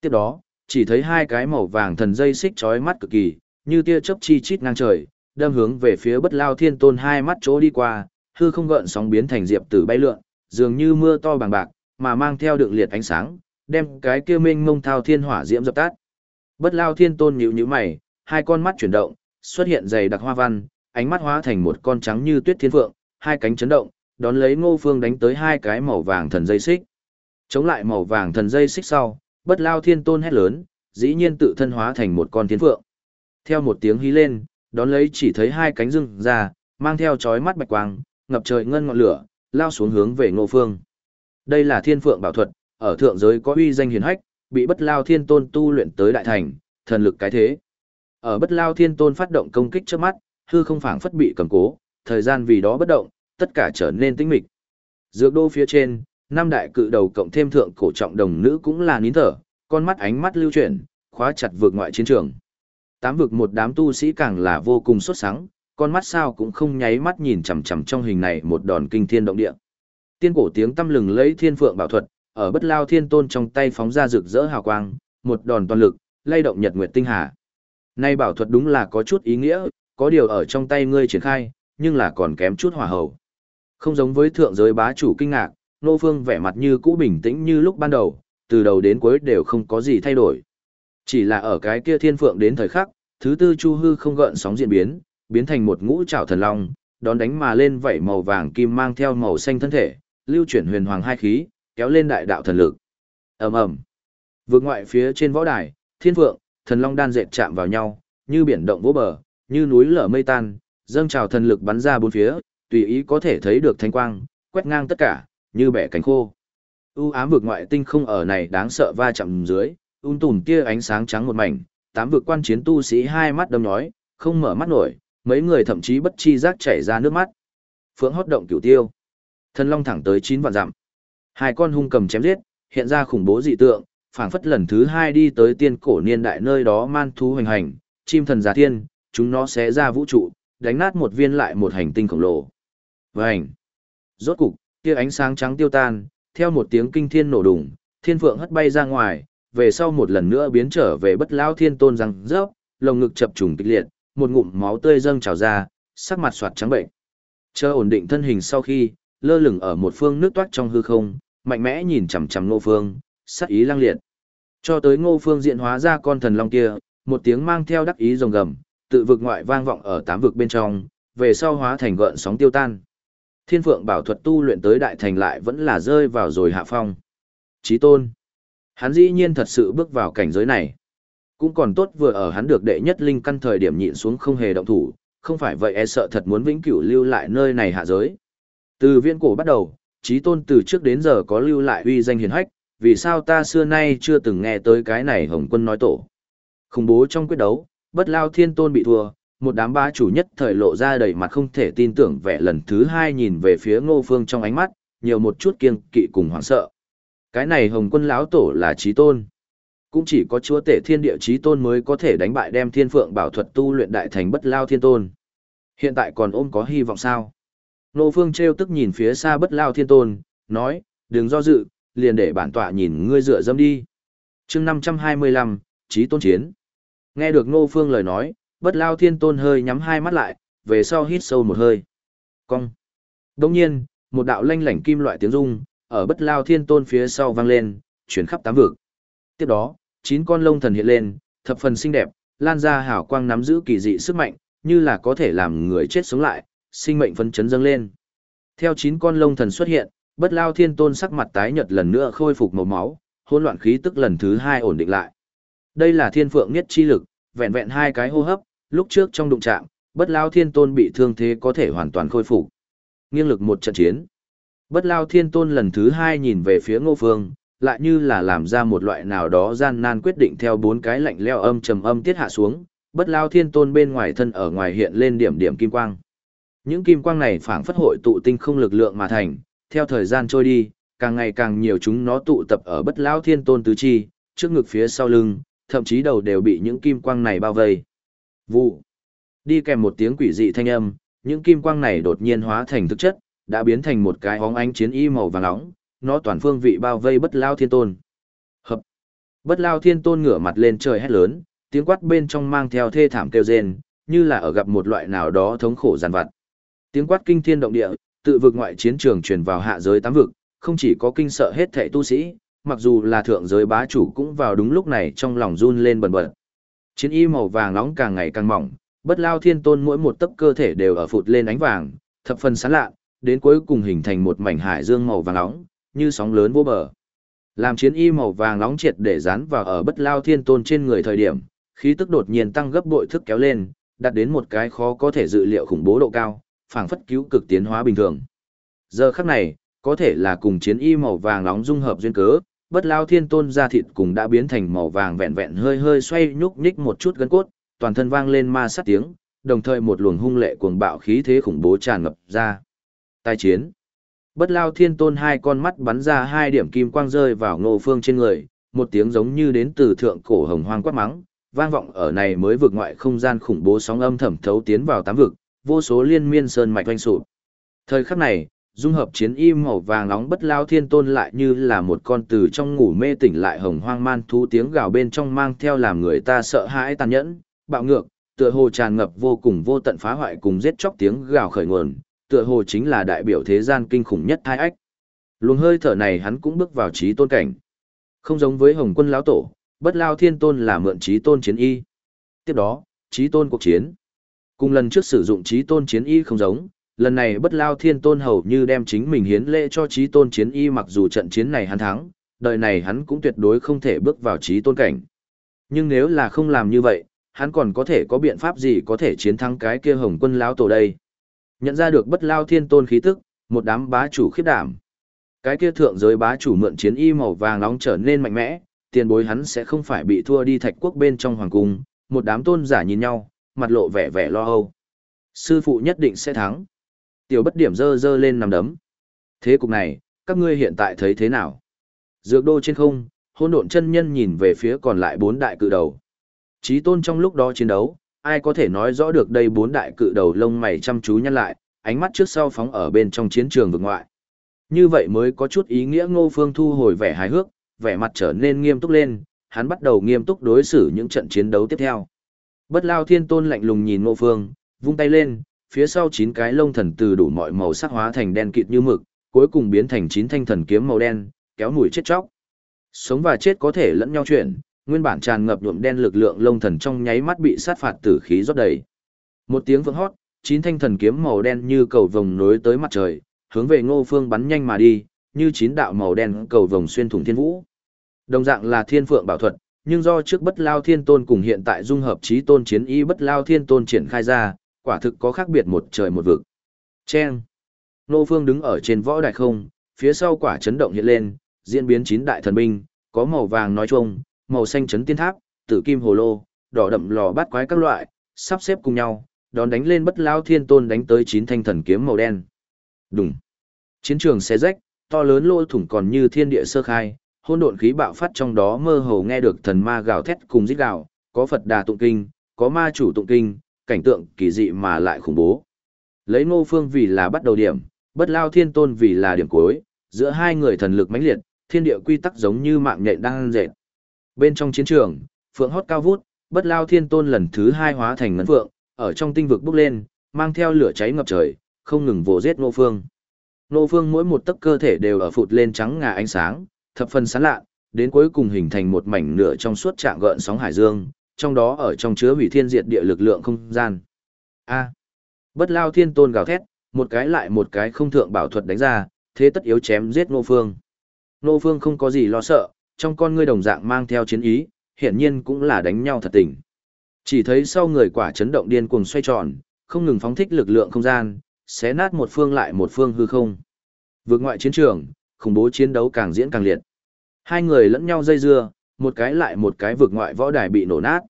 Speaker 1: Tiếp đó, chỉ thấy hai cái màu vàng thần dây xích chói mắt cực kỳ, như tia chớp chi chít ngang trời, đâm hướng về phía bất lao thiên tôn hai mắt chỗ đi qua, hư không gợn sóng biến thành diệp tử bay lượn, dường như mưa to bằng bạc, mà mang theo đựng liệt ánh sáng, đem cái kia minh mông thao thiên hỏa diễm dập tắt. Bất lao thiên tôn nhíu nhíu mày, hai con mắt chuyển động, xuất hiện dày đặc hoa văn, ánh mắt hóa thành một con trắng như tuyết thiên phượng, hai cánh chấn động, đón lấy Ngô Phương đánh tới hai cái màu vàng thần dây xích. Chống lại màu vàng thần dây xích sau, bất lao thiên tôn hét lớn, dĩ nhiên tự thân hóa thành một con thiên phượng. Theo một tiếng hí lên, đón lấy chỉ thấy hai cánh rừng ra, mang theo chói mắt bạch quang, ngập trời ngân ngọn lửa, lao xuống hướng về Ngô Phương. Đây là thiên phượng bảo thuật, ở thượng giới có uy danh hiển hách, bị bất lao thiên tôn tu luyện tới đại thành, thần lực cái thế. Ở bất lao thiên tôn phát động công kích trước mắt, hư không phảng phất bị cầm cố, thời gian vì đó bất động, tất cả trở nên tĩnh mịch. Dược đô phía trên, năm đại cự đầu cộng thêm thượng cổ trọng đồng nữ cũng là nín thở, con mắt ánh mắt lưu chuyển, khóa chặt vượt ngoại chiến trường. Tám vực một đám tu sĩ càng là vô cùng xuất sáng, con mắt sao cũng không nháy mắt nhìn chằm chằm trong hình này một đòn kinh thiên động địa. Tiên cổ tiếng tâm lừng lấy thiên phượng bảo thuật, ở bất lao thiên tôn trong tay phóng ra rực rỡ hào quang, một đòn toàn lực, lay động nhật nguyệt tinh hà. Nay bảo thuật đúng là có chút ý nghĩa, có điều ở trong tay ngươi triển khai, nhưng là còn kém chút hỏa hầu. Không giống với thượng giới bá chủ kinh ngạc, Nô Phương vẻ mặt như cũ bình tĩnh như lúc ban đầu, từ đầu đến cuối đều không có gì thay đổi. Chỉ là ở cái kia thiên phượng đến thời khắc, thứ tư chu hư không gợn sóng diễn biến, biến thành một ngũ trảo thần long, đón đánh mà lên vảy màu vàng kim mang theo màu xanh thân thể, lưu chuyển huyền hoàng hai khí, kéo lên đại đạo thần lực. Ầm ầm. Vượt ngoại phía trên võ đài, thiên phượng, thần long đan dệt chạm vào nhau, như biển động vỗ bờ, như núi lở mây tan, dâng trào thần lực bắn ra bốn phía, tùy ý có thể thấy được thanh quang, quét ngang tất cả, như bẻ cánh khô. U ám vực ngoại tinh không ở này đáng sợ va chạm dưới, un tùm tia ánh sáng trắng một mảnh, tám vực quan chiến tu sĩ hai mắt đâm nhói, không mở mắt nổi, mấy người thậm chí bất chi giác chảy ra nước mắt. Phượng hót động cửu tiêu. Thần long thẳng tới chín vạn dặm. Hai con hung cầm chém giết, hiện ra khủng bố dị tượng, phảng phất lần thứ hai đi tới tiên cổ niên đại nơi đó man thú hoành hành, chim thần giả thiên, chúng nó sẽ ra vũ trụ, đánh nát một viên lại một hành tinh khổng lồ. Vành. Rốt cục, kia ánh sáng trắng tiêu tan, theo một tiếng kinh thiên nổ đùng, thiên phượng hất bay ra ngoài, về sau một lần nữa biến trở về bất lão thiên tôn răng rớp, lồng ngực chập trùng kịch liệt, một ngụm máu tươi dâng trào ra, sắc mặt soạt trắng bệnh. Chờ ổn định thân hình sau khi, lơ lửng ở một phương nước toát trong hư không, mạnh mẽ nhìn chằm chằm Ngô Phương, sắc ý lang liệt. Cho tới Ngô Phương diện hóa ra con thần long kia, một tiếng mang theo đắc ý rồng gầm, tự vực ngoại vang vọng ở tám vực bên trong, về sau hóa thành gợn sóng tiêu tan. Thiên Phượng bảo thuật tu luyện tới đại thành lại vẫn là rơi vào rồi hạ phong. Chí tôn. Hắn dĩ nhiên thật sự bước vào cảnh giới này. Cũng còn tốt vừa ở hắn được đệ nhất linh căn thời điểm nhịn xuống không hề động thủ, không phải vậy e sợ thật muốn vĩnh cửu lưu lại nơi này hạ giới. Từ viễn cổ bắt đầu, trí tôn từ trước đến giờ có lưu lại uy danh hiền hách, vì sao ta xưa nay chưa từng nghe tới cái này Hồng quân nói tổ. Khủng bố trong quyết đấu, bất lao thiên tôn bị thua, một đám ba chủ nhất thời lộ ra đầy mặt không thể tin tưởng vẻ lần thứ hai nhìn về phía ngô phương trong ánh mắt, nhiều một chút kiêng kỵ cùng hoảng sợ. Cái này Hồng quân lão tổ là trí tôn. Cũng chỉ có chúa tể thiên địa trí tôn mới có thể đánh bại đem thiên phượng bảo thuật tu luyện đại thành bất lao thiên tôn. Hiện tại còn ôm có hy vọng sao? Nô Phương treo tức nhìn phía xa bất lao thiên tôn, nói, đừng do dự, liền để bản tọa nhìn ngươi dựa dâm đi. chương 525, trí tôn chiến. Nghe được Nô Phương lời nói, bất lao thiên tôn hơi nhắm hai mắt lại, về sau hít sâu một hơi. Cong. Đồng nhiên, một đạo lanh lảnh kim loại tiếng rung, ở bất lao thiên tôn phía sau vang lên, chuyển khắp tám vực. Tiếp đó, chín con lông thần hiện lên, thập phần xinh đẹp, lan ra hào quang nắm giữ kỳ dị sức mạnh, như là có thể làm người chết sống lại, sinh mệnh phấn chấn dâng lên. Theo chín con lông thần xuất hiện, bất lao thiên tôn sắc mặt tái nhợt lần nữa khôi phục màu máu, hỗn loạn khí tức lần thứ hai ổn định lại. Đây là thiên phượng nhất chi lực, vẹn vẹn hai cái hô hấp, lúc trước trong đụng chạm, bất lao thiên tôn bị thương thế có thể hoàn toàn khôi phục. Nghiêng lực một trận chiến. Bất lao thiên tôn lần thứ hai nhìn về phía ngô phương, lại như là làm ra một loại nào đó gian nan quyết định theo bốn cái lạnh leo âm trầm âm tiết hạ xuống, bất lao thiên tôn bên ngoài thân ở ngoài hiện lên điểm điểm kim quang. Những kim quang này phảng phất hội tụ tinh không lực lượng mà thành, theo thời gian trôi đi, càng ngày càng nhiều chúng nó tụ tập ở bất lao thiên tôn tứ chi, trước ngực phía sau lưng, thậm chí đầu đều bị những kim quang này bao vây. Vụ. Đi kèm một tiếng quỷ dị thanh âm, những kim quang này đột nhiên hóa thành thực chất, đã biến thành một cái hóng ánh chiến y màu vàng nóng, nó toàn phương vị bao vây bất lao thiên tôn. Hập! Bất lao thiên tôn ngửa mặt lên trời hét lớn, tiếng quát bên trong mang theo thê thảm kêu rên, như là ở gặp một loại nào đó thống khổ giàn vặt. Tiếng quát kinh thiên động địa, tự vực ngoại chiến trường truyền vào hạ giới tám vực, không chỉ có kinh sợ hết thảy tu sĩ, mặc dù là thượng giới bá chủ cũng vào đúng lúc này trong lòng run lên bần bật. Chiến y màu vàng nóng càng ngày càng mỏng, bất lao thiên tôn mỗi một tấc cơ thể đều ở phụt lên ánh vàng, thập phần sáng lạ, đến cuối cùng hình thành một mảnh hải dương màu vàng nóng, như sóng lớn vô bờ. Làm chiến y màu vàng nóng triệt để dán vào ở bất lao thiên tôn trên người thời điểm, khí tức đột nhiên tăng gấp bội thức kéo lên, đạt đến một cái khó có thể dự liệu khủng bố độ cao, phảng phất cứu cực tiến hóa bình thường. Giờ khắc này, có thể là cùng chiến y màu vàng nóng dung hợp duyên cớ, bất lao thiên tôn da thịt cùng đã biến thành màu vàng vẹn vẹn hơi hơi xoay nhúc nhích một chút gân cốt, toàn thân vang lên ma sát tiếng, đồng thời một luồng hung lệ cuồng bạo khí thế khủng bố tràn ngập ra. Tai chiến. Bất lao thiên tôn hai con mắt bắn ra hai điểm kim quang rơi vào ngô phương trên người, một tiếng giống như đến từ thượng cổ hồng hoang quát mắng, vang vọng ở này mới vượt ngoại không gian khủng bố sóng âm thẩm thấu tiến vào tám vực, vô số liên miên sơn mạch oanh sụp. Thời khắc này, dung hợp chiến y màu vàng nóng bất lao thiên tôn lại như là một con từ trong ngủ mê tỉnh lại hồng hoang man thú tiếng gào bên trong mang theo làm người ta sợ hãi tàn nhẫn, bạo ngược, tựa hồ tràn ngập vô cùng vô tận phá hoại cùng giết chóc tiếng gào khởi nguồn, tựa hồ chính là đại biểu thế gian kinh khủng nhất thai ách. Luồng hơi thở này hắn cũng bước vào trí tôn cảnh. Không giống với Hồng Quân lão tổ, Bất Lao Thiên Tôn là mượn trí tôn chiến y. Tiếp đó, trí tôn cuộc chiến. Cùng lần trước sử dụng trí tôn chiến y không giống, lần này Bất Lao Thiên Tôn hầu như đem chính mình hiến lễ cho trí tôn chiến y mặc dù trận chiến này hắn thắng, đời này hắn cũng tuyệt đối không thể bước vào trí tôn cảnh. Nhưng nếu là không làm như vậy, hắn còn có thể có biện pháp gì có thể chiến thắng cái kia Hồng Quân lão tổ đây. Nhận ra được Bất Lao Thiên Tôn khí tức, một đám bá chủ khiếp đảm cái kia thượng giới bá chủ mượn chiến y màu vàng nóng trở nên mạnh mẽ, tiền bối hắn sẽ không phải bị thua đi thạch quốc bên trong hoàng cung, một đám tôn giả nhìn nhau, mặt lộ vẻ vẻ lo âu. Sư phụ nhất định sẽ thắng. Tiểu bất điểm dơ dơ lên nằm đấm. Thế cục này, các ngươi hiện tại thấy thế nào? Dược đô trên không, hôn độn chân nhân nhìn về phía còn lại bốn đại cự đầu. Chí tôn trong lúc đó chiến đấu, ai có thể nói rõ được đây bốn đại cự đầu lông mày chăm chú nhăn lại, ánh mắt trước sau phóng ở bên trong chiến trường vực ngoại. Như vậy mới có chút ý nghĩa Ngô Phương thu hồi vẻ hài hước, vẻ mặt trở nên nghiêm túc lên, hắn bắt đầu nghiêm túc đối xử những trận chiến đấu tiếp theo. Bất Lao Thiên Tôn lạnh lùng nhìn Ngô Phương, vung tay lên, phía sau chín cái lông thần từ đủ mọi màu sắc hóa thành đen kịt như mực, cuối cùng biến thành chín thanh thần kiếm màu đen, kéo mùi chết chóc. Sống và chết có thể lẫn nhau chuyển, nguyên bản tràn ngập nhuộm đen lực lượng lông thần trong nháy mắt bị sát phạt tử khí rót đầy. Một tiếng vượng hót, chín thanh thần kiếm màu đen như cầu vồng nối tới mặt trời, hướng về ngô phương bắn nhanh mà đi, như chín đạo màu đen cầu vồng xuyên thủng thiên vũ. Đồng dạng là thiên phượng bảo thuật, nhưng do trước bất lao thiên tôn cùng hiện tại dung hợp trí tôn chiến y bất lao thiên tôn triển khai ra, quả thực có khác biệt một trời một vực. Chen. Ngô phương đứng ở trên võ đài không, phía sau quả chấn động hiện lên, diễn biến chín đại thần binh, có màu vàng nói chung, màu xanh chấn tiên tháp, tử kim hồ lô, đỏ đậm lò bát quái các loại, sắp xếp cùng nhau, đón đánh lên bất lao thiên tôn đánh tới chín thanh thần kiếm màu đen. Đùng. Chiến trường xé rách, to lớn lỗ thủng còn như thiên địa sơ khai, hỗn độn khí bạo phát trong đó mơ hồ nghe được thần ma gào thét cùng rít gào, có Phật Đà tụng kinh, có ma chủ tụng kinh, cảnh tượng kỳ dị mà lại khủng bố. Lấy Ngô Phương vì là bắt đầu điểm, Bất Lao Thiên Tôn vì là điểm cuối, giữa hai người thần lực mãnh liệt, thiên địa quy tắc giống như mạng nhện đang dệt. Bên trong chiến trường, phượng hót cao vút, Bất Lao Thiên Tôn lần thứ hai hóa thành ngân phượng, ở trong tinh vực bốc lên, mang theo lửa cháy ngập trời, không ngừng vồ giết Ngô Phương. Nô Phương mỗi một tấc cơ thể đều ở phụt lên trắng ngà ánh sáng, thập phần sáng lạ, đến cuối cùng hình thành một mảnh nửa trong suốt trạng gợn sóng hải dương, trong đó ở trong chứa hủy thiên diệt địa lực lượng không gian. A. Bất Lao Thiên Tôn gào thét, một cái lại một cái không thượng bảo thuật đánh ra, thế tất yếu chém giết Nô Phương. Nô Phương không có gì lo sợ, trong con ngươi đồng dạng mang theo chiến ý, hiển nhiên cũng là đánh nhau thật tình. Chỉ thấy sau người quả chấn động điên cuồng xoay tròn, không ngừng phóng thích lực lượng không gian, xé nát một phương lại một phương hư không. Vượt ngoại chiến trường, khủng bố chiến đấu càng diễn càng liệt. Hai người lẫn nhau dây dưa, một cái lại một cái vượt ngoại võ đài bị nổ nát.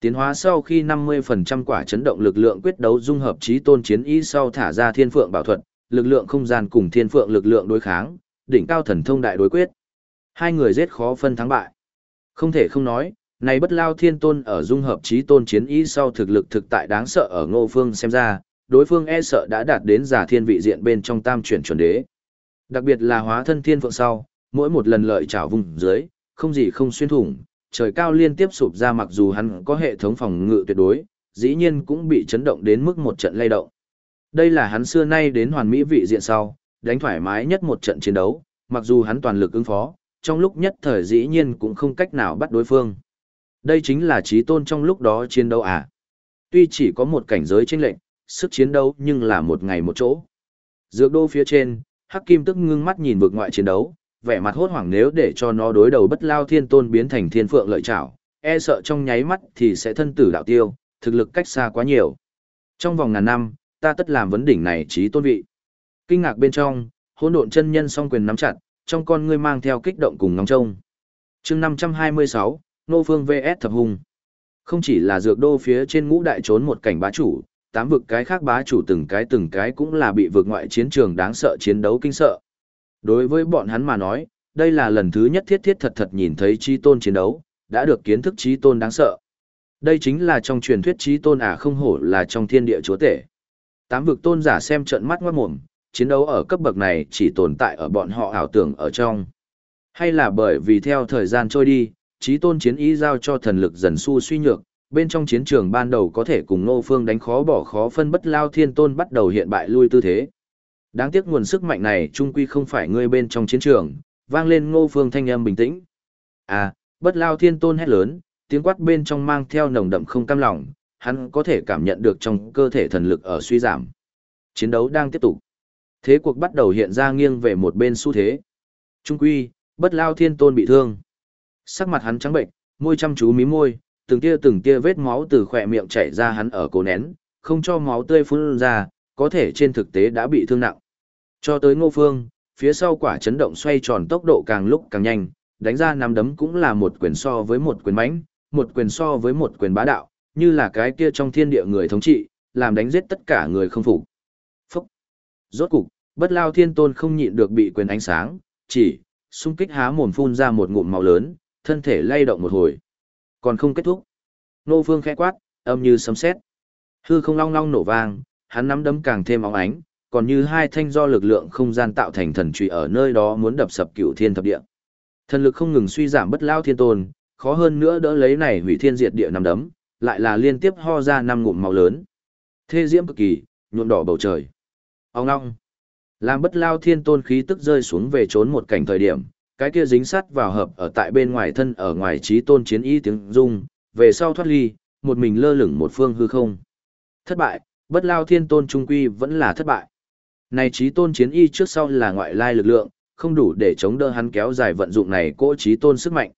Speaker 1: Tiến hóa sau khi 50% quả chấn động lực lượng quyết đấu dung hợp trí tôn chiến ý sau thả ra thiên phượng bảo thuật, lực lượng không gian cùng thiên phượng lực lượng đối kháng, đỉnh cao thần thông đại đối quyết. Hai người giết khó phân thắng bại. Không thể không nói, này bất lao thiên tôn ở dung hợp trí tôn chiến ý sau thực lực thực tại đáng sợ ở ngô phương xem ra, đối phương e sợ đã đạt đến giả thiên vị diện bên trong tam chuyển chuẩn đế. Đặc biệt là hóa thân thiên phượng sau, mỗi một lần lợi trảo vùng dưới, không gì không xuyên thủng, trời cao liên tiếp sụp ra mặc dù hắn có hệ thống phòng ngự tuyệt đối, dĩ nhiên cũng bị chấn động đến mức một trận lay động. Đây là hắn xưa nay đến hoàn mỹ vị diện sau, đánh thoải mái nhất một trận chiến đấu, mặc dù hắn toàn lực ứng phó, trong lúc nhất thời dĩ nhiên cũng không cách nào bắt đối phương. Đây chính là trí tôn trong lúc đó chiến đấu à. Tuy chỉ có một cảnh giới chênh lệnh, sức chiến đấu nhưng là một ngày một chỗ. Dược đô phía trên, Hắc Kim tức ngưng mắt nhìn vực ngoại chiến đấu, vẻ mặt hốt hoảng nếu để cho nó đối đầu bất lao thiên tôn biến thành thiên phượng lợi trảo, e sợ trong nháy mắt thì sẽ thân tử đạo tiêu, thực lực cách xa quá nhiều. Trong vòng ngàn năm, ta tất làm vấn đỉnh này trí tôn vị. Kinh ngạc bên trong, hỗn độn chân nhân song quyền nắm chặt, trong con ngươi mang theo kích động cùng ngóng trông. Chương 526, Nô Phương VS Thập Hùng. Không chỉ là dược đô phía trên ngũ đại trốn một cảnh bá chủ, tám vực cái khác bá chủ từng cái từng cái cũng là bị vực ngoại chiến trường đáng sợ chiến đấu kinh sợ. Đối với bọn hắn mà nói, đây là lần thứ nhất thiết thiết thật thật nhìn thấy trí tôn chiến đấu, đã được kiến thức trí tôn đáng sợ. Đây chính là trong truyền thuyết trí tôn à không hổ là trong thiên địa chúa tể. Tám vực tôn giả xem trận mắt ngoát mồm, chiến đấu ở cấp bậc này chỉ tồn tại ở bọn họ ảo tưởng ở trong. Hay là bởi vì theo thời gian trôi đi, trí tôn chiến ý giao cho thần lực dần su suy nhược, bên trong chiến trường ban đầu có thể cùng Ngô Phương đánh khó bỏ khó phân bất lao thiên tôn bắt đầu hiện bại lui tư thế. Đáng tiếc nguồn sức mạnh này trung quy không phải ngươi bên trong chiến trường, vang lên Ngô Phương thanh âm bình tĩnh. À, bất lao thiên tôn hét lớn, tiếng quát bên trong mang theo nồng đậm không cam lòng, hắn có thể cảm nhận được trong cơ thể thần lực ở suy giảm. Chiến đấu đang tiếp tục. Thế cuộc bắt đầu hiện ra nghiêng về một bên xu thế. Trung quy, bất lao thiên tôn bị thương. Sắc mặt hắn trắng bệnh, môi chăm chú mí môi, từng tia từng tia vết máu từ khỏe miệng chảy ra hắn ở cổ nén, không cho máu tươi phun ra, có thể trên thực tế đã bị thương nặng. Cho tới ngô phương, phía sau quả chấn động xoay tròn tốc độ càng lúc càng nhanh, đánh ra nắm đấm cũng là một quyền so với một quyền mãnh, một quyền so với một quyền bá đạo, như là cái kia trong thiên địa người thống trị, làm đánh giết tất cả người không phục. Phúc! Rốt cục, bất lao thiên tôn không nhịn được bị quyền ánh sáng, chỉ, xung kích há mồm phun ra một ngụm màu lớn, thân thể lay động một hồi. Còn không kết thúc. Nô phương khẽ quát, âm như sấm sét. Hư không long long nổ vang, hắn nắm đấm càng thêm óng ánh, còn như hai thanh do lực lượng không gian tạo thành thần trụy ở nơi đó muốn đập sập cửu thiên thập địa. Thần lực không ngừng suy giảm bất lao thiên tôn, khó hơn nữa đỡ lấy này hủy thiên diệt địa nằm đấm, lại là liên tiếp ho ra năm ngụm màu lớn. Thê diễm cực kỳ, nhuộm đỏ bầu trời. Ông long. Làm bất lao thiên tôn khí tức rơi xuống về trốn một cảnh thời điểm, cái kia dính sắt vào hợp ở tại bên ngoài thân ở ngoài trí tôn chiến y tiếng rung, về sau thoát ly, một mình lơ lửng một phương hư không. Thất bại, bất lao thiên tôn trung quy vẫn là thất bại. Này trí tôn chiến y trước sau là ngoại lai lực lượng, không đủ để chống đỡ hắn kéo dài vận dụng này cỗ trí tôn sức mạnh.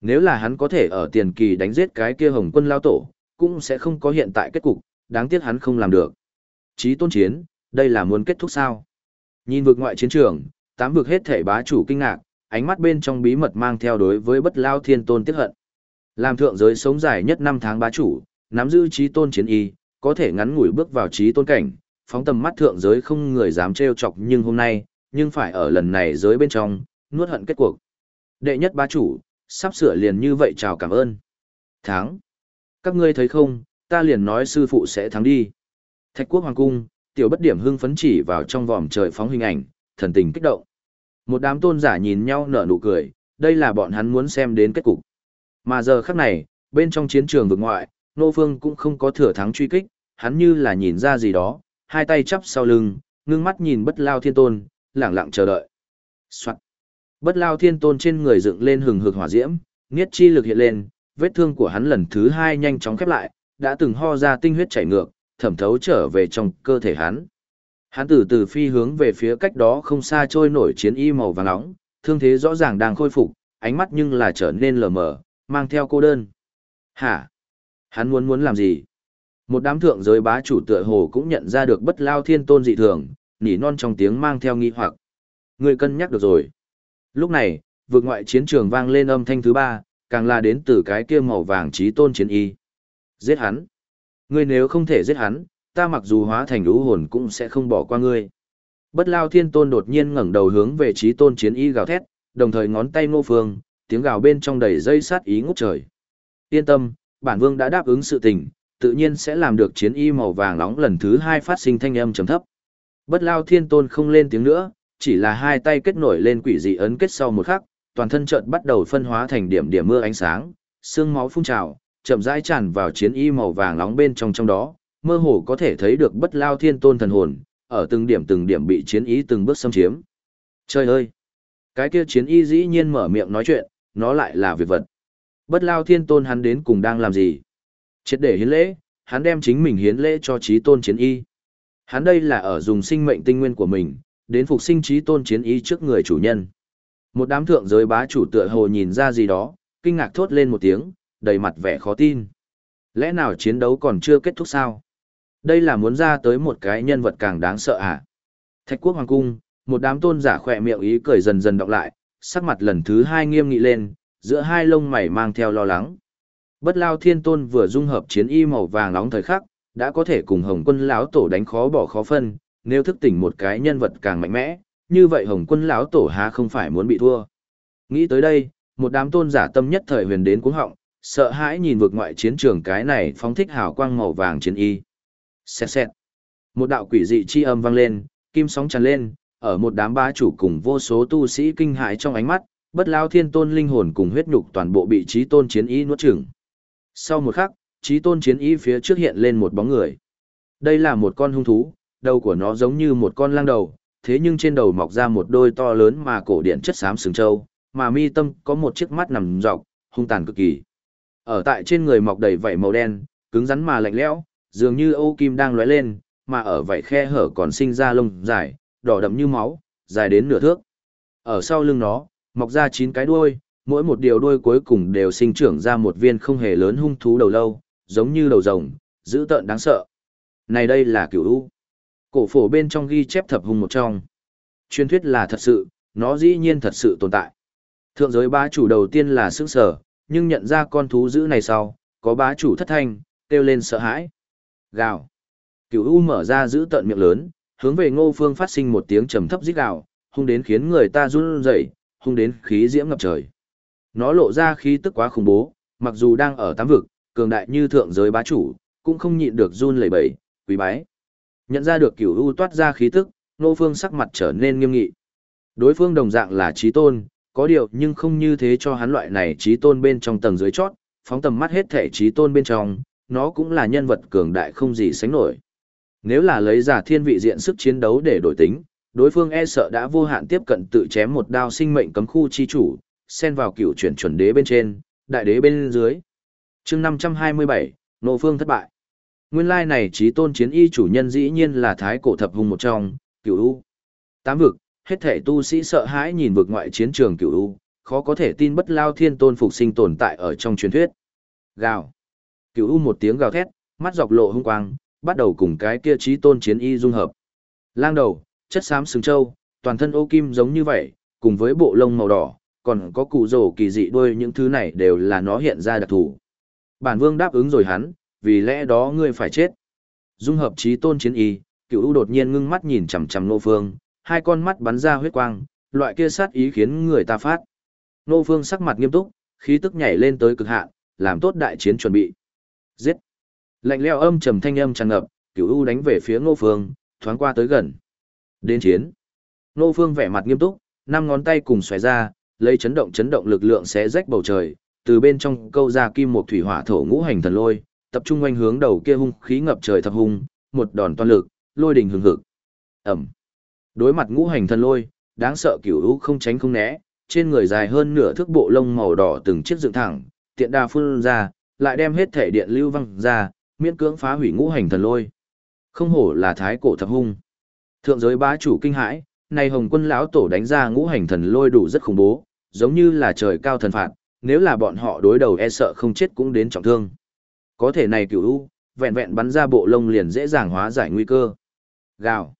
Speaker 1: Nếu là hắn có thể ở tiền kỳ đánh giết cái kia hồng quân lao tổ, cũng sẽ không có hiện tại kết cục, đáng tiếc hắn không làm được. Trí tôn chiến, đây là muốn kết thúc sao? Nhìn vực ngoại chiến trường, tám vực hết thể bá chủ kinh ngạc, ánh mắt bên trong bí mật mang theo đối với bất lao thiên tôn tiếc hận. Làm thượng giới sống dài nhất năm tháng bá chủ, nắm giữ trí tôn chiến y, có thể ngắn ngủi bước vào trí tôn cảnh, phóng tầm mắt thượng giới không người dám trêu chọc nhưng hôm nay, nhưng phải ở lần này giới bên trong, nuốt hận kết cuộc. Đệ nhất bá chủ, sắp sửa liền như vậy chào cảm ơn. Thắng. Các ngươi thấy không, ta liền nói sư phụ sẽ thắng đi. Thạch quốc hoàng cung, tiểu bất điểm hưng phấn chỉ vào trong vòm trời phóng hình ảnh, thần tình kích động. Một đám tôn giả nhìn nhau nở nụ cười, đây là bọn hắn muốn xem đến kết cục. Mà giờ khắc này, bên trong chiến trường vực ngoại, Nô Phương cũng không có thừa thắng truy kích, hắn như là nhìn ra gì đó, hai tay chắp sau lưng, ngưng mắt nhìn bất lao thiên tôn, lẳng lặng chờ đợi. Soạn. Bất lao thiên tôn trên người dựng lên hừng hực hỏa diễm, nghiết chi lực hiện lên, vết thương của hắn lần thứ hai nhanh chóng khép lại, đã từng ho ra tinh huyết chảy ngược, thẩm thấu trở về trong cơ thể hắn. Hắn từ từ phi hướng về phía cách đó không xa trôi nổi chiến y màu vàng nóng, thương thế rõ ràng đang khôi phục, ánh mắt nhưng là trở nên lờ mờ, mang theo cô đơn. Hả? Hắn muốn muốn làm gì? Một đám thượng giới bá chủ tựa hồ cũng nhận ra được bất lao thiên tôn dị thường, nỉ non trong tiếng mang theo nghi hoặc. Người cân nhắc được rồi. Lúc này, vượt ngoại chiến trường vang lên âm thanh thứ ba, càng là đến từ cái kia màu vàng trí tôn chiến y. Giết hắn. Ngươi nếu không thể giết hắn, ta mặc dù hóa thành lũ hồn cũng sẽ không bỏ qua ngươi. Bất lao thiên tôn đột nhiên ngẩng đầu hướng về trí tôn chiến y gào thét, đồng thời ngón tay ngô phương, tiếng gào bên trong đầy dây sát ý ngút trời. Yên tâm, bản vương đã đáp ứng sự tình, tự nhiên sẽ làm được chiến y màu vàng nóng lần thứ hai phát sinh thanh âm trầm thấp. Bất lao thiên tôn không lên tiếng nữa, chỉ là hai tay kết nổi lên quỷ dị ấn kết sau một khắc, toàn thân chợt bắt đầu phân hóa thành điểm điểm mưa ánh sáng, xương máu phun trào, chậm rãi tràn vào chiến y màu vàng nóng bên trong trong đó, mơ hồ có thể thấy được bất lao thiên tôn thần hồn, ở từng điểm từng điểm bị chiến y từng bước xâm chiếm. Trời ơi! Cái kia chiến y dĩ nhiên mở miệng nói chuyện, nó lại là việc vật. Bất lao thiên tôn hắn đến cùng đang làm gì? Chết để hiến lễ, hắn đem chính mình hiến lễ cho trí tôn chiến y. Hắn đây là ở dùng sinh mệnh tinh nguyên của mình, đến phục sinh trí tôn chiến y trước người chủ nhân. Một đám thượng giới bá chủ tựa hồ nhìn ra gì đó, kinh ngạc thốt lên một tiếng, đầy mặt vẻ khó tin. Lẽ nào chiến đấu còn chưa kết thúc sao? Đây là muốn ra tới một cái nhân vật càng đáng sợ à? Thạch quốc hoàng cung, một đám tôn giả khỏe miệng ý cười dần dần đọc lại, sắc mặt lần thứ hai nghiêm nghị lên, giữa hai lông mày mang theo lo lắng. Bất lao thiên tôn vừa dung hợp chiến y màu vàng nóng thời khắc, đã có thể cùng hồng quân lão tổ đánh khó bỏ khó phân, nếu thức tỉnh một cái nhân vật càng mạnh mẽ, như vậy hồng quân lão tổ há không phải muốn bị thua. Nghĩ tới đây, một đám tôn giả tâm nhất thời huyền đến cuống họng, sợ hãi nhìn vực ngoại chiến trường cái này phóng thích hào quang màu vàng chiến y. Xẹt xẹt. Một đạo quỷ dị chi âm vang lên, kim sóng tràn lên, ở một đám bá chủ cùng vô số tu sĩ kinh hãi trong ánh mắt, bất lao thiên tôn linh hồn cùng huyết nhục toàn bộ bị trí tôn chiến ý nuốt chửng. Sau một khắc, trí tôn chiến ý phía trước hiện lên một bóng người. Đây là một con hung thú, đầu của nó giống như một con lang đầu, thế nhưng trên đầu mọc ra một đôi to lớn mà cổ điện chất xám sừng trâu, mà mi tâm có một chiếc mắt nằm dọc, hung tàn cực kỳ. Ở tại trên người mọc đầy vảy màu đen, cứng rắn mà lạnh lẽo, dường như ô kim đang lóe lên, mà ở vảy khe hở còn sinh ra lông dài, đỏ đậm như máu, dài đến nửa thước. Ở sau lưng nó, mọc ra chín cái đuôi, mỗi một điều đuôi cuối cùng đều sinh trưởng ra một viên không hề lớn hung thú đầu lâu, giống như đầu rồng, dữ tợn đáng sợ. Này đây là cửu u. Cổ phổ bên trong ghi chép thập hung một trong. Truyền thuyết là thật sự, nó dĩ nhiên thật sự tồn tại. Thượng giới bá chủ đầu tiên là sức sở, nhưng nhận ra con thú dữ này sau, có bá chủ thất thanh, kêu lên sợ hãi. Gào. Cửu u mở ra giữ tận miệng lớn, hướng về ngô phương phát sinh một tiếng trầm thấp rít gào, hung đến khiến người ta run rẩy, hung đến khí diễm ngập trời. Nó lộ ra khí tức quá khủng bố, mặc dù đang ở tám vực, cường đại như thượng giới bá chủ, cũng không nhịn được run lẩy bẩy, quý bái. Nhận ra được cửu u toát ra khí tức, Ngô Phương sắc mặt trở nên nghiêm nghị. Đối phương đồng dạng là trí tôn, có điều nhưng không như thế cho hắn loại này trí tôn bên trong tầng dưới chót, phóng tầm mắt hết thể trí tôn bên trong, nó cũng là nhân vật cường đại không gì sánh nổi. Nếu là lấy giả thiên vị diện sức chiến đấu để đổi tính, đối phương e sợ đã vô hạn tiếp cận tự chém một đao sinh mệnh cấm khu chi chủ, xen vào cựu chuyển chuẩn đế bên trên, đại đế bên dưới. chương 527, nộ phương thất bại. Nguyên lai này trí tôn chiến y chủ nhân dĩ nhiên là thái cổ thập hùng một trong, cựu u. Tám vực, hết thể tu sĩ sợ hãi nhìn vực ngoại chiến trường cựu u, khó có thể tin bất lao thiên tôn phục sinh tồn tại ở trong truyền thuyết. Gào. Cựu u một tiếng gào thét, mắt dọc lộ hung quang, bắt đầu cùng cái kia trí tôn chiến y dung hợp. Lang đầu, chất xám sừng trâu, toàn thân ô kim giống như vậy, cùng với bộ lông màu đỏ, còn có cụ rổ kỳ dị đuôi những thứ này đều là nó hiện ra đặc thù. Bản vương đáp ứng rồi hắn, vì lẽ đó ngươi phải chết. Dung hợp trí tôn chiến y, cựu u đột nhiên ngưng mắt nhìn chằm chằm nô phương, hai con mắt bắn ra huyết quang, loại kia sát ý khiến người ta phát. Nô phương sắc mặt nghiêm túc, khí tức nhảy lên tới cực hạn, làm tốt đại chiến chuẩn bị. Giết! Lạnh lẽo âm trầm thanh âm tràn ngập, cửu u đánh về phía ngô phương, thoáng qua tới gần. Đến chiến! Ngô phương vẻ mặt nghiêm túc, năm ngón tay cùng xòe ra, lấy chấn động chấn động lực lượng xé rách bầu trời, từ bên trong câu ra kim một thủy hỏa thổ ngũ hành thần lôi, tập trung quanh hướng đầu kia hung khí ngập trời thập hung, một đòn toàn lực, lôi đỉnh hừng hực. ầm Đối mặt ngũ hành thần lôi, đáng sợ cửu u không tránh không né, trên người dài hơn nửa thước bộ lông màu đỏ từng chiếc dựng thẳng, tiện đà phun ra, lại đem hết thể điện lưu văng ra, miễn cưỡng phá hủy ngũ hành thần lôi. Không hổ là thái cổ thập hung. Thượng giới bá chủ kinh hãi, này Hồng Quân lão tổ đánh ra ngũ hành thần lôi đủ rất khủng bố, giống như là trời cao thần phạt, nếu là bọn họ đối đầu e sợ không chết cũng đến trọng thương. Có thể này cửu u, vẹn vẹn bắn ra bộ lông liền dễ dàng hóa giải nguy cơ. Gào.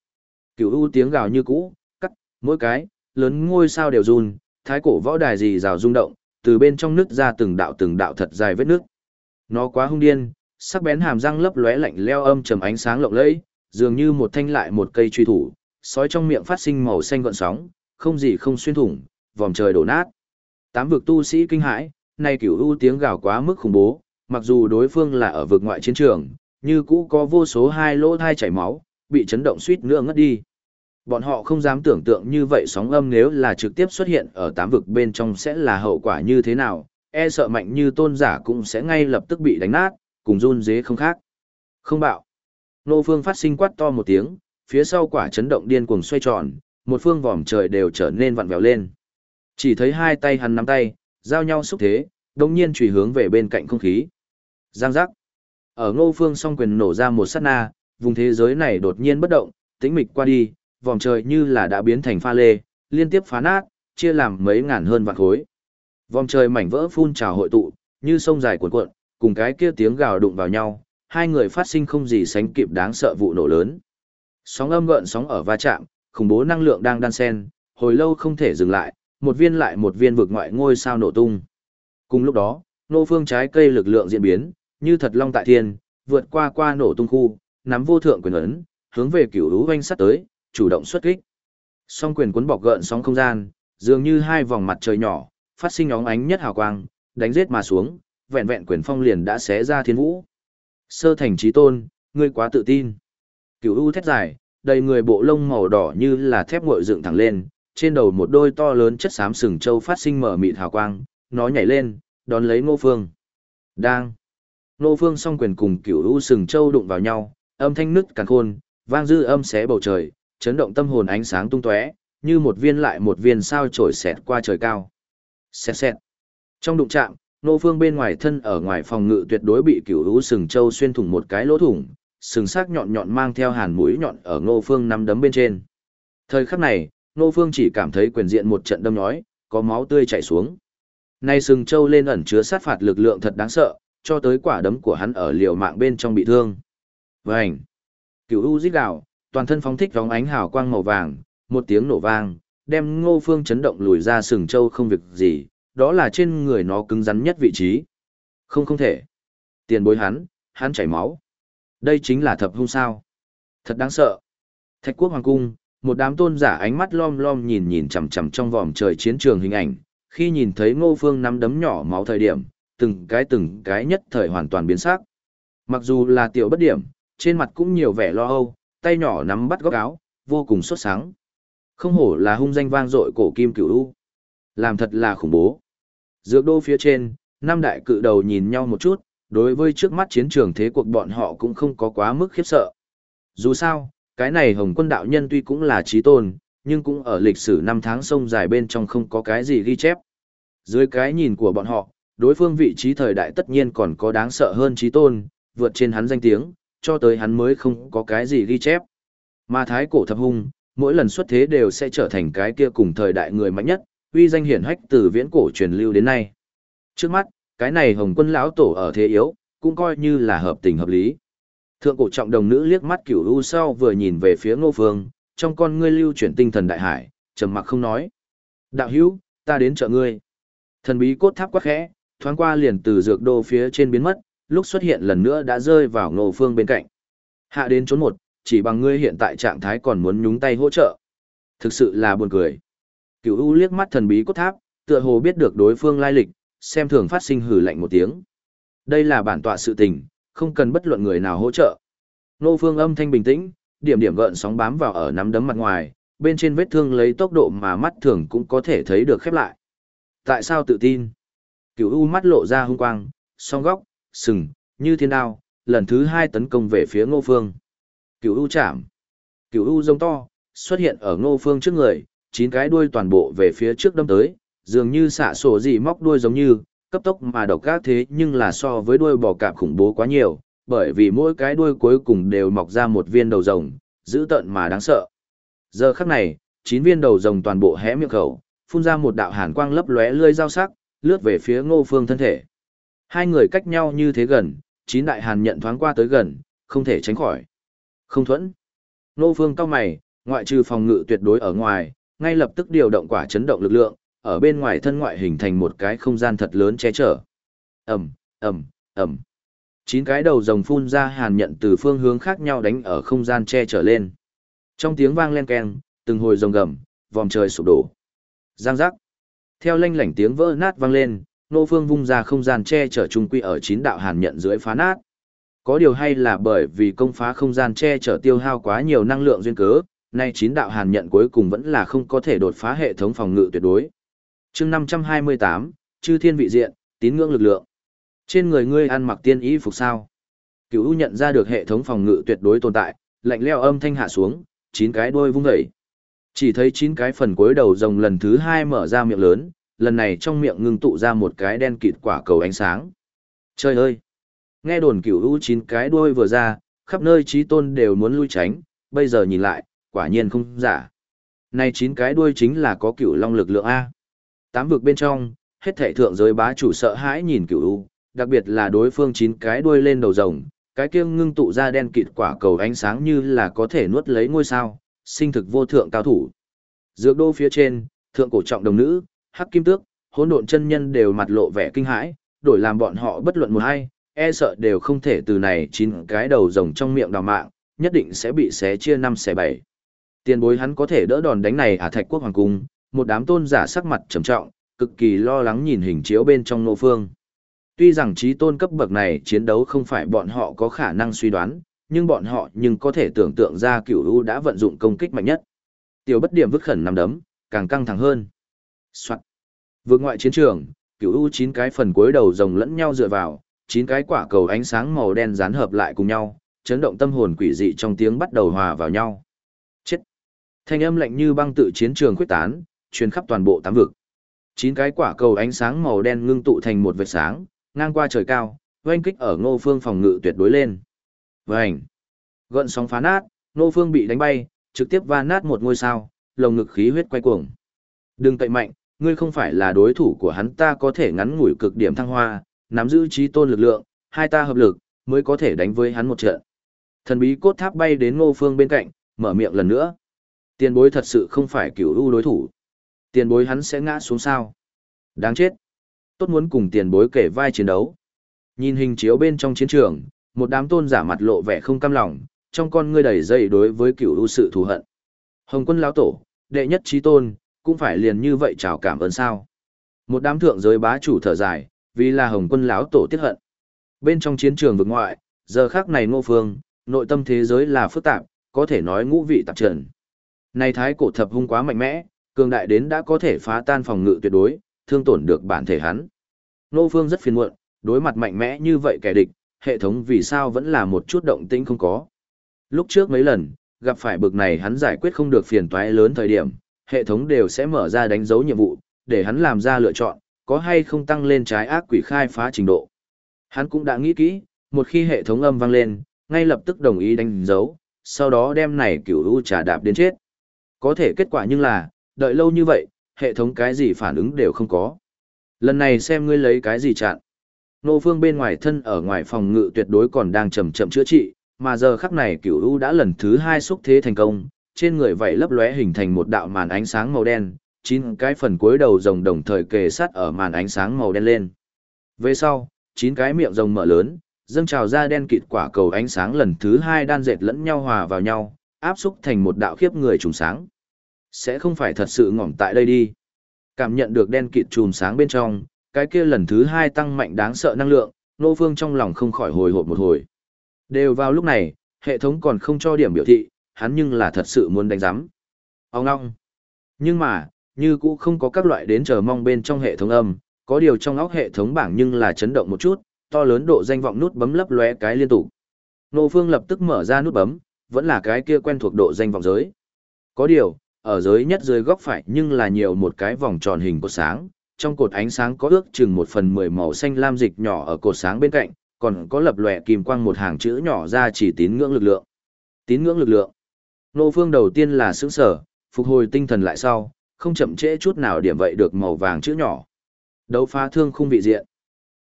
Speaker 1: Cửu u tiếng gào như cũ, cắt, mỗi cái, lớn ngôi sao đều run, thái cổ võ đài gì rào rung động, từ bên trong nước ra từng đạo từng đạo thật dài vết nước. Nó quá hung điên, sắc bén hàm răng lấp lóe lạnh leo âm trầm ánh sáng lộng lẫy, dường như một thanh lại một cây truy thủ, sói trong miệng phát sinh màu xanh gợn sóng, không gì không xuyên thủng, vòm trời đổ nát. Tám vực tu sĩ kinh hãi, nay cửu u tiếng gào quá mức khủng bố, mặc dù đối phương là ở vực ngoại chiến trường, như cũ có vô số hai lỗ thai chảy máu, bị chấn động suýt nữa ngất đi. Bọn họ không dám tưởng tượng như vậy sóng âm nếu là trực tiếp xuất hiện ở tám vực bên trong sẽ là hậu quả như thế nào, e sợ mạnh như tôn giả cũng sẽ ngay lập tức bị đánh nát, cùng run dế không khác. Không bạo. Nô phương phát sinh quát to một tiếng, phía sau quả chấn động điên cuồng xoay tròn, một phương vòm trời đều trở nên vặn vẹo lên. Chỉ thấy hai tay hắn nắm tay, giao nhau xúc thế, đồng nhiên chùy hướng về bên cạnh không khí. Giang giác. Ở ngô phương song quyền nổ ra một sát na, vùng thế giới này đột nhiên bất động, tĩnh mịch qua đi, vòm trời như là đã biến thành pha lê, liên tiếp phá nát, chia làm mấy ngàn hơn vạn khối. Vòm trời mảnh vỡ phun trào hội tụ, như sông dài cuộn cuộn, cùng cái kia tiếng gào đụng vào nhau, hai người phát sinh không gì sánh kịp đáng sợ vụ nổ lớn. Sóng âm gợn sóng ở va chạm, khủng bố năng lượng đang đan xen, hồi lâu không thể dừng lại, một viên lại một viên vực ngoại ngôi sao nổ tung. Cùng lúc đó, nô phương trái cây lực lượng diễn biến, như thật long tại thiên, vượt qua qua nổ tung khu, nắm vô thượng quyền ấn, hướng về cửu lũ vanh sát tới, chủ động xuất kích. Song quyền cuốn bọc gợn sóng không gian, dường như hai vòng mặt trời nhỏ, phát sinh óng ánh nhất hào quang, đánh giết mà xuống, vẹn vẹn quyền phong liền đã xé ra thiên vũ. Sơ thành trí tôn, ngươi quá tự tin. Cửu u thét dài, đầy người bộ lông màu đỏ như là thép nguội dựng thẳng lên, trên đầu một đôi to lớn chất xám sừng trâu phát sinh mở mịt hào quang, nó nhảy lên, đón lấy Ngô Phương. Đang. Ngô Phương song quyền cùng Cửu u sừng châu đụng vào nhau, âm thanh nứt càn khôn, vang dư âm xé bầu trời, chấn động tâm hồn ánh sáng tung tóe, như một viên lại một viên sao trổi xẹt qua trời cao. Xẹt xẹt. Trong đụng chạm, Nô Phương bên ngoài thân ở ngoài phòng ngự tuyệt đối bị cửu hữu sừng châu xuyên thủng một cái lỗ thủng, sừng sắc nhọn nhọn mang theo hàn mũi nhọn ở Nô Phương nắm đấm bên trên. Thời khắc này, Nô Phương chỉ cảm thấy quyền diện một trận đâm nhói, có máu tươi chảy xuống. Nay sừng châu lên ẩn chứa sát phạt lực lượng thật đáng sợ, cho tới quả đấm của hắn ở liều mạng bên trong bị thương. Vành. Cửu u rít gào, toàn thân phóng thích vóng ánh hào quang màu vàng, một tiếng nổ vang, đem Ngô Phương chấn động lùi ra sừng châu không việc gì, đó là trên người nó cứng rắn nhất vị trí. Không không thể. Tiền bối hắn, hắn chảy máu. Đây chính là thập hung sao. Thật đáng sợ. Thạch quốc hoàng cung, một đám tôn giả ánh mắt lom lom nhìn nhìn chằm chằm trong vòm trời chiến trường hình ảnh, khi nhìn thấy ngô phương nắm đấm nhỏ máu thời điểm, từng cái từng cái nhất thời hoàn toàn biến sắc. Mặc dù là tiểu bất điểm, trên mặt cũng nhiều vẻ lo âu, tay nhỏ nắm bắt góc áo, vô cùng xuất sáng. Không hổ là hung danh vang dội cổ kim cửu u. Làm thật là khủng bố. Dược đô phía trên, năm đại cự đầu nhìn nhau một chút, đối với trước mắt chiến trường thế cuộc bọn họ cũng không có quá mức khiếp sợ. Dù sao, cái này hồng quân đạo nhân tuy cũng là trí tôn, nhưng cũng ở lịch sử năm tháng sông dài bên trong không có cái gì ghi chép. Dưới cái nhìn của bọn họ, đối phương vị trí thời đại tất nhiên còn có đáng sợ hơn trí tôn, vượt trên hắn danh tiếng, cho tới hắn mới không có cái gì ghi chép. Mà thái cổ thập hung, mỗi lần xuất thế đều sẽ trở thành cái kia cùng thời đại người mạnh nhất, uy danh hiển hách từ viễn cổ truyền lưu đến nay. Trước mắt, cái này Hồng Quân lão tổ ở thế yếu, cũng coi như là hợp tình hợp lý. Thượng cổ trọng đồng nữ liếc mắt Cửu U sau vừa nhìn về phía Ngô Phương, trong con ngươi lưu chuyển tinh thần đại hải, trầm mặc không nói. "Đạo hữu, ta đến trợ ngươi." Thần bí cốt tháp quá khẽ, thoáng qua liền từ dược đô phía trên biến mất, lúc xuất hiện lần nữa đã rơi vào Ngô Phương bên cạnh. Hạ đến trốn một, chỉ bằng ngươi hiện tại trạng thái còn muốn nhúng tay hỗ trợ. Thực sự là buồn cười. Cửu U liếc mắt thần bí cốt tháp, tựa hồ biết được đối phương lai lịch, xem thường phát sinh hử lạnh một tiếng. Đây là bản tọa sự tình, không cần bất luận người nào hỗ trợ. Nô Phương âm thanh bình tĩnh, điểm điểm gợn sóng bám vào ở nắm đấm mặt ngoài, bên trên vết thương lấy tốc độ mà mắt thường cũng có thể thấy được khép lại. Tại sao tự tin? Cửu U mắt lộ ra hung quang, song góc, sừng, như thiên đao, lần thứ hai tấn công về phía Ngô Phương. Cửu U chạm. Cửu U rông to, xuất hiện ở Ngô Phương trước người, chín cái đuôi toàn bộ về phía trước đâm tới, dường như xạ sổ gì móc đuôi giống như, cấp tốc mà độc gác thế nhưng là so với đuôi bò cạp khủng bố quá nhiều, bởi vì mỗi cái đuôi cuối cùng đều mọc ra một viên đầu rồng, dữ tợn mà đáng sợ. Giờ khắc này, chín viên đầu rồng toàn bộ hé miệng khẩu, phun ra một đạo hàn quang lấp lóe lưỡi dao sắc, lướt về phía Ngô Phương thân thể. Hai người cách nhau như thế gần, chín đại hàn nhận thoáng qua tới gần, không thể tránh khỏi. Không thuẫn. nô Phương cao mày, ngoại trừ phòng ngự tuyệt đối ở ngoài, ngay lập tức điều động quả chấn động lực lượng, ở bên ngoài thân ngoại hình thành một cái không gian thật lớn che chở. Ầm, ầm, ầm. Chín cái đầu rồng phun ra hàn nhận từ phương hướng khác nhau đánh ở không gian che chở lên. Trong tiếng vang len keng, từng hồi rồng gầm, vòm trời sụp đổ. Giang giác. Theo lanh lảnh tiếng vỡ nát vang lên, nô phương vung ra không gian che chở trung quy ở chín đạo hàn nhận dưới phá nát. Có điều hay là bởi vì công phá không gian che chở tiêu hao quá nhiều năng lượng duyên cớ, nay chín đạo hàn nhận cuối cùng vẫn là không có thể đột phá hệ thống phòng ngự tuyệt đối. chương 528, chư thiên vị diện, tín ngưỡng lực lượng. Trên người ngươi ăn mặc tiên ý phục sao. Cửu nhận ra được hệ thống phòng ngự tuyệt đối tồn tại, lạnh leo âm thanh hạ xuống, chín cái đuôi vung dậy. Chỉ thấy chín cái phần cuối đầu rồng lần thứ hai mở ra miệng lớn, lần này trong miệng ngưng tụ ra một cái đen kịt quả cầu ánh sáng. Trời ơi! Nghe đồn cửu u chín cái đuôi vừa ra, khắp nơi trí tôn đều muốn lui tránh, bây giờ nhìn lại, quả nhiên không giả. Này chín cái đuôi chính là có cửu long lực lượng A. Tám vực bên trong, hết thảy thượng giới bá chủ sợ hãi nhìn cửu u, đặc biệt là đối phương chín cái đuôi lên đầu rồng, cái kia ngưng tụ ra đen kịt quả cầu ánh sáng như là có thể nuốt lấy ngôi sao, sinh thực vô thượng cao thủ. Dược đô phía trên, thượng cổ trọng đồng nữ, hắc kim tước, hỗn độn chân nhân đều mặt lộ vẻ kinh hãi, đổi làm bọn họ bất luận một hay, e sợ đều không thể từ này chín cái đầu rồng trong miệng đào mạng, nhất định sẽ bị xé chia năm xẻ bảy. Tiền bối hắn có thể đỡ đòn đánh này à thạch quốc hoàng cung, một đám tôn giả sắc mặt trầm trọng, cực kỳ lo lắng nhìn hình chiếu bên trong nô phương. Tuy rằng trí tôn cấp bậc này chiến đấu không phải bọn họ có khả năng suy đoán, nhưng bọn họ nhưng có thể tưởng tượng ra cửu u đã vận dụng công kích mạnh nhất. Tiểu bất điểm vứt khẩn nằm đấm, càng căng thẳng hơn. Soạn. Vượt ngoại chiến trường, cửu u chín cái phần cuối đầu rồng lẫn nhau dựa vào, chín cái quả cầu ánh sáng màu đen dán hợp lại cùng nhau, chấn động tâm hồn quỷ dị trong tiếng bắt đầu hòa vào nhau. Chết. Thanh âm lạnh như băng tự chiến trường khuyết tán, truyền khắp toàn bộ tám vực. Chín cái quả cầu ánh sáng màu đen ngưng tụ thành một vệt sáng, ngang qua trời cao, oanh kích ở Ngô Phương phòng ngự tuyệt đối lên. Vành. Gợn sóng phá nát, Ngô Phương bị đánh bay, trực tiếp va nát một ngôi sao, lồng ngực khí huyết quay cuồng. Đừng cậy mạnh, ngươi không phải là đối thủ của hắn ta có thể ngắn ngủi cực điểm thăng hoa, nắm giữ trí tôn lực lượng, hai ta hợp lực, mới có thể đánh với hắn một trận. Thần bí cốt tháp bay đến Ngô Phương bên cạnh, mở miệng lần nữa. Tiền bối thật sự không phải cửu ưu đối thủ. Tiền bối hắn sẽ ngã xuống sao. Đáng chết. Tốt muốn cùng tiền bối kể vai chiến đấu. Nhìn hình chiếu bên trong chiến trường, một đám tôn giả mặt lộ vẻ không cam lòng, trong con ngươi đầy dây đối với cửu ưu sự thù hận. Hồng quân lão tổ, đệ nhất trí tôn, cũng phải liền như vậy chào cảm ơn sao. Một đám thượng giới bá chủ thở dài, vì là hồng quân lão tổ tiết hận. Bên trong chiến trường vực ngoại, giờ khác này ngô phương, nội tâm thế giới là phức tạp, có thể nói ngũ vị tạp trần. Này thái cổ thập hung quá mạnh mẽ, cường đại đến đã có thể phá tan phòng ngự tuyệt đối, thương tổn được bản thể hắn. Ngô phương rất phiền muộn, đối mặt mạnh mẽ như vậy kẻ địch, hệ thống vì sao vẫn là một chút động tĩnh không có. Lúc trước mấy lần, gặp phải bực này hắn giải quyết không được phiền toái lớn thời điểm, hệ thống đều sẽ mở ra đánh dấu nhiệm vụ, để hắn làm ra lựa chọn, có hay không tăng lên trái ác quỷ khai phá trình độ. Hắn cũng đã nghĩ kỹ, một khi hệ thống âm vang lên, ngay lập tức đồng ý đánh dấu, sau đó đem này cửu u trà đạp đến chết. Có thể kết quả nhưng là, đợi lâu như vậy, hệ thống cái gì phản ứng đều không có. Lần này xem ngươi lấy cái gì chặn. Nô phương bên ngoài thân ở ngoài phòng ngự tuyệt đối còn đang chậm chậm chữa trị, mà giờ khắc này cửu u đã lần thứ hai xúc thế thành công, trên người vậy lấp lóe hình thành một đạo màn ánh sáng màu đen, chín cái phần cuối đầu rồng đồng thời kề sát ở màn ánh sáng màu đen lên. Về sau, chín cái miệng rồng mở lớn, dâng trào ra đen kịt quả cầu ánh sáng lần thứ hai đan dệt lẫn nhau hòa vào nhau, áp xúc thành một đạo khiếp người trùng sáng. Sẽ không phải thật sự ngỏm tại đây đi. Cảm nhận được đen kịt trùm sáng bên trong, cái kia lần thứ hai tăng mạnh đáng sợ năng lượng, nô phương trong lòng không khỏi hồi hộp một hồi. Đều vào lúc này, hệ thống còn không cho điểm biểu thị, hắn nhưng là thật sự muốn đánh giám. Ông ngong. Nhưng mà, như cũ không có các loại đến chờ mong bên trong hệ thống âm, có điều trong óc hệ thống bảng nhưng là chấn động một chút, to lớn độ danh vọng nút bấm lấp lóe cái liên tục. Nô Phương lập tức mở ra nút bấm, vẫn là cái kia quen thuộc độ danh vọng giới. Có điều, ở giới nhất dưới góc phải nhưng là nhiều một cái vòng tròn hình cột sáng, trong cột ánh sáng có ước chừng một phần mười màu xanh lam dịch nhỏ ở cột sáng bên cạnh, còn có lập lòe kim quang một hàng chữ nhỏ ra chỉ tín ngưỡng lực lượng. Tín ngưỡng lực lượng. Nô Phương đầu tiên là sững sở, phục hồi tinh thần lại sau, không chậm trễ chút nào điểm vậy được màu vàng chữ nhỏ. Đấu phá thương khung vị diện.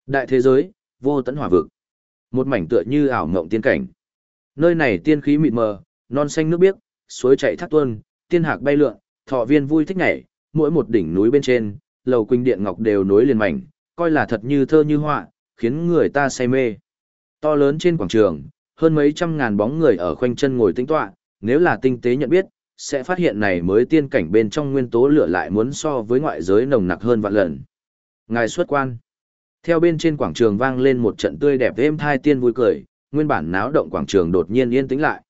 Speaker 1: Đại thế giới, vô tận hỏa vực. Một mảnh tựa như ảo mộng tiên cảnh. Nơi này tiên khí mịt mờ, non xanh nước biếc, suối chảy thác tuôn, tiên hạc bay lượn, thọ viên vui thích nhảy, mỗi một đỉnh núi bên trên, lầu quỳnh điện ngọc đều nối liền mảnh, coi là thật như thơ như họa, khiến người ta say mê. To lớn trên quảng trường, hơn mấy trăm ngàn bóng người ở khoanh chân ngồi tĩnh tọa, nếu là tinh tế nhận biết, sẽ phát hiện này mới tiên cảnh bên trong nguyên tố lửa lại muốn so với ngoại giới nồng nặc hơn vạn lần. Ngài xuất quan. Theo bên trên quảng trường vang lên một trận tươi đẹp êm thai tiên vui cười, nguyên bản náo động quảng trường đột nhiên yên tĩnh lại.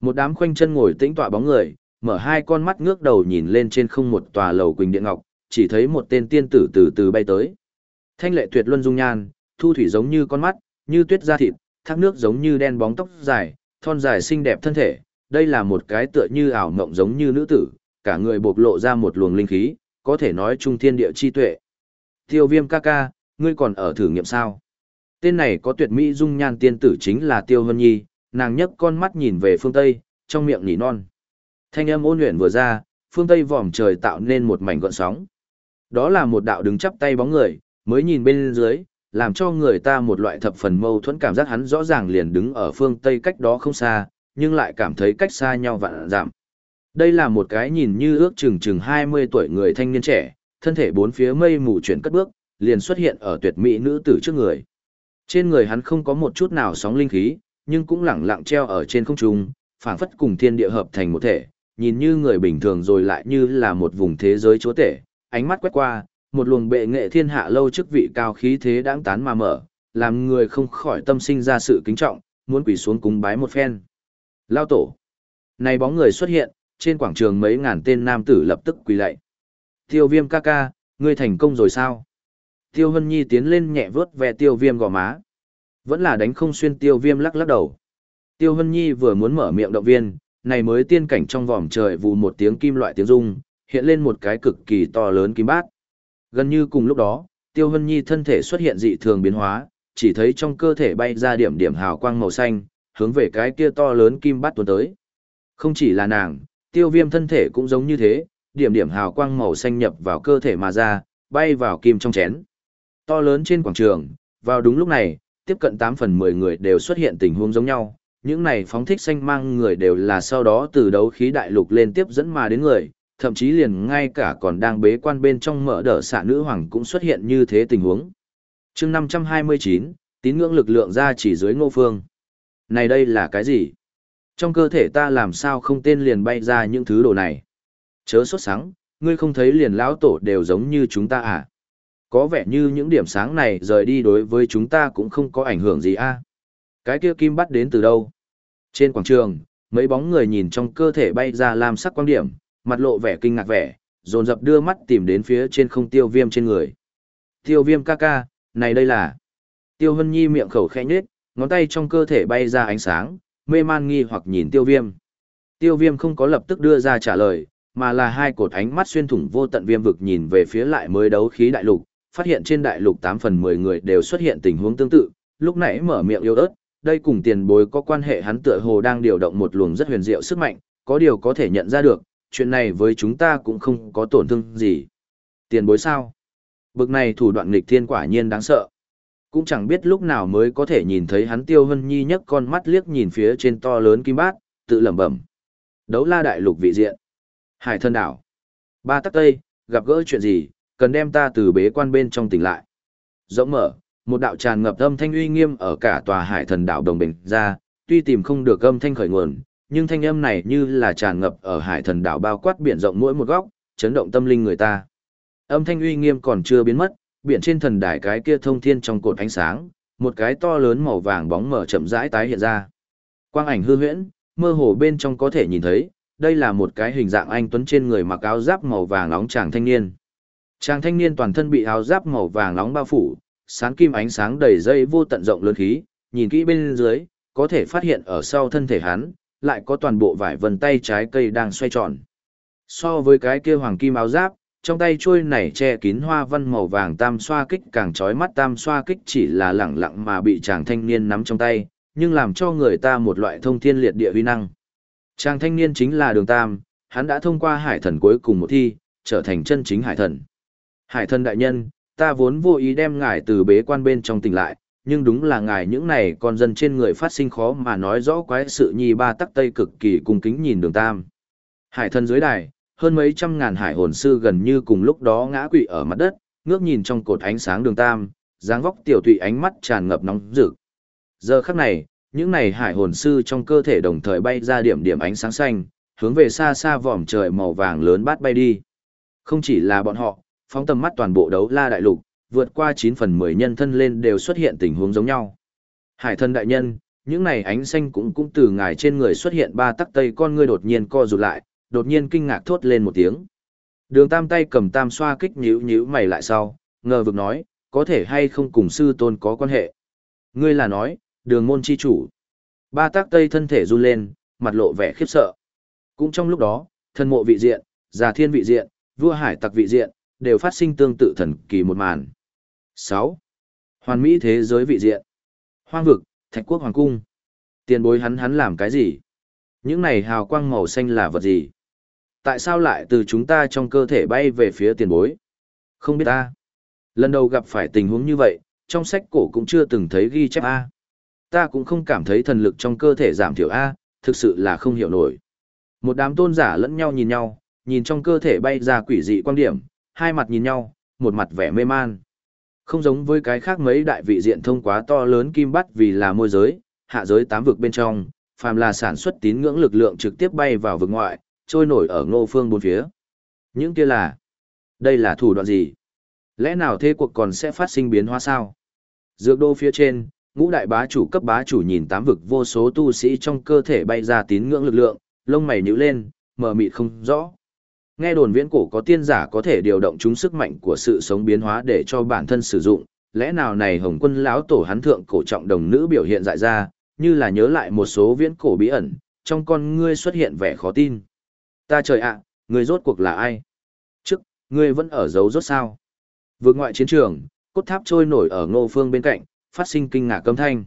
Speaker 1: Một đám khoanh chân ngồi tĩnh tọa bóng người, mở hai con mắt ngước đầu nhìn lên trên không một tòa lầu quỳnh điện ngọc, chỉ thấy một tên tiên tử từ từ bay tới. Thanh lệ tuyệt luân dung nhan, thu thủy giống như con mắt, như tuyết da thịt, thác nước giống như đen bóng tóc dài, thon dài xinh đẹp thân thể, đây là một cái tựa như ảo mộng giống như nữ tử, cả người bộc lộ ra một luồng linh khí, có thể nói trung thiên địa chi tuệ. Tiêu viêm ca ca, ngươi còn ở thử nghiệm sao? Tên này có tuyệt mỹ dung nhan tiên tử chính là Tiêu Hân Nhi, nàng nhấc con mắt nhìn về phương Tây, trong miệng nỉ non. Thanh âm ôn luyện vừa ra, phương Tây vòm trời tạo nên một mảnh gọn sóng. Đó là một đạo đứng chắp tay bóng người, mới nhìn bên dưới, làm cho người ta một loại thập phần mâu thuẫn cảm giác hắn rõ ràng liền đứng ở phương Tây cách đó không xa, nhưng lại cảm thấy cách xa nhau vạn giảm. Đây là một cái nhìn như ước chừng chừng 20 tuổi người thanh niên trẻ, thân thể bốn phía mây mù chuyển cất bước, liền xuất hiện ở tuyệt mỹ nữ tử trước người. Trên người hắn không có một chút nào sóng linh khí, nhưng cũng lẳng lặng treo ở trên không trung, phảng phất cùng thiên địa hợp thành một thể, nhìn như người bình thường rồi lại như là một vùng thế giới chúa tể, ánh mắt quét qua, một luồng bệ nghệ thiên hạ lâu chức vị cao khí thế đáng tán mà mở, làm người không khỏi tâm sinh ra sự kính trọng, muốn quỳ xuống cúng bái một phen. Lao tổ. Này bóng người xuất hiện, trên quảng trường mấy ngàn tên nam tử lập tức quỳ lạy. Tiêu viêm ca ca, ngươi thành công rồi sao? Tiêu Hân Nhi tiến lên nhẹ vớt ve tiêu viêm gò má. Vẫn là đánh không xuyên tiêu viêm lắc lắc đầu. Tiêu Hân Nhi vừa muốn mở miệng động viên, này mới tiên cảnh trong vòm trời vụ một tiếng kim loại tiếng rung, hiện lên một cái cực kỳ to lớn kim bát. Gần như cùng lúc đó, Tiêu Hân Nhi thân thể xuất hiện dị thường biến hóa, chỉ thấy trong cơ thể bay ra điểm điểm hào quang màu xanh, hướng về cái kia to lớn kim bát tuôn tới. Không chỉ là nàng, tiêu viêm thân thể cũng giống như thế, điểm điểm hào quang màu xanh nhập vào cơ thể mà ra, bay vào kim trong chén. To lớn trên quảng trường, vào đúng lúc này, tiếp cận 8 phần 10 người đều xuất hiện tình huống giống nhau. Những này phóng thích xanh mang người đều là sau đó từ đấu khí đại lục lên tiếp dẫn mà đến người, thậm chí liền ngay cả còn đang bế quan bên trong mở đỡ xạ nữ hoàng cũng xuất hiện như thế tình huống. chương 529, tín ngưỡng lực lượng ra chỉ dưới ngô phương. Này đây là cái gì? Trong cơ thể ta làm sao không tên liền bay ra những thứ đồ này? Chớ sốt sáng, ngươi không thấy liền lão tổ đều giống như chúng ta à? Có vẻ như những điểm sáng này rời đi đối với chúng ta cũng không có ảnh hưởng gì a. À? Cái kia kim bắt đến từ đâu? Trên quảng trường, mấy bóng người nhìn trong cơ thể bay ra làm sắc quang điểm, mặt lộ vẻ kinh ngạc vẻ, dồn dập đưa mắt tìm đến phía trên không tiêu viêm trên người. Tiêu viêm ca ca, này đây là... Tiêu Hân Nhi miệng khẩu khẽ nhếch, ngón tay trong cơ thể bay ra ánh sáng, mê man nghi hoặc nhìn tiêu viêm. Tiêu viêm không có lập tức đưa ra trả lời, mà là hai cột ánh mắt xuyên thủng vô tận viêm vực nhìn về phía lại mới đấu khí đại lục, phát hiện trên đại lục 8 phần 10 người đều xuất hiện tình huống tương tự, lúc nãy mở miệng yếu ớt, đây cùng tiền bối có quan hệ hắn tựa hồ đang điều động một luồng rất huyền diệu sức mạnh, có điều có thể nhận ra được, chuyện này với chúng ta cũng không có tổn thương gì. Tiền bối sao? Bực này thủ đoạn nghịch thiên quả nhiên đáng sợ. Cũng chẳng biết lúc nào mới có thể nhìn thấy hắn tiêu hân nhi nhấc con mắt liếc nhìn phía trên to lớn kim bát, tự lẩm bẩm. Đấu la đại lục vị diện. Hải thân đảo. Ba tắc tây, gặp gỡ chuyện gì, cần đem ta từ bế quan bên trong tỉnh lại. Rộng mở, một đạo tràn ngập âm thanh uy nghiêm ở cả tòa hải thần đảo đồng bình ra, tuy tìm không được âm thanh khởi nguồn, nhưng thanh âm này như là tràn ngập ở hải thần đảo bao quát biển rộng mỗi một góc, chấn động tâm linh người ta. Âm thanh uy nghiêm còn chưa biến mất, biển trên thần đài cái kia thông thiên trong cột ánh sáng, một cái to lớn màu vàng bóng mở chậm rãi tái hiện ra. Quang ảnh hư huyễn, mơ hồ bên trong có thể nhìn thấy, đây là một cái hình dạng anh tuấn trên người mặc áo giáp màu vàng nóng chàng thanh niên. Chàng thanh niên toàn thân bị áo giáp màu vàng nóng bao phủ, sáng kim ánh sáng đầy dây vô tận rộng lớn khí, nhìn kỹ bên dưới, có thể phát hiện ở sau thân thể hắn, lại có toàn bộ vải vần tay trái cây đang xoay tròn. So với cái kia hoàng kim áo giáp, trong tay trôi này che kín hoa văn màu vàng tam xoa kích càng trói mắt tam xoa kích chỉ là lẳng lặng mà bị chàng thanh niên nắm trong tay, nhưng làm cho người ta một loại thông thiên liệt địa uy năng. Chàng thanh niên chính là đường tam, hắn đã thông qua hải thần cuối cùng một thi, trở thành chân chính hải thần. Hải thần đại nhân, ta vốn vô ý đem ngài từ bế quan bên trong tỉnh lại, nhưng đúng là ngài những này con dân trên người phát sinh khó mà nói rõ quái sự nhi ba tắc tây cực kỳ cung kính nhìn đường tam. Hải thần dưới đài, hơn mấy trăm ngàn hải hồn sư gần như cùng lúc đó ngã quỵ ở mặt đất, ngước nhìn trong cột ánh sáng đường tam, dáng vóc tiểu tụy ánh mắt tràn ngập nóng rực. Giờ khắc này, những này hải hồn sư trong cơ thể đồng thời bay ra điểm điểm ánh sáng xanh, hướng về xa xa vòm trời màu vàng lớn bát bay đi. Không chỉ là bọn họ, phóng tầm mắt toàn bộ đấu la đại lục, vượt qua 9 phần 10 nhân thân lên đều xuất hiện tình huống giống nhau. Hải thân đại nhân, những này ánh xanh cũng cũng từ ngài trên người xuất hiện ba tắc tây con ngươi đột nhiên co rụt lại, đột nhiên kinh ngạc thốt lên một tiếng. Đường tam tay cầm tam xoa kích nhíu nhíu mày lại sau, ngờ vực nói, có thể hay không cùng sư tôn có quan hệ. Ngươi là nói, đường môn chi chủ. Ba tác tây thân thể run lên, mặt lộ vẻ khiếp sợ. Cũng trong lúc đó, thân mộ vị diện, già thiên vị diện, vua hải tặc vị diện, đều phát sinh tương tự thần kỳ một màn. 6. Hoàn mỹ thế giới vị diện. Hoang vực, thạch quốc hoàng cung. Tiền bối hắn hắn làm cái gì? Những này hào quang màu xanh là vật gì? Tại sao lại từ chúng ta trong cơ thể bay về phía tiền bối? Không biết ta. Lần đầu gặp phải tình huống như vậy, trong sách cổ cũng chưa từng thấy ghi chép A. Ta cũng không cảm thấy thần lực trong cơ thể giảm thiểu A, thực sự là không hiểu nổi. Một đám tôn giả lẫn nhau nhìn nhau, nhìn trong cơ thể bay ra quỷ dị quan điểm, hai mặt nhìn nhau, một mặt vẻ mê man. Không giống với cái khác mấy đại vị diện thông quá to lớn kim bắt vì là môi giới, hạ giới tám vực bên trong, phàm là sản xuất tín ngưỡng lực lượng trực tiếp bay vào vực ngoại, trôi nổi ở ngô phương bốn phía. Những kia là, đây là thủ đoạn gì? Lẽ nào thế cuộc còn sẽ phát sinh biến hóa sao? Dược đô phía trên, ngũ đại bá chủ cấp bá chủ nhìn tám vực vô số tu sĩ trong cơ thể bay ra tín ngưỡng lực lượng, lông mày nhíu lên, mờ mịt không rõ. Nghe đồn viễn cổ có tiên giả có thể điều động chúng sức mạnh của sự sống biến hóa để cho bản thân sử dụng, lẽ nào này Hồng Quân lão tổ hắn thượng cổ trọng đồng nữ biểu hiện dại ra, như là nhớ lại một số viễn cổ bí ẩn, trong con ngươi xuất hiện vẻ khó tin. Ta trời ạ, người rốt cuộc là ai? Trước, ngươi vẫn ở dấu rốt sao? Vượt ngoại chiến trường, cốt tháp trôi nổi ở ngô phương bên cạnh, phát sinh kinh ngạc câm thanh.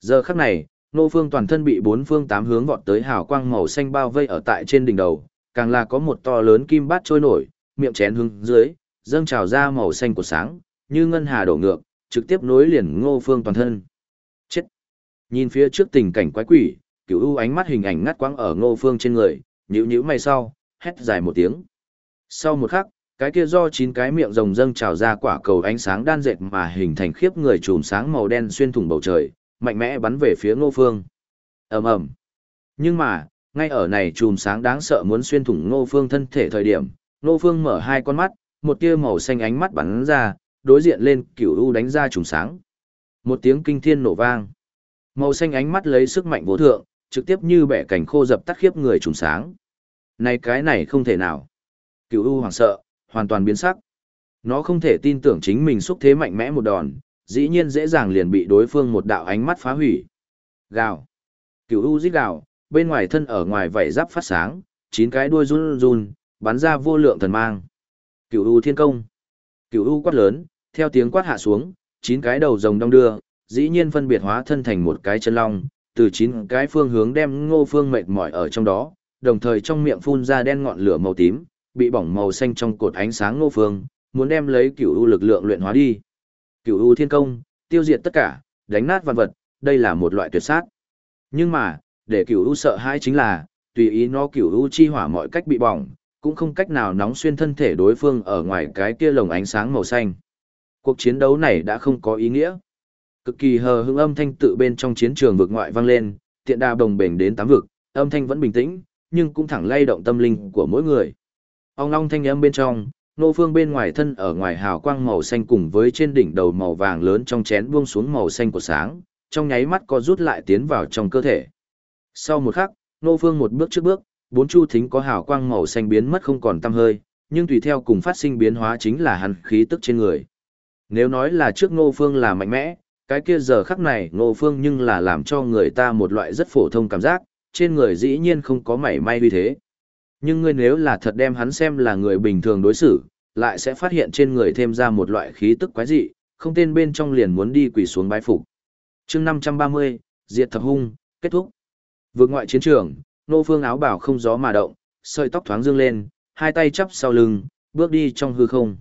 Speaker 1: Giờ khắc này, ngô phương toàn thân bị bốn phương tám hướng vọt tới hào quang màu xanh bao vây ở tại trên đỉnh đầu, càng là có một to lớn kim bát trôi nổi, miệng chén hướng dưới, dâng trào ra màu xanh của sáng, như ngân hà đổ ngược, trực tiếp nối liền ngô phương toàn thân. Chết! Nhìn phía trước tình cảnh quái quỷ, cửu u ánh mắt hình ảnh ngắt quãng ở ngô phương trên người, nhíu nhíu mày sau, hét dài một tiếng. Sau một khắc, cái kia do chín cái miệng rồng dâng trào ra quả cầu ánh sáng đan dệt mà hình thành khiếp người chùm sáng màu đen xuyên thủng bầu trời, mạnh mẽ bắn về phía Ngô Phương. Ầm ầm. Nhưng mà, ngay ở này chùm sáng đáng sợ muốn xuyên thủng Ngô Phương thân thể thời điểm, Ngô Phương mở hai con mắt, một tia màu xanh ánh mắt bắn ra, đối diện lên cửu u đánh ra chùm sáng. Một tiếng kinh thiên nổ vang. Màu xanh ánh mắt lấy sức mạnh vô thượng, trực tiếp như bẻ cảnh khô dập tắt khiếp người trùng sáng. Này cái này không thể nào. Cửu u hoảng sợ, hoàn toàn biến sắc. Nó không thể tin tưởng chính mình xúc thế mạnh mẽ một đòn, dĩ nhiên dễ dàng liền bị đối phương một đạo ánh mắt phá hủy. Gào. Cửu u rít gào, bên ngoài thân ở ngoài vảy giáp phát sáng, chín cái đuôi run run, bắn ra vô lượng thần mang. Cửu u thiên công. Cửu u quát lớn, theo tiếng quát hạ xuống, chín cái đầu rồng đong đưa, dĩ nhiên phân biệt hóa thân thành một cái chân long, từ chín cái phương hướng đem ngô phương mệt mỏi ở trong đó, đồng thời trong miệng phun ra đen ngọn lửa màu tím, bị bỏng màu xanh trong cột ánh sáng ngô phương, muốn đem lấy cửu u lực lượng luyện hóa đi. Cửu u thiên công, tiêu diệt tất cả, đánh nát vạn vật, đây là một loại tuyệt sát. Nhưng mà, để cửu u sợ hãi chính là, tùy ý nó cửu u chi hỏa mọi cách bị bỏng, cũng không cách nào nóng xuyên thân thể đối phương ở ngoài cái kia lồng ánh sáng màu xanh. Cuộc chiến đấu này đã không có ý nghĩa. Cực kỳ hờ hững âm thanh tự bên trong chiến trường vực ngoại vang lên, tiện đa đồng bềnh đến tám vực, âm thanh vẫn bình tĩnh, nhưng cũng thẳng lay động tâm linh của mỗi người. Ong long thanh âm bên trong, nô phương bên ngoài thân ở ngoài hào quang màu xanh cùng với trên đỉnh đầu màu vàng lớn trong chén buông xuống màu xanh của sáng, trong nháy mắt có rút lại tiến vào trong cơ thể. Sau một khắc, nô phương một bước trước bước, bốn chu thính có hào quang màu xanh biến mất không còn tăm hơi, nhưng tùy theo cùng phát sinh biến hóa chính là hắn khí tức trên người. Nếu nói là trước nô phương là mạnh mẽ, cái kia giờ khắc này Ngô phương nhưng là làm cho người ta một loại rất phổ thông cảm giác, trên người dĩ nhiên không có mảy may uy thế. Nhưng ngươi nếu là thật đem hắn xem là người bình thường đối xử, lại sẽ phát hiện trên người thêm ra một loại khí tức quái dị, không tên bên trong liền muốn đi quỳ xuống bái phục. chương 530, diệt thập hung, kết thúc. Vượt ngoại chiến trường, nô phương áo bảo không gió mà động, sợi tóc thoáng dương lên, hai tay chắp sau lưng, bước đi trong hư không.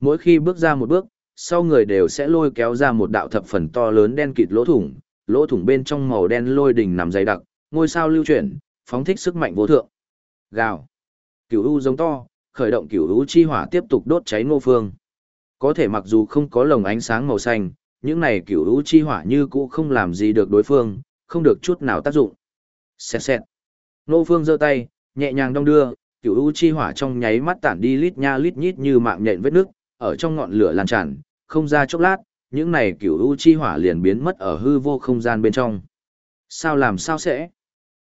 Speaker 1: Mỗi khi bước ra một bước, sau người đều sẽ lôi kéo ra một đạo thập phần to lớn đen kịt lỗ thủng, lỗ thủng bên trong màu đen lôi đỉnh nằm dày đặc, ngôi sao lưu chuyển, phóng thích sức mạnh vô thượng. Gào. Cửu u giống to, khởi động cửu u chi hỏa tiếp tục đốt cháy ngô phương. Có thể mặc dù không có lồng ánh sáng màu xanh, những này cửu u chi hỏa như cũ không làm gì được đối phương, không được chút nào tác dụng. Xẹt xẹt. Ngô phương giơ tay, nhẹ nhàng đong đưa, cửu u chi hỏa trong nháy mắt tản đi lít nha lít nhít như mạng nhện vết nước, ở trong ngọn lửa lan tràn, không ra chốc lát, những này cửu u chi hỏa liền biến mất ở hư vô không gian bên trong. Sao làm sao sẽ?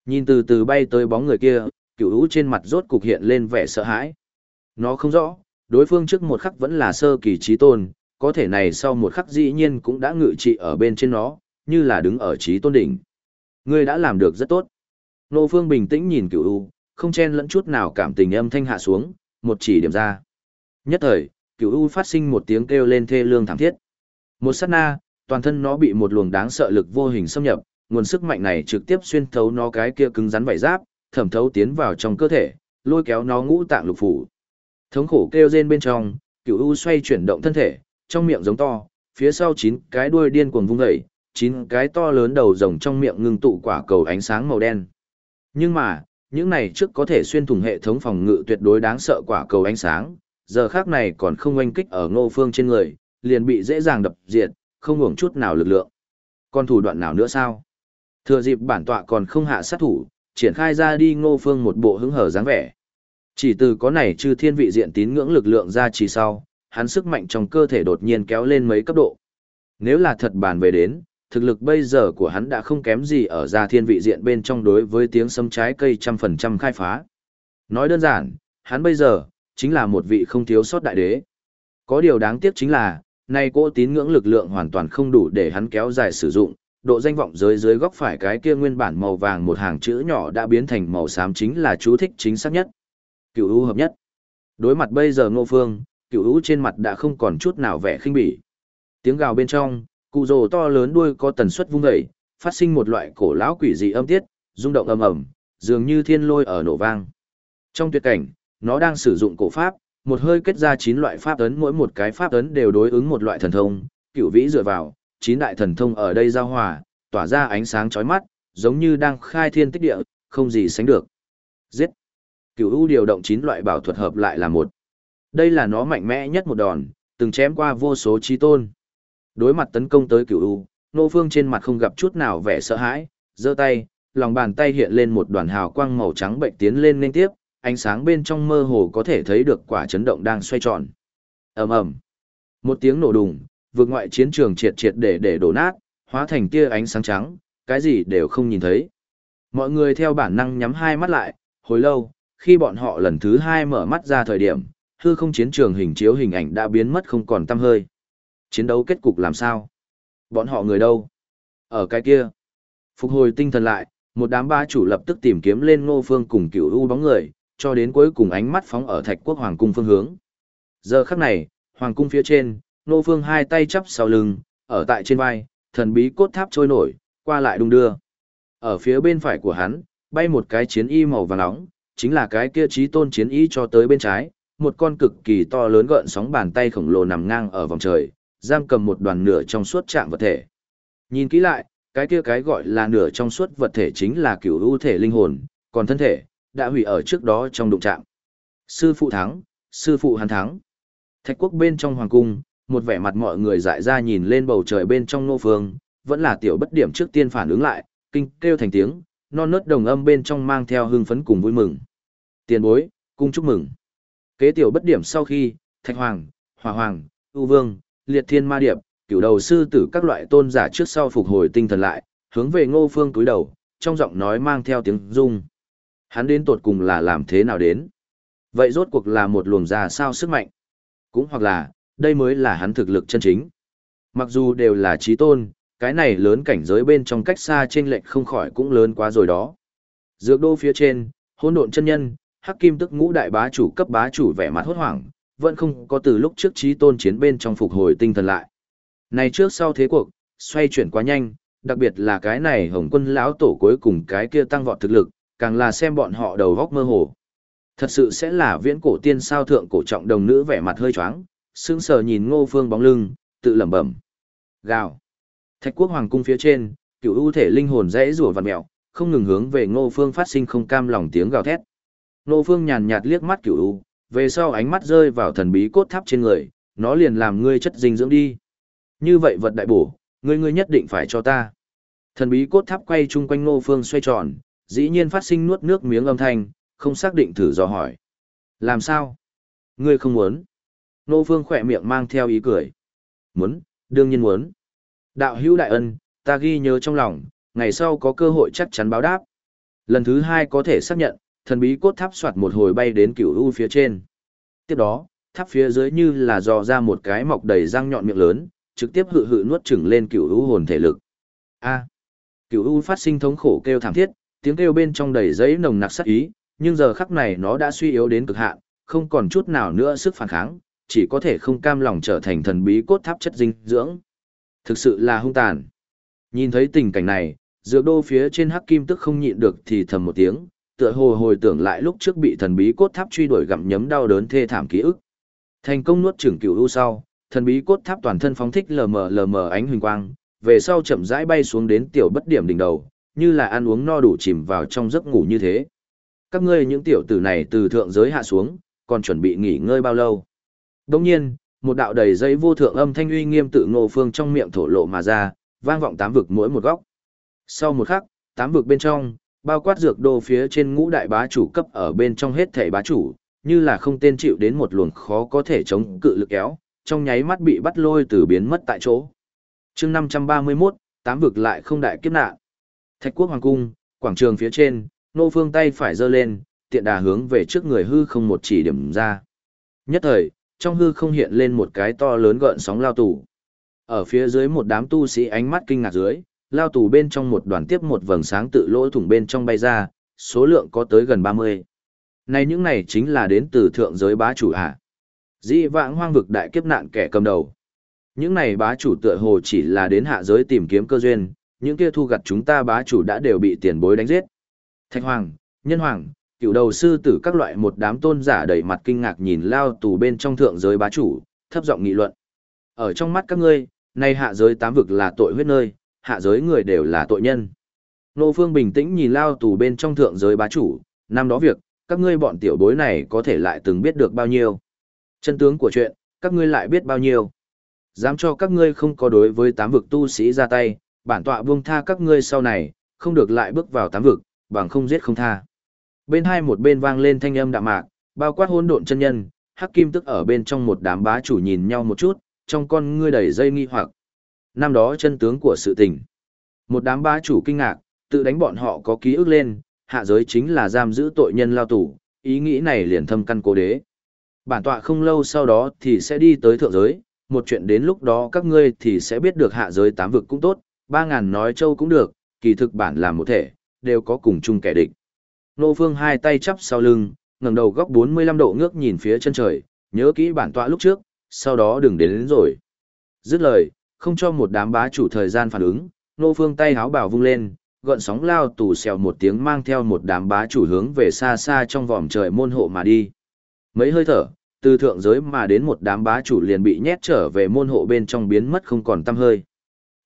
Speaker 1: Nhìn từ từ bay tới bóng người kia, cửu u trên mặt rốt cục hiện lên vẻ sợ hãi. Nó không rõ, đối phương trước một khắc vẫn là sơ kỳ trí tôn, có thể này sau một khắc dĩ nhiên cũng đã ngự trị ở bên trên nó, như là đứng ở trí tôn đỉnh. Ngươi đã làm được rất tốt. Nô phương bình tĩnh nhìn cửu u, không chen lẫn chút nào cảm tình âm thanh hạ xuống, một chỉ điểm ra. Nhất thời, cựu u phát sinh một tiếng kêu lên thê lương thảm thiết. Một sát na, toàn thân nó bị một luồng đáng sợ lực vô hình xâm nhập, nguồn sức mạnh này trực tiếp xuyên thấu nó cái kia cứng rắn vảy giáp, thẩm thấu tiến vào trong cơ thể, lôi kéo nó ngũ tạng lục phủ. Thống khổ kêu rên bên trong, cửu u xoay chuyển động thân thể, trong miệng giống to, phía sau chín cái đuôi điên cuồng vung dậy, chín cái to lớn đầu rồng trong miệng ngưng tụ quả cầu ánh sáng màu đen. Nhưng mà, những này trước có thể xuyên thủng hệ thống phòng ngự tuyệt đối đáng sợ quả cầu ánh sáng, giờ khác này còn không oanh kích ở ngô phương trên người, liền bị dễ dàng đập diệt, không hưởng chút nào lực lượng. Còn thủ đoạn nào nữa sao? Thừa dịp bản tọa còn không hạ sát thủ, triển khai ra đi ngô phương một bộ hứng hở dáng vẻ. Chỉ từ có này chư thiên vị diện tín ngưỡng lực lượng ra chỉ sau, hắn sức mạnh trong cơ thể đột nhiên kéo lên mấy cấp độ. Nếu là thật bàn về đến, thực lực bây giờ của hắn đã không kém gì ở gia thiên vị diện bên trong đối với tiếng sấm trái cây trăm phần trăm khai phá. Nói đơn giản, hắn bây giờ, chính là một vị không thiếu sót đại đế. Có điều đáng tiếc chính là, nay cỗ tín ngưỡng lực lượng hoàn toàn không đủ để hắn kéo dài sử dụng, độ danh vọng dưới dưới góc phải cái kia nguyên bản màu vàng một hàng chữ nhỏ đã biến thành màu xám chính là chú thích chính xác nhất. Cựu ưu hợp nhất. Đối mặt bây giờ ngô phương, cựu ưu trên mặt đã không còn chút nào vẻ khinh bỉ. Tiếng gào bên trong, cụ rồ to lớn đuôi có tần suất vung dậy, phát sinh một loại cổ lão quỷ dị âm tiết, rung động ầm ầm, dường như thiên lôi ở nổ vang. Trong tuyệt cảnh, nó đang sử dụng cổ pháp, một hơi kết ra chín loại pháp ấn mỗi một cái pháp ấn đều đối ứng một loại thần thông, Cửu vĩ dựa vào, chín đại thần thông ở đây giao hòa, tỏa ra ánh sáng chói mắt, giống như đang khai thiên tích địa, không gì sánh được. Giết! Cửu ưu điều động chín loại bảo thuật hợp lại là một. Đây là nó mạnh mẽ nhất một đòn, từng chém qua vô số chi tôn. Đối mặt tấn công tới Cửu ưu, nô phương trên mặt không gặp chút nào vẻ sợ hãi, giơ tay, lòng bàn tay hiện lên một đoàn hào quang màu trắng bệnh tiến lên liên tiếp, ánh sáng bên trong mơ hồ có thể thấy được quả chấn động đang xoay tròn. ầm ầm, một tiếng nổ đùng, vượt ngoại chiến trường triệt triệt để để đổ nát, hóa thành tia ánh sáng trắng, cái gì đều không nhìn thấy. Mọi người theo bản năng nhắm hai mắt lại, hồi lâu, khi bọn họ lần thứ hai mở mắt ra thời điểm, hư không chiến trường hình chiếu hình ảnh đã biến mất không còn tăm hơi. Chiến đấu kết cục làm sao? Bọn họ người đâu? Ở cái kia. Phục hồi tinh thần lại, một đám ba chủ lập tức tìm kiếm lên ngô phương cùng cửu u bóng người, cho đến cuối cùng ánh mắt phóng ở thạch quốc hoàng cung phương hướng. Giờ khắc này, hoàng cung phía trên, Nô phương hai tay chắp sau lưng, ở tại trên vai, thần bí cốt tháp trôi nổi, qua lại đung đưa. Ở phía bên phải của hắn, bay một cái chiến y màu vàng nóng, chính là cái kia trí tôn chiến y cho tới bên trái, một con cực kỳ to lớn gợn sóng bàn tay khổng lồ nằm ngang ở vòng trời, giam cầm một đoàn nửa trong suốt trạng vật thể. Nhìn kỹ lại, cái kia cái gọi là nửa trong suốt vật thể chính là cửu ưu thể linh hồn, còn thân thể, đã hủy ở trước đó trong đụng trạng. Sư phụ thắng, sư phụ hắn thắng. Thạch quốc bên trong hoàng cung, một vẻ mặt mọi người dại ra nhìn lên bầu trời bên trong nô phương, vẫn là tiểu bất điểm trước tiên phản ứng lại, kinh kêu thành tiếng, non nớt đồng âm bên trong mang theo hưng phấn cùng vui mừng. Tiền bối, cung chúc mừng. Kế tiểu bất điểm sau khi, Thạch Hoàng, Hòa Hoàng, ưu Vương, Liệt Thiên Ma Điệp, cửu đầu sư tử các loại tôn giả trước sau phục hồi tinh thần lại, hướng về ngô phương túi đầu, trong giọng nói mang theo tiếng rung. Hắn đến tột cùng là làm thế nào đến? Vậy rốt cuộc là một luồng ra sao sức mạnh? Cũng hoặc là, đây mới là hắn thực lực chân chính. Mặc dù đều là trí tôn, cái này lớn cảnh giới bên trong cách xa trên lệch không khỏi cũng lớn quá rồi đó. Dược đô phía trên, hỗn độn chân nhân, hắc kim tức ngũ đại bá chủ cấp bá chủ vẻ mặt hốt hoảng, vẫn không có từ lúc trước trí tôn chiến bên trong phục hồi tinh thần lại. Này trước sau thế cuộc, xoay chuyển quá nhanh, đặc biệt là cái này hồng quân lão tổ cuối cùng cái kia tăng vọt thực lực, càng là xem bọn họ đầu góc mơ hồ. Thật sự sẽ là viễn cổ tiên sao thượng cổ trọng đồng nữ vẻ mặt hơi choáng, sững sờ nhìn ngô phương bóng lưng, tự lẩm bẩm. Gào. Thạch quốc hoàng cung phía trên, cựu ưu thể linh hồn rẽ rủa vặn mèo, không ngừng hướng về ngô phương phát sinh không cam lòng tiếng gào thét. Ngô phương nhàn nhạt liếc mắt cựu ưu, về sau ánh mắt rơi vào thần bí cốt tháp trên người, nó liền làm ngươi chất dinh dưỡng đi. Như vậy vật đại bổ, ngươi ngươi nhất định phải cho ta. Thần bí cốt tháp quay chung quanh Ngô Phương xoay tròn, dĩ nhiên phát sinh nuốt nước miếng âm thanh, không xác định thử dò hỏi. Làm sao? Ngươi không muốn. nô Phương khỏe miệng mang theo ý cười. Muốn, đương nhiên muốn. Đạo hữu đại ân, ta ghi nhớ trong lòng, ngày sau có cơ hội chắc chắn báo đáp. Lần thứ hai có thể xác nhận, thần bí cốt tháp soạt một hồi bay đến cửu u phía trên. Tiếp đó, tháp phía dưới như là dò ra một cái mọc đầy răng nhọn miệng lớn, trực tiếp hự hự nuốt chửng lên cửu u hồn thể lực. A. Cửu u phát sinh thống khổ kêu thảm thiết, tiếng kêu bên trong đầy giấy nồng nặc sát ý, nhưng giờ khắc này nó đã suy yếu đến cực hạn, không còn chút nào nữa sức phản kháng, chỉ có thể không cam lòng trở thành thần bí cốt tháp chất dinh dưỡng. Thực sự là hung tàn. Nhìn thấy tình cảnh này, dược đô phía trên hắc kim tức không nhịn được thì thầm một tiếng, tựa hồ hồi tưởng lại lúc trước bị thần bí cốt tháp truy đuổi gặm nhấm đau đớn thê thảm ký ức. Thành công nuốt trưởng cửu u sau, thần bí cốt tháp toàn thân phóng thích lờ mờ lờ mờ ánh huỳnh quang, về sau chậm rãi bay xuống đến tiểu bất điểm đỉnh đầu, như là ăn uống no đủ chìm vào trong giấc ngủ như thế. Các ngươi những tiểu tử này từ thượng giới hạ xuống, còn chuẩn bị nghỉ ngơi bao lâu? Đồng nhiên, một đạo đầy dây vô thượng âm thanh uy nghiêm tự ngộ phương trong miệng thổ lộ mà ra, vang vọng tám vực mỗi một góc. Sau một khắc, tám vực bên trong, bao quát dược đô phía trên ngũ đại bá chủ cấp ở bên trong hết thảy bá chủ, như là không tên chịu đến một luồng khó có thể chống cự lực kéo, trong nháy mắt bị bắt lôi từ biến mất tại chỗ. chương 531, tám vực lại không đại kiếp nạn. Thạch quốc hoàng cung, quảng trường phía trên, nô phương tay phải giơ lên, tiện đà hướng về trước người hư không một chỉ điểm ra. Nhất thời, trong hư không hiện lên một cái to lớn gợn sóng lao tù. Ở phía dưới một đám tu sĩ ánh mắt kinh ngạc dưới, lao tù bên trong một đoàn tiếp một vầng sáng tự lỗ thủng bên trong bay ra, số lượng có tới gần 30. Này những này chính là đến từ thượng giới bá chủ à. Dĩ vãng hoang vực đại kiếp nạn kẻ cầm đầu. Những này bá chủ tựa hồ chỉ là đến hạ giới tìm kiếm cơ duyên, những kia thu gặt chúng ta bá chủ đã đều bị tiền bối đánh giết. Thạch Hoàng, Nhân Hoàng, cựu đầu sư tử các loại một đám tôn giả đầy mặt kinh ngạc nhìn lao tù bên trong thượng giới bá chủ, thấp giọng nghị luận. Ở trong mắt các ngươi, nay hạ giới tám vực là tội huyết nơi, hạ giới người đều là tội nhân. Nô Phương bình tĩnh nhìn lao tù bên trong thượng giới bá chủ, năm đó việc, các ngươi bọn tiểu bối này có thể lại từng biết được bao nhiêu. Chân tướng của chuyện, các ngươi lại biết bao nhiêu. Dám cho các ngươi không có đối với tám vực tu sĩ ra tay, bản tọa buông tha các ngươi sau này, không được lại bước vào tám vực, bằng không giết không tha. Bên hai một bên vang lên thanh âm đạm mạc, bao quát hỗn độn chân nhân, hắc kim tức ở bên trong một đám bá chủ nhìn nhau một chút, trong con ngươi đầy dây nghi hoặc. Năm đó chân tướng của sự tình. Một đám bá chủ kinh ngạc, tự đánh bọn họ có ký ức lên, hạ giới chính là giam giữ tội nhân lao tù, ý nghĩ này liền thâm căn cố đế. Bản tọa không lâu sau đó thì sẽ đi tới thượng giới, một chuyện đến lúc đó các ngươi thì sẽ biết được hạ giới tám vực cũng tốt, ba ngàn nói châu cũng được, kỳ thực bản làm một thể, đều có cùng chung kẻ địch. Nô Phương hai tay chắp sau lưng, ngẩng đầu góc 45 độ ngước nhìn phía chân trời, nhớ kỹ bản tọa lúc trước, sau đó đừng đến, đến rồi. Dứt lời, không cho một đám bá chủ thời gian phản ứng, Nô Phương tay háo bảo vung lên, gợn sóng lao tù xèo một tiếng mang theo một đám bá chủ hướng về xa xa trong vòm trời môn hộ mà đi. Mấy hơi thở, từ thượng giới mà đến một đám bá chủ liền bị nhét trở về môn hộ bên trong biến mất không còn tăm hơi.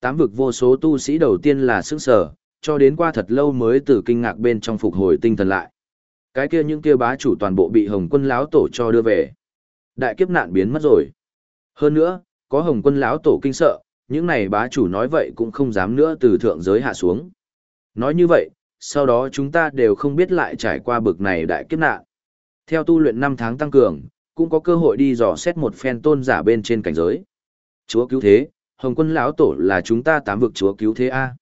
Speaker 1: Tám vực vô số tu sĩ đầu tiên là sức sở, cho đến qua thật lâu mới từ kinh ngạc bên trong phục hồi tinh thần lại. Cái kia những kia bá chủ toàn bộ bị Hồng Quân lão tổ cho đưa về. Đại kiếp nạn biến mất rồi. Hơn nữa, có Hồng Quân lão tổ kinh sợ, những này bá chủ nói vậy cũng không dám nữa từ thượng giới hạ xuống. Nói như vậy, sau đó chúng ta đều không biết lại trải qua bực này đại kiếp nạn. Theo tu luyện 5 tháng tăng cường, cũng có cơ hội đi dò xét một phen tôn giả bên trên cảnh giới. Chúa cứu thế, Hồng Quân lão tổ là chúng ta tám vực chúa cứu thế a.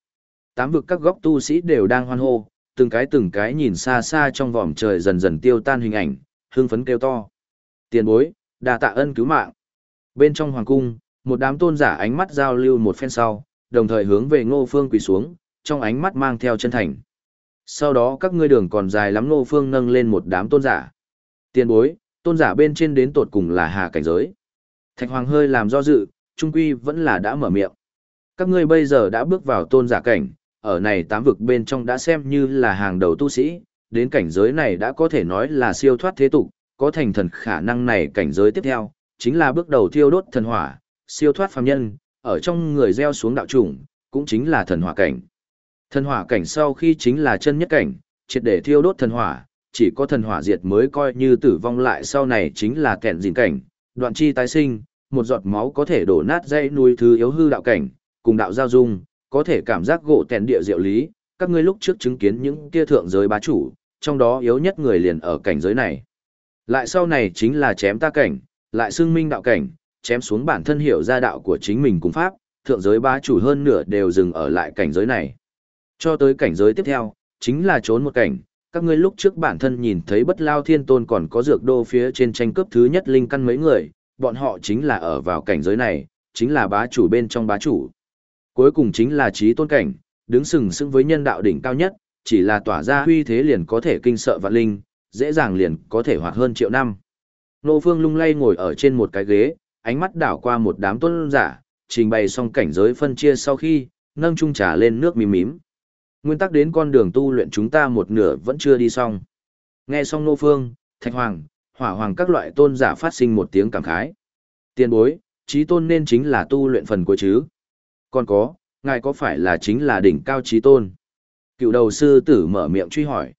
Speaker 1: Tám vực các góc tu sĩ đều đang hoan hô, từng cái từng cái nhìn xa xa trong vòm trời dần dần tiêu tan hình ảnh, hương phấn kêu to. Tiền bối, đà tạ ân cứu mạng. Bên trong hoàng cung, một đám tôn giả ánh mắt giao lưu một phen sau, đồng thời hướng về ngô phương quỳ xuống, trong ánh mắt mang theo chân thành. Sau đó các ngươi đường còn dài lắm ngô phương nâng lên một đám tôn giả. Tiền bối, tôn giả bên trên đến tột cùng là hà cảnh giới. Thạch hoàng hơi làm do dự, trung quy vẫn là đã mở miệng. Các ngươi bây giờ đã bước vào tôn giả cảnh, ở này tám vực bên trong đã xem như là hàng đầu tu sĩ, đến cảnh giới này đã có thể nói là siêu thoát thế tục, có thành thần khả năng này cảnh giới tiếp theo, chính là bước đầu thiêu đốt thần hỏa, siêu thoát phàm nhân, ở trong người gieo xuống đạo chủng, cũng chính là thần hỏa cảnh. Thần hỏa cảnh sau khi chính là chân nhất cảnh, triệt để thiêu đốt thần hỏa, chỉ có thần hỏa diệt mới coi như tử vong lại sau này chính là kẹn dìn cảnh, đoạn chi tái sinh, một giọt máu có thể đổ nát dây núi thứ yếu hư đạo cảnh, cùng đạo giao dung, có thể cảm giác gỗ tèn địa diệu lý, các ngươi lúc trước chứng kiến những kia thượng giới bá chủ, trong đó yếu nhất người liền ở cảnh giới này. Lại sau này chính là chém ta cảnh, lại xưng minh đạo cảnh, chém xuống bản thân hiểu ra đạo của chính mình cùng pháp, thượng giới bá chủ hơn nửa đều dừng ở lại cảnh giới này. Cho tới cảnh giới tiếp theo, chính là trốn một cảnh, các ngươi lúc trước bản thân nhìn thấy bất lao thiên tôn còn có dược đô phía trên tranh cướp thứ nhất linh căn mấy người, bọn họ chính là ở vào cảnh giới này, chính là bá chủ bên trong bá chủ. Cuối cùng chính là trí tôn cảnh, đứng sừng sững với nhân đạo đỉnh cao nhất, chỉ là tỏa ra huy thế liền có thể kinh sợ vạn linh, dễ dàng liền có thể hoạt hơn triệu năm. Nô Phương lung lay ngồi ở trên một cái ghế, ánh mắt đảo qua một đám tôn giả, trình bày xong cảnh giới phân chia sau khi, nâng chung trà lên nước mím mím. Nguyên tắc đến con đường tu luyện chúng ta một nửa vẫn chưa đi xong. Nghe xong Nô Phương, Thạch Hoàng, Hỏa Hoàng các loại tôn giả phát sinh một tiếng cảm khái. Tiên bối, trí tôn nên chính là tu luyện phần cuối chứ. Còn có, ngài có phải là chính là đỉnh cao trí tôn? Cựu đầu sư tử mở miệng truy hỏi.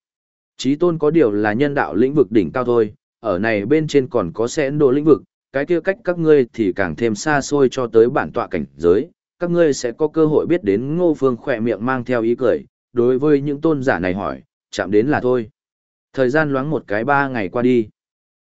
Speaker 1: Trí tôn có điều là nhân đạo lĩnh vực đỉnh cao thôi, ở này bên trên còn có sẽ đồ lĩnh vực, cái kia cách các ngươi thì càng thêm xa xôi cho tới bản tọa cảnh giới, các ngươi sẽ có cơ hội biết đến ngô phương khỏe miệng mang theo ý cười, đối với những tôn giả này hỏi, chạm đến là thôi. Thời gian loáng một cái ba ngày qua đi.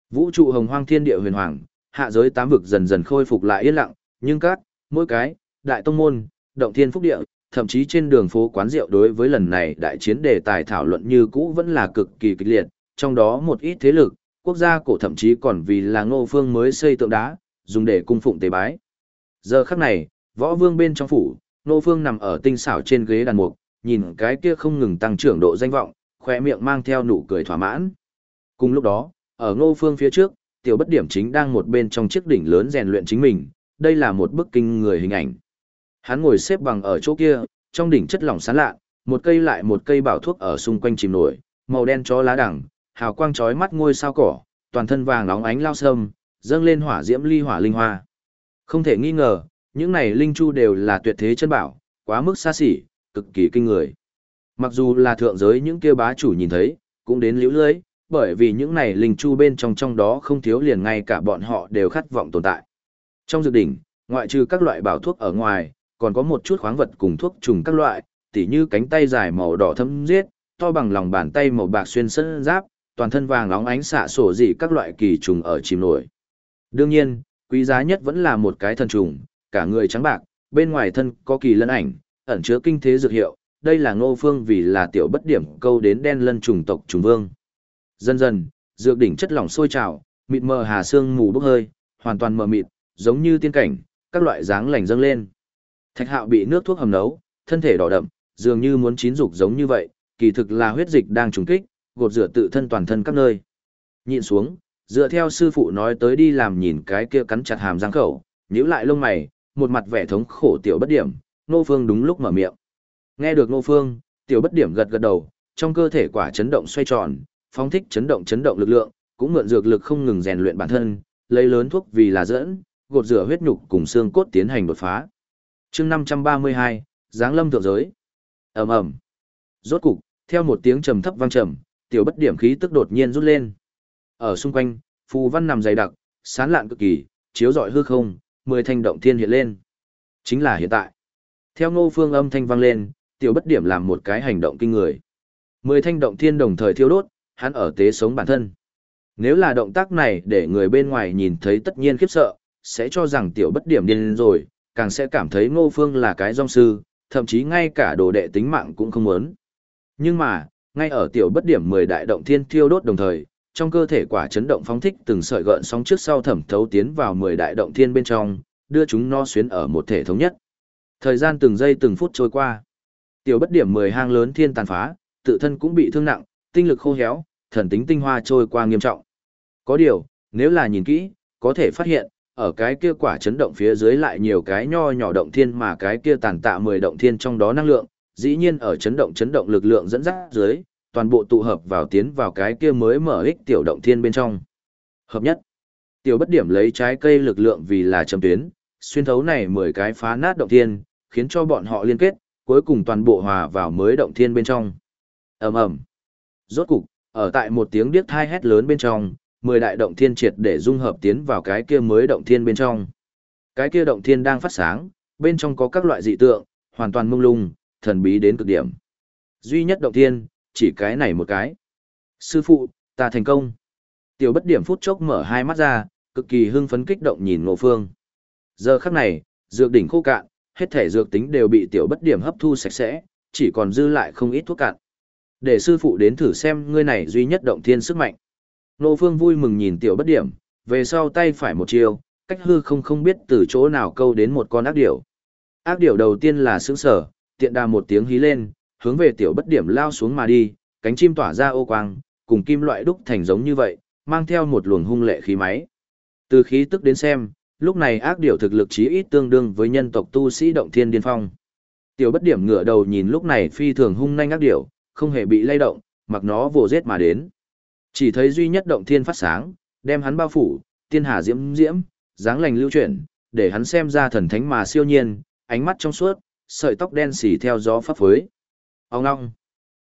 Speaker 1: Vũ trụ hồng hoang thiên địa huyền hoàng, hạ giới tám vực dần dần khôi phục lại yên lặng, nhưng các, mỗi cái, đại tông môn, động thiên phúc địa, thậm chí trên đường phố quán rượu đối với lần này đại chiến đề tài thảo luận như cũ vẫn là cực kỳ kịch liệt, trong đó một ít thế lực, quốc gia cổ thậm chí còn vì là ngô phương mới xây tượng đá, dùng để cung phụng tế bái. Giờ khắc này, võ vương bên trong phủ, ngô phương nằm ở tinh xảo trên ghế đàn mục, nhìn cái kia không ngừng tăng trưởng độ danh vọng, khỏe miệng mang theo nụ cười thỏa mãn. Cùng lúc đó, ở ngô phương phía trước, tiểu bất điểm chính đang một bên trong chiếc đỉnh lớn rèn luyện chính mình, đây là một bức kinh người hình ảnh. Hắn ngồi xếp bằng ở chỗ kia, trong đỉnh chất lỏng sáng lạ, một cây lại một cây bảo thuốc ở xung quanh chìm nổi, màu đen chó lá đằng, hào quang chói mắt ngôi sao cỏ, toàn thân vàng nóng ánh lao sâm, dâng lên hỏa diễm ly hỏa linh hoa. Không thể nghi ngờ, những này linh chu đều là tuyệt thế chân bảo, quá mức xa xỉ, cực kỳ kinh người. Mặc dù là thượng giới những kia bá chủ nhìn thấy, cũng đến liễu lưới, bởi vì những này linh chu bên trong trong đó không thiếu liền ngay cả bọn họ đều khát vọng tồn tại. Trong dược đỉnh, ngoại trừ các loại bảo thuốc ở ngoài, còn có một chút khoáng vật cùng thuốc trùng các loại, tỉ như cánh tay dài màu đỏ thâm giết, to bằng lòng bàn tay màu bạc xuyên sân giáp, toàn thân vàng óng ánh xạ sổ dị các loại kỳ trùng ở chìm nổi. Đương nhiên, quý giá nhất vẫn là một cái thần trùng, cả người trắng bạc, bên ngoài thân có kỳ lân ảnh, ẩn chứa kinh thế dược hiệu, đây là ngô phương vì là tiểu bất điểm câu đến đen lân trùng tộc trùng vương. Dần dần, dược đỉnh chất lỏng sôi trào, mịt mờ hà xương mù bốc hơi, hoàn toàn mờ mịt, giống như tiên cảnh, các loại dáng lành dâng lên. Thạch hạo bị nước thuốc hầm nấu, thân thể đỏ đậm, dường như muốn chín dục giống như vậy, kỳ thực là huyết dịch đang trùng kích, gột rửa tự thân toàn thân các nơi. Nhìn xuống, dựa theo sư phụ nói tới đi làm nhìn cái kia cắn chặt hàm răng khẩu, nhíu lại lông mày, một mặt vẻ thống khổ tiểu bất điểm, Nô Phương đúng lúc mở miệng. Nghe được Nô Phương, tiểu bất điểm gật gật đầu, trong cơ thể quả chấn động xoay tròn, phóng thích chấn động chấn động lực lượng, cũng mượn dược lực không ngừng rèn luyện bản thân, lấy lớn thuốc vì là dẫn, gột rửa huyết nhục cùng xương cốt tiến hành đột phá. Chương 532, Giáng Lâm thượng giới. Ầm ầm. Rốt cục, theo một tiếng trầm thấp vang trầm, tiểu bất điểm khí tức đột nhiên rút lên. Ở xung quanh, phù văn nằm dày đặc, sán lạn cực kỳ, chiếu rọi hư không, mười thanh động thiên hiện lên. Chính là hiện tại. Theo Ngô Phương âm thanh vang lên, tiểu bất điểm làm một cái hành động kinh người. Mười thanh động thiên đồng thời thiêu đốt, hắn ở tế sống bản thân. Nếu là động tác này để người bên ngoài nhìn thấy tất nhiên khiếp sợ, sẽ cho rằng tiểu bất điểm điên rồi, càng sẽ cảm thấy Ngô Phương là cái dòng sư, thậm chí ngay cả đồ đệ tính mạng cũng không muốn. Nhưng mà, ngay ở tiểu bất điểm 10 đại động thiên thiêu đốt đồng thời, trong cơ thể quả chấn động phóng thích từng sợi gợn sóng trước sau thẩm thấu tiến vào 10 đại động thiên bên trong, đưa chúng no xuyến ở một thể thống nhất. Thời gian từng giây từng phút trôi qua. Tiểu bất điểm 10 hang lớn thiên tàn phá, tự thân cũng bị thương nặng, tinh lực khô héo, thần tính tinh hoa trôi qua nghiêm trọng. Có điều, nếu là nhìn kỹ, có thể phát hiện, ở cái kia quả chấn động phía dưới lại nhiều cái nho nhỏ động thiên mà cái kia tàn tạ 10 động thiên trong đó năng lượng, dĩ nhiên ở chấn động chấn động lực lượng dẫn dắt dưới, toàn bộ tụ hợp vào tiến vào cái kia mới mở ích tiểu động thiên bên trong. Hợp nhất. Tiểu bất điểm lấy trái cây lực lượng vì là châm tuyến, xuyên thấu này 10 cái phá nát động thiên, khiến cho bọn họ liên kết, cuối cùng toàn bộ hòa vào mới động thiên bên trong. Ầm ầm. Rốt cục, ở tại một tiếng điếc thai hét lớn bên trong, 10 đại động thiên triệt để dung hợp tiến vào cái kia mới động thiên bên trong. Cái kia động thiên đang phát sáng, bên trong có các loại dị tượng, hoàn toàn mông lung, thần bí đến cực điểm. Duy nhất động thiên, chỉ cái này một cái. Sư phụ, ta thành công. Tiểu bất điểm phút chốc mở hai mắt ra, cực kỳ hưng phấn kích động nhìn ngộ phương. Giờ khắc này, dược đỉnh khô cạn, hết thể dược tính đều bị tiểu bất điểm hấp thu sạch sẽ, chỉ còn dư lại không ít thuốc cạn. Để sư phụ đến thử xem ngươi này duy nhất động thiên sức mạnh. Nô phương vui mừng nhìn tiểu bất điểm, về sau tay phải một chiều, cách hư không không biết từ chỗ nào câu đến một con ác điểu. Ác điểu đầu tiên là sững sở, tiện đà một tiếng hí lên, hướng về tiểu bất điểm lao xuống mà đi, cánh chim tỏa ra ô quang, cùng kim loại đúc thành giống như vậy, mang theo một luồng hung lệ khí máy. Từ khí tức đến xem, lúc này ác điểu thực lực chí ít tương đương với nhân tộc tu sĩ động thiên điên phong. Tiểu bất điểm ngửa đầu nhìn lúc này phi thường hung nhanh ác điểu, không hề bị lay động, mặc nó vồ giết mà đến. Chỉ thấy duy nhất động thiên phát sáng, đem hắn bao phủ, tiên hà diễm diễm, dáng lành lưu chuyển, để hắn xem ra thần thánh mà siêu nhiên, ánh mắt trong suốt, sợi tóc đen xì theo gió phấp phới. Ông ngong.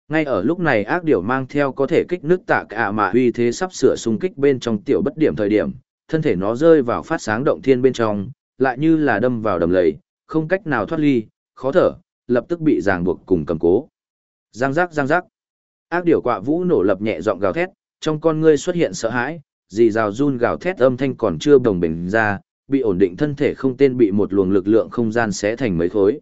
Speaker 1: Ngay ở lúc này ác điểu mang theo có thể kích nước tạ cả mà huy thế sắp sửa xung kích bên trong tiểu bất điểm thời điểm, thân thể nó rơi vào phát sáng động thiên bên trong, lại như là đâm vào đầm lầy, không cách nào thoát ly, khó thở, lập tức bị ràng buộc cùng cầm cố. Giang giác giang giác. Ác điểu quạ vũ nổ lập nhẹ giọng gào thét, trong con ngươi xuất hiện sợ hãi, dì rào run gào thét âm thanh còn chưa đồng bình ra, bị ổn định thân thể không tên bị một luồng lực lượng không gian xé thành mấy khối.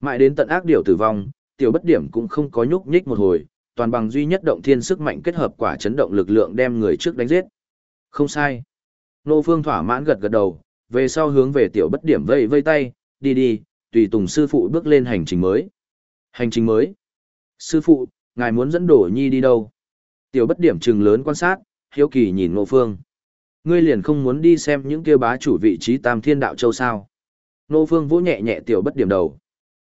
Speaker 1: Mãi đến tận ác điểu tử vong, tiểu bất điểm cũng không có nhúc nhích một hồi, toàn bằng duy nhất động thiên sức mạnh kết hợp quả chấn động lực lượng đem người trước đánh giết. Không sai. Nô Phương thỏa mãn gật gật đầu, về sau hướng về tiểu bất điểm vây vây tay, đi đi, tùy tùng sư phụ bước lên hành trình mới. Hành trình mới. Sư phụ, ngài muốn dẫn đổ nhi đi đâu? Tiểu bất điểm trừng lớn quan sát, hiếu kỳ nhìn Nô Phương. Ngươi liền không muốn đi xem những kia bá chủ vị trí tam thiên đạo châu sao? Nô Phương vỗ nhẹ nhẹ tiểu bất điểm đầu.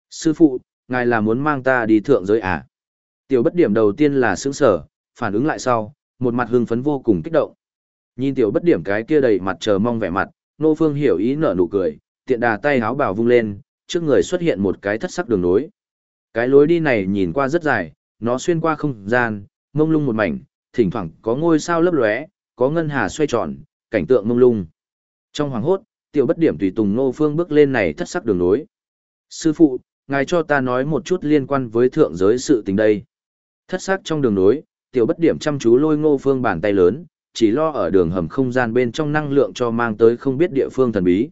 Speaker 1: Sư phụ, ngài là muốn mang ta đi thượng giới à? Tiểu bất điểm đầu tiên là sướng sở, phản ứng lại sau, một mặt hưng phấn vô cùng kích động. Nhìn tiểu bất điểm cái kia đầy mặt chờ mong vẻ mặt, Nô Phương hiểu ý nở nụ cười, tiện đà tay háo bào vung lên, trước người xuất hiện một cái thất sắc đường nối. Cái lối đi này nhìn qua rất dài, nó xuyên qua không gian, mông lung một mảnh, thỉnh thoảng có ngôi sao lấp lóe, có ngân hà xoay tròn, cảnh tượng mông lung. Trong hoàng hốt, tiểu bất điểm tùy tùng Nô Phương bước lên này thất sắc đường lối. Sư phụ, ngài cho ta nói một chút liên quan với thượng giới sự tình đây. Thất sắc trong đường lối, tiểu bất điểm chăm chú lôi Ngô Phương bàn tay lớn, chỉ lo ở đường hầm không gian bên trong năng lượng cho mang tới không biết địa phương thần bí.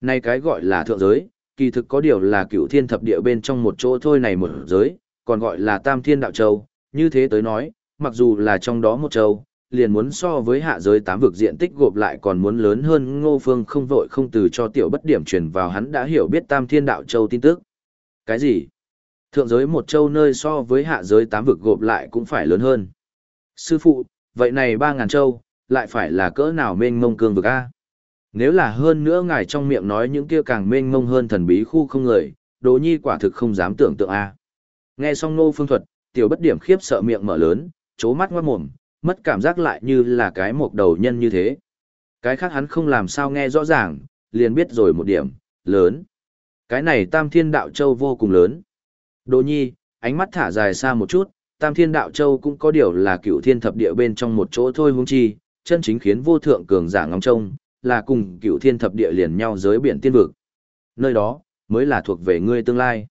Speaker 1: Này cái gọi là thượng giới, kỳ thực có điều là cựu thiên thập địa bên trong một chỗ thôi này một giới, còn gọi là tam thiên đạo châu, như thế tới nói, mặc dù là trong đó một châu, liền muốn so với hạ giới tám vực diện tích gộp lại còn muốn lớn hơn ngô phương không vội không từ cho tiểu bất điểm truyền vào hắn đã hiểu biết tam thiên đạo châu tin tức. Cái gì? Thượng giới một châu nơi so với hạ giới tám vực gộp lại cũng phải lớn hơn. Sư phụ, vậy này ba ngàn châu, lại phải là cỡ nào mênh mông cương vực A? Nếu là hơn nữa ngài trong miệng nói những kia càng mênh mông hơn thần bí khu không người, Đỗ Nhi quả thực không dám tưởng tượng a. Nghe xong nô phương thuật, tiểu bất điểm khiếp sợ miệng mở lớn, chố mắt ngoát mồm, mất cảm giác lại như là cái một đầu nhân như thế. Cái khác hắn không làm sao nghe rõ ràng, liền biết rồi một điểm, lớn. Cái này tam thiên đạo châu vô cùng lớn. Đỗ Nhi, ánh mắt thả dài xa một chút, tam thiên đạo châu cũng có điều là cựu thiên thập địa bên trong một chỗ thôi huống chi, chân chính khiến vô thượng cường giả ngóng trông, là cùng cựu thiên thập địa liền nhau giới biển tiên vực. Nơi đó, mới là thuộc về ngươi tương lai.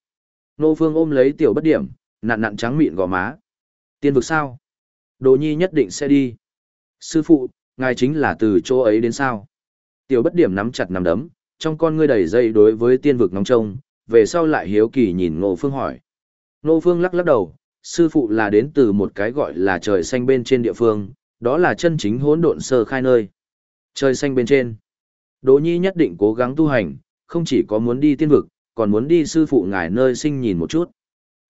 Speaker 1: Nô Phương ôm lấy tiểu bất điểm, nặn nặn trắng mịn gò má. Tiên vực sao? Đồ nhi nhất định sẽ đi. Sư phụ, ngài chính là từ chỗ ấy đến sao? Tiểu bất điểm nắm chặt nắm đấm, trong con ngươi đầy dây đối với tiên vực nóng trông, về sau lại hiếu kỳ nhìn Ngô Phương hỏi. Ngô Phương lắc lắc đầu, sư phụ là đến từ một cái gọi là trời xanh bên trên địa phương, đó là chân chính hỗn độn sơ khai nơi. Trời xanh bên trên. Đỗ Nhi nhất định cố gắng tu hành, không chỉ có muốn đi tiên vực, còn muốn đi sư phụ ngài nơi sinh nhìn một chút.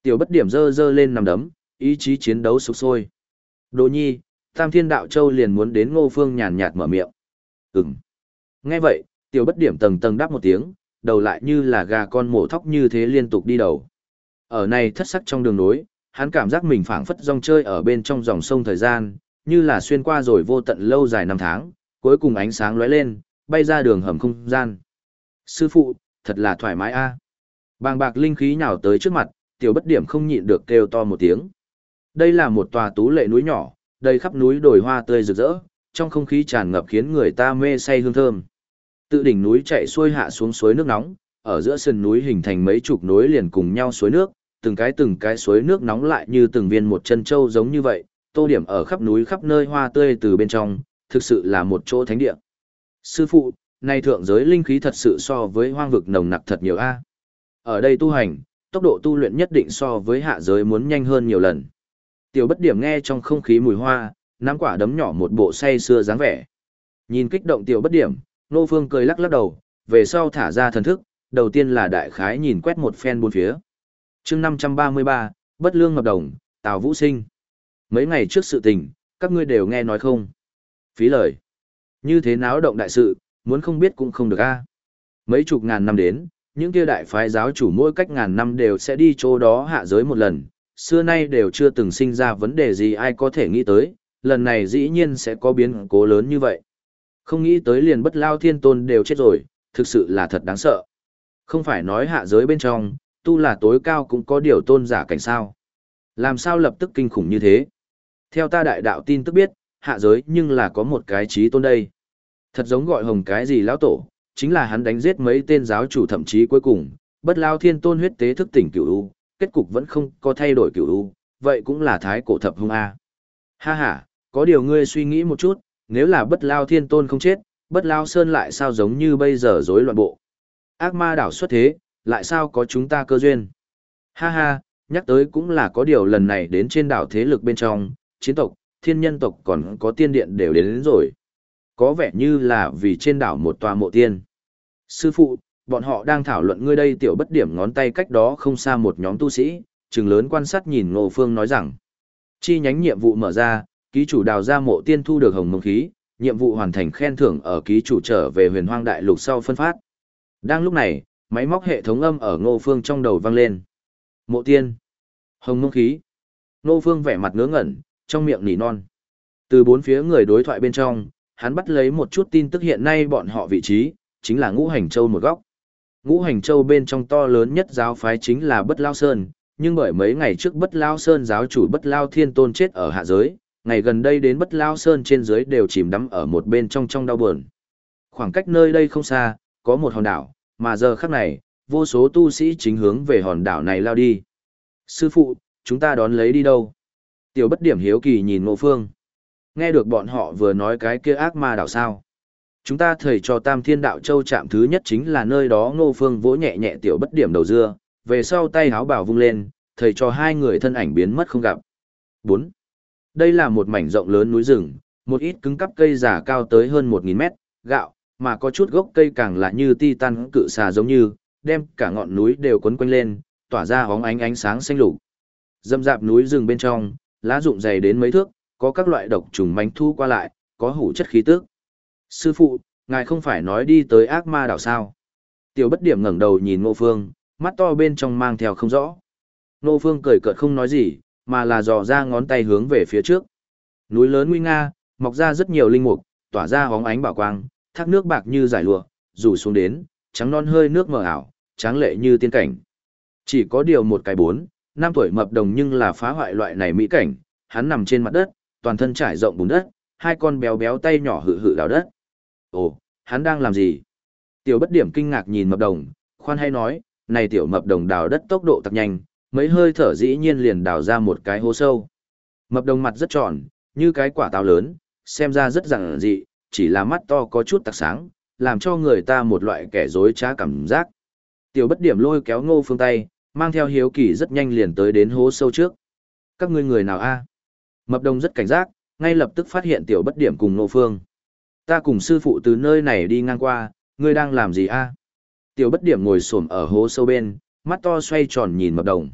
Speaker 1: Tiểu bất điểm dơ dơ lên nằm đấm, ý chí chiến đấu sục sôi. Đỗ Nhi, Tam Thiên Đạo Châu liền muốn đến Ngô Phương nhàn nhạt mở miệng. Ừm. Nghe vậy, tiểu bất điểm tầng tầng đáp một tiếng, đầu lại như là gà con mổ thóc như thế liên tục đi đầu. Ở này thất sắc trong đường nối, hắn cảm giác mình phảng phất rong chơi ở bên trong dòng sông thời gian, như là xuyên qua rồi vô tận lâu dài năm tháng, cuối cùng ánh sáng lóe lên, bay ra đường hầm không gian. Sư phụ, thật là thoải mái a. Bàng bạc linh khí nhào tới trước mặt, tiểu bất điểm không nhịn được kêu to một tiếng. Đây là một tòa tú lệ núi nhỏ, đầy khắp núi đồi hoa tươi rực rỡ, trong không khí tràn ngập khiến người ta mê say hương thơm. Tự đỉnh núi chạy xuôi hạ xuống suối nước nóng, ở giữa sườn núi hình thành mấy chục núi liền cùng nhau suối nước, từng cái từng cái suối nước nóng lại như từng viên một chân châu giống như vậy, tô điểm ở khắp núi khắp nơi hoa tươi từ bên trong, thực sự là một chỗ thánh địa. Sư phụ, nay thượng giới linh khí thật sự so với hoang vực nồng nặc thật nhiều a. Ở đây tu hành, tốc độ tu luyện nhất định so với hạ giới muốn nhanh hơn nhiều lần. Tiểu bất điểm nghe trong không khí mùi hoa, nắm quả đấm nhỏ một bộ say xưa dáng vẻ. Nhìn kích động tiểu bất điểm, Nô Phương cười lắc lắc đầu, về sau thả ra thần thức, đầu tiên là đại khái nhìn quét một phen bốn phía. chương 533, bất lương ngập đồng, Tào Vũ Sinh. Mấy ngày trước sự tình, các ngươi đều nghe nói không? Phí lời. Như thế náo động đại sự, muốn không biết cũng không được a. Mấy chục ngàn năm đến, những kia đại phái giáo chủ mỗi cách ngàn năm đều sẽ đi chỗ đó hạ giới một lần, xưa nay đều chưa từng sinh ra vấn đề gì ai có thể nghĩ tới, lần này dĩ nhiên sẽ có biến cố lớn như vậy. Không nghĩ tới liền bất lao thiên tôn đều chết rồi, thực sự là thật đáng sợ. Không phải nói hạ giới bên trong, tu là tối cao cũng có điều tôn giả cảnh sao. Làm sao lập tức kinh khủng như thế? Theo ta đại đạo tin tức biết, hạ giới nhưng là có một cái trí tôn đây. Thật giống gọi hồng cái gì lão tổ, chính là hắn đánh giết mấy tên giáo chủ thậm chí cuối cùng, bất lao thiên tôn huyết tế thức tỉnh cửu u, kết cục vẫn không có thay đổi cửu u, vậy cũng là thái cổ thập hung a. Ha ha, có điều ngươi suy nghĩ một chút, nếu là bất lao thiên tôn không chết, bất lao sơn lại sao giống như bây giờ rối loạn bộ. Ác ma đảo xuất thế, lại sao có chúng ta cơ duyên. Ha ha, nhắc tới cũng là có điều lần này đến trên đảo thế lực bên trong, chiến tộc, thiên nhân tộc còn có tiên điện đều đến, đến rồi. Có vẻ như là vì trên đảo một tòa mộ tiên. Sư phụ, bọn họ đang thảo luận ngươi đây tiểu bất điểm ngón tay cách đó không xa một nhóm tu sĩ, trừng lớn quan sát nhìn Ngô Phương nói rằng. Chi nhánh nhiệm vụ mở ra, ký chủ đào ra mộ tiên thu được hồng mông khí, nhiệm vụ hoàn thành khen thưởng ở ký chủ trở về huyền hoang đại lục sau phân phát. Đang lúc này, máy móc hệ thống âm ở Ngô Phương trong đầu vang lên. Mộ tiên, hồng mông khí. Ngô Phương vẻ mặt ngớ ngẩn, trong miệng nỉ non. Từ bốn phía người đối thoại bên trong, hắn bắt lấy một chút tin tức hiện nay bọn họ vị trí, chính là ngũ hành châu một góc. Ngũ hành châu bên trong to lớn nhất giáo phái chính là Bất Lao Sơn, nhưng bởi mấy ngày trước Bất Lao Sơn giáo chủ Bất Lao Thiên Tôn chết ở hạ giới, ngày gần đây đến Bất Lao Sơn trên dưới đều chìm đắm ở một bên trong trong đau buồn. Khoảng cách nơi đây không xa, có một hòn đảo, mà giờ khắc này, vô số tu sĩ chính hướng về hòn đảo này lao đi. Sư phụ, chúng ta đón lấy đi đâu? Tiểu bất điểm hiếu kỳ nhìn ngộ phương. Nghe được bọn họ vừa nói cái kia ác ma đảo sao. Chúng ta thầy cho Tam Thiên Đạo Châu chạm thứ nhất chính là nơi đó ngô phương vỗ nhẹ nhẹ tiểu bất điểm đầu dưa, về sau tay háo bảo vung lên, thầy cho hai người thân ảnh biến mất không gặp. 4. Đây là một mảnh rộng lớn núi rừng, một ít cứng cắp cây giả cao tới hơn 1.000 mét, gạo, mà có chút gốc cây càng là như titan cự xà giống như, đem cả ngọn núi đều quấn quanh lên, tỏa ra hóng ánh ánh sáng xanh lục. Dâm dạp núi rừng bên trong, lá rụng dày đến mấy thước, có các loại độc trùng mánh thu qua lại, có hủ chất khí tức. Sư phụ, ngài không phải nói đi tới ác ma đảo sao? Tiểu bất điểm ngẩng đầu nhìn Ngô Phương, mắt to bên trong mang theo không rõ. Ngô Phương cười cợt không nói gì, mà là dò ra ngón tay hướng về phía trước. Núi lớn nguy nga, mọc ra rất nhiều linh mục, tỏa ra hóng ánh bảo quang, thác nước bạc như giải lụa, rủ xuống đến, trắng non hơi nước mờ ảo, tráng lệ như tiên cảnh. Chỉ có điều một cái bốn, năm tuổi mập đồng nhưng là phá hoại loại này mỹ cảnh, hắn nằm trên mặt đất, toàn thân trải rộng bùn đất, hai con béo béo tay nhỏ hự hự đào đất. Ồ, hắn đang làm gì? Tiểu bất điểm kinh ngạc nhìn mập đồng, khoan hay nói, này tiểu mập đồng đào đất tốc độ tặc nhanh, mấy hơi thở dĩ nhiên liền đào ra một cái hố sâu. Mập đồng mặt rất tròn, như cái quả táo lớn, xem ra rất rạng dị, chỉ là mắt to có chút tặc sáng, làm cho người ta một loại kẻ dối trá cảm giác. Tiểu bất điểm lôi kéo ngô phương tay, mang theo hiếu kỳ rất nhanh liền tới đến hố sâu trước. Các ngươi người nào a? Mập đồng rất cảnh giác, ngay lập tức phát hiện tiểu bất điểm cùng Nô phương. Ta cùng sư phụ từ nơi này đi ngang qua, ngươi đang làm gì a? Tiểu bất điểm ngồi xổm ở hố sâu bên, mắt to xoay tròn nhìn mập đồng.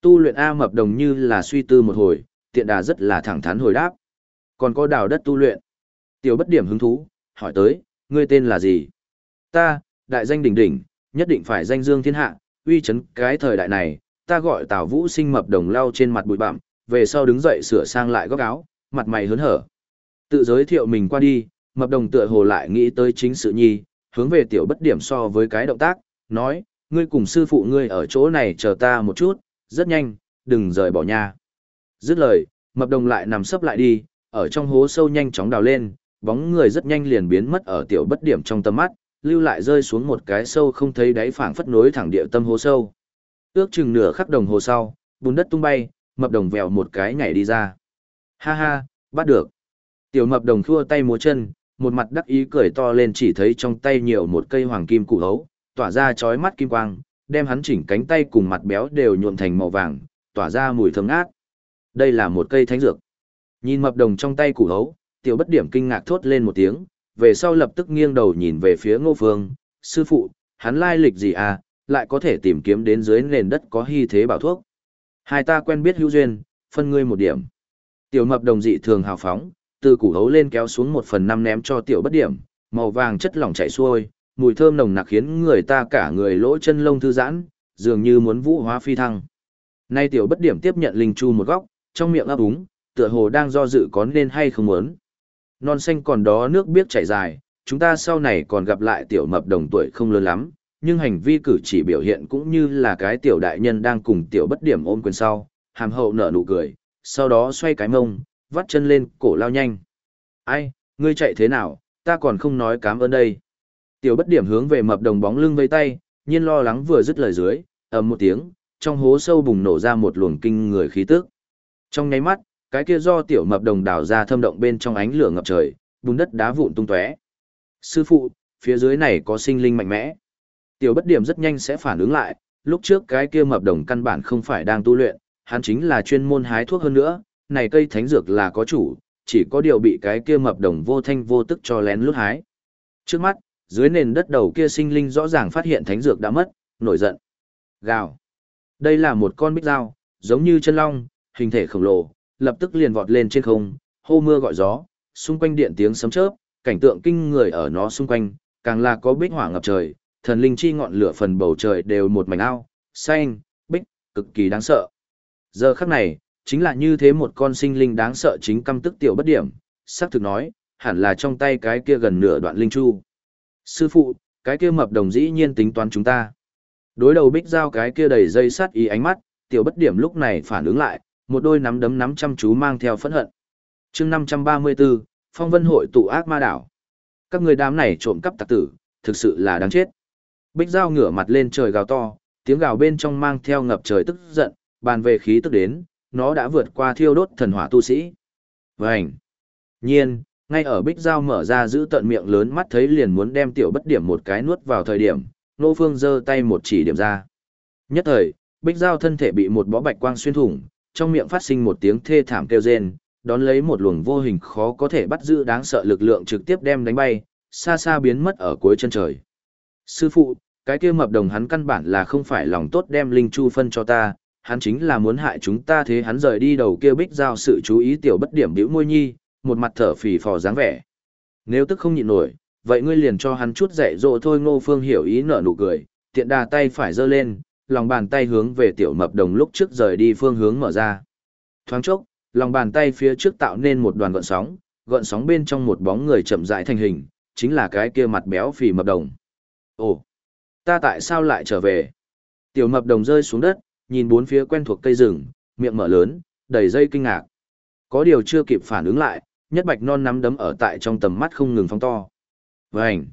Speaker 1: Tu luyện A mập đồng như là suy tư một hồi, tiện đà rất là thẳng thắn hồi đáp. Còn có đào đất tu luyện. Tiểu bất điểm hứng thú, hỏi tới, ngươi tên là gì? Ta, đại danh đỉnh đỉnh, nhất định phải danh dương thiên hạ, uy chấn cái thời đại này, ta gọi Tào Vũ sinh mập đồng lau trên mặt bụi bặm, về sau đứng dậy sửa sang lại góc áo, mặt mày hớn hở. Tự giới thiệu mình qua đi, mập đồng tựa hồ lại nghĩ tới chính sự nhi, hướng về tiểu bất điểm so với cái động tác, nói, ngươi cùng sư phụ ngươi ở chỗ này chờ ta một chút, rất nhanh, đừng rời bỏ nhà. Dứt lời, mập đồng lại nằm sấp lại đi, ở trong hố sâu nhanh chóng đào lên, bóng người rất nhanh liền biến mất ở tiểu bất điểm trong tầm mắt, lưu lại rơi xuống một cái sâu không thấy đáy phảng phất nối thẳng địa tâm hố sâu. Ước chừng nửa khắc đồng hồ sau, bùn đất tung bay, mập đồng vèo một cái nhảy đi ra. Ha ha, bắt được. Tiểu mập đồng thua tay múa chân, một mặt đắc ý cười to lên chỉ thấy trong tay nhiều một cây hoàng kim cụ hấu, tỏa ra chói mắt kim quang, đem hắn chỉnh cánh tay cùng mặt béo đều nhuộm thành màu vàng, tỏa ra mùi thơm ngát. Đây là một cây thánh dược. Nhìn mập đồng trong tay cụ hấu, tiểu bất điểm kinh ngạc thốt lên một tiếng, về sau lập tức nghiêng đầu nhìn về phía ngô phương, sư phụ, hắn lai lịch gì à, lại có thể tìm kiếm đến dưới nền đất có hy thế bảo thuốc. Hai ta quen biết hữu duyên, phân ngươi một điểm. Tiểu mập đồng dị thường hào phóng, từ củ hấu lên kéo xuống một phần năm ném cho tiểu bất điểm, màu vàng chất lỏng chảy xuôi, mùi thơm nồng nặc khiến người ta cả người lỗ chân lông thư giãn, dường như muốn vũ hóa phi thăng. Nay tiểu bất điểm tiếp nhận linh chu một góc, trong miệng ấp úng, tựa hồ đang do dự có nên hay không muốn. Non xanh còn đó nước biết chảy dài, chúng ta sau này còn gặp lại tiểu mập đồng tuổi không lớn lắm, nhưng hành vi cử chỉ biểu hiện cũng như là cái tiểu đại nhân đang cùng tiểu bất điểm ôm quyền sau, hàm hậu nở nụ cười, sau đó xoay cái mông, vắt chân lên, cổ lao nhanh. Ai, ngươi chạy thế nào, ta còn không nói cám ơn đây. Tiểu bất điểm hướng về mập đồng bóng lưng vây tay, nhiên lo lắng vừa dứt lời dưới, ầm một tiếng, trong hố sâu bùng nổ ra một luồng kinh người khí tức. Trong nháy mắt, cái kia do tiểu mập đồng đào ra thâm động bên trong ánh lửa ngập trời, bùn đất đá vụn tung tóe. Sư phụ, phía dưới này có sinh linh mạnh mẽ. Tiểu bất điểm rất nhanh sẽ phản ứng lại, lúc trước cái kia mập đồng căn bản không phải đang tu luyện, hắn chính là chuyên môn hái thuốc hơn nữa, này cây thánh dược là có chủ, chỉ có điều bị cái kia mập đồng vô thanh vô tức cho lén lút hái. Trước mắt, dưới nền đất đầu kia sinh linh rõ ràng phát hiện thánh dược đã mất, nổi giận. Gào. Đây là một con bích dao, giống như chân long, hình thể khổng lồ, lập tức liền vọt lên trên không, hô mưa gọi gió, xung quanh điện tiếng sấm chớp, cảnh tượng kinh người ở nó xung quanh, càng là có bích hỏa ngập trời, thần linh chi ngọn lửa phần bầu trời đều một mảnh ao, xanh, bích, cực kỳ đáng sợ. Giờ khắc này, chính là như thế một con sinh linh đáng sợ chính căm tức tiểu bất điểm, xác thực nói, hẳn là trong tay cái kia gần nửa đoạn linh chu. Sư phụ, cái kia mập đồng dĩ nhiên tính toán chúng ta. Đối đầu bích giao cái kia đầy dây sắt ý ánh mắt, tiểu bất điểm lúc này phản ứng lại, một đôi nắm đấm nắm chăm chú mang theo phẫn hận. chương 534, Phong Vân hội tụ ác ma đảo. Các người đám này trộm cắp tặc tử, thực sự là đáng chết. Bích Giao ngửa mặt lên trời gào to, tiếng gào bên trong mang theo ngập trời tức giận, bàn về khí tức đến, nó đã vượt qua thiêu đốt thần hỏa tu sĩ. Vành. Nhiên, ngay ở Bích Giao mở ra giữ tận miệng lớn mắt thấy liền muốn đem tiểu bất điểm một cái nuốt vào thời điểm, Nô Phương giơ tay một chỉ điểm ra. Nhất thời, Bích Giao thân thể bị một bó bạch quang xuyên thủng, trong miệng phát sinh một tiếng thê thảm kêu rên, đón lấy một luồng vô hình khó có thể bắt giữ đáng sợ lực lượng trực tiếp đem đánh bay, xa xa biến mất ở cuối chân trời. Sư phụ, cái kia mập đồng hắn căn bản là không phải lòng tốt đem linh chu phân cho ta, hắn chính là muốn hại chúng ta thế hắn rời đi đầu kia bích giao sự chú ý tiểu bất điểm biểu môi nhi, một mặt thở phì phò dáng vẻ. Nếu tức không nhịn nổi, vậy ngươi liền cho hắn chút dạy dỗ thôi ngô phương hiểu ý nở nụ cười, tiện đà tay phải giơ lên, lòng bàn tay hướng về tiểu mập đồng lúc trước rời đi phương hướng mở ra. Thoáng chốc, lòng bàn tay phía trước tạo nên một đoàn gợn sóng, gợn sóng bên trong một bóng người chậm rãi thành hình, chính là cái kia mặt béo phì mập đồng. Ồ, ta tại sao lại trở về? Tiểu mập đồng rơi xuống đất, nhìn bốn phía quen thuộc cây rừng, miệng mở lớn, đầy dây kinh ngạc. Có điều chưa kịp phản ứng lại, nhất bạch non nắm đấm ở tại trong tầm mắt không ngừng phóng to. Vành!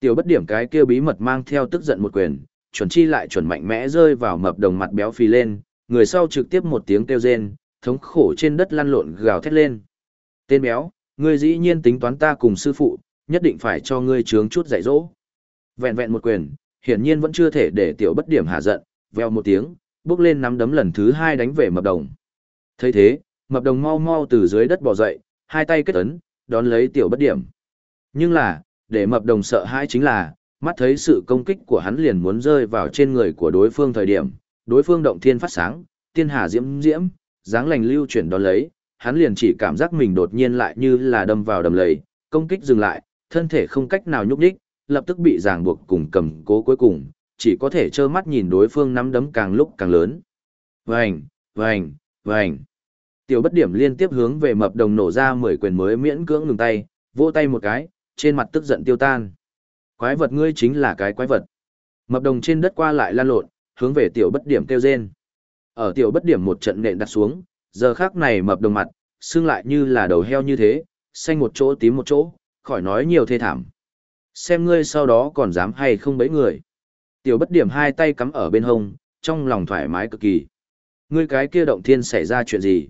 Speaker 1: Tiểu bất điểm cái kia bí mật mang theo tức giận một quyền, chuẩn chi lại chuẩn mạnh mẽ rơi vào mập đồng mặt béo phì lên, người sau trực tiếp một tiếng kêu rên, thống khổ trên đất lăn lộn gào thét lên. Tên béo, ngươi dĩ nhiên tính toán ta cùng sư phụ, nhất định phải cho ngươi trướng chút dạy dỗ. Vẹn vẹn một quyền, hiển nhiên vẫn chưa thể để tiểu bất điểm hạ giận, veo một tiếng, bước lên nắm đấm lần thứ hai đánh về mập đồng. thấy thế, mập đồng mau mau từ dưới đất bò dậy, hai tay kết ấn, đón lấy tiểu bất điểm. Nhưng là, để mập đồng sợ hãi chính là, mắt thấy sự công kích của hắn liền muốn rơi vào trên người của đối phương thời điểm, đối phương động thiên phát sáng, tiên hà diễm diễm, dáng lành lưu chuyển đón lấy, hắn liền chỉ cảm giác mình đột nhiên lại như là đâm vào đầm lầy, công kích dừng lại, thân thể không cách nào nhúc nhích, lập tức bị ràng buộc cùng cầm cố cuối cùng, chỉ có thể trơ mắt nhìn đối phương nắm đấm càng lúc càng lớn. Vành, vành, vành. Tiểu bất điểm liên tiếp hướng về mập đồng nổ ra 10 quyền mới miễn cưỡng ngừng tay, vỗ tay một cái, trên mặt tức giận tiêu tan. Quái vật ngươi chính là cái quái vật. Mập đồng trên đất qua lại lan lộn, hướng về tiểu bất điểm kêu rên. Ở tiểu bất điểm một trận nện đặt xuống, giờ khác này mập đồng mặt, xương lại như là đầu heo như thế, xanh một chỗ tím một chỗ, khỏi nói nhiều thê thảm. Xem ngươi sau đó còn dám hay không bấy người. Tiểu bất điểm hai tay cắm ở bên hông, trong lòng thoải mái cực kỳ. Ngươi cái kia động thiên xảy ra chuyện gì?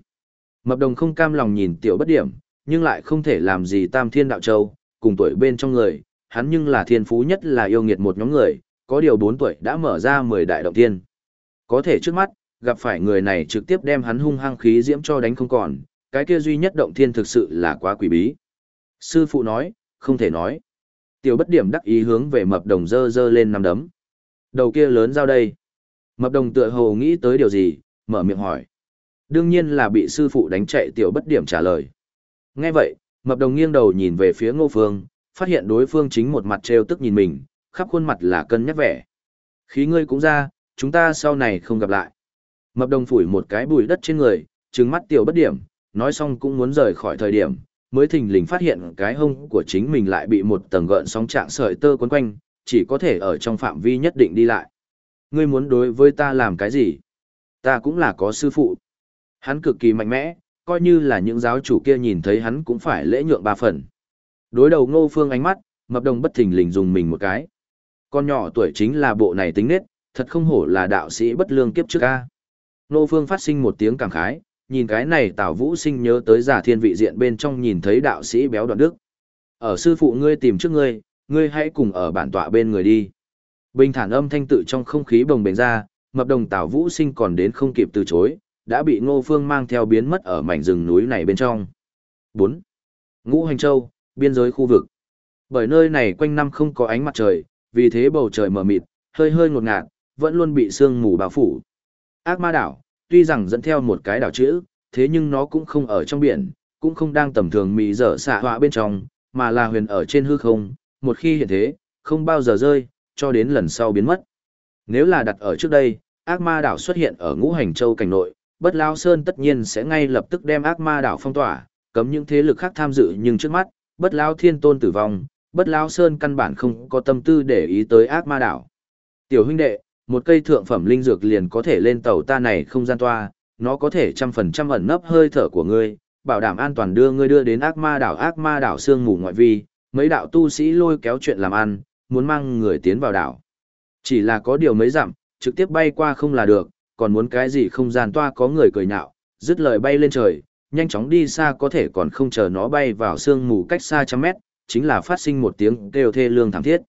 Speaker 1: Mập đồng không cam lòng nhìn tiểu bất điểm, nhưng lại không thể làm gì tam thiên đạo châu, cùng tuổi bên trong người, hắn nhưng là thiên phú nhất là yêu nghiệt một nhóm người, có điều 4 tuổi đã mở ra 10 đại động thiên. Có thể trước mắt, gặp phải người này trực tiếp đem hắn hung hăng khí diễm cho đánh không còn, cái kia duy nhất động thiên thực sự là quá quỷ bí. Sư phụ nói, không thể nói. Tiểu bất điểm đắc ý hướng về mập đồng dơ dơ lên nằm đấm. Đầu kia lớn giao đây. Mập đồng tựa hồ nghĩ tới điều gì, mở miệng hỏi. Đương nhiên là bị sư phụ đánh chạy tiểu bất điểm trả lời. Nghe vậy, mập đồng nghiêng đầu nhìn về phía ngô phương, phát hiện đối phương chính một mặt trêu tức nhìn mình, khắp khuôn mặt là cân nhắc vẻ. Khí ngươi cũng ra, chúng ta sau này không gặp lại. Mập đồng phủi một cái bùi đất trên người, trừng mắt tiểu bất điểm, nói xong cũng muốn rời khỏi thời điểm, mới thình lình phát hiện cái hông của chính mình lại bị một tầng gợn sóng trạng sợi tơ quấn quanh, chỉ có thể ở trong phạm vi nhất định đi lại. Ngươi muốn đối với ta làm cái gì? Ta cũng là có sư phụ. Hắn cực kỳ mạnh mẽ, coi như là những giáo chủ kia nhìn thấy hắn cũng phải lễ nhượng ba phần. Đối đầu ngô phương ánh mắt, mập đồng bất thình lình dùng mình một cái. Con nhỏ tuổi chính là bộ này tính nết, thật không hổ là đạo sĩ bất lương kiếp trước ca. Ngô phương phát sinh một tiếng cảm khái, nhìn cái này tào vũ sinh nhớ tới giả thiên vị diện bên trong nhìn thấy đạo sĩ béo đoạn đức. Ở sư phụ ngươi tìm trước ngươi, ngươi hãy cùng ở bản tọa bên người đi. Bình thản âm thanh tự trong không khí bồng bềnh ra, mập đồng Tào Vũ Sinh còn đến không kịp từ chối, đã bị Ngô Phương mang theo biến mất ở mảnh rừng núi này bên trong. 4. Ngũ Hành Châu, biên giới khu vực. Bởi nơi này quanh năm không có ánh mặt trời, vì thế bầu trời mờ mịt, hơi hơi ngột ngạt, vẫn luôn bị sương mù bao phủ. Ác ma đảo, tuy rằng dẫn theo một cái đảo chữ, thế nhưng nó cũng không ở trong biển, cũng không đang tầm thường mì dở xạ họa bên trong, mà là huyền ở trên hư không, một khi hiện thế, không bao giờ rơi, cho đến lần sau biến mất. Nếu là đặt ở trước đây, ác ma đảo xuất hiện ở ngũ hành châu cảnh nội, bất lao sơn tất nhiên sẽ ngay lập tức đem ác ma đảo phong tỏa, cấm những thế lực khác tham dự nhưng trước mắt, bất lao thiên tôn tử vong, bất lao sơn căn bản không có tâm tư để ý tới ác ma đảo. Tiểu huynh đệ, một cây thượng phẩm linh dược liền có thể lên tàu ta này không gian toa, nó có thể trăm phần trăm ẩn nấp hơi thở của ngươi, bảo đảm an toàn đưa ngươi đưa đến ác ma đảo ác ma đảo sương mù ngoại vi, mấy đạo tu sĩ lôi kéo chuyện làm ăn, muốn mang người tiến vào đảo. Chỉ là có điều mấy dặm, trực tiếp bay qua không là được, còn muốn cái gì không gian toa có người cười nhạo, dứt lời bay lên trời, nhanh chóng đi xa có thể còn không chờ nó bay vào sương mù cách xa trăm mét, chính là phát sinh một tiếng kêu thê lương thảm thiết.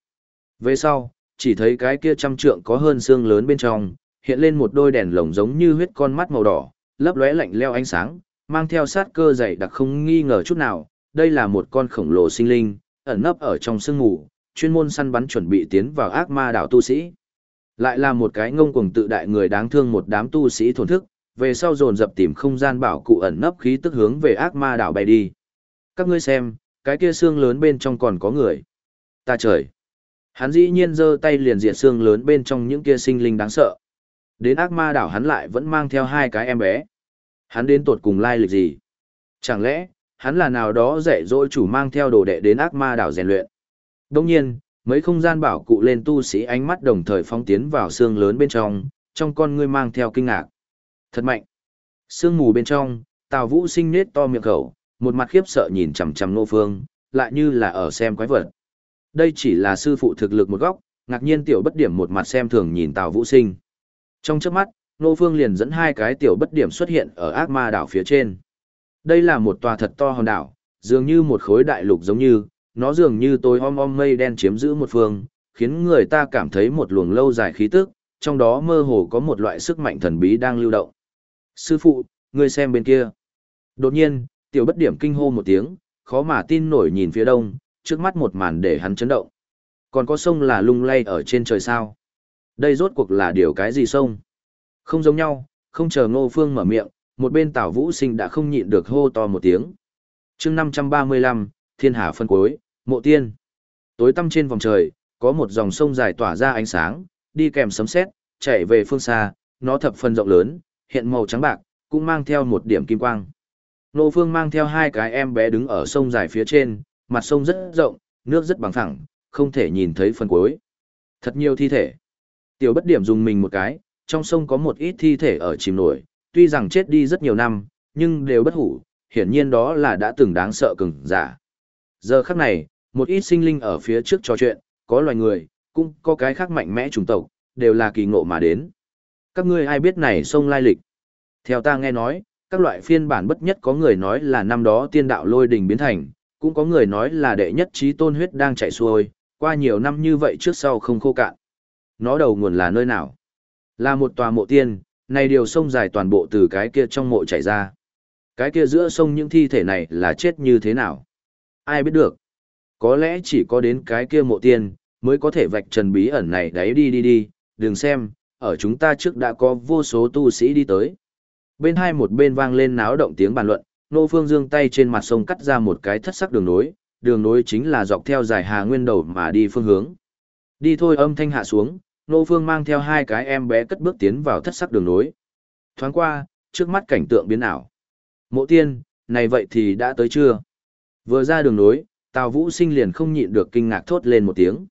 Speaker 1: Về sau, chỉ thấy cái kia trăm trượng có hơn xương lớn bên trong, hiện lên một đôi đèn lồng giống như huyết con mắt màu đỏ, lấp lóe lạnh leo ánh sáng, mang theo sát cơ dày đặc không nghi ngờ chút nào, đây là một con khổng lồ sinh linh, ẩn nấp ở trong sương mù, chuyên môn săn bắn chuẩn bị tiến vào ác ma đảo tu sĩ. Lại là một cái ngông cuồng tự đại người đáng thương một đám tu sĩ thổn thức, về sau dồn dập tìm không gian bảo cụ ẩn nấp khí tức hướng về ác ma đảo bay đi. Các ngươi xem, cái kia xương lớn bên trong còn có người. Ta trời! Hắn dĩ nhiên giơ tay liền diệt xương lớn bên trong những kia sinh linh đáng sợ. Đến ác ma đảo hắn lại vẫn mang theo hai cái em bé. Hắn đến tột cùng lai lịch gì? Chẳng lẽ, hắn là nào đó dạy dỗ chủ mang theo đồ đệ đến ác ma đảo rèn luyện? Đông nhiên, mấy không gian bảo cụ lên tu sĩ ánh mắt đồng thời phóng tiến vào xương lớn bên trong, trong con ngươi mang theo kinh ngạc. Thật mạnh. Sương mù bên trong, Tào Vũ sinh nết to miệng khẩu, một mặt khiếp sợ nhìn chằm chằm Nô Phương, lại như là ở xem quái vật. Đây chỉ là sư phụ thực lực một góc, ngạc nhiên tiểu bất điểm một mặt xem thường nhìn Tào Vũ sinh. Trong chớp mắt, Nô Phương liền dẫn hai cái tiểu bất điểm xuất hiện ở ác ma đảo phía trên. Đây là một tòa thật to hòn đảo, dường như một khối đại lục giống như, nó dường như tối om om mây đen chiếm giữ một phương, khiến người ta cảm thấy một luồng lâu dài khí tức, trong đó mơ hồ có một loại sức mạnh thần bí đang lưu động. Sư phụ, ngươi xem bên kia. Đột nhiên, tiểu bất điểm kinh hô một tiếng, khó mà tin nổi nhìn phía đông, trước mắt một màn để hắn chấn động. Còn có sông là lung lay ở trên trời sao. Đây rốt cuộc là điều cái gì sông? Không giống nhau, không chờ ngô phương mở miệng, một bên tảo vũ sinh đã không nhịn được hô to một tiếng. chương 535, thiên hà phân cuối, mộ tiên. Tối tăm trên vòng trời, có một dòng sông dài tỏa ra ánh sáng, đi kèm sấm sét, chạy về phương xa, nó thập phần rộng lớn, hiện màu trắng bạc, cũng mang theo một điểm kim quang. Nô Phương mang theo hai cái em bé đứng ở sông dài phía trên, mặt sông rất rộng, nước rất bằng phẳng, không thể nhìn thấy phần cuối. Thật nhiều thi thể. Tiểu bất điểm dùng mình một cái, trong sông có một ít thi thể ở chìm nổi, tuy rằng chết đi rất nhiều năm, nhưng đều bất hủ, hiển nhiên đó là đã từng đáng sợ cứng, giả. Giờ khắc này, một ít sinh linh ở phía trước trò chuyện, có loài người, cũng có cái khác mạnh mẽ chủng tộc, đều là kỳ ngộ mà đến. Các ngươi ai biết này sông lai lịch? Theo ta nghe nói, các loại phiên bản bất nhất có người nói là năm đó tiên đạo lôi đình biến thành, cũng có người nói là đệ nhất trí tôn huyết đang chảy xuôi, qua nhiều năm như vậy trước sau không khô cạn. Nó đầu nguồn là nơi nào? Là một tòa mộ tiên, này điều sông dài toàn bộ từ cái kia trong mộ chảy ra. Cái kia giữa sông những thi thể này là chết như thế nào? Ai biết được? Có lẽ chỉ có đến cái kia mộ tiên, mới có thể vạch trần bí ẩn này đấy đi đi đi, đừng xem, ở chúng ta trước đã có vô số tu sĩ đi tới. Bên hai một bên vang lên náo động tiếng bàn luận, Nô Phương dương tay trên mặt sông cắt ra một cái thất sắc đường nối, đường nối chính là dọc theo dài hà nguyên đầu mà đi phương hướng. Đi thôi âm thanh hạ xuống, Nô Phương mang theo hai cái em bé cất bước tiến vào thất sắc đường nối. Thoáng qua, trước mắt cảnh tượng biến ảo. Mộ tiên, này vậy thì đã tới chưa? Vừa ra đường nối, Tào Vũ sinh liền không nhịn được kinh ngạc thốt lên một tiếng.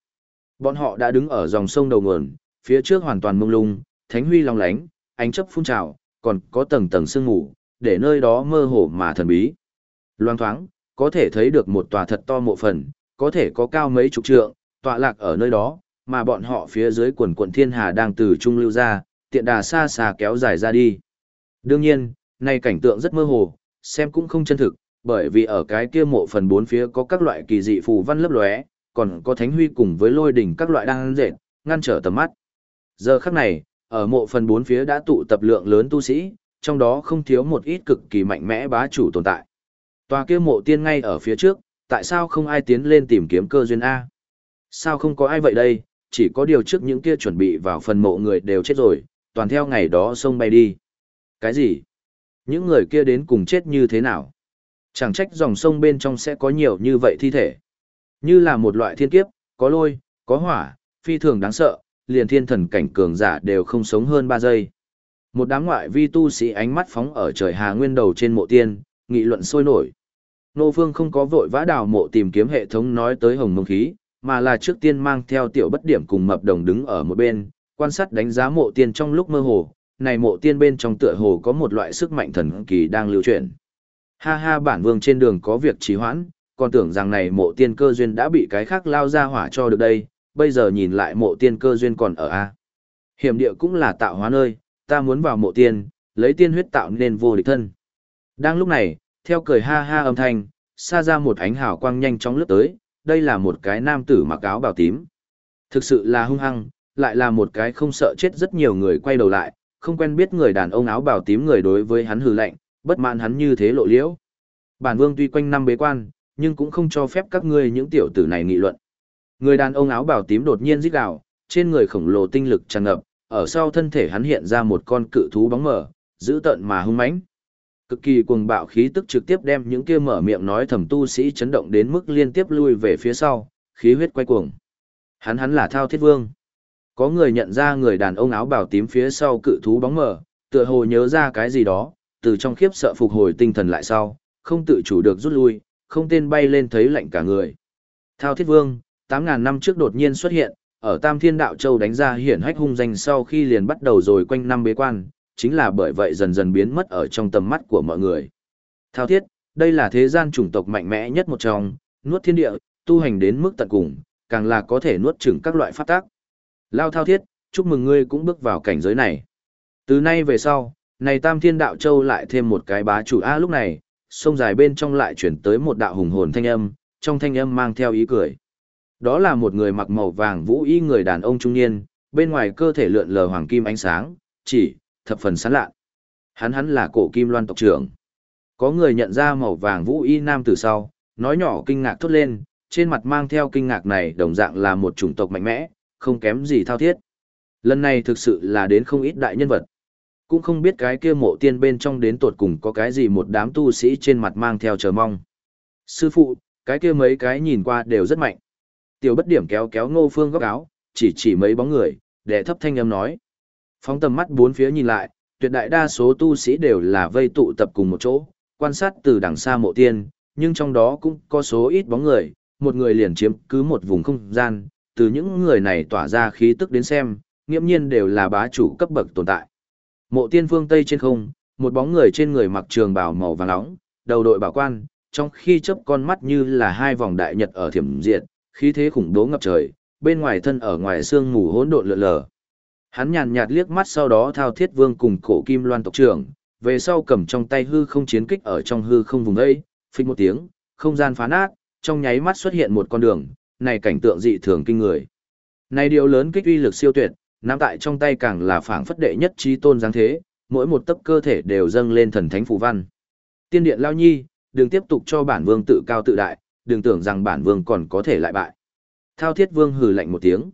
Speaker 1: Bọn họ đã đứng ở dòng sông đầu nguồn, phía trước hoàn toàn mông lung, thánh huy long lánh, ánh chấp phun trào, còn có tầng tầng sương mù, để nơi đó mơ hồ mà thần bí. Loang thoáng, có thể thấy được một tòa thật to mộ phần, có thể có cao mấy chục trượng, tọa lạc ở nơi đó, mà bọn họ phía dưới quần quận thiên hà đang từ trung lưu ra, tiện đà xa xa kéo dài ra đi. Đương nhiên, nay cảnh tượng rất mơ hồ, xem cũng không chân thực, bởi vì ở cái kia mộ phần bốn phía có các loại kỳ dị phù văn lấp lóe, còn có thánh huy cùng với lôi đỉnh các loại đang dệt, ngăn trở tầm mắt. Giờ khắc này, ở mộ phần bốn phía đã tụ tập lượng lớn tu sĩ, trong đó không thiếu một ít cực kỳ mạnh mẽ bá chủ tồn tại. Tòa kia mộ tiên ngay ở phía trước, tại sao không ai tiến lên tìm kiếm cơ duyên A? Sao không có ai vậy đây, chỉ có điều trước những kia chuẩn bị vào phần mộ người đều chết rồi, toàn theo ngày đó sông bay đi. Cái gì? Những người kia đến cùng chết như thế nào? Chẳng trách dòng sông bên trong sẽ có nhiều như vậy thi thể. Như là một loại thiên kiếp, có lôi, có hỏa, phi thường đáng sợ, liền thiên thần cảnh cường giả đều không sống hơn 3 giây. Một đám ngoại vi tu sĩ ánh mắt phóng ở trời hà nguyên đầu trên mộ tiên, nghị luận sôi nổi. Nô Phương không có vội vã đào mộ tìm kiếm hệ thống nói tới hồng mông khí, mà là trước tiên mang theo tiểu bất điểm cùng mập đồng đứng ở một bên, quan sát đánh giá mộ tiên trong lúc mơ hồ, này mộ tiên bên trong tựa hồ có một loại sức mạnh thần kỳ đang lưu chuyển. Ha ha bản vương trên đường có việc trì hoãn, còn tưởng rằng này mộ tiên cơ duyên đã bị cái khác lao ra hỏa cho được đây, bây giờ nhìn lại mộ tiên cơ duyên còn ở A. Hiểm địa cũng là tạo hóa nơi, ta muốn vào mộ tiên, lấy tiên huyết tạo nên vô địch thân. Đang lúc này, theo cười ha ha âm thanh, xa ra một ánh hào quang nhanh chóng lướt tới, đây là một cái nam tử mặc áo bào tím. Thực sự là hung hăng, lại là một cái không sợ chết rất nhiều người quay đầu lại, không quen biết người đàn ông áo bào tím người đối với hắn hừ lạnh, bất mãn hắn như thế lộ liễu. Bản vương tuy quanh năm bế quan, nhưng cũng không cho phép các ngươi những tiểu tử này nghị luận. Người đàn ông áo bào tím đột nhiên rít gào, trên người khổng lồ tinh lực tràn ngập, ở sau thân thể hắn hiện ra một con cự thú bóng mờ, dữ tợn mà hung mãnh. Cực kỳ cuồng bạo khí tức trực tiếp đem những kia mở miệng nói thầm tu sĩ chấn động đến mức liên tiếp lui về phía sau, khí huyết quay cuồng. Hắn hắn là Thao Thiết Vương. Có người nhận ra người đàn ông áo bào tím phía sau cự thú bóng mờ, tựa hồ nhớ ra cái gì đó, từ trong khiếp sợ phục hồi tinh thần lại sau, không tự chủ được rút lui, không tên bay lên thấy lạnh cả người. Thao Thiết Vương, 8.000 năm trước đột nhiên xuất hiện, ở Tam Thiên Đạo Châu đánh ra hiển hách hung danh sau khi liền bắt đầu rồi quanh năm bế quan, chính là bởi vậy dần dần biến mất ở trong tầm mắt của mọi người. Thao Thiết, đây là thế gian chủng tộc mạnh mẽ nhất một trong, nuốt thiên địa, tu hành đến mức tận cùng, càng là có thể nuốt chửng các loại pháp tác. Lao Thao Thiết, chúc mừng ngươi cũng bước vào cảnh giới này. Từ nay về sau, này Tam Thiên Đạo Châu lại thêm một cái bá chủ A lúc này, sông dài bên trong lại chuyển tới một đạo hùng hồn thanh âm, trong thanh âm mang theo ý cười. Đó là một người mặc màu vàng vũ y người đàn ông trung niên, bên ngoài cơ thể lượn lờ hoàng kim ánh sáng, chỉ, thập phần sán lạ. Hắn hắn là cổ kim loan tộc trưởng. Có người nhận ra màu vàng vũ y nam từ sau, nói nhỏ kinh ngạc thốt lên, trên mặt mang theo kinh ngạc này đồng dạng là một chủng tộc mạnh mẽ, không kém gì thao thiết. Lần này thực sự là đến không ít đại nhân vật. Cũng không biết cái kia mộ tiên bên trong đến tột cùng có cái gì một đám tu sĩ trên mặt mang theo chờ mong. Sư phụ, cái kia mấy cái nhìn qua đều rất mạnh. Tiểu bất điểm kéo kéo ngô phương góc áo, chỉ chỉ mấy bóng người, để thấp thanh âm nói. Phóng tầm mắt bốn phía nhìn lại, tuyệt đại đa số tu sĩ đều là vây tụ tập cùng một chỗ, quan sát từ đằng xa mộ tiên, nhưng trong đó cũng có số ít bóng người, một người liền chiếm cứ một vùng không gian, từ những người này tỏa ra khí tức đến xem, nghiễm nhiên đều là bá chủ cấp bậc tồn tại. Mộ tiên phương Tây trên không, một bóng người trên người mặc trường bào màu vàng nóng, đầu đội bảo quan, trong khi chớp con mắt như là hai vòng đại nhật ở thiểm diện, khí thế khủng bố ngập trời, bên ngoài thân ở ngoài xương mù hỗn độn lượn lờ. Hắn nhàn nhạt liếc mắt sau đó thao thiết vương cùng cổ kim loan tộc trưởng, về sau cầm trong tay hư không chiến kích ở trong hư không vùng ấy, phích một tiếng, không gian phá nát, trong nháy mắt xuất hiện một con đường, này cảnh tượng dị thường kinh người. Này điều lớn kích uy lực siêu tuyệt, nắm tại trong tay càng là phảng phất đệ nhất trí tôn dáng thế, mỗi một tấc cơ thể đều dâng lên thần thánh phù văn. Tiên điện lao nhi, đừng tiếp tục cho bản vương tự cao tự đại, đừng tưởng rằng bản vương còn có thể lại bại. Thao thiết vương hừ lạnh một tiếng.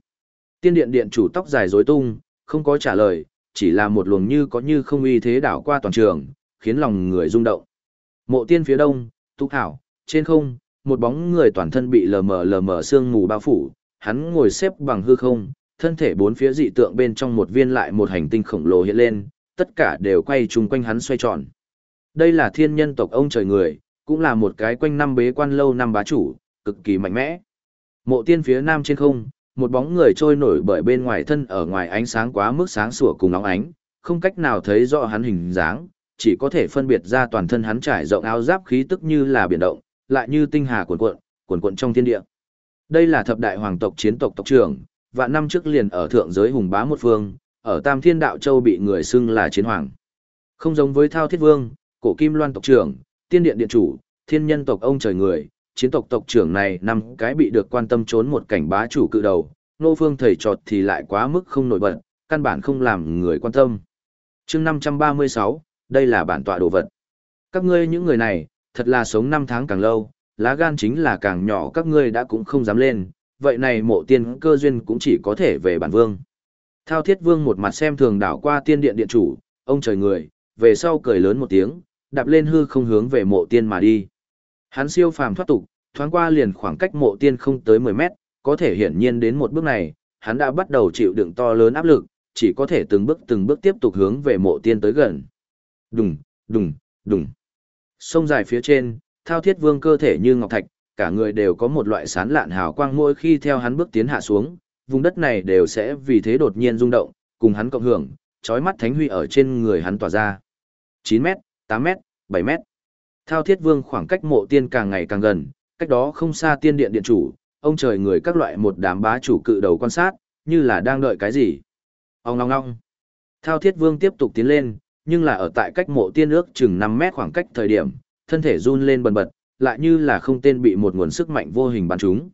Speaker 1: Tiên điện điện chủ tóc dài rối tung, không có trả lời, chỉ là một luồng như có như không uy thế đảo qua toàn trường, khiến lòng người rung động. Mộ tiên phía đông, túc hảo, trên không, một bóng người toàn thân bị lờ mờ lờ mờ sương mù bao phủ, hắn ngồi xếp bằng hư không, thân thể bốn phía dị tượng bên trong một viên lại một hành tinh khổng lồ hiện lên, tất cả đều quay chung quanh hắn xoay tròn. Đây là thiên nhân tộc ông trời người, cũng là một cái quanh năm bế quan lâu năm bá chủ, cực kỳ mạnh mẽ. Mộ tiên phía nam trên không, một bóng người trôi nổi bởi bên ngoài thân ở ngoài ánh sáng quá mức sáng sủa cùng nóng ánh, không cách nào thấy rõ hắn hình dáng, chỉ có thể phân biệt ra toàn thân hắn trải rộng áo giáp khí tức như là biển động, lại như tinh hà cuồn cuộn, cuồn cuộn trong thiên địa. Đây là thập đại hoàng tộc chiến tộc tộc trưởng, vạn năm trước liền ở thượng giới hùng bá một phương, ở Tam Thiên Đạo Châu bị người xưng là chiến hoàng. Không giống với Thao Thiết Vương, Cổ Kim Loan tộc trưởng, Tiên Điện điện chủ, Thiên Nhân tộc ông trời người, chiến tộc tộc trưởng này năm cái bị được quan tâm trốn một cảnh bá chủ cự đầu, nô phương thầy trọt thì lại quá mức không nổi bật, căn bản không làm người quan tâm. chương 536, đây là bản tọa đồ vật. Các ngươi những người này, thật là sống năm tháng càng lâu, lá gan chính là càng nhỏ các ngươi đã cũng không dám lên, vậy này mộ tiên cơ duyên cũng chỉ có thể về bản vương. Thao thiết vương một mặt xem thường đảo qua tiên điện điện chủ, ông trời người, về sau cười lớn một tiếng, đạp lên hư không hướng về mộ tiên mà đi. Hắn siêu phàm thoát tục, thoáng qua liền khoảng cách mộ tiên không tới 10 mét, có thể hiển nhiên đến một bước này, hắn đã bắt đầu chịu đựng to lớn áp lực, chỉ có thể từng bước từng bước tiếp tục hướng về mộ tiên tới gần. Đùng, đùng, đùng. Sông dài phía trên, thao thiết vương cơ thể như ngọc thạch, cả người đều có một loại sán lạn hào quang mỗi khi theo hắn bước tiến hạ xuống, vùng đất này đều sẽ vì thế đột nhiên rung động, cùng hắn cộng hưởng, chói mắt thánh huy ở trên người hắn tỏa ra. 9 mét, 8 mét, 7 mét. Thao thiết vương khoảng cách mộ tiên càng ngày càng gần, cách đó không xa tiên điện điện chủ, ông trời người các loại một đám bá chủ cự đầu quan sát, như là đang đợi cái gì. Ông ngong ngong. Thao thiết vương tiếp tục tiến lên, nhưng là ở tại cách mộ tiên ước chừng 5 mét khoảng cách thời điểm, thân thể run lên bần bật, lại như là không tên bị một nguồn sức mạnh vô hình bắn trúng.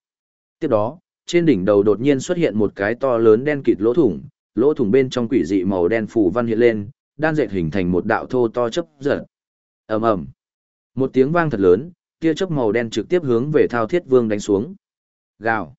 Speaker 1: Tiếp đó, trên đỉnh đầu đột nhiên xuất hiện một cái to lớn đen kịt lỗ thủng, lỗ thủng bên trong quỷ dị màu đen phủ văn hiện lên, đan dệt hình thành một đạo thô to chấp giật. Ầm ầm. Một tiếng vang thật lớn, tia chớp màu đen trực tiếp hướng về Thao Thiết Vương đánh xuống. Gào.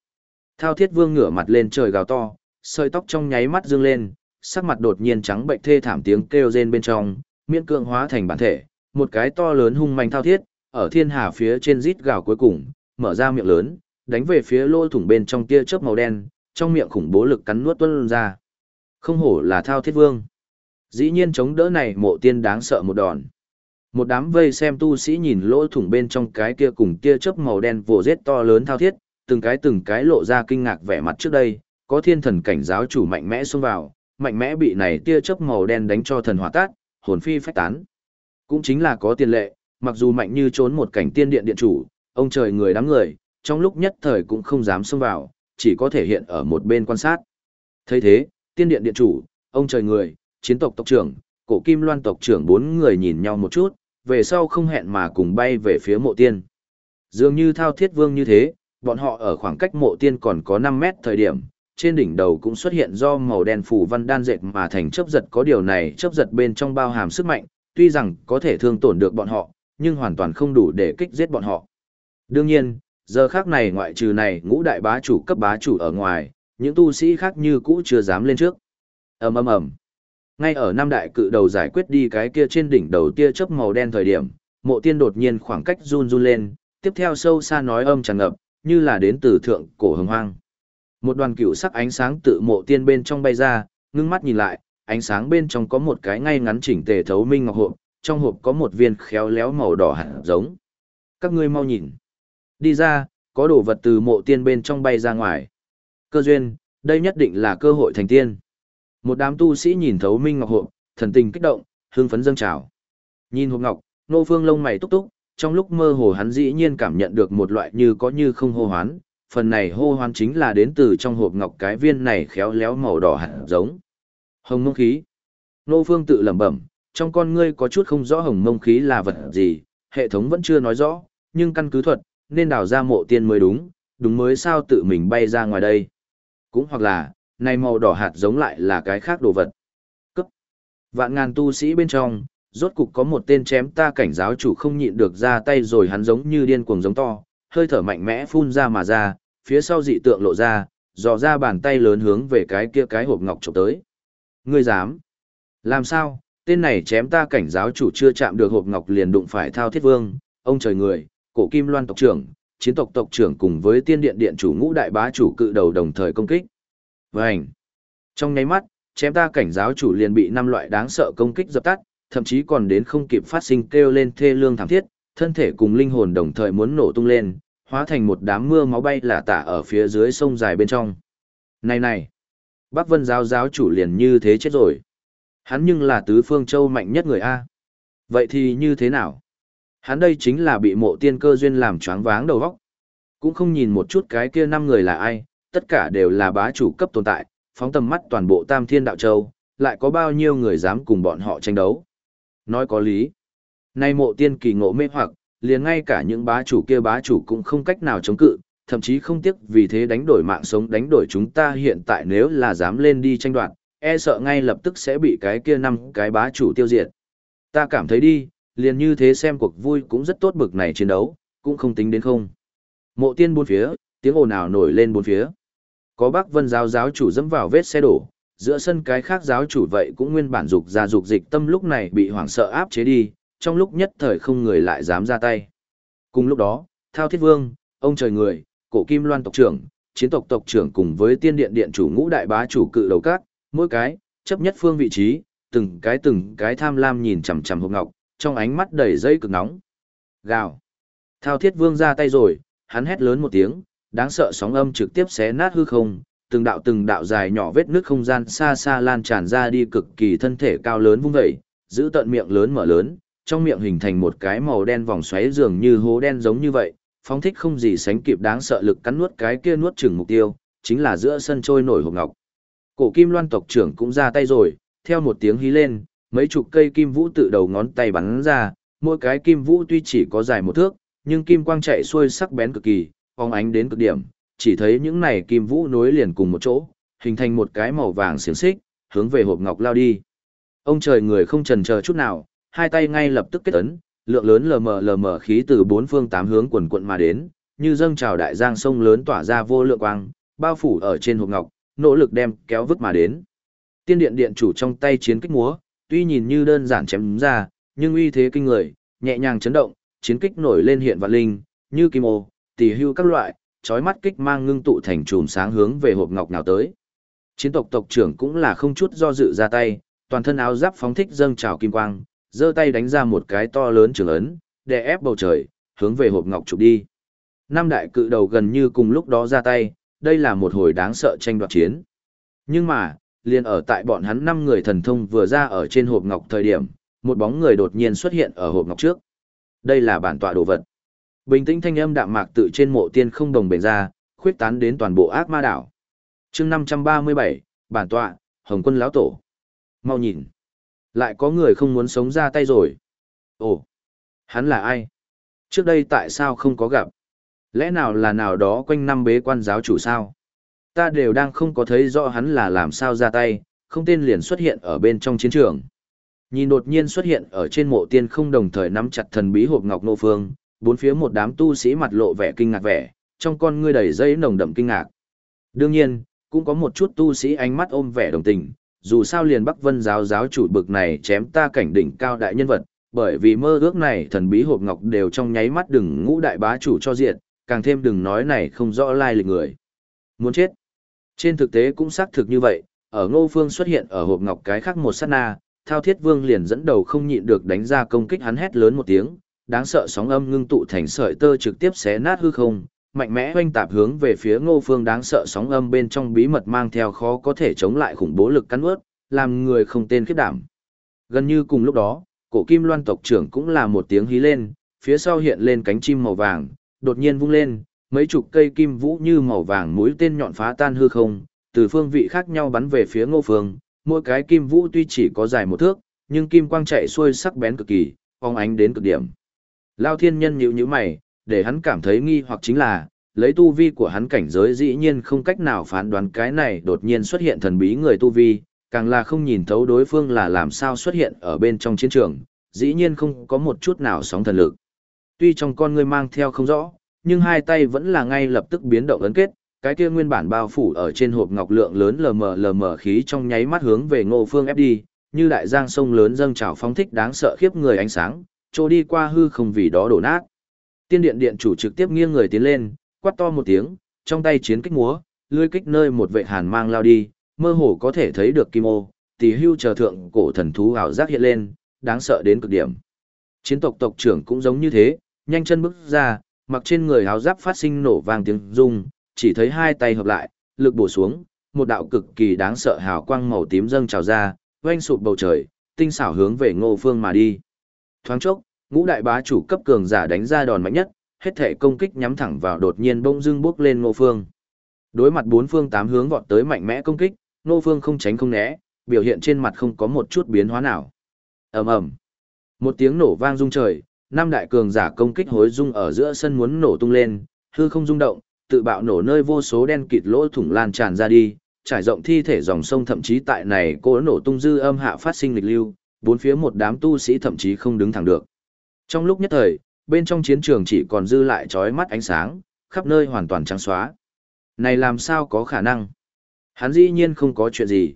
Speaker 1: Thao Thiết Vương ngửa mặt lên trời gào to, sợi tóc trong nháy mắt dương lên, sắc mặt đột nhiên trắng bệnh thê thảm tiếng kêu rên bên trong, miễn cưỡng hóa thành bản thể, một cái to lớn hung manh thao thiết, ở thiên hà phía trên rít gào cuối cùng, mở ra miệng lớn, đánh về phía lỗ thủng bên trong tia chớp màu đen, trong miệng khủng bố lực cắn nuốt tuôn ra. Không hổ là thao thiết vương. Dĩ nhiên chống đỡ này mộ tiên đáng sợ một đòn. Một đám vây xem tu sĩ nhìn lỗ thủng bên trong cái kia cùng tia chớp màu đen vồ rết to lớn thao thiết, từng cái từng cái lộ ra kinh ngạc vẻ mặt trước đây, có thiên thần cảnh giáo chủ mạnh mẽ xông vào, mạnh mẽ bị này tia chớp màu đen đánh cho thần hỏa tát, hồn phi phách tán. Cũng chính là có tiền lệ, mặc dù mạnh như trốn một cảnh tiên điện điện chủ, ông trời người đám người, trong lúc nhất thời cũng không dám xông vào, chỉ có thể hiện ở một bên quan sát. thấy thế, tiên điện điện chủ, ông trời người, chiến tộc tộc trưởng, cổ kim loan tộc trưởng bốn người nhìn nhau một chút, về sau không hẹn mà cùng bay về phía mộ tiên. Dường như thao thiết vương như thế, bọn họ ở khoảng cách mộ tiên còn có 5 mét thời điểm, trên đỉnh đầu cũng xuất hiện do màu đen phủ văn đan dệt mà thành chấp giật có điều này chấp giật bên trong bao hàm sức mạnh, tuy rằng có thể thương tổn được bọn họ, nhưng hoàn toàn không đủ để kích giết bọn họ. Đương nhiên, giờ khác này ngoại trừ này ngũ đại bá chủ cấp bá chủ ở ngoài, những tu sĩ khác như cũ chưa dám lên trước. ầm ầm ầm. Ngay ở năm đại cự đầu giải quyết đi cái kia trên đỉnh đầu tia chớp màu đen thời điểm, mộ tiên đột nhiên khoảng cách run run lên, tiếp theo sâu xa nói âm tràn ngập, như là đến từ thượng cổ hồng hoang. Một đoàn cựu sắc ánh sáng tự mộ tiên bên trong bay ra, ngưng mắt nhìn lại, ánh sáng bên trong có một cái ngay ngắn chỉnh tề thấu minh ngọc hộp, trong hộp có một viên khéo léo màu đỏ hạt giống. Các ngươi mau nhìn. Đi ra, có đồ vật từ mộ tiên bên trong bay ra ngoài. Cơ duyên, đây nhất định là cơ hội thành tiên. Một đám tu sĩ nhìn thấu minh ngọc hộp, thần tình kích động, hương phấn dâng trào. Nhìn hộp ngọc, nô phương lông mày túc túc, trong lúc mơ hồ hắn dĩ nhiên cảm nhận được một loại như có như không hô hoán, phần này hô hoán chính là đến từ trong hộp ngọc cái viên này khéo léo màu đỏ hạt giống. Hồng mông khí. Nô phương tự lẩm bẩm, trong con ngươi có chút không rõ hồng mông khí là vật gì, hệ thống vẫn chưa nói rõ, nhưng căn cứ thuật, nên đào ra mộ tiên mới đúng, đúng mới sao tự mình bay ra ngoài đây. Cũng hoặc là, này màu đỏ hạt giống lại là cái khác đồ vật. Cấp. Vạn ngàn tu sĩ bên trong, rốt cục có một tên chém ta cảnh giáo chủ không nhịn được ra tay rồi hắn giống như điên cuồng giống to, hơi thở mạnh mẽ phun ra mà ra, phía sau dị tượng lộ ra, dò ra bàn tay lớn hướng về cái kia cái hộp ngọc chụp tới. Ngươi dám? Làm sao? Tên này chém ta cảnh giáo chủ chưa chạm được hộp ngọc liền đụng phải thao thiết vương, ông trời người, cổ kim loan tộc trưởng, chiến tộc tộc trưởng cùng với tiên điện điện chủ ngũ đại bá chủ cự đầu đồng thời công kích. Vành! Trong nháy mắt, chém ta cảnh giáo chủ liền bị năm loại đáng sợ công kích dập tắt, thậm chí còn đến không kịp phát sinh kêu lên thê lương thảm thiết, thân thể cùng linh hồn đồng thời muốn nổ tung lên, hóa thành một đám mưa máu bay lả tả ở phía dưới sông dài bên trong. Này này! Bác Vân giáo giáo chủ liền như thế chết rồi. Hắn nhưng là tứ phương châu mạnh nhất người A. Vậy thì như thế nào? Hắn đây chính là bị mộ tiên cơ duyên làm choáng váng đầu óc. Cũng không nhìn một chút cái kia năm người là ai, tất cả đều là bá chủ cấp tồn tại, phóng tầm mắt toàn bộ tam thiên đạo châu, lại có bao nhiêu người dám cùng bọn họ tranh đấu. Nói có lý. Nay mộ tiên kỳ ngộ mê hoặc, liền ngay cả những bá chủ kia bá chủ cũng không cách nào chống cự, thậm chí không tiếc vì thế đánh đổi mạng sống đánh đổi chúng ta hiện tại nếu là dám lên đi tranh đoạt, e sợ ngay lập tức sẽ bị cái kia năm cái bá chủ tiêu diệt. Ta cảm thấy đi, liền như thế xem cuộc vui cũng rất tốt bực này chiến đấu, cũng không tính đến không. Mộ tiên bốn phía, tiếng ồn ào nổi lên bốn phía. Có bác vân giáo giáo chủ dẫm vào vết xe đổ, giữa sân cái khác giáo chủ vậy cũng nguyên bản dục ra dục dịch tâm lúc này bị hoảng sợ áp chế đi, trong lúc nhất thời không người lại dám ra tay. Cùng lúc đó, Thao Thiết Vương, ông trời người, cổ kim loan tộc trưởng, chiến tộc tộc trưởng cùng với tiên điện điện chủ ngũ đại bá chủ cự đầu các, mỗi cái, chấp nhất phương vị trí, từng cái từng cái tham lam nhìn chằm chằm hộp ngọc, trong ánh mắt đầy dây cực nóng. Gào. Thao Thiết Vương ra tay rồi, hắn hét lớn một tiếng, đáng sợ sóng âm trực tiếp xé nát hư không, từng đạo từng đạo dài nhỏ vết nước không gian xa xa lan tràn ra đi cực kỳ thân thể cao lớn vung dậy, giữ tận miệng lớn mở lớn, trong miệng hình thành một cái màu đen vòng xoáy dường như hố đen giống như vậy, phóng thích không gì sánh kịp đáng sợ lực cắn nuốt cái kia nuốt chửng mục tiêu, chính là giữa sân trôi nổi hộp ngọc. Cổ Kim Loan tộc trưởng cũng ra tay rồi, theo một tiếng hí lên, mấy chục cây kim vũ tự đầu ngón tay bắn ra, mỗi cái kim vũ tuy chỉ có dài một thước, nhưng kim quang chạy xuôi sắc bén cực kỳ, phóng ánh đến cực điểm, chỉ thấy những này kim vũ nối liền cùng một chỗ, hình thành một cái màu vàng xiềng xích, hướng về hộp ngọc lao đi. Ông trời người không chần chờ chút nào, hai tay ngay lập tức kết ấn, lượng lớn lờ mờ lờ mờ khí từ bốn phương tám hướng quần quận mà đến, như dâng trào đại giang sông lớn tỏa ra vô lượng quang, bao phủ ở trên hộp ngọc, nỗ lực đem kéo vứt mà đến. Tiên điện điện chủ trong tay chiến kích múa, tuy nhìn như đơn giản chém ra, nhưng uy thế kinh người, nhẹ nhàng chấn động, chiến kích nổi lên hiện vạn linh, như kim ô, tỳ hưu các loại, chói mắt kích mang ngưng tụ thành chùm sáng hướng về hộp ngọc nào tới. Chiến tộc tộc trưởng cũng là không chút do dự ra tay, toàn thân áo giáp phóng thích dâng trào kim quang, giơ tay đánh ra một cái to lớn trường ấn, đè ép bầu trời, hướng về hộp ngọc chụp đi. Năm đại cự đầu gần như cùng lúc đó ra tay, đây là một hồi đáng sợ tranh đoạt chiến. Nhưng mà, liền ở tại bọn hắn năm người thần thông vừa ra ở trên hộp ngọc thời điểm, một bóng người đột nhiên xuất hiện ở hộp ngọc trước. Đây là bản tọa đồ vật. Bình tĩnh thanh âm đạm mạc tự trên mộ tiên không đồng bền ra, khuyết tán đến toàn bộ ác ma đảo. chương 537, bản tọa, Hồng quân lão tổ. Mau nhìn. Lại có người không muốn sống ra tay rồi. Ồ, hắn là ai? Trước đây tại sao không có gặp? Lẽ nào là nào đó quanh năm bế quan giáo chủ sao? Ta đều đang không có thấy rõ hắn là làm sao ra tay, không tên liền xuất hiện ở bên trong chiến trường. Nhìn đột nhiên xuất hiện ở trên mộ tiên không đồng thời nắm chặt thần bí hộp ngọc nô phương, bốn phía một đám tu sĩ mặt lộ vẻ kinh ngạc vẻ, trong con ngươi đầy dây nồng đậm kinh ngạc. Đương nhiên, cũng có một chút tu sĩ ánh mắt ôm vẻ đồng tình, dù sao liền Bắc Vân giáo giáo chủ bực này chém ta cảnh đỉnh cao đại nhân vật, bởi vì mơ ước này thần bí hộp ngọc đều trong nháy mắt đừng ngũ đại bá chủ cho diện, càng thêm đừng nói này không rõ lai lịch người. Muốn chết. Trên thực tế cũng xác thực như vậy, ở Ngô Phương xuất hiện ở hộp ngọc cái khác một sát na, Thao Thiết Vương liền dẫn đầu không nhịn được đánh ra công kích hắn hét lớn một tiếng, đáng sợ sóng âm ngưng tụ thành sợi tơ trực tiếp xé nát hư không, mạnh mẽ oanh tạp hướng về phía Ngô Phương đáng sợ sóng âm bên trong bí mật mang theo khó có thể chống lại khủng bố lực cắn ướt, làm người không tên khiếp đảm. Gần như cùng lúc đó, cổ kim loan tộc trưởng cũng là một tiếng hí lên, phía sau hiện lên cánh chim màu vàng, đột nhiên vung lên, mấy chục cây kim vũ như màu vàng mũi tên nhọn phá tan hư không, từ phương vị khác nhau bắn về phía Ngô Phương, mỗi cái kim vũ tuy chỉ có dài một thước, nhưng kim quang chạy xuôi sắc bén cực kỳ, phóng ánh đến cực điểm. Lao thiên nhân nhíu nhíu mày, để hắn cảm thấy nghi hoặc chính là, lấy tu vi của hắn cảnh giới dĩ nhiên không cách nào phán đoán cái này đột nhiên xuất hiện thần bí người tu vi, càng là không nhìn thấu đối phương là làm sao xuất hiện ở bên trong chiến trường, dĩ nhiên không có một chút nào sóng thần lực. Tuy trong con ngươi mang theo không rõ, nhưng hai tay vẫn là ngay lập tức biến động ấn kết, cái kia nguyên bản bao phủ ở trên hộp ngọc lượng lớn lờ mờ lờ mờ khí trong nháy mắt hướng về Ngô Phương ép đi, như đại giang sông lớn dâng trào phóng thích đáng sợ khiếp người ánh sáng, chỗ đi qua hư không vì đó đổ nát. Tiên điện điện chủ trực tiếp nghiêng người tiến lên, quát to một tiếng, trong tay chiến kích múa, lưỡi kích nơi một vệ hàn mang lao đi, mơ hồ có thể thấy được kim ô, tỷ hưu chờ thượng cổ thần thú ảo giác hiện lên, đáng sợ đến cực điểm. Chiến tộc tộc trưởng cũng giống như thế, nhanh chân bước ra, mặc trên người áo giáp phát sinh nổ vang tiếng rung, chỉ thấy hai tay hợp lại, lực bổ xuống, một đạo cực kỳ đáng sợ hào quang màu tím dâng trào ra, oanh sụp bầu trời, tinh xảo hướng về Ngô Phương mà đi. Thoáng chốc, ngũ đại bá chủ cấp cường giả đánh ra đòn mạnh nhất, hết thể công kích nhắm thẳng vào đột nhiên bỗng dưng bước lên Ngô Phương. Đối mặt bốn phương tám hướng vọt tới mạnh mẽ công kích, Ngô Phương không tránh không né, biểu hiện trên mặt không có một chút biến hóa nào. Ầm ầm. Một tiếng nổ vang rung trời, năm đại cường giả công kích hối dung ở giữa sân muốn nổ tung lên, hư không rung động, tự bạo nổ nơi vô số đen kịt lỗ thủng lan tràn ra đi, trải rộng thi thể dòng sông thậm chí tại này cỗ nổ tung dư âm hạ phát sinh lịch lưu, bốn phía một đám tu sĩ thậm chí không đứng thẳng được. Trong lúc nhất thời, bên trong chiến trường chỉ còn dư lại chói mắt ánh sáng, khắp nơi hoàn toàn trắng xóa. Này làm sao có khả năng? Hắn dĩ nhiên không có chuyện gì.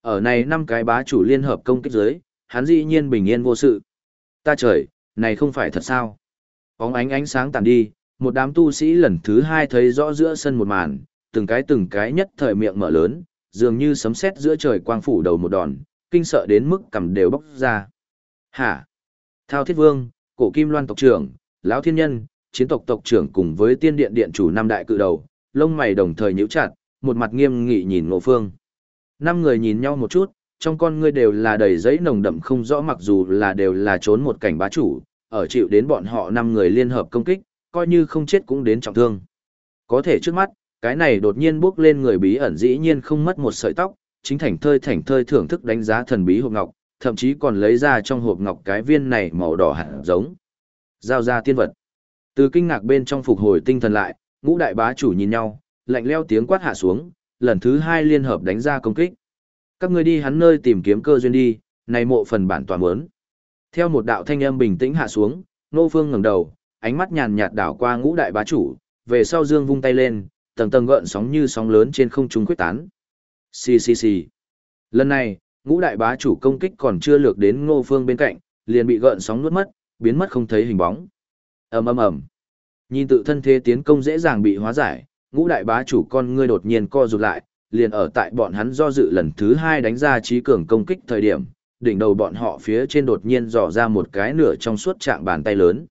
Speaker 1: Ở này năm cái bá chủ liên hợp công kích giới, hắn dĩ nhiên bình yên vô sự. Ta trời, này không phải thật sao? Bóng ánh ánh sáng tàn đi, một đám tu sĩ lần thứ hai thấy rõ giữa sân một màn, từng cái từng cái nhất thời miệng mở lớn, dường như sấm sét giữa trời quang phủ đầu một đòn, kinh sợ đến mức cầm đều bốc ra. Hả? Thao Thiết Vương, Cổ Kim Loan tộc trưởng, lão Thiên Nhân, chiến tộc tộc trưởng cùng với tiên điện điện chủ Nam đại cự đầu, lông mày đồng thời nhíu chặt, một mặt nghiêm nghị nhìn Ngộ Phương. Năm người nhìn nhau một chút, trong con ngươi đều là đầy giấy nồng đậm không rõ mặc dù là đều là trốn một cảnh bá chủ, ở chịu đến bọn họ năm người liên hợp công kích, coi như không chết cũng đến trọng thương. Có thể trước mắt, cái này đột nhiên bước lên người bí ẩn dĩ nhiên không mất một sợi tóc, chính thành thơi thành thơi thưởng thức đánh giá thần bí hộp ngọc, thậm chí còn lấy ra trong hộp ngọc cái viên này màu đỏ hạt giống. Giao ra tiên vật. Từ kinh ngạc bên trong phục hồi tinh thần lại, ngũ đại bá chủ nhìn nhau, lạnh leo tiếng quát hạ xuống, lần thứ hai liên hợp đánh ra công kích. Các ngươi đi hắn nơi tìm kiếm cơ duyên đi, này mộ phần bản toàn muốn. Theo một đạo thanh âm bình tĩnh hạ xuống, Nô Phương ngẩng đầu, ánh mắt nhàn nhạt đảo qua ngũ đại bá chủ, về sau dương vung tay lên, tầng tầng gợn sóng như sóng lớn trên không trung quyết tán. Xì xì xì. Lần này, ngũ đại bá chủ công kích còn chưa lược đến Ngô Phương bên cạnh, liền bị gợn sóng nuốt mất, biến mất không thấy hình bóng. Ầm ầm ầm. Nhìn tự thân thế tiến công dễ dàng bị hóa giải, ngũ đại bá chủ con ngươi đột nhiên co rụt lại, liền ở tại bọn hắn do dự lần thứ hai đánh ra trí cường công kích thời điểm, đỉnh đầu bọn họ phía trên đột nhiên dò ra một cái nửa trong suốt trạng bàn tay lớn.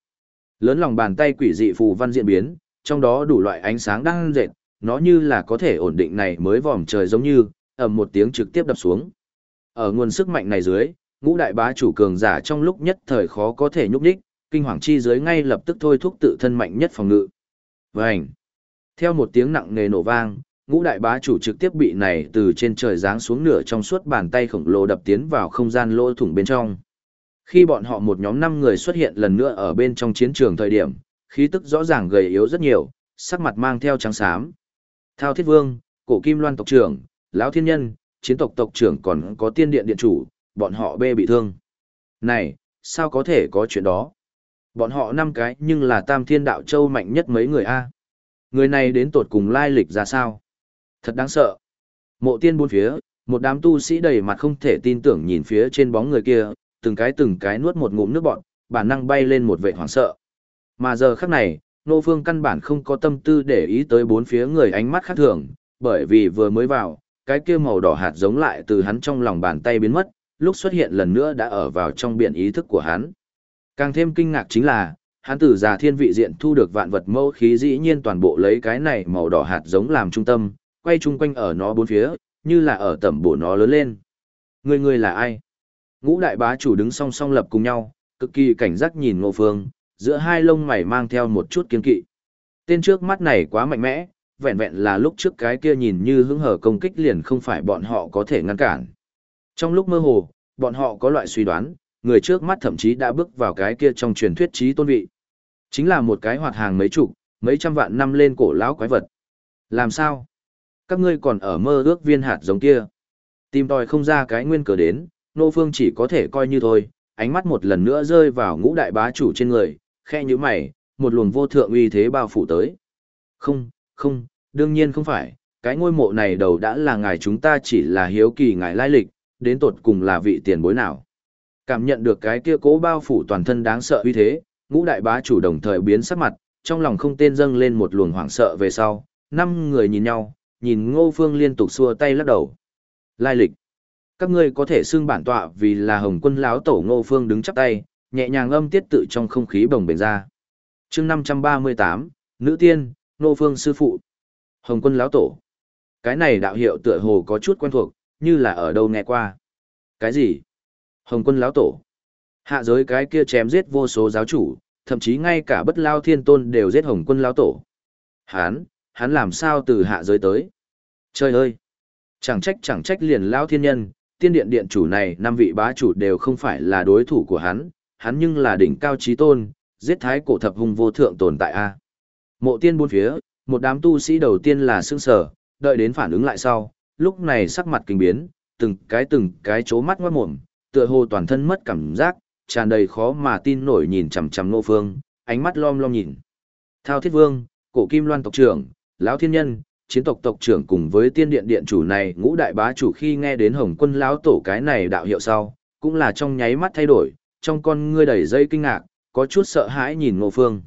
Speaker 1: Lớn lòng bàn tay quỷ dị phù văn diễn biến, trong đó đủ loại ánh sáng đang dệt, nó như là có thể ổn định này mới vòm trời giống như, ầm một tiếng trực tiếp đập xuống. Ở nguồn sức mạnh này dưới, ngũ đại bá chủ cường giả trong lúc nhất thời khó có thể nhúc nhích, kinh hoàng chi dưới ngay lập tức thôi thúc tự thân mạnh nhất phòng ngự. Vành. Theo một tiếng nặng nề nổ vang, ngũ đại bá chủ trực tiếp bị này từ trên trời giáng xuống nửa trong suốt bàn tay khổng lồ đập tiến vào không gian lỗ thủng bên trong. Khi bọn họ một nhóm năm người xuất hiện lần nữa ở bên trong chiến trường thời điểm, khí tức rõ ràng gầy yếu rất nhiều, sắc mặt mang theo trắng xám. Thao Thiết Vương, Cổ Kim Loan tộc trưởng, lão Thiên Nhân, chiến tộc tộc trưởng còn có tiên điện điện chủ, bọn họ bê bị thương. Này, sao có thể có chuyện đó? Bọn họ năm cái nhưng là tam thiên đạo châu mạnh nhất mấy người A. Người này đến tột cùng lai lịch ra sao? Thật đáng sợ. Mộ tiên buôn phía, một đám tu sĩ đầy mặt không thể tin tưởng nhìn phía trên bóng người kia, từng cái từng cái nuốt một ngụm nước bọn, bản năng bay lên một vệ hoảng sợ. Mà giờ khắc này, Nô Phương căn bản không có tâm tư để ý tới bốn phía người ánh mắt khác thường, bởi vì vừa mới vào, cái kia màu đỏ hạt giống lại từ hắn trong lòng bàn tay biến mất, lúc xuất hiện lần nữa đã ở vào trong biển ý thức của hắn. Càng thêm kinh ngạc chính là, hắn từ già thiên vị diện thu được vạn vật mẫu khí dĩ nhiên toàn bộ lấy cái này màu đỏ hạt giống làm trung tâm, quay chung quanh ở nó bốn phía, như là ở tầm bổ nó lớn lên. Người người là ai? Ngũ đại bá chủ đứng song song lập cùng nhau, cực kỳ cảnh giác nhìn ngô phương, giữa hai lông mày mang theo một chút kiên kỵ. Tên trước mắt này quá mạnh mẽ, vẹn vẹn là lúc trước cái kia nhìn như hứng hở công kích liền không phải bọn họ có thể ngăn cản. Trong lúc mơ hồ, bọn họ có loại suy đoán, người trước mắt thậm chí đã bước vào cái kia trong truyền thuyết trí tôn vị. Chính là một cái hoạt hàng mấy chục, mấy trăm vạn năm lên cổ lão quái vật. Làm sao? Các ngươi còn ở mơ ước viên hạt giống kia. Tìm tòi không ra cái nguyên cờ đến, nô phương chỉ có thể coi như thôi, ánh mắt một lần nữa rơi vào ngũ đại bá chủ trên người, khe như mày, một luồng vô thượng uy thế bao phủ tới. Không, không, đương nhiên không phải, cái ngôi mộ này đầu đã là ngài chúng ta chỉ là hiếu kỳ ngài lai lịch, đến tột cùng là vị tiền bối nào. Cảm nhận được cái kia cố bao phủ toàn thân đáng sợ uy thế, ngũ đại bá chủ đồng thời biến sắc mặt, trong lòng không tên dâng lên một luồng hoảng sợ về sau, năm người nhìn nhau, nhìn ngô phương liên tục xua tay lắc đầu. Lai lịch. Các ngươi có thể xưng bản tọa vì là hồng quân lão tổ ngô phương đứng chắp tay, nhẹ nhàng âm tiết tự trong không khí bồng bềnh ra. chương 538, Nữ Tiên, nô Phương Sư Phụ. Hồng quân lão tổ. Cái này đạo hiệu tựa hồ có chút quen thuộc, như là ở đâu nghe qua. Cái gì? Hồng quân lão tổ. Hạ giới cái kia chém giết vô số giáo chủ, thậm chí ngay cả bất lao thiên tôn đều giết hồng quân lão tổ. Hán, hắn làm sao từ hạ giới tới? Trời ơi! Chẳng trách chẳng trách liền lao thiên nhân, tiên điện điện chủ này năm vị bá chủ đều không phải là đối thủ của hắn, hắn nhưng là đỉnh cao trí tôn, giết thái cổ thập hung vô thượng tồn tại a. Mộ tiên buôn phía, một đám tu sĩ đầu tiên là sững sờ, đợi đến phản ứng lại sau, lúc này sắc mặt kinh biến, từng cái từng cái chố mắt ngoát mồm, tựa hồ toàn thân mất cảm giác, tràn đầy khó mà tin nổi nhìn chằm chằm Ngô Phương, ánh mắt lom lom nhìn. Thao Thiết Vương, Cổ Kim Loan tộc trưởng, lão thiên nhân, chiến tộc tộc trưởng cùng với tiên điện điện chủ này, ngũ đại bá chủ khi nghe đến Hồng Quân lão tổ cái này đạo hiệu sau, cũng là trong nháy mắt thay đổi, trong con ngươi đầy dây kinh ngạc, có chút sợ hãi nhìn Ngô Phương.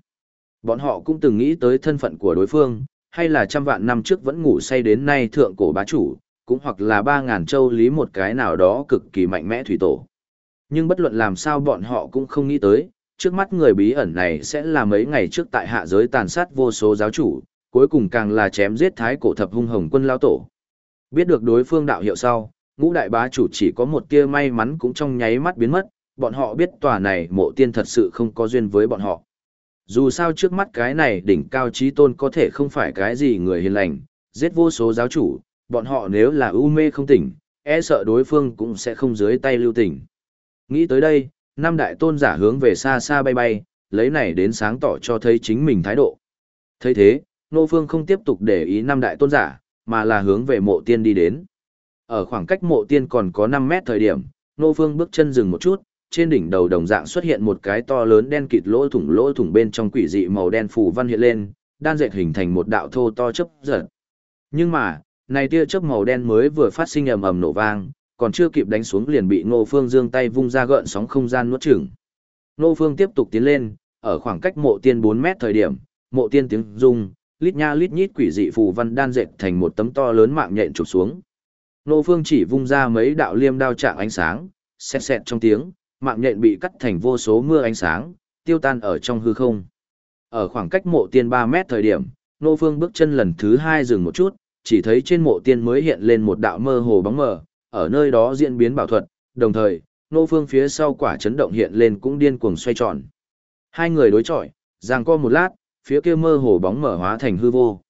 Speaker 1: Bọn họ cũng từng nghĩ tới thân phận của đối phương, hay là trăm vạn năm trước vẫn ngủ say đến nay thượng cổ bá chủ, cũng hoặc là ba ngàn châu lý một cái nào đó cực kỳ mạnh mẽ thủy tổ. Nhưng bất luận làm sao bọn họ cũng không nghĩ tới, trước mắt người bí ẩn này sẽ là mấy ngày trước tại hạ giới tàn sát vô số giáo chủ, cuối cùng càng là chém giết thái cổ thập hung hồng quân lao tổ. Biết được đối phương đạo hiệu sau, ngũ đại bá chủ chỉ có một tia may mắn cũng trong nháy mắt biến mất, bọn họ biết tòa này mộ tiên thật sự không có duyên với bọn họ. Dù sao trước mắt cái này đỉnh cao trí tôn có thể không phải cái gì người hiền lành, giết vô số giáo chủ, bọn họ nếu là ưu mê không tỉnh, e sợ đối phương cũng sẽ không dưới tay lưu tỉnh. Nghĩ tới đây, năm đại tôn giả hướng về xa xa bay bay, lấy này đến sáng tỏ cho thấy chính mình thái độ. thấy thế, Nô Phương không tiếp tục để ý năm đại tôn giả, mà là hướng về mộ tiên đi đến. Ở khoảng cách mộ tiên còn có 5 mét thời điểm, Nô Phương bước chân dừng một chút, trên đỉnh đầu đồng dạng xuất hiện một cái to lớn đen kịt lỗ thủng lỗ thủng bên trong quỷ dị màu đen phủ văn hiện lên, đan dệt hình thành một đạo thô to chớp giật. Nhưng mà, này tia chớp màu đen mới vừa phát sinh ầm ầm nổ vang, còn chưa kịp đánh xuống liền bị Ngô Phương Dương tay vung ra gợn sóng không gian nuốt chửng. Ngô Phương tiếp tục tiến lên, ở khoảng cách mộ tiên 4 mét thời điểm, mộ tiên tiếng rung, lít nha lít nhít quỷ dị phù văn đan dệt thành một tấm to lớn mạng nhện chụp xuống. Ngô Phương chỉ vung ra mấy đạo liêm đao trạng ánh sáng, xẹt xẹt trong tiếng, mạng nhện bị cắt thành vô số mưa ánh sáng, tiêu tan ở trong hư không. Ở khoảng cách mộ tiên 3 mét thời điểm, Nô Phương bước chân lần thứ hai dừng một chút, chỉ thấy trên mộ tiên mới hiện lên một đạo mơ hồ bóng mờ, ở nơi đó diễn biến bảo thuật, đồng thời, nô phương phía sau quả chấn động hiện lên cũng điên cuồng xoay tròn. Hai người đối chọi, giằng co một lát, phía kia mơ hồ bóng mờ hóa thành hư vô.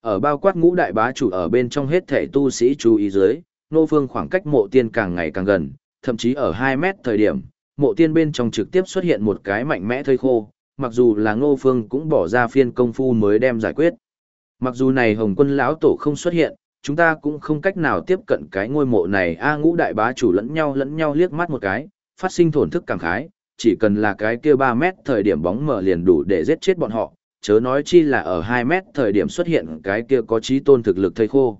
Speaker 1: Ở bao quát ngũ đại bá chủ ở bên trong hết thể tu sĩ chú ý dưới, nô phương khoảng cách mộ tiên càng ngày càng gần, thậm chí ở 2 mét thời điểm, mộ tiên bên trong trực tiếp xuất hiện một cái mạnh mẽ thây khô, mặc dù là ngô phương cũng bỏ ra phiên công phu mới đem giải quyết. Mặc dù này hồng quân lão tổ không xuất hiện, chúng ta cũng không cách nào tiếp cận cái ngôi mộ này a ngũ đại bá chủ lẫn nhau lẫn nhau liếc mắt một cái, phát sinh thổn thức cảm khái, chỉ cần là cái kia 3 mét thời điểm bóng mở liền đủ để giết chết bọn họ, chớ nói chi là ở 2 mét thời điểm xuất hiện cái kia có trí tôn thực lực thây khô.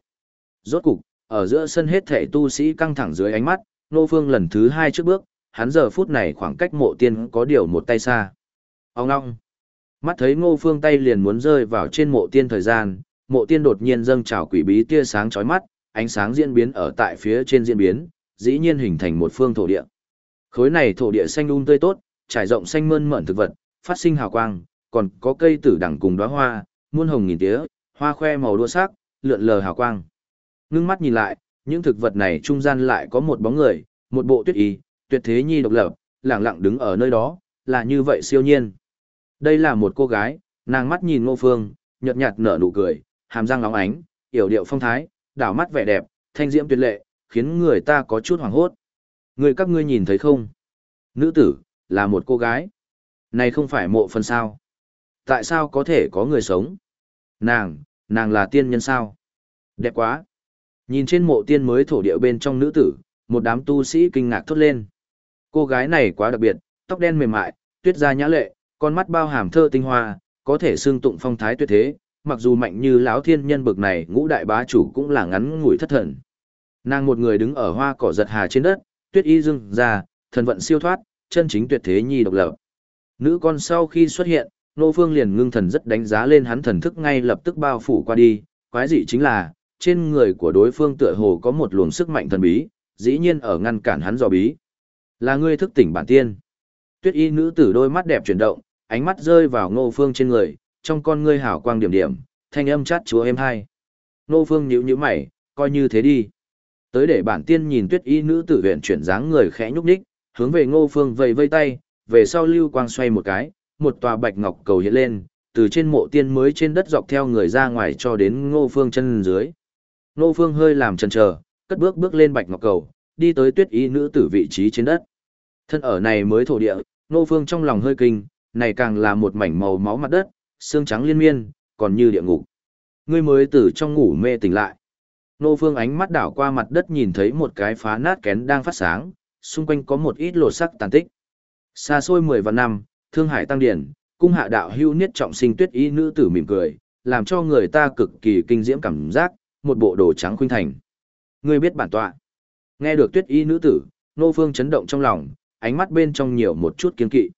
Speaker 1: Rốt cục, ở giữa sân hết thể tu sĩ căng thẳng dưới ánh mắt, nô phương lần thứ hai trước bước, hắn giờ phút này khoảng cách mộ tiên có điều một tay xa. Ông ngong. Mắt thấy ngô phương tay liền muốn rơi vào trên mộ tiên thời gian, mộ tiên đột nhiên dâng trào quỷ bí tia sáng chói mắt, ánh sáng diễn biến ở tại phía trên diễn biến, dĩ nhiên hình thành một phương thổ địa. Khối này thổ địa xanh um tươi tốt, trải rộng xanh mơn mởn thực vật, phát sinh hào quang, còn có cây tử đằng cùng đóa hoa, muôn hồng nghìn tía, hoa khoe màu đua sắc, lượn lờ hào quang. Ngưng mắt nhìn lại, những thực vật này trung gian lại có một bóng người, một bộ tuyết y, tuyệt thế nhi độc lập, lặng lặng đứng ở nơi đó, là như vậy siêu nhiên. Đây là một cô gái, nàng mắt nhìn Ngô Phương, nhợt nhạt nở nụ cười, hàm răng lóng ánh, yểu điệu phong thái, đảo mắt vẻ đẹp, thanh diễm tuyệt lệ, khiến người ta có chút hoảng hốt. Người các ngươi nhìn thấy không? Nữ tử, là một cô gái. Này không phải mộ phần sao? Tại sao có thể có người sống? Nàng, nàng là tiên nhân sao? Đẹp quá. Nhìn trên mộ tiên mới thổ địa bên trong nữ tử, một đám tu sĩ kinh ngạc thốt lên. Cô gái này quá đặc biệt, tóc đen mềm mại, tuyết da nhã lệ, con mắt bao hàm thơ tinh hoa, có thể xương tụng phong thái tuyệt thế, mặc dù mạnh như lão thiên nhân bực này ngũ đại bá chủ cũng là ngắn ngủi thất thần. Nàng một người đứng ở hoa cỏ giật hà trên đất, tuyết y dưng ra, thần vận siêu thoát, chân chính tuyệt thế nhi độc lập. Nữ con sau khi xuất hiện, Nô Phương liền ngưng thần rất đánh giá lên hắn thần thức ngay lập tức bao phủ qua đi, quái dị chính là, trên người của đối phương tựa hồ có một luồng sức mạnh thần bí, dĩ nhiên ở ngăn cản hắn dò bí. Là ngươi thức tỉnh bản tiên. Tuyết y nữ tử đôi mắt đẹp chuyển động, ánh mắt rơi vào Ngô Phương trên người, trong con ngươi hảo quang điểm điểm, thanh âm chát chúa êm hai. Ngô Phương nhíu nhíu mày, coi như thế đi. Tới để bản tiên nhìn tuyết y nữ tử huyện chuyển dáng người khẽ nhúc nhích, hướng về Ngô Phương vầy vây tay, về sau lưu quang xoay một cái, một tòa bạch ngọc cầu hiện lên, từ trên mộ tiên mới trên đất dọc theo người ra ngoài cho đến Ngô Phương chân dưới. Nô Phương hơi làm chần chờ, cất bước bước lên bạch ngọc cầu, đi tới tuyết y nữ tử vị trí trên đất. Thân ở này mới thổ địa, Nô Phương trong lòng hơi kinh, này càng là một mảnh màu máu mặt đất, xương trắng liên miên, còn như địa ngục. Ngươi mới từ trong ngủ mê tỉnh lại. Nô Phương ánh mắt đảo qua mặt đất nhìn thấy một cái phá nát kén đang phát sáng, xung quanh có một ít lột sắc tàn tích. Xa xôi mười vạn năm, Thương Hải Tăng Điển, cung hạ đạo hưu niết trọng sinh tuyết y nữ tử mỉm cười, làm cho người ta cực kỳ kinh diễm cảm giác, một bộ đồ trắng khuynh thành. Ngươi biết bản tọa. Nghe được tuyết y nữ tử, Nô Phương chấn động trong lòng, ánh mắt bên trong nhiều một chút kiên kỵ.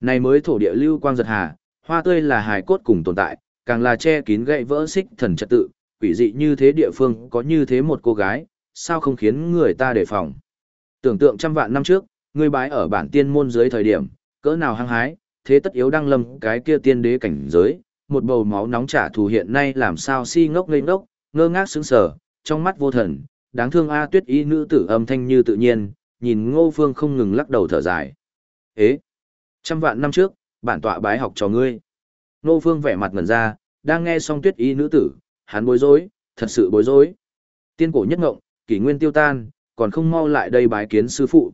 Speaker 1: Này mới thổ địa lưu quang giật hà, hoa tươi là hài cốt cùng tồn tại, càng là che kín gậy vỡ xích thần trật tự, quỷ dị như thế địa phương có như thế một cô gái, sao không khiến người ta đề phòng. Tưởng tượng trăm vạn năm trước, ngươi bái ở bản tiên môn dưới thời điểm, cỡ nào hăng hái, thế tất yếu đăng lâm cái kia tiên đế cảnh giới, một bầu máu nóng trả thù hiện nay làm sao si ngốc ngây ngốc, ngơ ngác sững sờ, trong mắt vô thần, đáng thương A tuyết y nữ tử âm thanh như tự nhiên, nhìn ngô phương không ngừng lắc đầu thở dài. Ế! Trăm vạn năm trước, bản tọa bái học cho ngươi. Ngô phương vẻ mặt ngẩn ra, đang nghe xong tuyết y nữ tử, hắn bối rối, thật sự bối rối. Tiên cổ nhất ngộng, kỷ nguyên tiêu tan, còn không mau lại đây bái kiến sư phụ.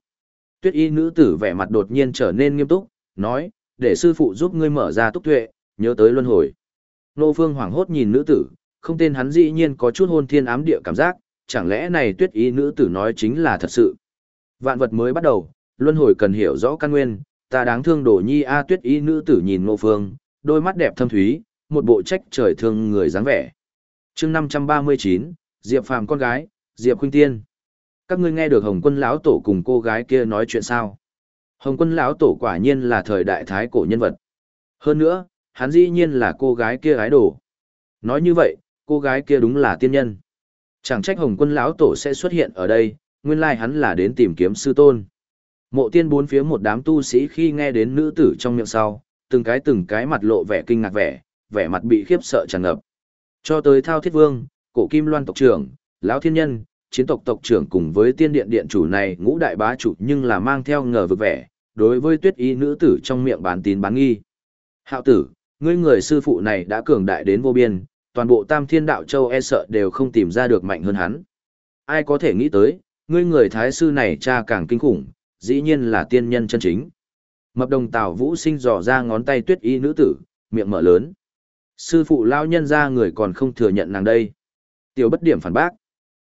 Speaker 1: Tuyết y nữ tử vẻ mặt đột nhiên trở nên nghiêm túc, nói, để sư phụ giúp ngươi mở ra túc tuệ, nhớ tới luân hồi. Nô phương hoảng hốt nhìn nữ tử, không tên hắn dĩ nhiên có chút hôn thiên ám địa cảm giác, chẳng lẽ này tuyết y nữ tử nói chính là thật sự. Vạn vật mới bắt đầu, luân hồi cần hiểu rõ căn nguyên, ta đáng thương đổ nhi a tuyết y nữ tử nhìn ngộ phương, đôi mắt đẹp thâm thúy, một bộ trách trời thương người dáng vẻ. chương 539, Diệp Phàm con gái, Diệp Khuynh Tiên. Các ngươi nghe được Hồng Quân lão tổ cùng cô gái kia nói chuyện sao? Hồng Quân lão tổ quả nhiên là thời đại thái cổ nhân vật. Hơn nữa, hắn dĩ nhiên là cô gái kia gái đồ. Nói như vậy, cô gái kia đúng là tiên nhân. Chẳng trách Hồng Quân lão tổ sẽ xuất hiện ở đây, nguyên lai hắn là đến tìm kiếm sư tôn. Mộ tiên bốn phía một đám tu sĩ khi nghe đến nữ tử trong miệng sau, từng cái từng cái mặt lộ vẻ kinh ngạc vẻ, vẻ mặt bị khiếp sợ tràn ngập. Cho tới Thao Thiết Vương, Cổ Kim Loan tộc trưởng, lão thiên nhân, chiến tộc tộc trưởng cùng với tiên điện điện chủ này ngũ đại bá chủ nhưng là mang theo ngờ vực vẻ, đối với tuyết y nữ tử trong miệng bán tín bán nghi. Hạo tử, ngươi người sư phụ này đã cường đại đến vô biên, toàn bộ tam thiên đạo châu e sợ đều không tìm ra được mạnh hơn hắn. Ai có thể nghĩ tới, ngươi người thái sư này cha càng kinh khủng, dĩ nhiên là tiên nhân chân chính. Mập đồng tào vũ sinh dò ra ngón tay tuyết y nữ tử, miệng mở lớn. Sư phụ lao nhân ra người còn không thừa nhận nàng đây. Tiểu bất điểm phản bác.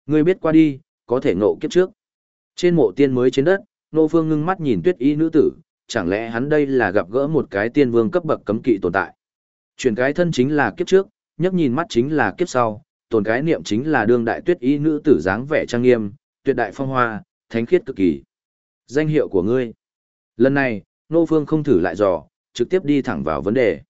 Speaker 1: Ngươi biết qua đi, có thể ngộ kiếp trước. Trên mộ tiên mới trên đất, nô phương ngưng mắt nhìn tuyết y nữ tử, chẳng lẽ hắn đây là gặp gỡ một cái tiên vương cấp bậc cấm kỵ tồn tại. Chuyển cái thân chính là kiếp trước, nhấc nhìn mắt chính là kiếp sau, tồn cái niệm chính là đương đại tuyết y nữ tử dáng vẻ trang nghiêm, tuyệt đại phong hoa, thánh khiết cực kỳ. Danh hiệu của ngươi. Lần này, nô phương không thử lại dò, trực tiếp đi thẳng vào vấn đề.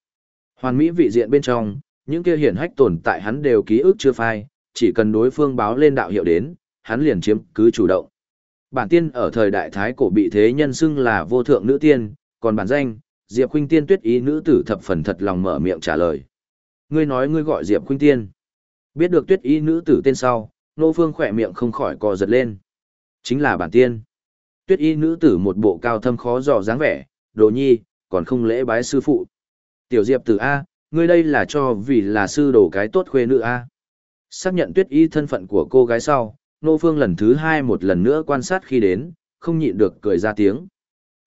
Speaker 1: Hoàn mỹ vị diện bên trong, những kia hiển hách tồn tại hắn đều ký ức chưa phai, chỉ cần đối phương báo lên đạo hiệu đến, hắn liền chiếm cứ chủ động. Bản tiên ở thời đại thái cổ bị thế nhân xưng là vô thượng nữ tiên, còn bản danh, Diệp Khuynh Tiên tuyết ý nữ tử thập phần thật lòng mở miệng trả lời. Ngươi nói ngươi gọi Diệp Khuynh Tiên. Biết được tuyết Y nữ tử tên sau, nô phương khỏe miệng không khỏi co giật lên. Chính là bản tiên. Tuyết y nữ tử một bộ cao thâm khó dò dáng vẻ, đồ nhi, còn không lễ bái sư phụ. Tiểu Diệp tử A, ngươi đây là cho vì là sư đồ cái tốt khuê nữ A. Xác nhận tuyết y thân phận của cô gái sau, Nô Phương lần thứ hai một lần nữa quan sát khi đến, không nhịn được cười ra tiếng.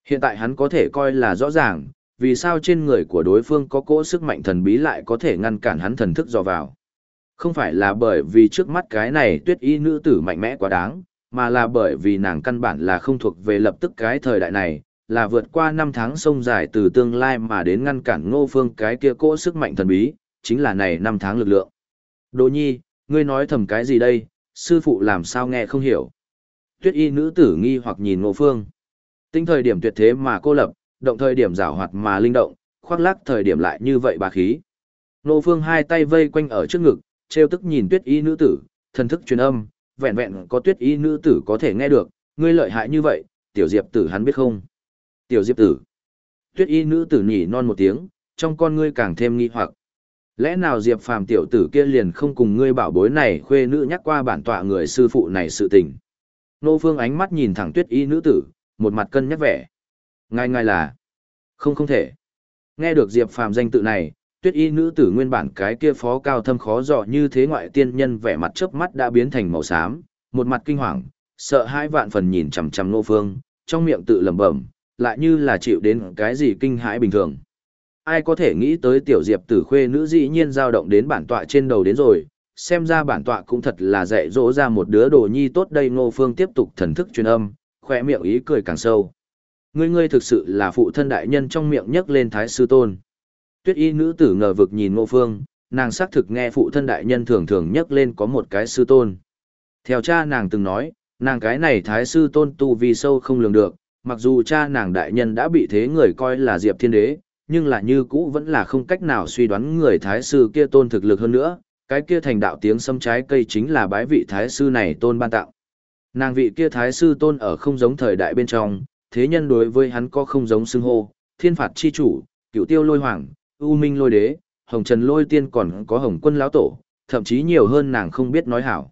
Speaker 1: Hiện tại hắn có thể coi là rõ ràng, vì sao trên người của đối phương có cỗ sức mạnh thần bí lại có thể ngăn cản hắn thần thức dò vào. Không phải là bởi vì trước mắt cái này tuyết y nữ tử mạnh mẽ quá đáng, mà là bởi vì nàng căn bản là không thuộc về lập tức cái thời đại này, là vượt qua năm tháng sông dài từ tương lai mà đến ngăn cản ngô phương cái kia cỗ sức mạnh thần bí, chính là này năm tháng lực lượng. Đỗ nhi, ngươi nói thầm cái gì đây, sư phụ làm sao nghe không hiểu. Tuyết y nữ tử nghi hoặc nhìn ngô phương. Tinh thời điểm tuyệt thế mà cô lập, động thời điểm rào hoạt mà linh động, khoác lác thời điểm lại như vậy bà khí. Nô phương hai tay vây quanh ở trước ngực, treo tức nhìn tuyết y nữ tử, thần thức truyền âm, vẹn vẹn có tuyết y nữ tử có thể nghe được, ngươi lợi hại như vậy, tiểu diệp tử hắn biết không? Tiểu diệp tử. Tuyết y nữ tử nhỉ non một tiếng, trong con ngươi càng thêm nghi hoặc. Lẽ nào diệp phàm tiểu tử kia liền không cùng ngươi bảo bối này khuê nữ nhắc qua bản tọa người sư phụ này sự tình. Nô phương ánh mắt nhìn thẳng tuyết y nữ tử, một mặt cân nhắc vẻ. Ngay ngay là. Không không thể. Nghe được diệp phàm danh tự này, tuyết y nữ tử nguyên bản cái kia phó cao thâm khó dò như thế ngoại tiên nhân vẻ mặt chớp mắt đã biến thành màu xám, một mặt kinh hoàng, sợ hai vạn phần nhìn chằm chằm nô phương, trong miệng tự lẩm bẩm, lại như là chịu đến cái gì kinh hãi bình thường. ai có thể nghĩ tới tiểu diệp tử khuê nữ dĩ nhiên dao động đến bản tọa trên đầu đến rồi, xem ra bản tọa cũng thật là dạy dỗ ra một đứa đồ nhi tốt đây ngô phương tiếp tục thần thức truyền âm, khỏe miệng ý cười càng sâu. Ngươi ngươi thực sự là phụ thân đại nhân trong miệng nhấc lên thái sư tôn. Tuyết y nữ tử ngờ vực nhìn ngô phương, nàng xác thực nghe phụ thân đại nhân thường thường nhấc lên có một cái sư tôn. Theo cha nàng từng nói, nàng cái này thái sư tôn tu vi sâu không lường được, mặc dù cha nàng đại nhân đã bị thế người coi là diệp thiên đế, nhưng là như cũ vẫn là không cách nào suy đoán người thái sư kia tôn thực lực hơn nữa, cái kia thành đạo tiếng xâm trái cây chính là bái vị thái sư này tôn ban tạo. Nàng vị kia thái sư tôn ở không giống thời đại bên trong, thế nhân đối với hắn có không giống xưng hô, thiên phạt chi chủ, cựu tiêu lôi hoàng, u minh lôi đế, hồng trần lôi tiên còn có hồng quân lão tổ, thậm chí nhiều hơn nàng không biết nói hảo.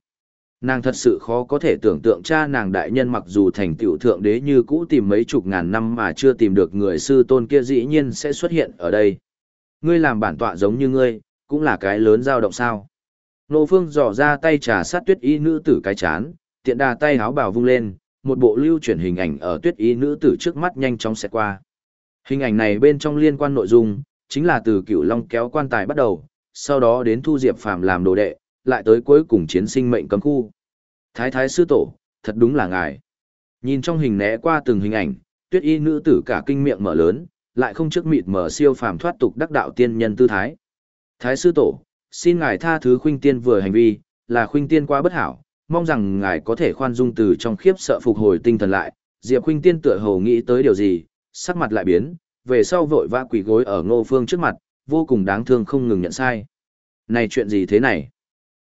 Speaker 1: Nàng thật sự khó có thể tưởng tượng cha nàng đại nhân mặc dù thành tiểu thượng đế như cũ tìm mấy chục ngàn năm mà chưa tìm được người sư tôn kia dĩ nhiên sẽ xuất hiện ở đây. Ngươi làm bản tọa giống như ngươi, cũng là cái lớn dao động sao. Nô phương dò ra tay trà sát tuyết y nữ tử cái chán, tiện đà tay háo bảo vung lên, một bộ lưu chuyển hình ảnh ở tuyết y nữ tử trước mắt nhanh chóng xẹt qua. Hình ảnh này bên trong liên quan nội dung, chính là từ cựu long kéo quan tài bắt đầu, sau đó đến thu diệp phàm làm đồ đệ, lại tới cuối cùng chiến sinh mệnh cấm khu. Thái thái sư tổ, thật đúng là ngài. Nhìn trong hình né qua từng hình ảnh, tuyết y nữ tử cả kinh miệng mở lớn, lại không trước mịt mở siêu phàm thoát tục đắc đạo tiên nhân tư thái. Thái sư tổ, xin ngài tha thứ khuynh tiên vừa hành vi, là khuynh tiên quá bất hảo, mong rằng ngài có thể khoan dung từ trong khiếp sợ phục hồi tinh thần lại. Diệp khuynh tiên tựa hồ nghĩ tới điều gì, sắc mặt lại biến, về sau vội vã quỳ gối ở ngô phương trước mặt, vô cùng đáng thương không ngừng nhận sai. Này chuyện gì thế này?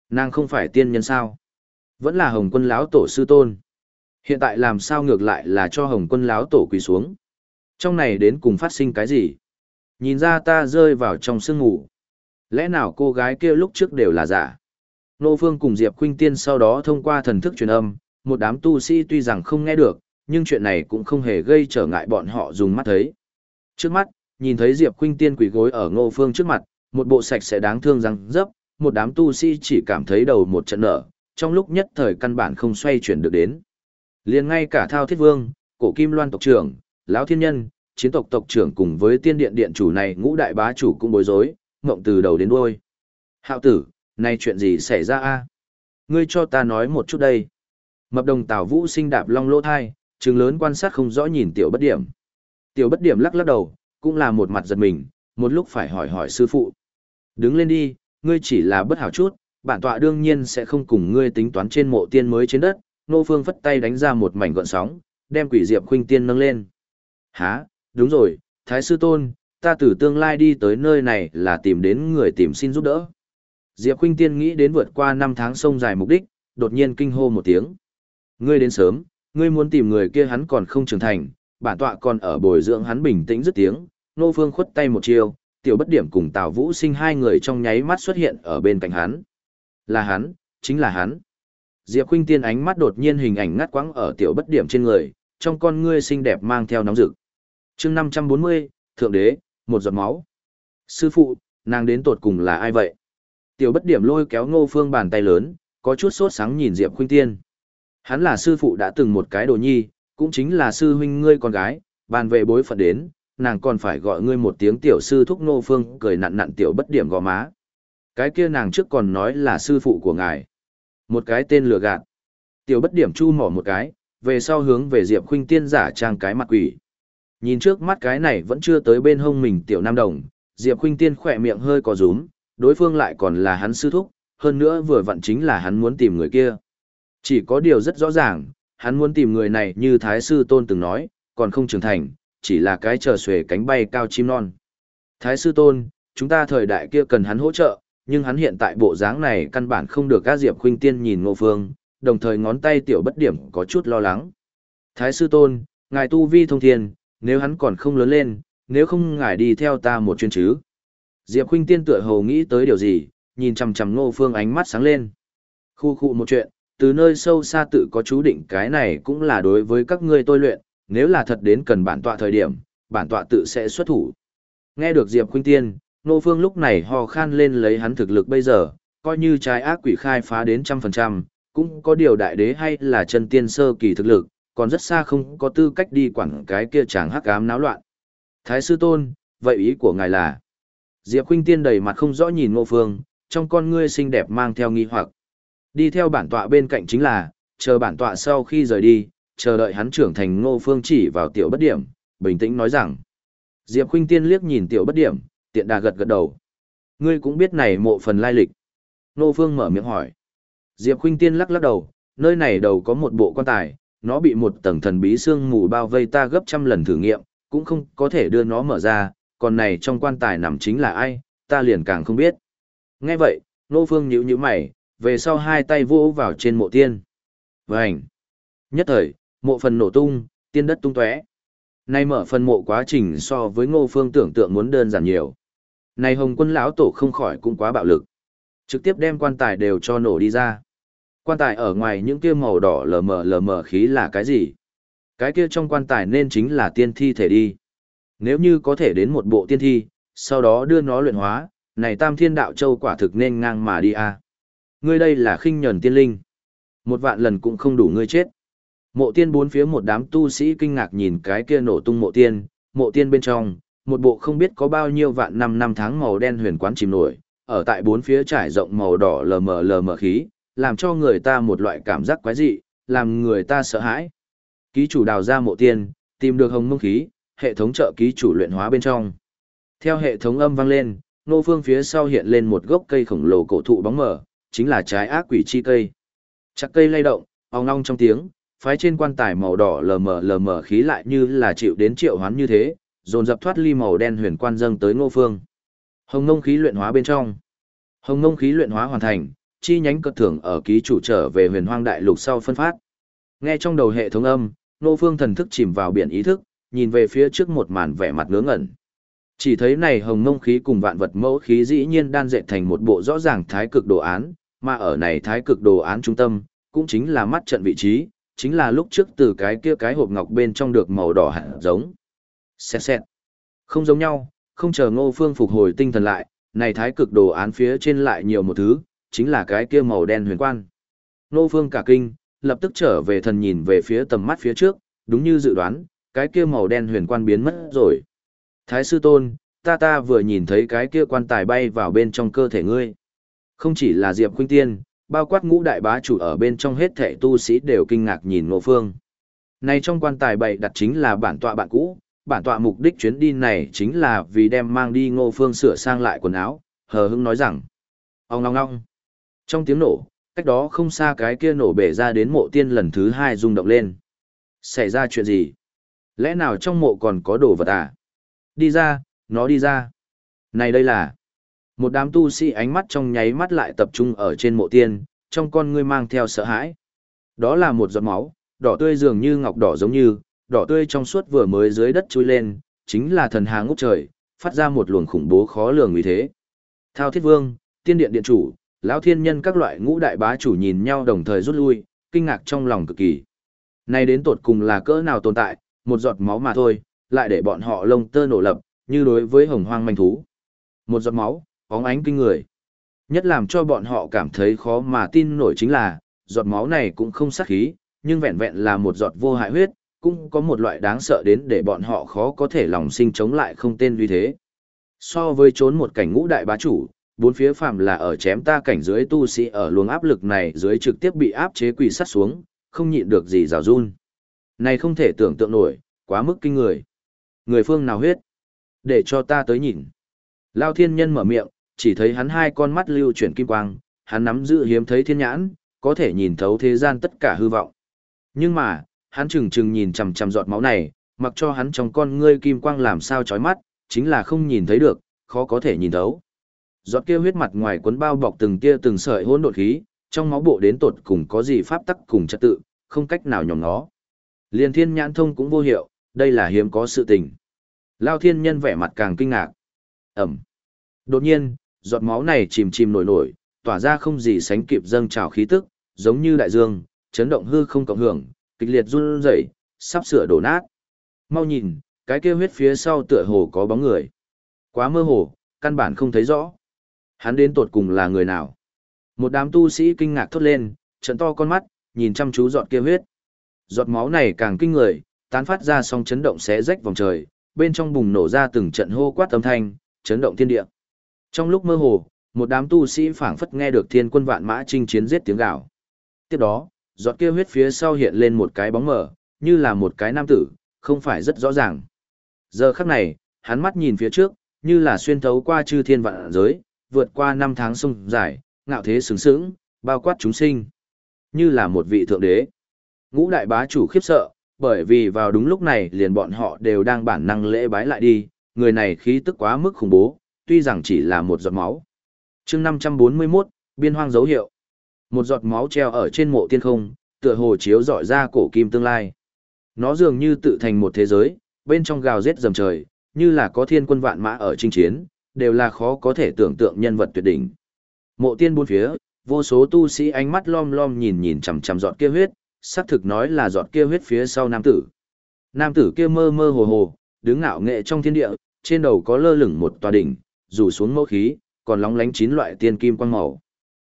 Speaker 1: Nàng không phải tiên nhân sao? Vẫn là hồng quân láo tổ sư tôn. Hiện tại làm sao ngược lại là cho hồng quân láo tổ quỳ xuống? Trong này đến cùng phát sinh cái gì? Nhìn ra ta rơi vào trong sương ngủ. Lẽ nào cô gái kia lúc trước đều là giả? Nô Phương cùng Diệp Khuynh Tiên sau đó thông qua thần thức truyền âm, một đám tu sĩ tuy rằng không nghe được, nhưng chuyện này cũng không hề gây trở ngại bọn họ dùng mắt thấy. Trước mắt, nhìn thấy Diệp Khuynh Tiên quỳ gối ở Ngô Phương trước mặt, một bộ sạch sẽ đáng thương răng dấp, một đám tu sĩ chỉ cảm thấy đầu một trận nở, trong lúc nhất thời căn bản không xoay chuyển được đến. Liền ngay cả Thao Thiết Vương, Cổ Kim Loan tộc trưởng, lão thiên nhân, chiến tộc tộc trưởng cùng với tiên điện điện chủ này ngũ đại bá chủ cũng bối rối, ngộng từ đầu đến đuôi. Hạo tử, nay chuyện gì xảy ra a? Ngươi cho ta nói một chút đây. Mập đồng Tào Vũ sinh đạp long lỗ thai, trừng lớn quan sát không rõ nhìn tiểu bất điểm. Tiểu bất điểm lắc lắc đầu, cũng là một mặt giật mình, một lúc phải hỏi hỏi sư phụ. Đứng lên đi, ngươi chỉ là bất hảo chút, bản tọa đương nhiên sẽ không cùng ngươi tính toán trên mộ tiên mới trên đất. Nô Phương phất tay đánh ra một mảnh gọn sóng, đem quỷ diệp khuynh tiên nâng lên. Hả, đúng rồi, Thái Sư Tôn, ta từ tương lai đi tới nơi này là tìm đến người tìm xin giúp đỡ. Diệp Khuynh Tiên nghĩ đến vượt qua 5 tháng sông dài mục đích, đột nhiên kinh hô một tiếng. Ngươi đến sớm, ngươi muốn tìm người kia hắn còn không trưởng thành, bản tọa còn ở bồi dưỡng hắn bình tĩnh dứt tiếng, Nô Phương khuất tay một chiều, tiểu bất điểm cùng Tào Vũ sinh hai người trong nháy mắt xuất hiện ở bên cạnh hắn. Là hắn, chính là hắn. Diệp Khuynh Tiên ánh mắt đột nhiên hình ảnh ngắt quãng ở tiểu bất điểm trên người, trong con ngươi xinh đẹp mang theo nóng rực. Chương 540, Thượng đế, một giọt máu. Sư phụ, nàng đến tột cùng là ai vậy? Tiểu bất điểm lôi kéo ngô phương bàn tay lớn, có chút sốt sáng nhìn Diệp Khuynh Tiên. Hắn là sư phụ đã từng một cái đồ nhi, cũng chính là sư huynh ngươi con gái, bàn về bối phận đến, nàng còn phải gọi ngươi một tiếng tiểu sư thúc ngô phương cười nặn nặn tiểu bất điểm gò má. Cái kia nàng trước còn nói là sư phụ của ngài. Một cái tên lừa gạt. Tiểu bất điểm chu mỏ một cái, về sau hướng về Diệp Khuynh Tiên giả trang cái mặt quỷ. Nhìn trước mắt cái này vẫn chưa tới bên hông mình tiểu nam đồng, Diệp Khuynh Tiên khỏe miệng hơi có rúm, đối phương lại còn là hắn sư thúc, hơn nữa vừa vặn chính là hắn muốn tìm người kia. Chỉ có điều rất rõ ràng, hắn muốn tìm người này như Thái Sư Tôn từng nói, còn không trưởng thành, chỉ là cái chờ xuề cánh bay cao chim non. Thái Sư Tôn, chúng ta thời đại kia cần hắn hỗ trợ, nhưng hắn hiện tại bộ dáng này căn bản không được các Diệp Khuynh Tiên nhìn Ngô Phương, đồng thời ngón tay tiểu bất điểm có chút lo lắng. Thái Sư Tôn, ngài tu vi thông thiên, nếu hắn còn không lớn lên, nếu không ngài đi theo ta một chuyến chứ. Diệp Khuynh Tiên tựa hồ nghĩ tới điều gì, nhìn chằm chằm Ngô Phương ánh mắt sáng lên. Khu khu một chuyện, từ nơi sâu xa tự có chú định cái này cũng là đối với các ngươi tôi luyện, nếu là thật đến cần bản tọa thời điểm, bản tọa tự sẽ xuất thủ. Nghe được Diệp Khuynh Tiên, Ngô Phương lúc này ho khan lên lấy hắn thực lực bây giờ, coi như trái ác quỷ khai phá đến trăm phần trăm, cũng có điều đại đế hay là chân tiên sơ kỳ thực lực, còn rất xa không có tư cách đi quản cái kia chàng hắc ám náo loạn. Thái sư tôn, vậy ý của ngài là... Diệp Khuynh Tiên đầy mặt không rõ nhìn Ngô Phương, trong con ngươi xinh đẹp mang theo nghi hoặc. Đi theo bản tọa bên cạnh chính là, chờ bản tọa sau khi rời đi, chờ đợi hắn trưởng thành Ngô Phương chỉ vào tiểu bất điểm, bình tĩnh nói rằng. Diệp Khuynh Tiên liếc nhìn tiểu bất điểm, tiện đà gật gật đầu. Ngươi cũng biết này mộ phần lai lịch. Ngô Phương mở miệng hỏi. Diệp Khuynh Tiên lắc lắc đầu, nơi này đầu có một bộ quan tài, nó bị một tầng thần bí xương mù bao vây ta gấp trăm lần thử nghiệm, cũng không có thể đưa nó mở ra, còn này trong quan tài nằm chính là ai, ta liền càng không biết. Nghe vậy, Nô Phương nhíu nhíu mày, về sau hai tay vỗ vào trên mộ tiên. Vành! Nhất thời, mộ phần nổ tung, tiên đất tung tóe. Nay mở phần mộ quá trình so với Ngô Phương tưởng tượng muốn đơn giản nhiều. Này Hồng Quân lão tổ không khỏi cũng quá bạo lực. Trực tiếp đem quan tài đều cho nổ đi ra. Quan tài ở ngoài những kia màu đỏ lờ mờ lờ mờ khí là cái gì? Cái kia trong quan tài nên chính là tiên thi thể đi. Nếu như có thể đến một bộ tiên thi, sau đó đưa nó luyện hóa, này tam thiên đạo châu quả thực nên ngang mà đi a. Ngươi đây là khinh nhẫn tiên linh. Một vạn lần cũng không đủ ngươi chết. Mộ tiên bốn phía một đám tu sĩ kinh ngạc nhìn cái kia nổ tung mộ tiên, mộ tiên bên trong, một bộ không biết có bao nhiêu vạn năm năm tháng màu đen huyền quán chìm nổi, ở tại bốn phía trải rộng màu đỏ lờ mờ lờ mờ khí, làm cho người ta một loại cảm giác quái dị, làm người ta sợ hãi. Ký chủ đào ra mộ tiên, tìm được hồng mông khí, hệ thống trợ ký chủ luyện hóa bên trong. Theo hệ thống âm vang lên, Ngô phương phía sau hiện lên một gốc cây khổng lồ cổ thụ bóng mở, chính là trái ác quỷ chi cây. chặt cây lay động, ong ong trong tiếng, phái trên quan tài màu đỏ lờ mờ lờ mờ khí lại như là chịu đến triệu hoán như thế, dồn dập thoát ly màu đen huyền quan dâng tới ngô phương. Hồng ngông khí luyện hóa bên trong. Hồng ngông khí luyện hóa hoàn thành, chi nhánh cất thưởng ở ký chủ trở về huyền hoang đại lục sau phân phát. Nghe trong đầu hệ thống âm, ngô phương thần thức chìm vào biển ý thức, nhìn về phía trước một màn vẻ mặt ngớ ngẩn. Chỉ thấy này hồng ngông khí cùng vạn vật mẫu khí dĩ nhiên đan dệt thành một bộ rõ ràng thái cực đồ án, mà ở này thái cực đồ án trung tâm, cũng chính là mắt trận vị trí, chính là lúc trước từ cái kia cái hộp ngọc bên trong được màu đỏ hạt giống. Xẹt xẹt. Không giống nhau, không chờ ngô phương phục hồi tinh thần lại, này thái cực đồ án phía trên lại nhiều một thứ, chính là cái kia màu đen huyền quan. Ngô phương cả kinh, lập tức trở về thần nhìn về phía tầm mắt phía trước, đúng như dự đoán, cái kia màu đen huyền quan biến mất rồi. Thái sư tôn, ta ta vừa nhìn thấy cái kia quan tài bay vào bên trong cơ thể ngươi. Không chỉ là Diệp Khuynh Tiên, bao quát ngũ đại bá chủ ở bên trong hết thảy tu sĩ đều kinh ngạc nhìn Ngô Phương. Này trong quan tài bày đặt chính là bản tọa bạn cũ, bản tọa mục đích chuyến đi này chính là vì đem mang đi Ngô Phương sửa sang lại quần áo, hờ hững nói rằng. Ông ngong ngong. Trong tiếng nổ, cách đó không xa cái kia nổ bể ra đến mộ tiên lần thứ hai rung động lên. Xảy ra chuyện gì? Lẽ nào trong mộ còn có đồ vật à? Đi ra, nó đi ra. Này đây là... Một đám tu sĩ ánh mắt trong nháy mắt lại tập trung ở trên mộ tiên, trong con ngươi mang theo sợ hãi. Đó là một giọt máu, đỏ tươi dường như ngọc đỏ giống như, đỏ tươi trong suốt vừa mới dưới đất chui lên, chính là thần hàng ngút trời, phát ra một luồng khủng bố khó lường như thế. Thao Thiết Vương, Tiên Điện Điện Chủ, lão Thiên Nhân các loại ngũ đại bá chủ nhìn nhau đồng thời rút lui, kinh ngạc trong lòng cực kỳ. Này đến tột cùng là cỡ nào tồn tại, một giọt máu mà thôi, lại để bọn họ lông tơ nổ lập, như đối với hồng hoang manh thú. Một giọt máu, bóng ánh kinh người. Nhất làm cho bọn họ cảm thấy khó mà tin nổi chính là, giọt máu này cũng không sát khí, nhưng vẹn vẹn là một giọt vô hại huyết, cũng có một loại đáng sợ đến để bọn họ khó có thể lòng sinh chống lại không tên vì thế. So với trốn một cảnh ngũ đại bá chủ, bốn phía phạm là ở chém ta cảnh dưới tu sĩ ở luồng áp lực này dưới trực tiếp bị áp chế quỳ sắt xuống, không nhịn được gì rào run. Này không thể tưởng tượng nổi, quá mức kinh người. Người phương nào huyết? Để cho ta tới nhìn. Lao thiên nhân mở miệng, chỉ thấy hắn hai con mắt lưu chuyển kim quang, hắn nắm giữ hiếm thấy thiên nhãn, có thể nhìn thấu thế gian tất cả hư vọng. Nhưng mà, hắn chừng chừng nhìn chằm chằm giọt máu này, mặc cho hắn trong con ngươi kim quang làm sao chói mắt, chính là không nhìn thấy được, khó có thể nhìn thấu. Giọt kia huyết mặt ngoài cuốn bao bọc từng tia từng sợi hỗn độn khí, trong máu bộ đến tột cùng có gì pháp tắc cùng trật tự, không cách nào nhòm nó. Liên thiên nhãn thông cũng vô hiệu, đây là hiếm có sự tình. Lao thiên nhân vẻ mặt càng kinh ngạc. Ẩm. Đột nhiên, giọt máu này chìm chìm nổi nổi, tỏa ra không gì sánh kịp dâng trào khí tức, giống như đại dương, chấn động hư không cộng hưởng, kịch liệt run rẩy, sắp sửa đổ nát. Mau nhìn, cái kia huyết phía sau tựa hồ có bóng người. Quá mơ hồ, căn bản không thấy rõ. Hắn đến tột cùng là người nào? Một đám tu sĩ kinh ngạc thốt lên, trận to con mắt, nhìn chăm chú giọt kia huyết. Giọt máu này càng kinh người, tán phát ra song chấn động xé rách vòng trời, bên trong bùng nổ ra từng trận hô quát âm thanh, chấn động thiên địa. Trong lúc mơ hồ, một đám tu sĩ phảng phất nghe được thiên quân vạn mã chinh chiến giết tiếng gào. Tiếp đó, giọt kia huyết phía sau hiện lên một cái bóng mờ, như là một cái nam tử, không phải rất rõ ràng. Giờ khắc này, hắn mắt nhìn phía trước, như là xuyên thấu qua chư thiên vạn giới, vượt qua năm tháng sông dài, ngạo thế sướng sướng, bao quát chúng sinh. Như là một vị thượng đế. Ngũ đại bá chủ khiếp sợ, bởi vì vào đúng lúc này liền bọn họ đều đang bản năng lễ bái lại đi, người này khí tức quá mức khủng bố, tuy rằng chỉ là một giọt máu. chương 541, biên hoang dấu hiệu. Một giọt máu treo ở trên mộ tiên không, tựa hồ chiếu dọi ra cổ kim tương lai. Nó dường như tự thành một thế giới, bên trong gào rết dầm trời, như là có thiên quân vạn mã ở chinh chiến, đều là khó có thể tưởng tượng nhân vật tuyệt đỉnh. Mộ tiên bốn phía, vô số tu sĩ ánh mắt lom lom nhìn nhìn chằm chằm giọt kia huyết, xác thực nói là giọt kia huyết phía sau nam tử. Nam tử kia mơ mơ hồ hồ, đứng ngạo nghệ trong thiên địa, trên đầu có lơ lửng một tòa đỉnh, rủ xuống mẫu khí, còn lóng lánh chín loại tiên kim quang màu.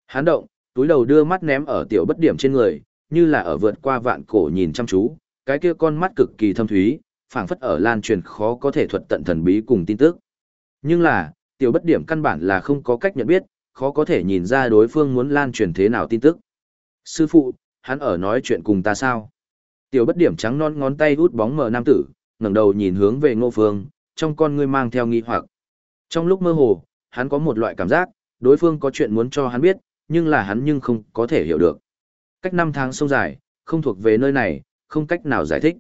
Speaker 1: Hán động, túi đầu đưa mắt ném ở tiểu bất điểm trên người, như là ở vượt qua vạn cổ nhìn chăm chú, cái kia con mắt cực kỳ thâm thúy, phảng phất ở lan truyền khó có thể thuật tận thần bí cùng tin tức. Nhưng là, tiểu bất điểm căn bản là không có cách nhận biết, khó có thể nhìn ra đối phương muốn lan truyền thế nào tin tức. Sư phụ, hắn ở nói chuyện cùng ta sao? Tiểu bất điểm trắng non ngón tay út bóng mờ nam tử, ngẩng đầu nhìn hướng về ngô phương, trong con ngươi mang theo nghi hoặc. Trong lúc mơ hồ, hắn có một loại cảm giác, đối phương có chuyện muốn cho hắn biết, nhưng là hắn nhưng không có thể hiểu được. Cách năm tháng sông dài, không thuộc về nơi này, không cách nào giải thích.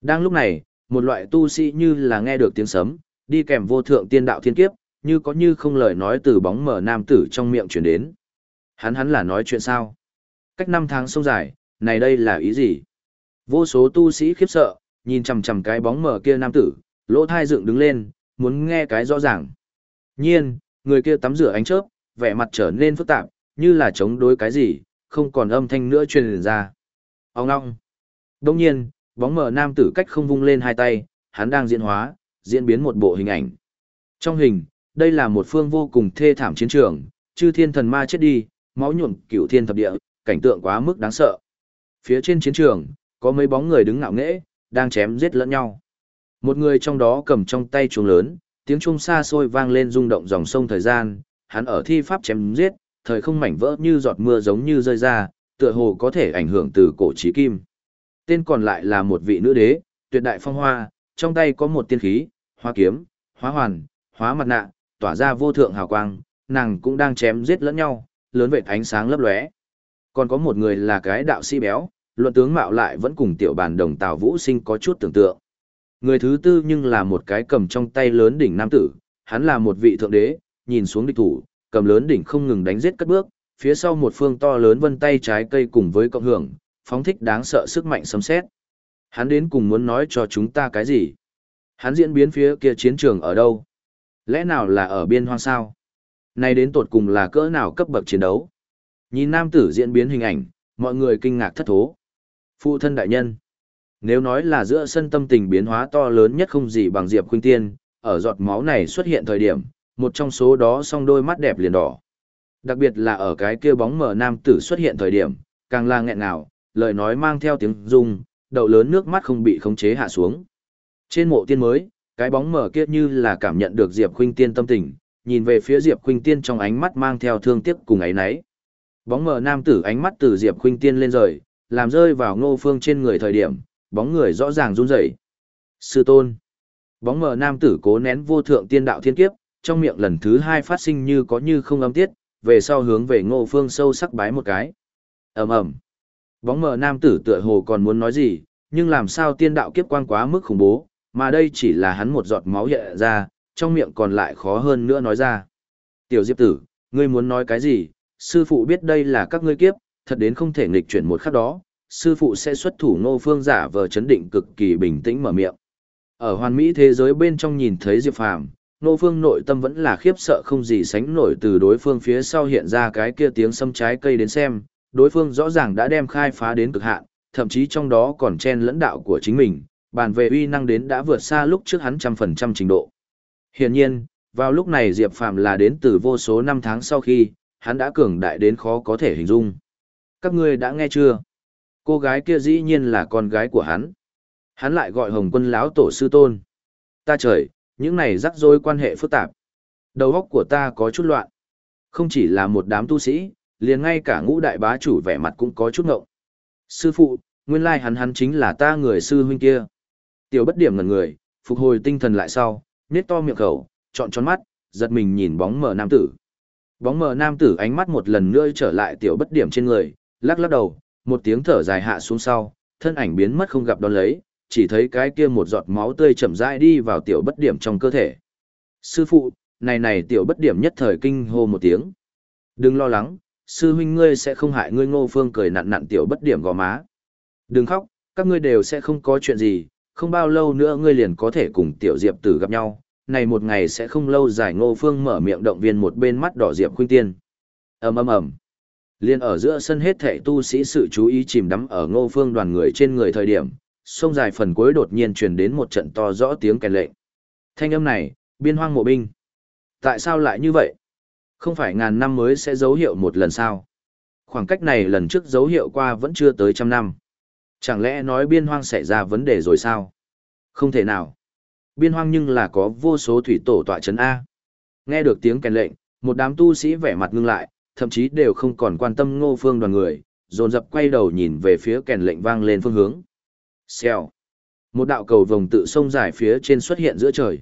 Speaker 1: Đang lúc này, một loại tu sĩ như là nghe được tiếng sấm, đi kèm vô thượng tiên đạo thiên kiếp, như có như không lời nói từ bóng mở nam tử trong miệng truyền đến. Hắn hắn là nói chuyện sao? Cách năm tháng sông dài, này đây là ý gì? Vô số tu sĩ khiếp sợ, nhìn chằm chằm cái bóng mở kia nam tử, lỗ thai dựng đứng lên, muốn nghe cái rõ ràng. Nhiên, người kia tắm rửa ánh chớp, vẻ mặt trở nên phức tạp, như là chống đối cái gì, không còn âm thanh nữa truyền ra. Ông ngong. Đông nhiên, bóng mờ nam tử cách không vung lên hai tay, hắn đang diễn hóa, diễn biến một bộ hình ảnh. Trong hình, đây là một phương vô cùng thê thảm chiến trường, chư thiên thần ma chết đi, máu nhuộm cửu thiên thập địa, cảnh tượng quá mức đáng sợ. Phía trên chiến trường, có mấy bóng người đứng ngạo nghễ, đang chém giết lẫn nhau. Một người trong đó cầm trong tay chuông lớn, tiếng chuông xa xôi vang lên rung động dòng sông thời gian, hắn ở thi pháp chém giết, thời không mảnh vỡ như giọt mưa giống như rơi ra, tựa hồ có thể ảnh hưởng từ cổ chí kim. Tên còn lại là một vị nữ đế, tuyệt đại phong hoa, trong tay có một tiên khí, hoa kiếm, hóa hoàn, hóa mặt nạ, tỏa ra vô thượng hào quang, nàng cũng đang chém giết lẫn nhau, lớn vệt ánh sáng lấp lóe. Còn có một người là cái đạo sĩ béo, luận tướng mạo lại vẫn cùng tiểu bản đồng Tào Vũ Sinh có chút tưởng tượng. Người thứ tư nhưng là một cái cầm trong tay lớn đỉnh nam tử, hắn là một vị thượng đế, nhìn xuống địch thủ, cầm lớn đỉnh không ngừng đánh giết cất bước, phía sau một phương to lớn vân tay trái cây cùng với cộng hưởng, phóng thích đáng sợ sức mạnh sấm sét. Hắn đến cùng muốn nói cho chúng ta cái gì? Hắn diễn biến phía kia chiến trường ở đâu? Lẽ nào là ở biên hoang sao? Này đến tột cùng là cỡ nào cấp bậc chiến đấu? Nhìn nam tử diễn biến hình ảnh, mọi người kinh ngạc thất thố. Phụ thân đại nhân. Nếu nói là giữa sân tâm tình biến hóa to lớn nhất không gì bằng Diệp Khuynh Tiên, ở giọt máu này xuất hiện thời điểm, một trong số đó song đôi mắt đẹp liền đỏ. Đặc biệt là ở cái kia bóng mờ nam tử xuất hiện thời điểm, càng là nghẹn nào, lời nói mang theo tiếng rung, đậu lớn nước mắt không bị khống chế hạ xuống. Trên mộ tiên mới, cái bóng mờ kia như là cảm nhận được Diệp Khuynh Tiên tâm tình, nhìn về phía Diệp Khuynh Tiên trong ánh mắt mang theo thương tiếc cùng ấy nấy. Bóng mờ nam tử ánh mắt từ Diệp Khuynh Tiên lên rời, làm rơi vào Ngô Phương trên người thời điểm, bóng người rõ ràng run rẩy. Sư tôn. Bóng mờ nam tử cố nén vô thượng tiên đạo thiên kiếp, trong miệng lần thứ hai phát sinh như có như không âm tiết, về sau hướng về Ngô Phương sâu sắc bái một cái. Ầm ầm. Bóng mờ nam tử tựa hồ còn muốn nói gì, nhưng làm sao tiên đạo kiếp quang quá mức khủng bố, mà đây chỉ là hắn một giọt máu hiện ra, trong miệng còn lại khó hơn nữa nói ra. Tiểu Diệp tử, ngươi muốn nói cái gì, sư phụ biết đây là các ngươi kiếp, thật đến không thể nghịch chuyển một khắc đó, sư phụ sẽ xuất thủ ngô phương giả vờ chấn định cực kỳ bình tĩnh mở miệng. Ở hoàn mỹ thế giới bên trong nhìn thấy Diệp Phàm, ngô phương nội tâm vẫn là khiếp sợ không gì sánh nổi từ đối phương phía sau hiện ra cái kia tiếng sâm trái cây đến xem, đối phương rõ ràng đã đem khai phá đến cực hạn, thậm chí trong đó còn chen lẫn đạo của chính mình, bàn về uy năng đến đã vượt xa lúc trước hắn trăm phần trăm trình độ. Hiển nhiên, vào lúc này Diệp Phàm là đến từ vô số năm tháng sau khi, hắn đã cường đại đến khó có thể hình dung. Các ngươi đã nghe chưa? Cô gái kia dĩ nhiên là con gái của hắn. Hắn lại gọi Hồng Quân lão tổ sư tôn. Ta trời, những này rắc rối quan hệ phức tạp. Đầu óc của ta có chút loạn. Không chỉ là một đám tu sĩ, liền ngay cả ngũ đại bá chủ vẻ mặt cũng có chút ngộng. Sư phụ, nguyên lai hắn hắn chính là ta người sư huynh kia. Tiểu bất điểm ngần người, phục hồi tinh thần lại sau, nết to miệng khẩu, trọn tròn mắt, giật mình nhìn bóng mờ nam tử. Bóng mờ nam tử ánh mắt một lần nữa trở lại tiểu bất điểm trên người, lắc lắc đầu, một tiếng thở dài hạ xuống sau, thân ảnh biến mất không gặp đón lấy, chỉ thấy cái kia một giọt máu tươi chậm rãi đi vào tiểu bất điểm trong cơ thể. Sư phụ, này này tiểu bất điểm nhất thời kinh hô một tiếng. Đừng lo lắng, sư huynh ngươi sẽ không hại ngươi ngô phương cười nặn nặn tiểu bất điểm gò má. Đừng khóc, các ngươi đều sẽ không có chuyện gì, không bao lâu nữa ngươi liền có thể cùng tiểu diệp tử gặp nhau. Này một ngày sẽ không lâu dài ngô phương mở miệng động viên một bên mắt đỏ diệp khuynh tiên. ầm ầm ầm Liên ở giữa sân hết thảy tu sĩ sự chú ý chìm đắm ở ngô phương đoàn người trên người thời điểm, sông dài phần cuối đột nhiên truyền đến một trận to rõ tiếng kèn lệnh. Thanh âm này, biên hoang mộ binh. Tại sao lại như vậy? Không phải ngàn năm mới sẽ dấu hiệu một lần sao? Khoảng cách này lần trước dấu hiệu qua vẫn chưa tới trăm năm. Chẳng lẽ nói biên hoang xảy ra vấn đề rồi sao? Không thể nào. Biên hoang nhưng là có vô số thủy tổ tọa chấn A. Nghe được tiếng kèn lệnh, một đám tu sĩ vẻ mặt ngưng lại, thậm chí đều không còn quan tâm ngô phương đoàn người, dồn dập quay đầu nhìn về phía kèn lệnh vang lên phương hướng. Xèo. Một đạo cầu vồng tự sông dài phía trên xuất hiện giữa trời.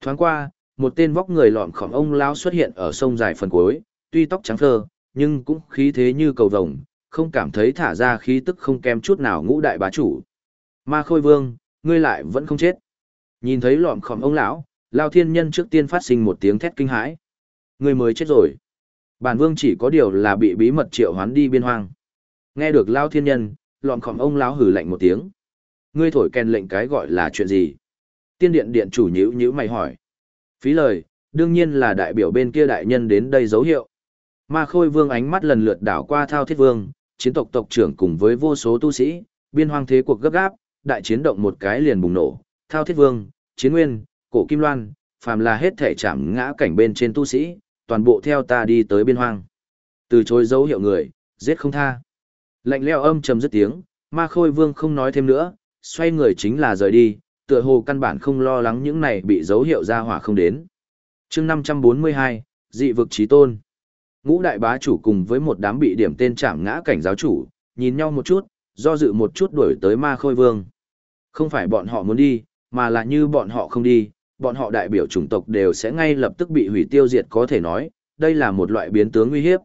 Speaker 1: Thoáng qua, một tên vóc người lọm khỏm ông lão xuất hiện ở sông dài phần cuối, tuy tóc trắng phơ, nhưng cũng khí thế như cầu vồng, không cảm thấy thả ra khí tức không kém chút nào ngũ đại bá chủ. Ma Khôi Vương, ngươi lại vẫn không chết. Nhìn thấy lọm khom ông lão, Lao Thiên Nhân trước tiên phát sinh một tiếng thét kinh hãi. người mới chết rồi. Bản vương chỉ có điều là bị bí mật triệu hoán đi biên hoang. Nghe được Lao Thiên Nhân, lọm khom ông lão hử lạnh một tiếng. Ngươi thổi kèn lệnh cái gọi là chuyện gì? Tiên điện điện chủ nhữ nhữ mày hỏi. Phí lời, đương nhiên là đại biểu bên kia đại nhân đến đây dấu hiệu. Ma Khôi Vương ánh mắt lần lượt đảo qua Thao Thiết Vương, chiến tộc tộc trưởng cùng với vô số tu sĩ, biên hoang thế cuộc gấp gáp, đại chiến động một cái liền bùng nổ, Thao Thiết Vương, Chiến Nguyên, Cổ Kim Loan, phàm là hết thể chạm ngã cảnh bên trên tu sĩ, toàn bộ theo ta đi tới biên hoang. Từ chối dấu hiệu người, giết không tha. Lạnh leo âm trầm dứt tiếng, Ma Khôi Vương không nói thêm nữa, xoay người chính là rời đi, tựa hồ căn bản không lo lắng những này bị dấu hiệu ra hỏa không đến. chương 542, dị vực trí tôn. Ngũ đại bá chủ cùng với một đám bị điểm tên chạm ngã cảnh giáo chủ, nhìn nhau một chút, do dự một chút đuổi tới ma khôi vương. Không phải bọn họ muốn đi, mà là như bọn họ không đi, bọn họ đại biểu chủng tộc đều sẽ ngay lập tức bị hủy tiêu diệt có thể nói, đây là một loại biến tướng nguy hiếp.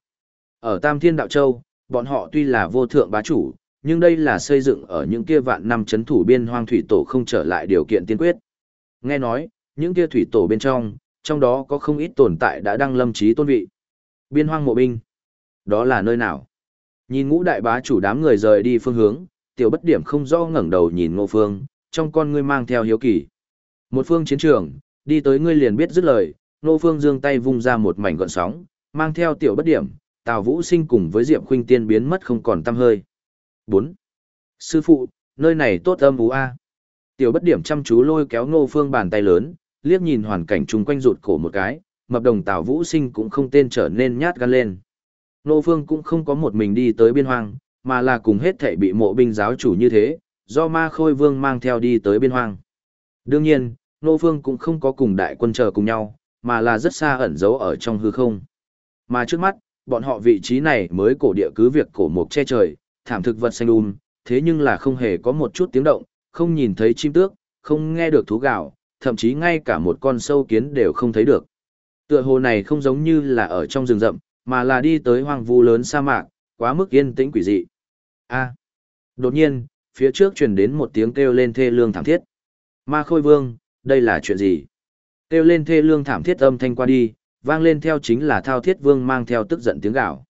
Speaker 1: Ở Tam Thiên Đạo Châu, bọn họ tuy là vô thượng bá chủ, nhưng đây là xây dựng ở những kia vạn năm chấn thủ biên hoang thủy tổ không trở lại điều kiện tiên quyết. Nghe nói, những kia thủy tổ bên trong, trong đó có không ít tồn tại đã đăng lâm trí tôn vị. Biên hoang mộ binh. Đó là nơi nào? Nhìn ngũ đại bá chủ đám người rời đi phương hướng, tiểu bất điểm không do ngẩng đầu nhìn ngô phương, trong con ngươi mang theo hiếu kỳ. Một phương chiến trường, đi tới ngươi liền biết dứt lời, nô phương giương tay vung ra một mảnh gọn sóng, mang theo tiểu bất điểm, tào vũ sinh cùng với diệp khuynh tiên biến mất không còn tăm hơi. 4. Sư phụ, nơi này tốt âm ú a. Tiểu bất điểm chăm chú lôi kéo nô phương bàn tay lớn, liếc nhìn hoàn cảnh chung quanh rụt cổ một cái, mập đồng tào vũ sinh cũng không tên trở nên nhát gan lên. nô phương cũng không có một mình đi tới biên hoang, mà là cùng hết thảy bị mộ binh giáo chủ như thế, do ma khôi vương mang theo đi tới biên hoang. Đương nhiên, nô phương cũng không có cùng đại quân chờ cùng nhau, mà là rất xa ẩn giấu ở trong hư không. Mà trước mắt, bọn họ vị trí này mới cổ địa cứ việc cổ mục che trời, thảm thực vật xanh um, thế nhưng là không hề có một chút tiếng động, không nhìn thấy chim tước, không nghe được thú gạo, thậm chí ngay cả một con sâu kiến đều không thấy được. Tựa hồ này không giống như là ở trong rừng rậm, mà là đi tới hoang vu lớn sa mạc, quá mức yên tĩnh quỷ dị. A. Đột nhiên, phía trước truyền đến một tiếng kêu lên thê lương thảm thiết. Ma Khôi Vương, đây là chuyện gì? Kêu lên thê lương thảm thiết âm thanh qua đi, vang lên theo chính là Thao Thiết Vương mang theo tức giận tiếng gào.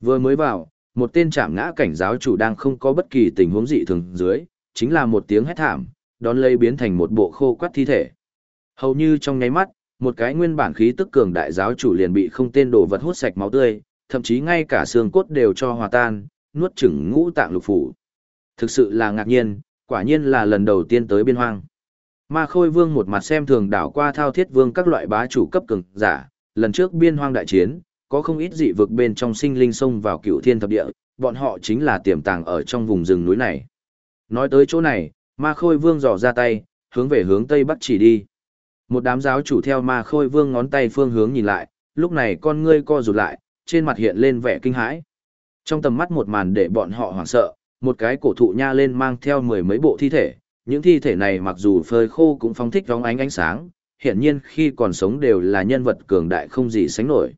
Speaker 1: Vừa mới vào, một tên chạm ngã cảnh giáo chủ đang không có bất kỳ tình huống dị thường dưới, chính là một tiếng hét thảm, đón lấy biến thành một bộ khô quắt thi thể. Hầu như trong nháy mắt, một cái nguyên bản khí tức cường đại giáo chủ liền bị không tên đồ vật hút sạch máu tươi, thậm chí ngay cả xương cốt đều cho hòa tan, nuốt chửng ngũ tạng lục phủ. Thực sự là ngạc nhiên, quả nhiên là lần đầu tiên tới biên hoang. Ma Khôi Vương một mặt xem thường đảo qua thao thiết vương các loại bá chủ cấp cường giả, lần trước biên hoang đại chiến, có không ít dị vực bên trong sinh linh xông vào cựu thiên thập địa, bọn họ chính là tiềm tàng ở trong vùng rừng núi này. Nói tới chỗ này, ma khôi vương dò ra tay, hướng về hướng tây bắc chỉ đi. Một đám giáo chủ theo ma khôi vương ngón tay phương hướng nhìn lại, lúc này con ngươi co rụt lại, trên mặt hiện lên vẻ kinh hãi. Trong tầm mắt một màn để bọn họ hoảng sợ, một cái cổ thụ nha lên mang theo mười mấy bộ thi thể, những thi thể này mặc dù phơi khô cũng phóng thích vóng ánh ánh sáng, hiển nhiên khi còn sống đều là nhân vật cường đại không gì sánh nổi.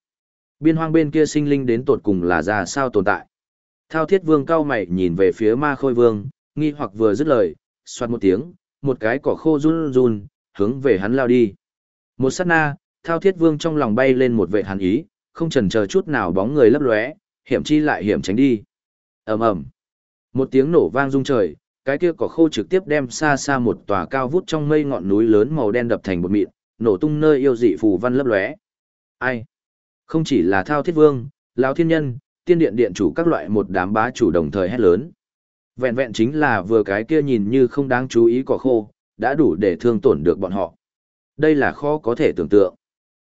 Speaker 1: Biên hoang bên kia sinh linh đến tột cùng là ra sao tồn tại. Thao thiết vương cao mày nhìn về phía ma khôi vương, nghi hoặc vừa dứt lời, xoát một tiếng, một cái cỏ khô run run, hướng về hắn lao đi. Một sát na, thao thiết vương trong lòng bay lên một vệ hàn ý, không chần chờ chút nào bóng người lấp lóe, hiểm chi lại hiểm tránh đi. ầm ầm, một tiếng nổ vang rung trời, cái kia cỏ khô trực tiếp đem xa xa một tòa cao vút trong mây ngọn núi lớn màu đen đập thành một mịn, nổ tung nơi yêu dị phù văn lấp lóe. Ai? Không chỉ là thao thiết vương, lão thiên nhân, tiên điện điện chủ các loại một đám bá chủ đồng thời hét lớn. Vẹn vẹn chính là vừa cái kia nhìn như không đáng chú ý cỏ khô, đã đủ để thương tổn được bọn họ. Đây là khó có thể tưởng tượng.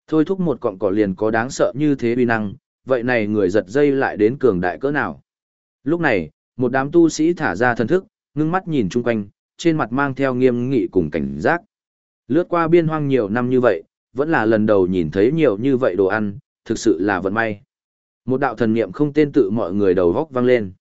Speaker 1: Thôi thúc một cọng cỏ liền có đáng sợ như thế uy năng, vậy này người giật dây lại đến cường đại cỡ nào. Lúc này, một đám tu sĩ thả ra thần thức, ngưng mắt nhìn chung quanh, trên mặt mang theo nghiêm nghị cùng cảnh giác. Lướt qua biên hoang nhiều năm như vậy, vẫn là lần đầu nhìn thấy nhiều như vậy đồ ăn, thực sự là vận may. Một đạo thần niệm không tên tự mọi người đầu góc vang lên.